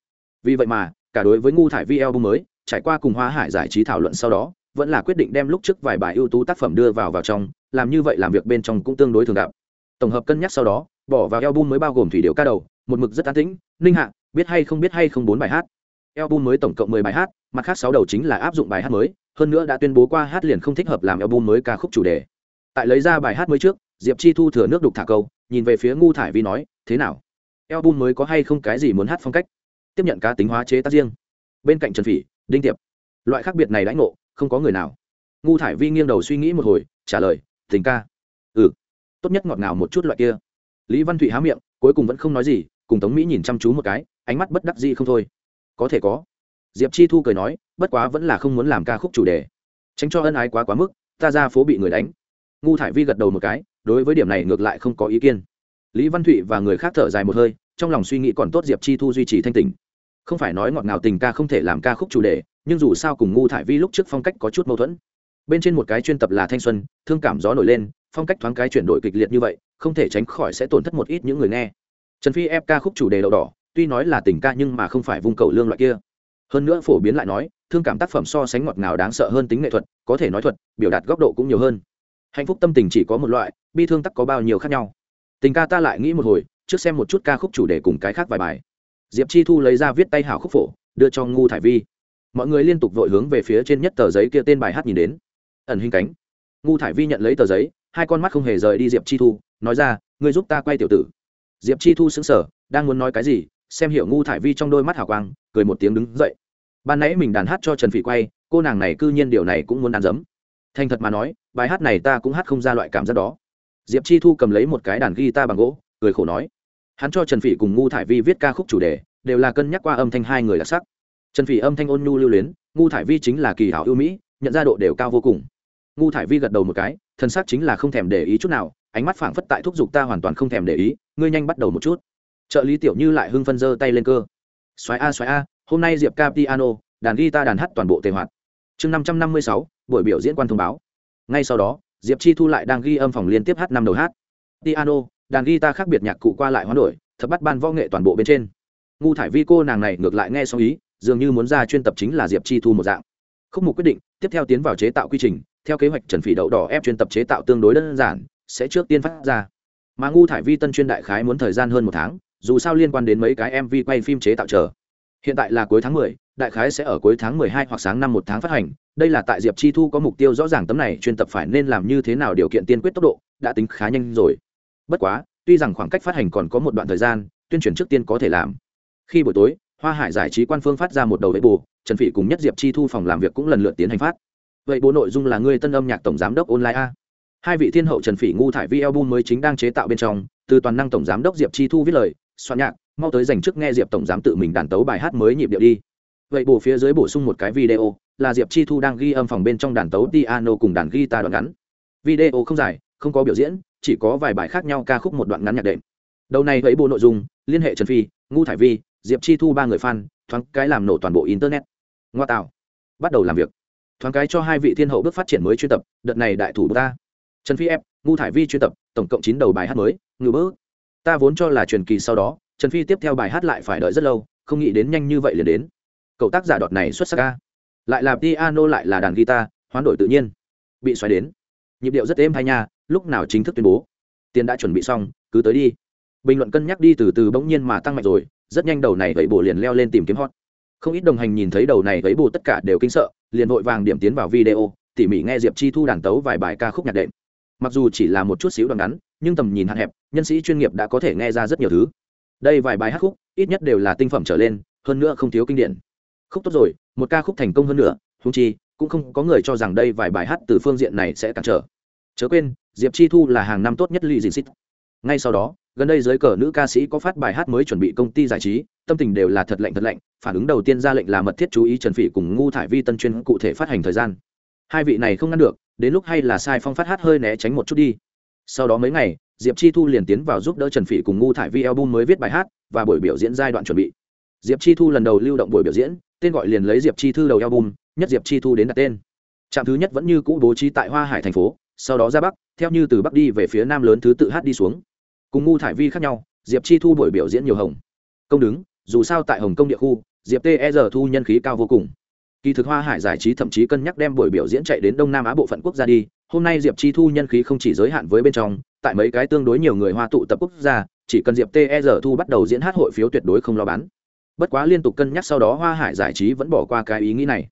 Vì vậy mà, cả đối với ngu thải vi album mới, trải qua cùng hoa hải giải trí thảo luận sau đó, vẫn là quyết định đem lúc trước vài bài ưu tú tác phẩm đưa vào vào trong, làm như vậy làm việc bên trong cũng tương đối thường gặp. Tổng hợp cân nhắc sau đó, bỏ vào album mới bao gồm thủy điệu ca đầu, một mực rất an tĩnh, ninh hạ, biết hay không biết hay không bốn bài hát. Album mới tổng cộng mười bài hát, mặt khác sáu đầu chính là áp dụng bài hát mới, hơn nữa đã tuyên bố qua hát liền không thích hợp làm album mới ca khúc chủ đề. Tại lấy ra bài hát mới trước, diệp chi thu thừa nước đục thả câu, nhìn về phía ngu thải vi nói thế nào? Album mới có hay không cái gì muốn hát phong cách? Tiếp nhận cá tính hóa chế tác riêng. Bên cạnh trần phỉ, đinh tiệp. Loại khác biệt này đãi ngộ, không có người nào. Ngu thải vi nghiêng đầu suy nghĩ một hồi, trả lời, tình ca. Ừ. Tốt nhất ngọt ngào một chút loại kia. Lý văn thụy há miệng, cuối cùng vẫn không nói gì, cùng tống mỹ nhìn chăm chú một cái, ánh mắt bất đắc gì không thôi. Có thể có. Diệp chi thu cười nói, bất quá vẫn là không muốn làm ca khúc chủ đề. Tránh cho ân ái quá quá mức, ta ra phố bị người đánh. Ngu thải vi gật đầu một cái, đối với điểm này ngược lại không có ý kiến lý văn thụy và người khác thở dài một hơi, trong lòng suy nghĩ còn tốt diệp chi thu duy trì thanh tình. Không phải nói ngọt ngào tình ca không thể làm ca khúc chủ đề, nhưng dù sao cùng ngu thải vi lúc trước phong cách có chút mâu thuẫn. Bên trên một cái chuyên tập là thanh xuân, thương cảm gió nổi lên, phong cách thoáng cái chuyển đổi kịch liệt như vậy, không thể tránh khỏi sẽ tổn thất một ít những người nghe. Trần phi ép ca khúc chủ đề đậu đỏ, tuy nói là tình ca nhưng mà không phải vung cầu lương loại kia. Hơn nữa phổ biến lại nói, thương cảm tác phẩm so sánh ngọt ngào đáng sợ hơn tính nghệ thuật, có thể nói thuật, biểu đạt góc độ cũng nhiều hơn. Hạnh phúc tâm tình chỉ có một loại, bi thương tắc có bao nhiêu khác nhau tình ca ta lại nghĩ một hồi, trước xem một chút ca khúc chủ đề cùng cái khác vài bài. Diệp chi thu lấy ra viết tay hảo khúc phổ, đưa cho ngu thải vi. Mọi người liên tục vội hướng về phía trên nhất tờ giấy kia tên bài hát nhìn đến. Ẩn hình cánh. Ngu thải vi nhận lấy tờ giấy, hai con mắt không hề rời đi diệp chi thu, nói ra, ngươi giúp ta quay tiểu tử. Diệp chi thu xứng sở đang muốn nói cái gì, xem hiểu ngu thải vi trong đôi mắt hào quang, cười một tiếng đứng dậy. Ban nãy mình đàn hát cho trần phỉ quay, cô nàng này c ư nhiên điều này cũng muốn đàn dấm. thành thật mà nói, bài hát này ta cũng hát không ra loại cảm giác đó diệp chi thu cầm lấy một cái đàn guitar bằng gỗ, cười khổ nói. Hắn cho trần phỉ cùng ngu thải vi viết ca khúc chủ đề, đều là cân nhắc qua âm thanh hai người đặc sắc. Trần phỉ âm thanh ôn nhu lưu luyến, ngu thải vi chính là kỳ hảo ưu mỹ, nhận ra độ đều cao vô cùng. Ngu thải vi gật đầu một cái, thân xác chính là không thèm để ý chút nào, ánh mắt phảng phất tại thúc giục ta hoàn toàn không thèm để ý, ngươi nhanh bắt đầu một chút. Trợ lý tiểu như lại hưng phân giơ tay lên cơ. Xoáy a xoáy a, hôm nay diệp ca piano, đàn guitar đàn hát toàn bộ tề hoạt. Chương năm trăm năm mươi sáu, buổi biểu diễn quan thông báo. Ngay sau đó diệp chi thu lại đang ghi âm phòng liên tiếp hát năm đầu hát. Piano đàn guitar khác biệt nhạc cụ qua lại hoán đổi thập bắt ban võ nghệ toàn bộ bên trên. Ngu thải vi cô nàng này ngược lại nghe xong ý dường như muốn ra chuyên tập chính là diệp chi thu một dạng. Không mục quyết định tiếp theo tiến vào chế tạo quy trình theo kế hoạch trần phỉ đậu đỏ ép chuyên tập chế tạo tương đối đơn giản sẽ trước tiên phát ra. Mà ngu thải vi tân chuyên đại khái muốn thời gian hơn một tháng dù sao liên quan đến mấy cái mv quay phim chế tạo chờ. Hiện tại là cuối tháng mười, đại khái sẽ ở cuối tháng mười hai hoặc sáng năm một tháng phát hành đây là tại diệp chi thu có mục tiêu rõ ràng tấm này, chuyên tập phải nên làm như thế nào điều kiện tiên quyết tốc độ, đã tính khá nhanh rồi. Bất quá, tuy rằng khoảng cách phát hành còn có một đoạn thời gian, tuyên truyền trước tiên có thể làm. Khi buổi tối, hoa hải giải trí quan phương phát ra một đầu vệ bù, trần phỉ cùng nhất diệp chi thu phòng làm việc cũng lần lượt tiến hành phát. Vậy bố nội dung là người tân âm nhạc tổng giám đốc online a. Hai vị thiên hậu trần phỉ ngu thải vi album mới chính đang chế tạo bên trong, từ toàn năng tổng giám đốc diệp chi thu viết lời, soạn nhạc, mau tới dành trước nghe diệp tổng giám tự mình đàn tấu bài hát mới nhịp điệu đi vậy bổ phía dưới bổ sung một cái video, là diệp chi thu đang ghi âm phòng bên trong đàn tấu piano cùng đàn guitar đoạn ngắn. Video không dài, không có biểu diễn, chỉ có vài bài khác nhau ca khúc một đoạn ngắn nhạc đệm. Đầu này vậy bộ nội dung, liên hệ trần phi ngu thải vi, diệp chi thu ba người fan, thoáng cái làm nổ toàn bộ internet. Ngoa tạo. Bắt đầu làm việc. Thoáng cái cho hai vị thiên hậu bước phát triển mới chuyên tập, đợt này đại thủ ta. Trần phi ép ngu thải vi chuyên tập, tổng cộng chín đầu bài hát mới, ngự bớ ta vốn cho là truyền kỳ sau đó, trần phi tiếp theo bài hát lại phải đợi rất lâu, không nghĩ đến nhanh như vậy liền đến cậu tác giả đọt này xuất sắc ca. Lại là piano, lại là đàn guitar, hoán đổi tự nhiên. Bị xoáy đến. Nhịp điệu rất êm hay nha, lúc nào chính thức tuyên bố. Tiền đã chuẩn bị xong, cứ tới đi. Bình luận cân nhắc đi từ từ bỗng nhiên mà tăng mạnh rồi, rất nhanh đầu này gãy bổ liền leo lên tìm kiếm hot. Không ít đồng hành nhìn thấy đầu này gãy bổ tất cả đều kinh sợ, liền vội vàng điểm tiến vào video, tỉ mỉ nghe diệp chi thu đàn tấu vài bài ca khúc nhạc đệm. Mặc dù chỉ là một chút xíu đoạn ngắn, nhưng tầm nhìn hạn hẹp, nhân sĩ chuyên nghiệp đã có thể nghe ra rất nhiều thứ. Đây vài bài hát khúc, ít nhất đều là tinh phẩm trở lên, hơn nữa không thiếu kinh điển khúc tốt rồi, một ca khúc thành công hơn nữa húng chi, cũng không có người cho rằng đây vài bài hát từ phương diện này sẽ cản trở. Chớ quên, diệp chi thu là hàng năm tốt nhất ly dì xít ngay sau đó, gần đây giới cờ nữ ca sĩ có phát bài hát mới chuẩn bị công ty giải trí, tâm tình đều là thật lạnh thật lạnh, phản ứng đầu tiên ra lệnh là mật thiết chú ý trần phỉ cùng ngu thải vi tân chuyên cụ thể phát hành thời gian. Hai vị này không ngăn được, đến lúc hay là sai phong phát hát hơi né tránh một chút đi. Sau đó mấy ngày, diệp chi thu liền tiến vào giúp đỡ trần phỉ cùng ngu thải vi album mới viết bài hát và buổi biểu diễn giai đoạn chuẩn bị. Diệp chi thu lần đầu lưu động buổi biểu diễn tên gọi liền lấy diệp chi thư đầu album, nhất diệp chi thu đến đặt tên. Trạm thứ nhất vẫn như cũ bố trí tại hoa hải thành phố, sau đó ra bắc, theo như từ bắc đi về phía nam lớn thứ tự hát đi xuống. Cùng ngu thải vi khác nhau, diệp chi thu buổi biểu diễn nhiều hồng. Công đứng, dù sao tại hồng kông địa khu, diệp ter thu nhân khí cao vô cùng. Kỳ thực hoa hải giải trí thậm chí cân nhắc đem buổi biểu diễn chạy đến đông nam á bộ phận quốc gia đi, hôm nay diệp chi thu nhân khí không chỉ giới hạn với bên trong, tại mấy cái tương đối nhiều người hoa tụ tập quốc gia, chỉ cần diệp ter thu bắt đầu diễn hát hội phiếu tuyệt đối không lo bán bất quá liên tục cân nhắc sau đó hoa hải giải trí vẫn bỏ qua cái ý nghĩ này.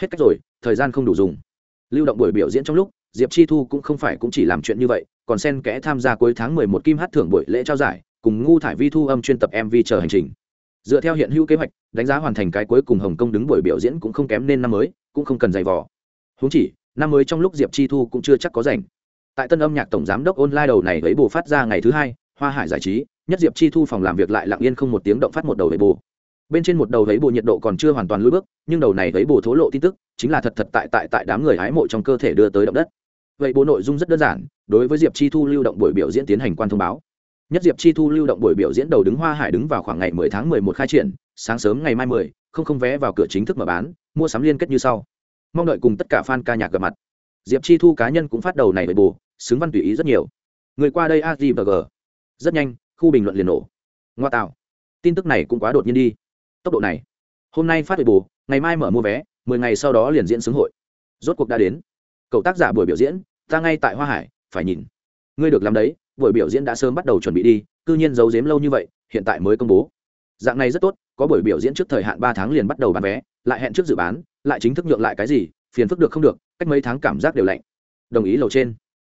Hết cách rồi, thời gian không đủ dùng. Lưu động buổi biểu diễn trong lúc, diệp chi thu cũng không phải cũng chỉ làm chuyện như vậy, còn xen kẽ tham gia cuối tháng mười một kim hát thưởng buổi lễ trao giải, cùng ngu thải vi thu âm chuyên tập mv chờ hành trình. Dựa theo hiện hữu kế hoạch, đánh giá hoàn thành cái cuối cùng hồng kông đứng buổi biểu diễn cũng không kém nên năm mới, cũng không cần giày vò. Húng chỉ, năm mới trong lúc diệp chi thu cũng chưa chắc có rảnh tại tân âm nhạc tổng giám đốc online đầu này ấy bù phát ra ngày thứ hai, hoa hải giải trí, nhất diệp chi thu phòng làm việc lại lặng yên không một tiếng động phát một đầu ấy bù bên trên một đầu thấy bù nhiệt độ còn chưa hoàn toàn lưỡi bước nhưng đầu này thấy bù thố lộ tin tức chính là thật thật tại tại tại đám người hái mộ trong cơ thể đưa tới động đất. Vậy bố nội dung rất đơn giản đối với diệp chi thu lưu động buổi biểu diễn tiến hành quan thông báo. Nhất diệp chi thu lưu động buổi biểu diễn đầu đứng hoa hải đứng vào khoảng ngày 10 tháng 11 khai triển sáng sớm ngày mai 10, không không vé vào cửa chính thức mở bán mua sắm liên kết như sau. Mong đợi cùng tất cả fan ca nhạc gặp mặt. Diệp chi thu cá nhân cũng phát đầu này bởi bù xứng văn tùy ý rất nhiều. Người qua đây a g và g. Rất nhanh khu bình luận liền nổ. Ngoa tạo. Tin tức này cũng quá đột nhiên đi tốc độ này. Hôm nay phát về bù ngày mai mở mua vé, mười ngày sau đó liền diễn xứng hội. Rốt cuộc đã đến. Cậu tác giả buổi biểu diễn, ta ngay tại hoa hải, phải nhìn. Ngươi được làm đấy, buổi biểu diễn đã sớm bắt đầu chuẩn bị đi, cư nhiên giấu giếm lâu như vậy, hiện tại mới công bố. Dạng này rất tốt, có buổi biểu diễn trước thời hạn ba tháng liền bắt đầu bán vé, lại hẹn trước dự bán, lại chính thức nhượng lại cái gì, phiền phức được không được, cách mấy tháng cảm giác đều lạnh. Đồng ý lầu trên.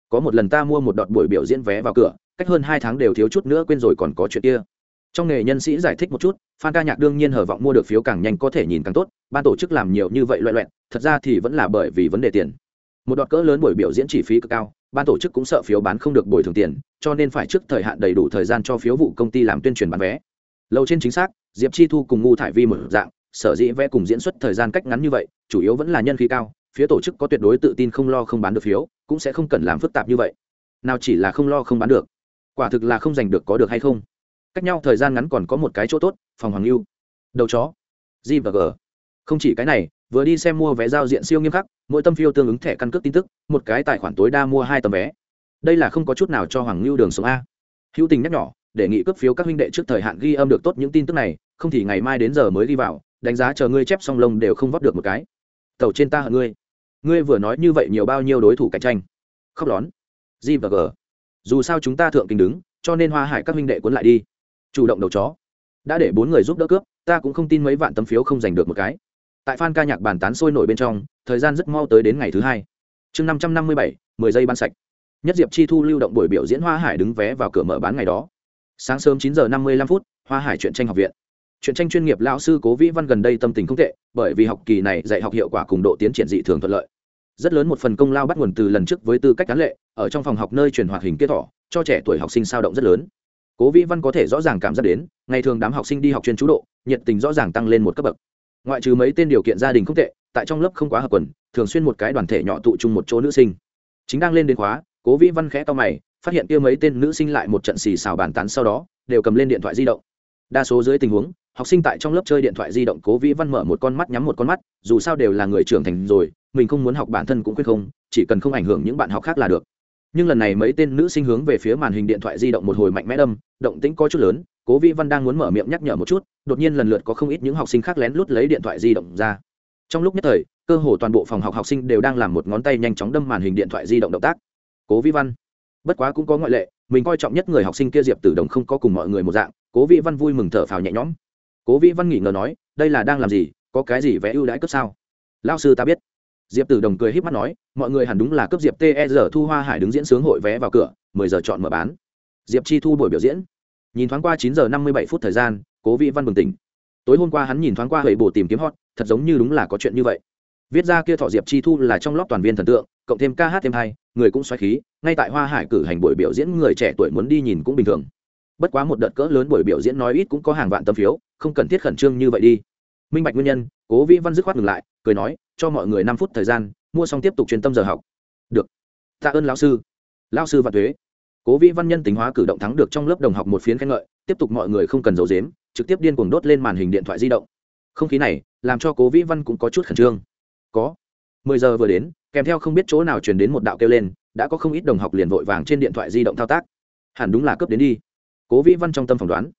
Có một lần ta mua một đợt buổi biểu diễn vé vào cửa, cách hơn hai tháng đều thiếu chút nữa quên rồi còn có chuyện kia trong nghề nhân sĩ giải thích một chút fan ca nhạc đương nhiên hở vọng mua được phiếu càng nhanh có thể nhìn càng tốt, ban tổ chức làm nhiều như vậy loại loẹn thật ra thì vẫn là bởi vì vấn đề tiền. Một đoạn cỡ lớn buổi biểu diễn chi phí cực cao, ban tổ chức cũng sợ phiếu bán không được bồi thường tiền, cho nên phải trước thời hạn đầy đủ thời gian cho phiếu vụ công ty làm tuyên truyền bán vé. Lâu trên chính xác, diệp chi thu cùng ngu thải vi một dạng, sở dĩ vẽ cùng diễn xuất thời gian cách ngắn như vậy, chủ yếu vẫn là nhân khí cao, phía tổ chức có tuyệt đối tự tin không lo không bán được phiếu, cũng sẽ không cần làm phức tạp như vậy. Nào chỉ là không lo không bán được, quả thực là không giành được có được hay không? Cách nhau thời gian ngắn còn có một cái chỗ tốt, phòng hoàng lưu đầu chó. G và g. Không chỉ cái này, vừa đi xem mua vé giao diện siêu nghiêm khắc, mỗi tâm phiêu tương ứng thẻ căn cước tin tức, một cái tài khoản tối đa mua hai tấm vé. Đây là không có chút nào cho hoàng lưu đường sống a. Hữu tình nhắc nhỏ, đề nghị cấp phiếu các huynh đệ trước thời hạn ghi âm được tốt những tin tức này, không thì ngày mai đến giờ mới ghi vào, đánh giá chờ ngươi chép song lông đều không vót được một cái. Tàu trên ta hận ngươi. Ngươi vừa nói như vậy nhiều bao nhiêu đối thủ cạnh tranh. Khóc lón. G và g. Dù sao chúng ta thượng kinh đứng, cho nên hoa hải các huynh đệ cuốn lại đi chủ động đầu chó. Đã để bốn người giúp đỡ cướp, ta cũng không tin mấy vạn tấm phiếu không giành được một cái. Tại phan ca nhạc bàn tán sôi nổi bên trong, thời gian rất mau tới đến ngày thứ hai. Chương năm trăm năm mươi bảy, mười giây ban sạch. Nhất diệp chi thu lưu động buổi biểu diễn hoa hải đứng vé vào cửa mở bán ngày đó. Sáng sớm chín giờ năm mươi lăm phút, hoa hải chuyện tranh học viện. Chuyện tranh chuyên nghiệp lão sư cố vĩ văn gần đây tâm tình không tệ, bởi vì học kỳ này dạy học hiệu quả cùng độ tiến triển dị thường thuận lợi. Rất lớn một phần công lao bắt nguồn từ lần trước với tư cách cán lệ, ở trong phòng học nơi truyền hoạt hình kết thỏ cho trẻ tuổi học sinh sao động rất lớn cố vĩ văn có thể rõ ràng cảm giác đến, ngày thường đám học sinh đi học chuyên chú độ, nhiệt tình rõ ràng tăng lên một cấp bậc. Ngoại trừ mấy tên điều kiện gia đình không tệ, tại trong lớp không quá hợp quần, thường xuyên một cái đoàn thể nhỏ tụ chung một chỗ nữ sinh. Chính đang lên đến khóa, cố vĩ văn khẽ to mày, phát hiện kia mấy tên nữ sinh lại một trận xì xào bàn tán sau đó, đều cầm lên điện thoại di động. Đa số dưới tình huống, học sinh tại trong lớp chơi điện thoại di động cố vĩ văn mở một con mắt nhắm một con mắt, dù sao đều là người trưởng thành rồi, mình không muốn học bản thân cũng quyết không, chỉ cần không ảnh hưởng những bạn học khác là được nhưng lần này mấy tên nữ sinh hướng về phía màn hình điện thoại di động một hồi mạnh mẽ đâm, động tĩnh có chút lớn, cố vĩ văn đang muốn mở miệng nhắc nhở một chút, đột nhiên lần lượt có không ít những học sinh khác lén lút lấy điện thoại di động ra. Trong lúc nhất thời, cơ hồ toàn bộ phòng học học sinh đều đang làm một ngón tay nhanh chóng đâm màn hình điện thoại di động động tác. Cố vĩ văn, bất quá cũng có ngoại lệ, mình coi trọng nhất người học sinh kia diệp tử đồng không có cùng mọi người một dạng, cố vĩ văn vui mừng thở phào nhẹ nhõm. Cố vĩ văn nghỉ ngờ nói, đây là đang làm gì? Có cái gì vẽ ưu đãi cấp sao? Lao sư ta biết diệp tử đồng cười h í p mắt nói, mọi người hẳn đúng là cấp diệp ter thu hoa hải đứng diễn sướng hội vé vào cửa, mười giờ chọn mở bán. Diệp chi thu buổi biểu diễn. Nhìn thoáng qua chín giờ năm mươi bảy phút thời gian, cố vĩ văn bừng tỉnh. Tối hôm qua hắn nhìn thoáng qua hệ bồ tìm kiếm hot, thật giống như đúng là có chuyện như vậy. Viết ra kia thọ diệp chi thu là trong lóc toàn viên thần tượng, cộng thêm ca hát thêm hai người cũng xoáy khí, ngay tại hoa hải cử hành buổi biểu diễn người trẻ tuổi muốn đi nhìn cũng bình thường. Bất quá một đợt cỡ lớn buổi biểu diễn nói ít cũng có hàng vạn tấm phiếu, không cần thiết khẩn trương như vậy đi minh bạch nguyên nhân, cố vĩ văn dứt khoát ngừng lại, cười nói, cho mọi người năm phút thời gian, mua xong tiếp tục truyền tâm giờ học. Được. Tạ ơn lão sư. Lão sư và thuế. Cố vĩ văn nhân tính hóa cử động thắng được trong lớp đồng học một phiến khen ngợi, tiếp tục mọi người không cần giấu dếm trực tiếp điên cuồng đốt lên màn hình điện thoại di động. Không khí này, làm cho cố vĩ văn cũng có chút khẩn trương. Có. Mười giờ vừa đến, kèm theo không biết chỗ nào truyền đến một đạo kêu lên, đã có không ít đồng học liền vội vàng trên điện thoại di động thao tác. Hẳn đúng là cấp đến đi. Cố vĩ văn trong tâm phỏng đoán.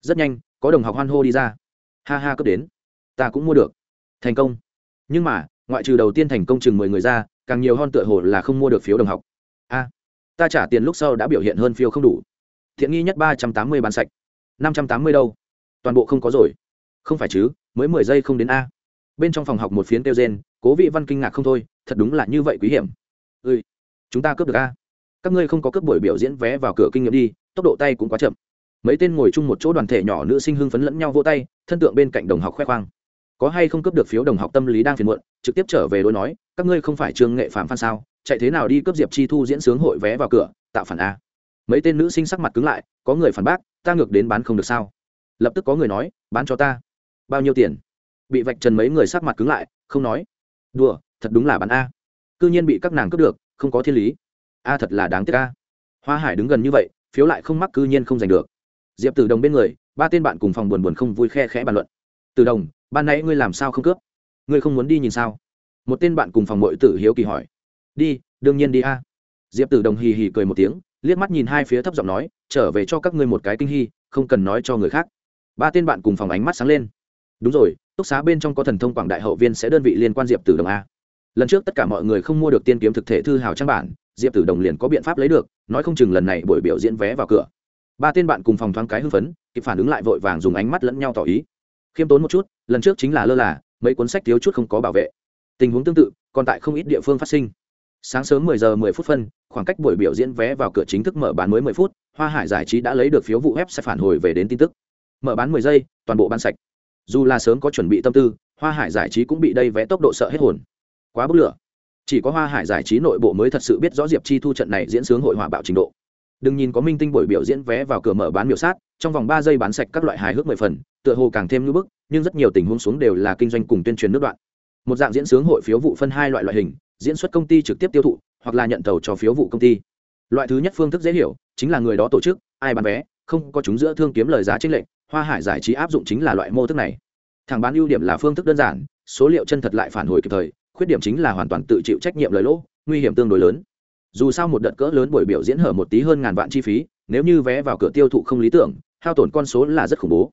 Rất nhanh, có đồng học hoan hô đi ra. Ha ha cấp đến ta cũng mua được. Thành công. Nhưng mà, ngoại trừ đầu tiên thành công chừng mười người ra, càng nhiều hơn tựa hồ là không mua được phiếu đồng học. A, ta trả tiền lúc sau đã biểu hiện hơn phiếu không đủ. Thiện nghi nhất ba trăm tám mươi bán sạch. năm trăm tám mươi đâu? Toàn bộ không có rồi. Không phải chứ, mới mười giây không đến a. Bên trong phòng học một phiến kêu gen cố vị văn kinh ngạc không thôi, thật đúng là như vậy quý hiểm. Ừ chúng ta cướp được a. Các ngươi không có cướp buổi biểu diễn vé vào cửa kinh nghiệm đi, tốc độ tay cũng quá chậm. Mấy tên ngồi chung một chỗ đoàn thể nhỏ nữ sinh hưng phấn lẫn nhau vỗ tay, thân tượng bên cạnh đồng học khoe khoang có hay không cướp được phiếu đồng học tâm lý đang phiền muộn, trực tiếp trở về đối nói, các ngươi không phải trường nghệ phạm phan sao, chạy thế nào đi cướp diệp chi thu diễn sướng hội vé vào cửa, tạo phản a. Mấy tên nữ sinh sắc mặt cứng lại, có người phản bác, ta ngược đến bán không được sao. Lập tức có người nói, bán cho ta. Bao nhiêu tiền? Bị vạch trần mấy người sắc mặt cứng lại, không nói. Đùa, thật đúng là bán a. C nhiên bị các nàng cướp được, không có thiên lý. A thật là đáng tiếc a. Hoa hải đứng gần như vậy, phiếu lại không mắc cư nhiên không giành được. Diệp tử đồng bên người, ba tên bạn cùng phòng buồn buồn không vui khe khẽ bàn luận. Tử đồng ban nãy ngươi làm sao không cướp? Ngươi không muốn đi nhìn sao? Một tên bạn cùng phòng mội tử hiếu kỳ hỏi. Đi, đương nhiên đi a. Diệp tử đồng hì hì cười một tiếng, liếc mắt nhìn hai phía thấp giọng nói, trở về cho các ngươi một cái kinh hy không cần nói cho người khác. Ba tên bạn cùng phòng ánh mắt sáng lên. Đúng rồi, túc xá bên trong có thần thông quảng đại hậu viên sẽ đơn vị liên quan diệp tử đồng a. Lần trước tất cả mọi người không mua được tiên kiếm thực thể thư hào trang bản, diệp tử đồng liền có biện pháp lấy được, nói không chừng lần này buổi biểu diễn vé vào cửa. Ba tên bạn cùng phòng thoáng cái hưng phấn, kịp phản ứng lại vội vàng dùng ánh mắt lẫn nhau tỏ ý khiêm tốn một chút, lần trước chính là lơ là, mấy cuốn sách thiếu chút không có bảo vệ. Tình huống tương tự, còn tại không ít địa phương phát sinh. Sáng sớm 10 giờ 10 phút phân, khoảng cách buổi biểu diễn vé vào cửa chính thức mở bán mới 10 phút, hoa hải giải trí đã lấy được phiếu vụ web sẽ phản hồi về đến tin tức. Mở bán 10 giây, toàn bộ bán sạch. Dù là sớm có chuẩn bị tâm tư, hoa hải giải trí cũng bị đây vé tốc độ sợ hết hồn. Quá bức lửa. Chỉ có hoa hải giải trí nội bộ mới thật sự biết rõ diệp chi thu trận này diễn sướng hội họa bạo trình độ. Đừng nhìn có minh tinh buổi biểu diễn vé vào cửa mở bán miểu sát trong vòng ba giây bán sạch các loại hài hước mười phần, tựa hồ càng thêm ngưỡng bức, nhưng rất nhiều tình huống xuống đều là kinh doanh cùng tuyên truyền nước đoạn. Một dạng diễn sướng hội phiếu vụ phân hai loại loại hình, diễn xuất công ty trực tiếp tiêu thụ, hoặc là nhận tàu cho phiếu vụ công ty. Loại thứ nhất phương thức dễ hiểu, chính là người đó tổ chức, ai bán vé, không có chúng giữa thương kiếm lời giá tranh lệch, hoa hải giải trí áp dụng chính là loại mô thức này. Thằng bán ưu điểm là phương thức đơn giản, số liệu chân thật lại phản hồi kịp thời, khuyết điểm chính là hoàn toàn tự chịu trách nhiệm lời lỗ, nguy hiểm tương đối lớn. Dù sao một đợt cỡ lớn buổi biểu diễn hở một tí hơn ngàn vạn chi phí, nếu như vé vào cửa tiêu thụ không lý tưởng hao tổn con số là rất khủng bố.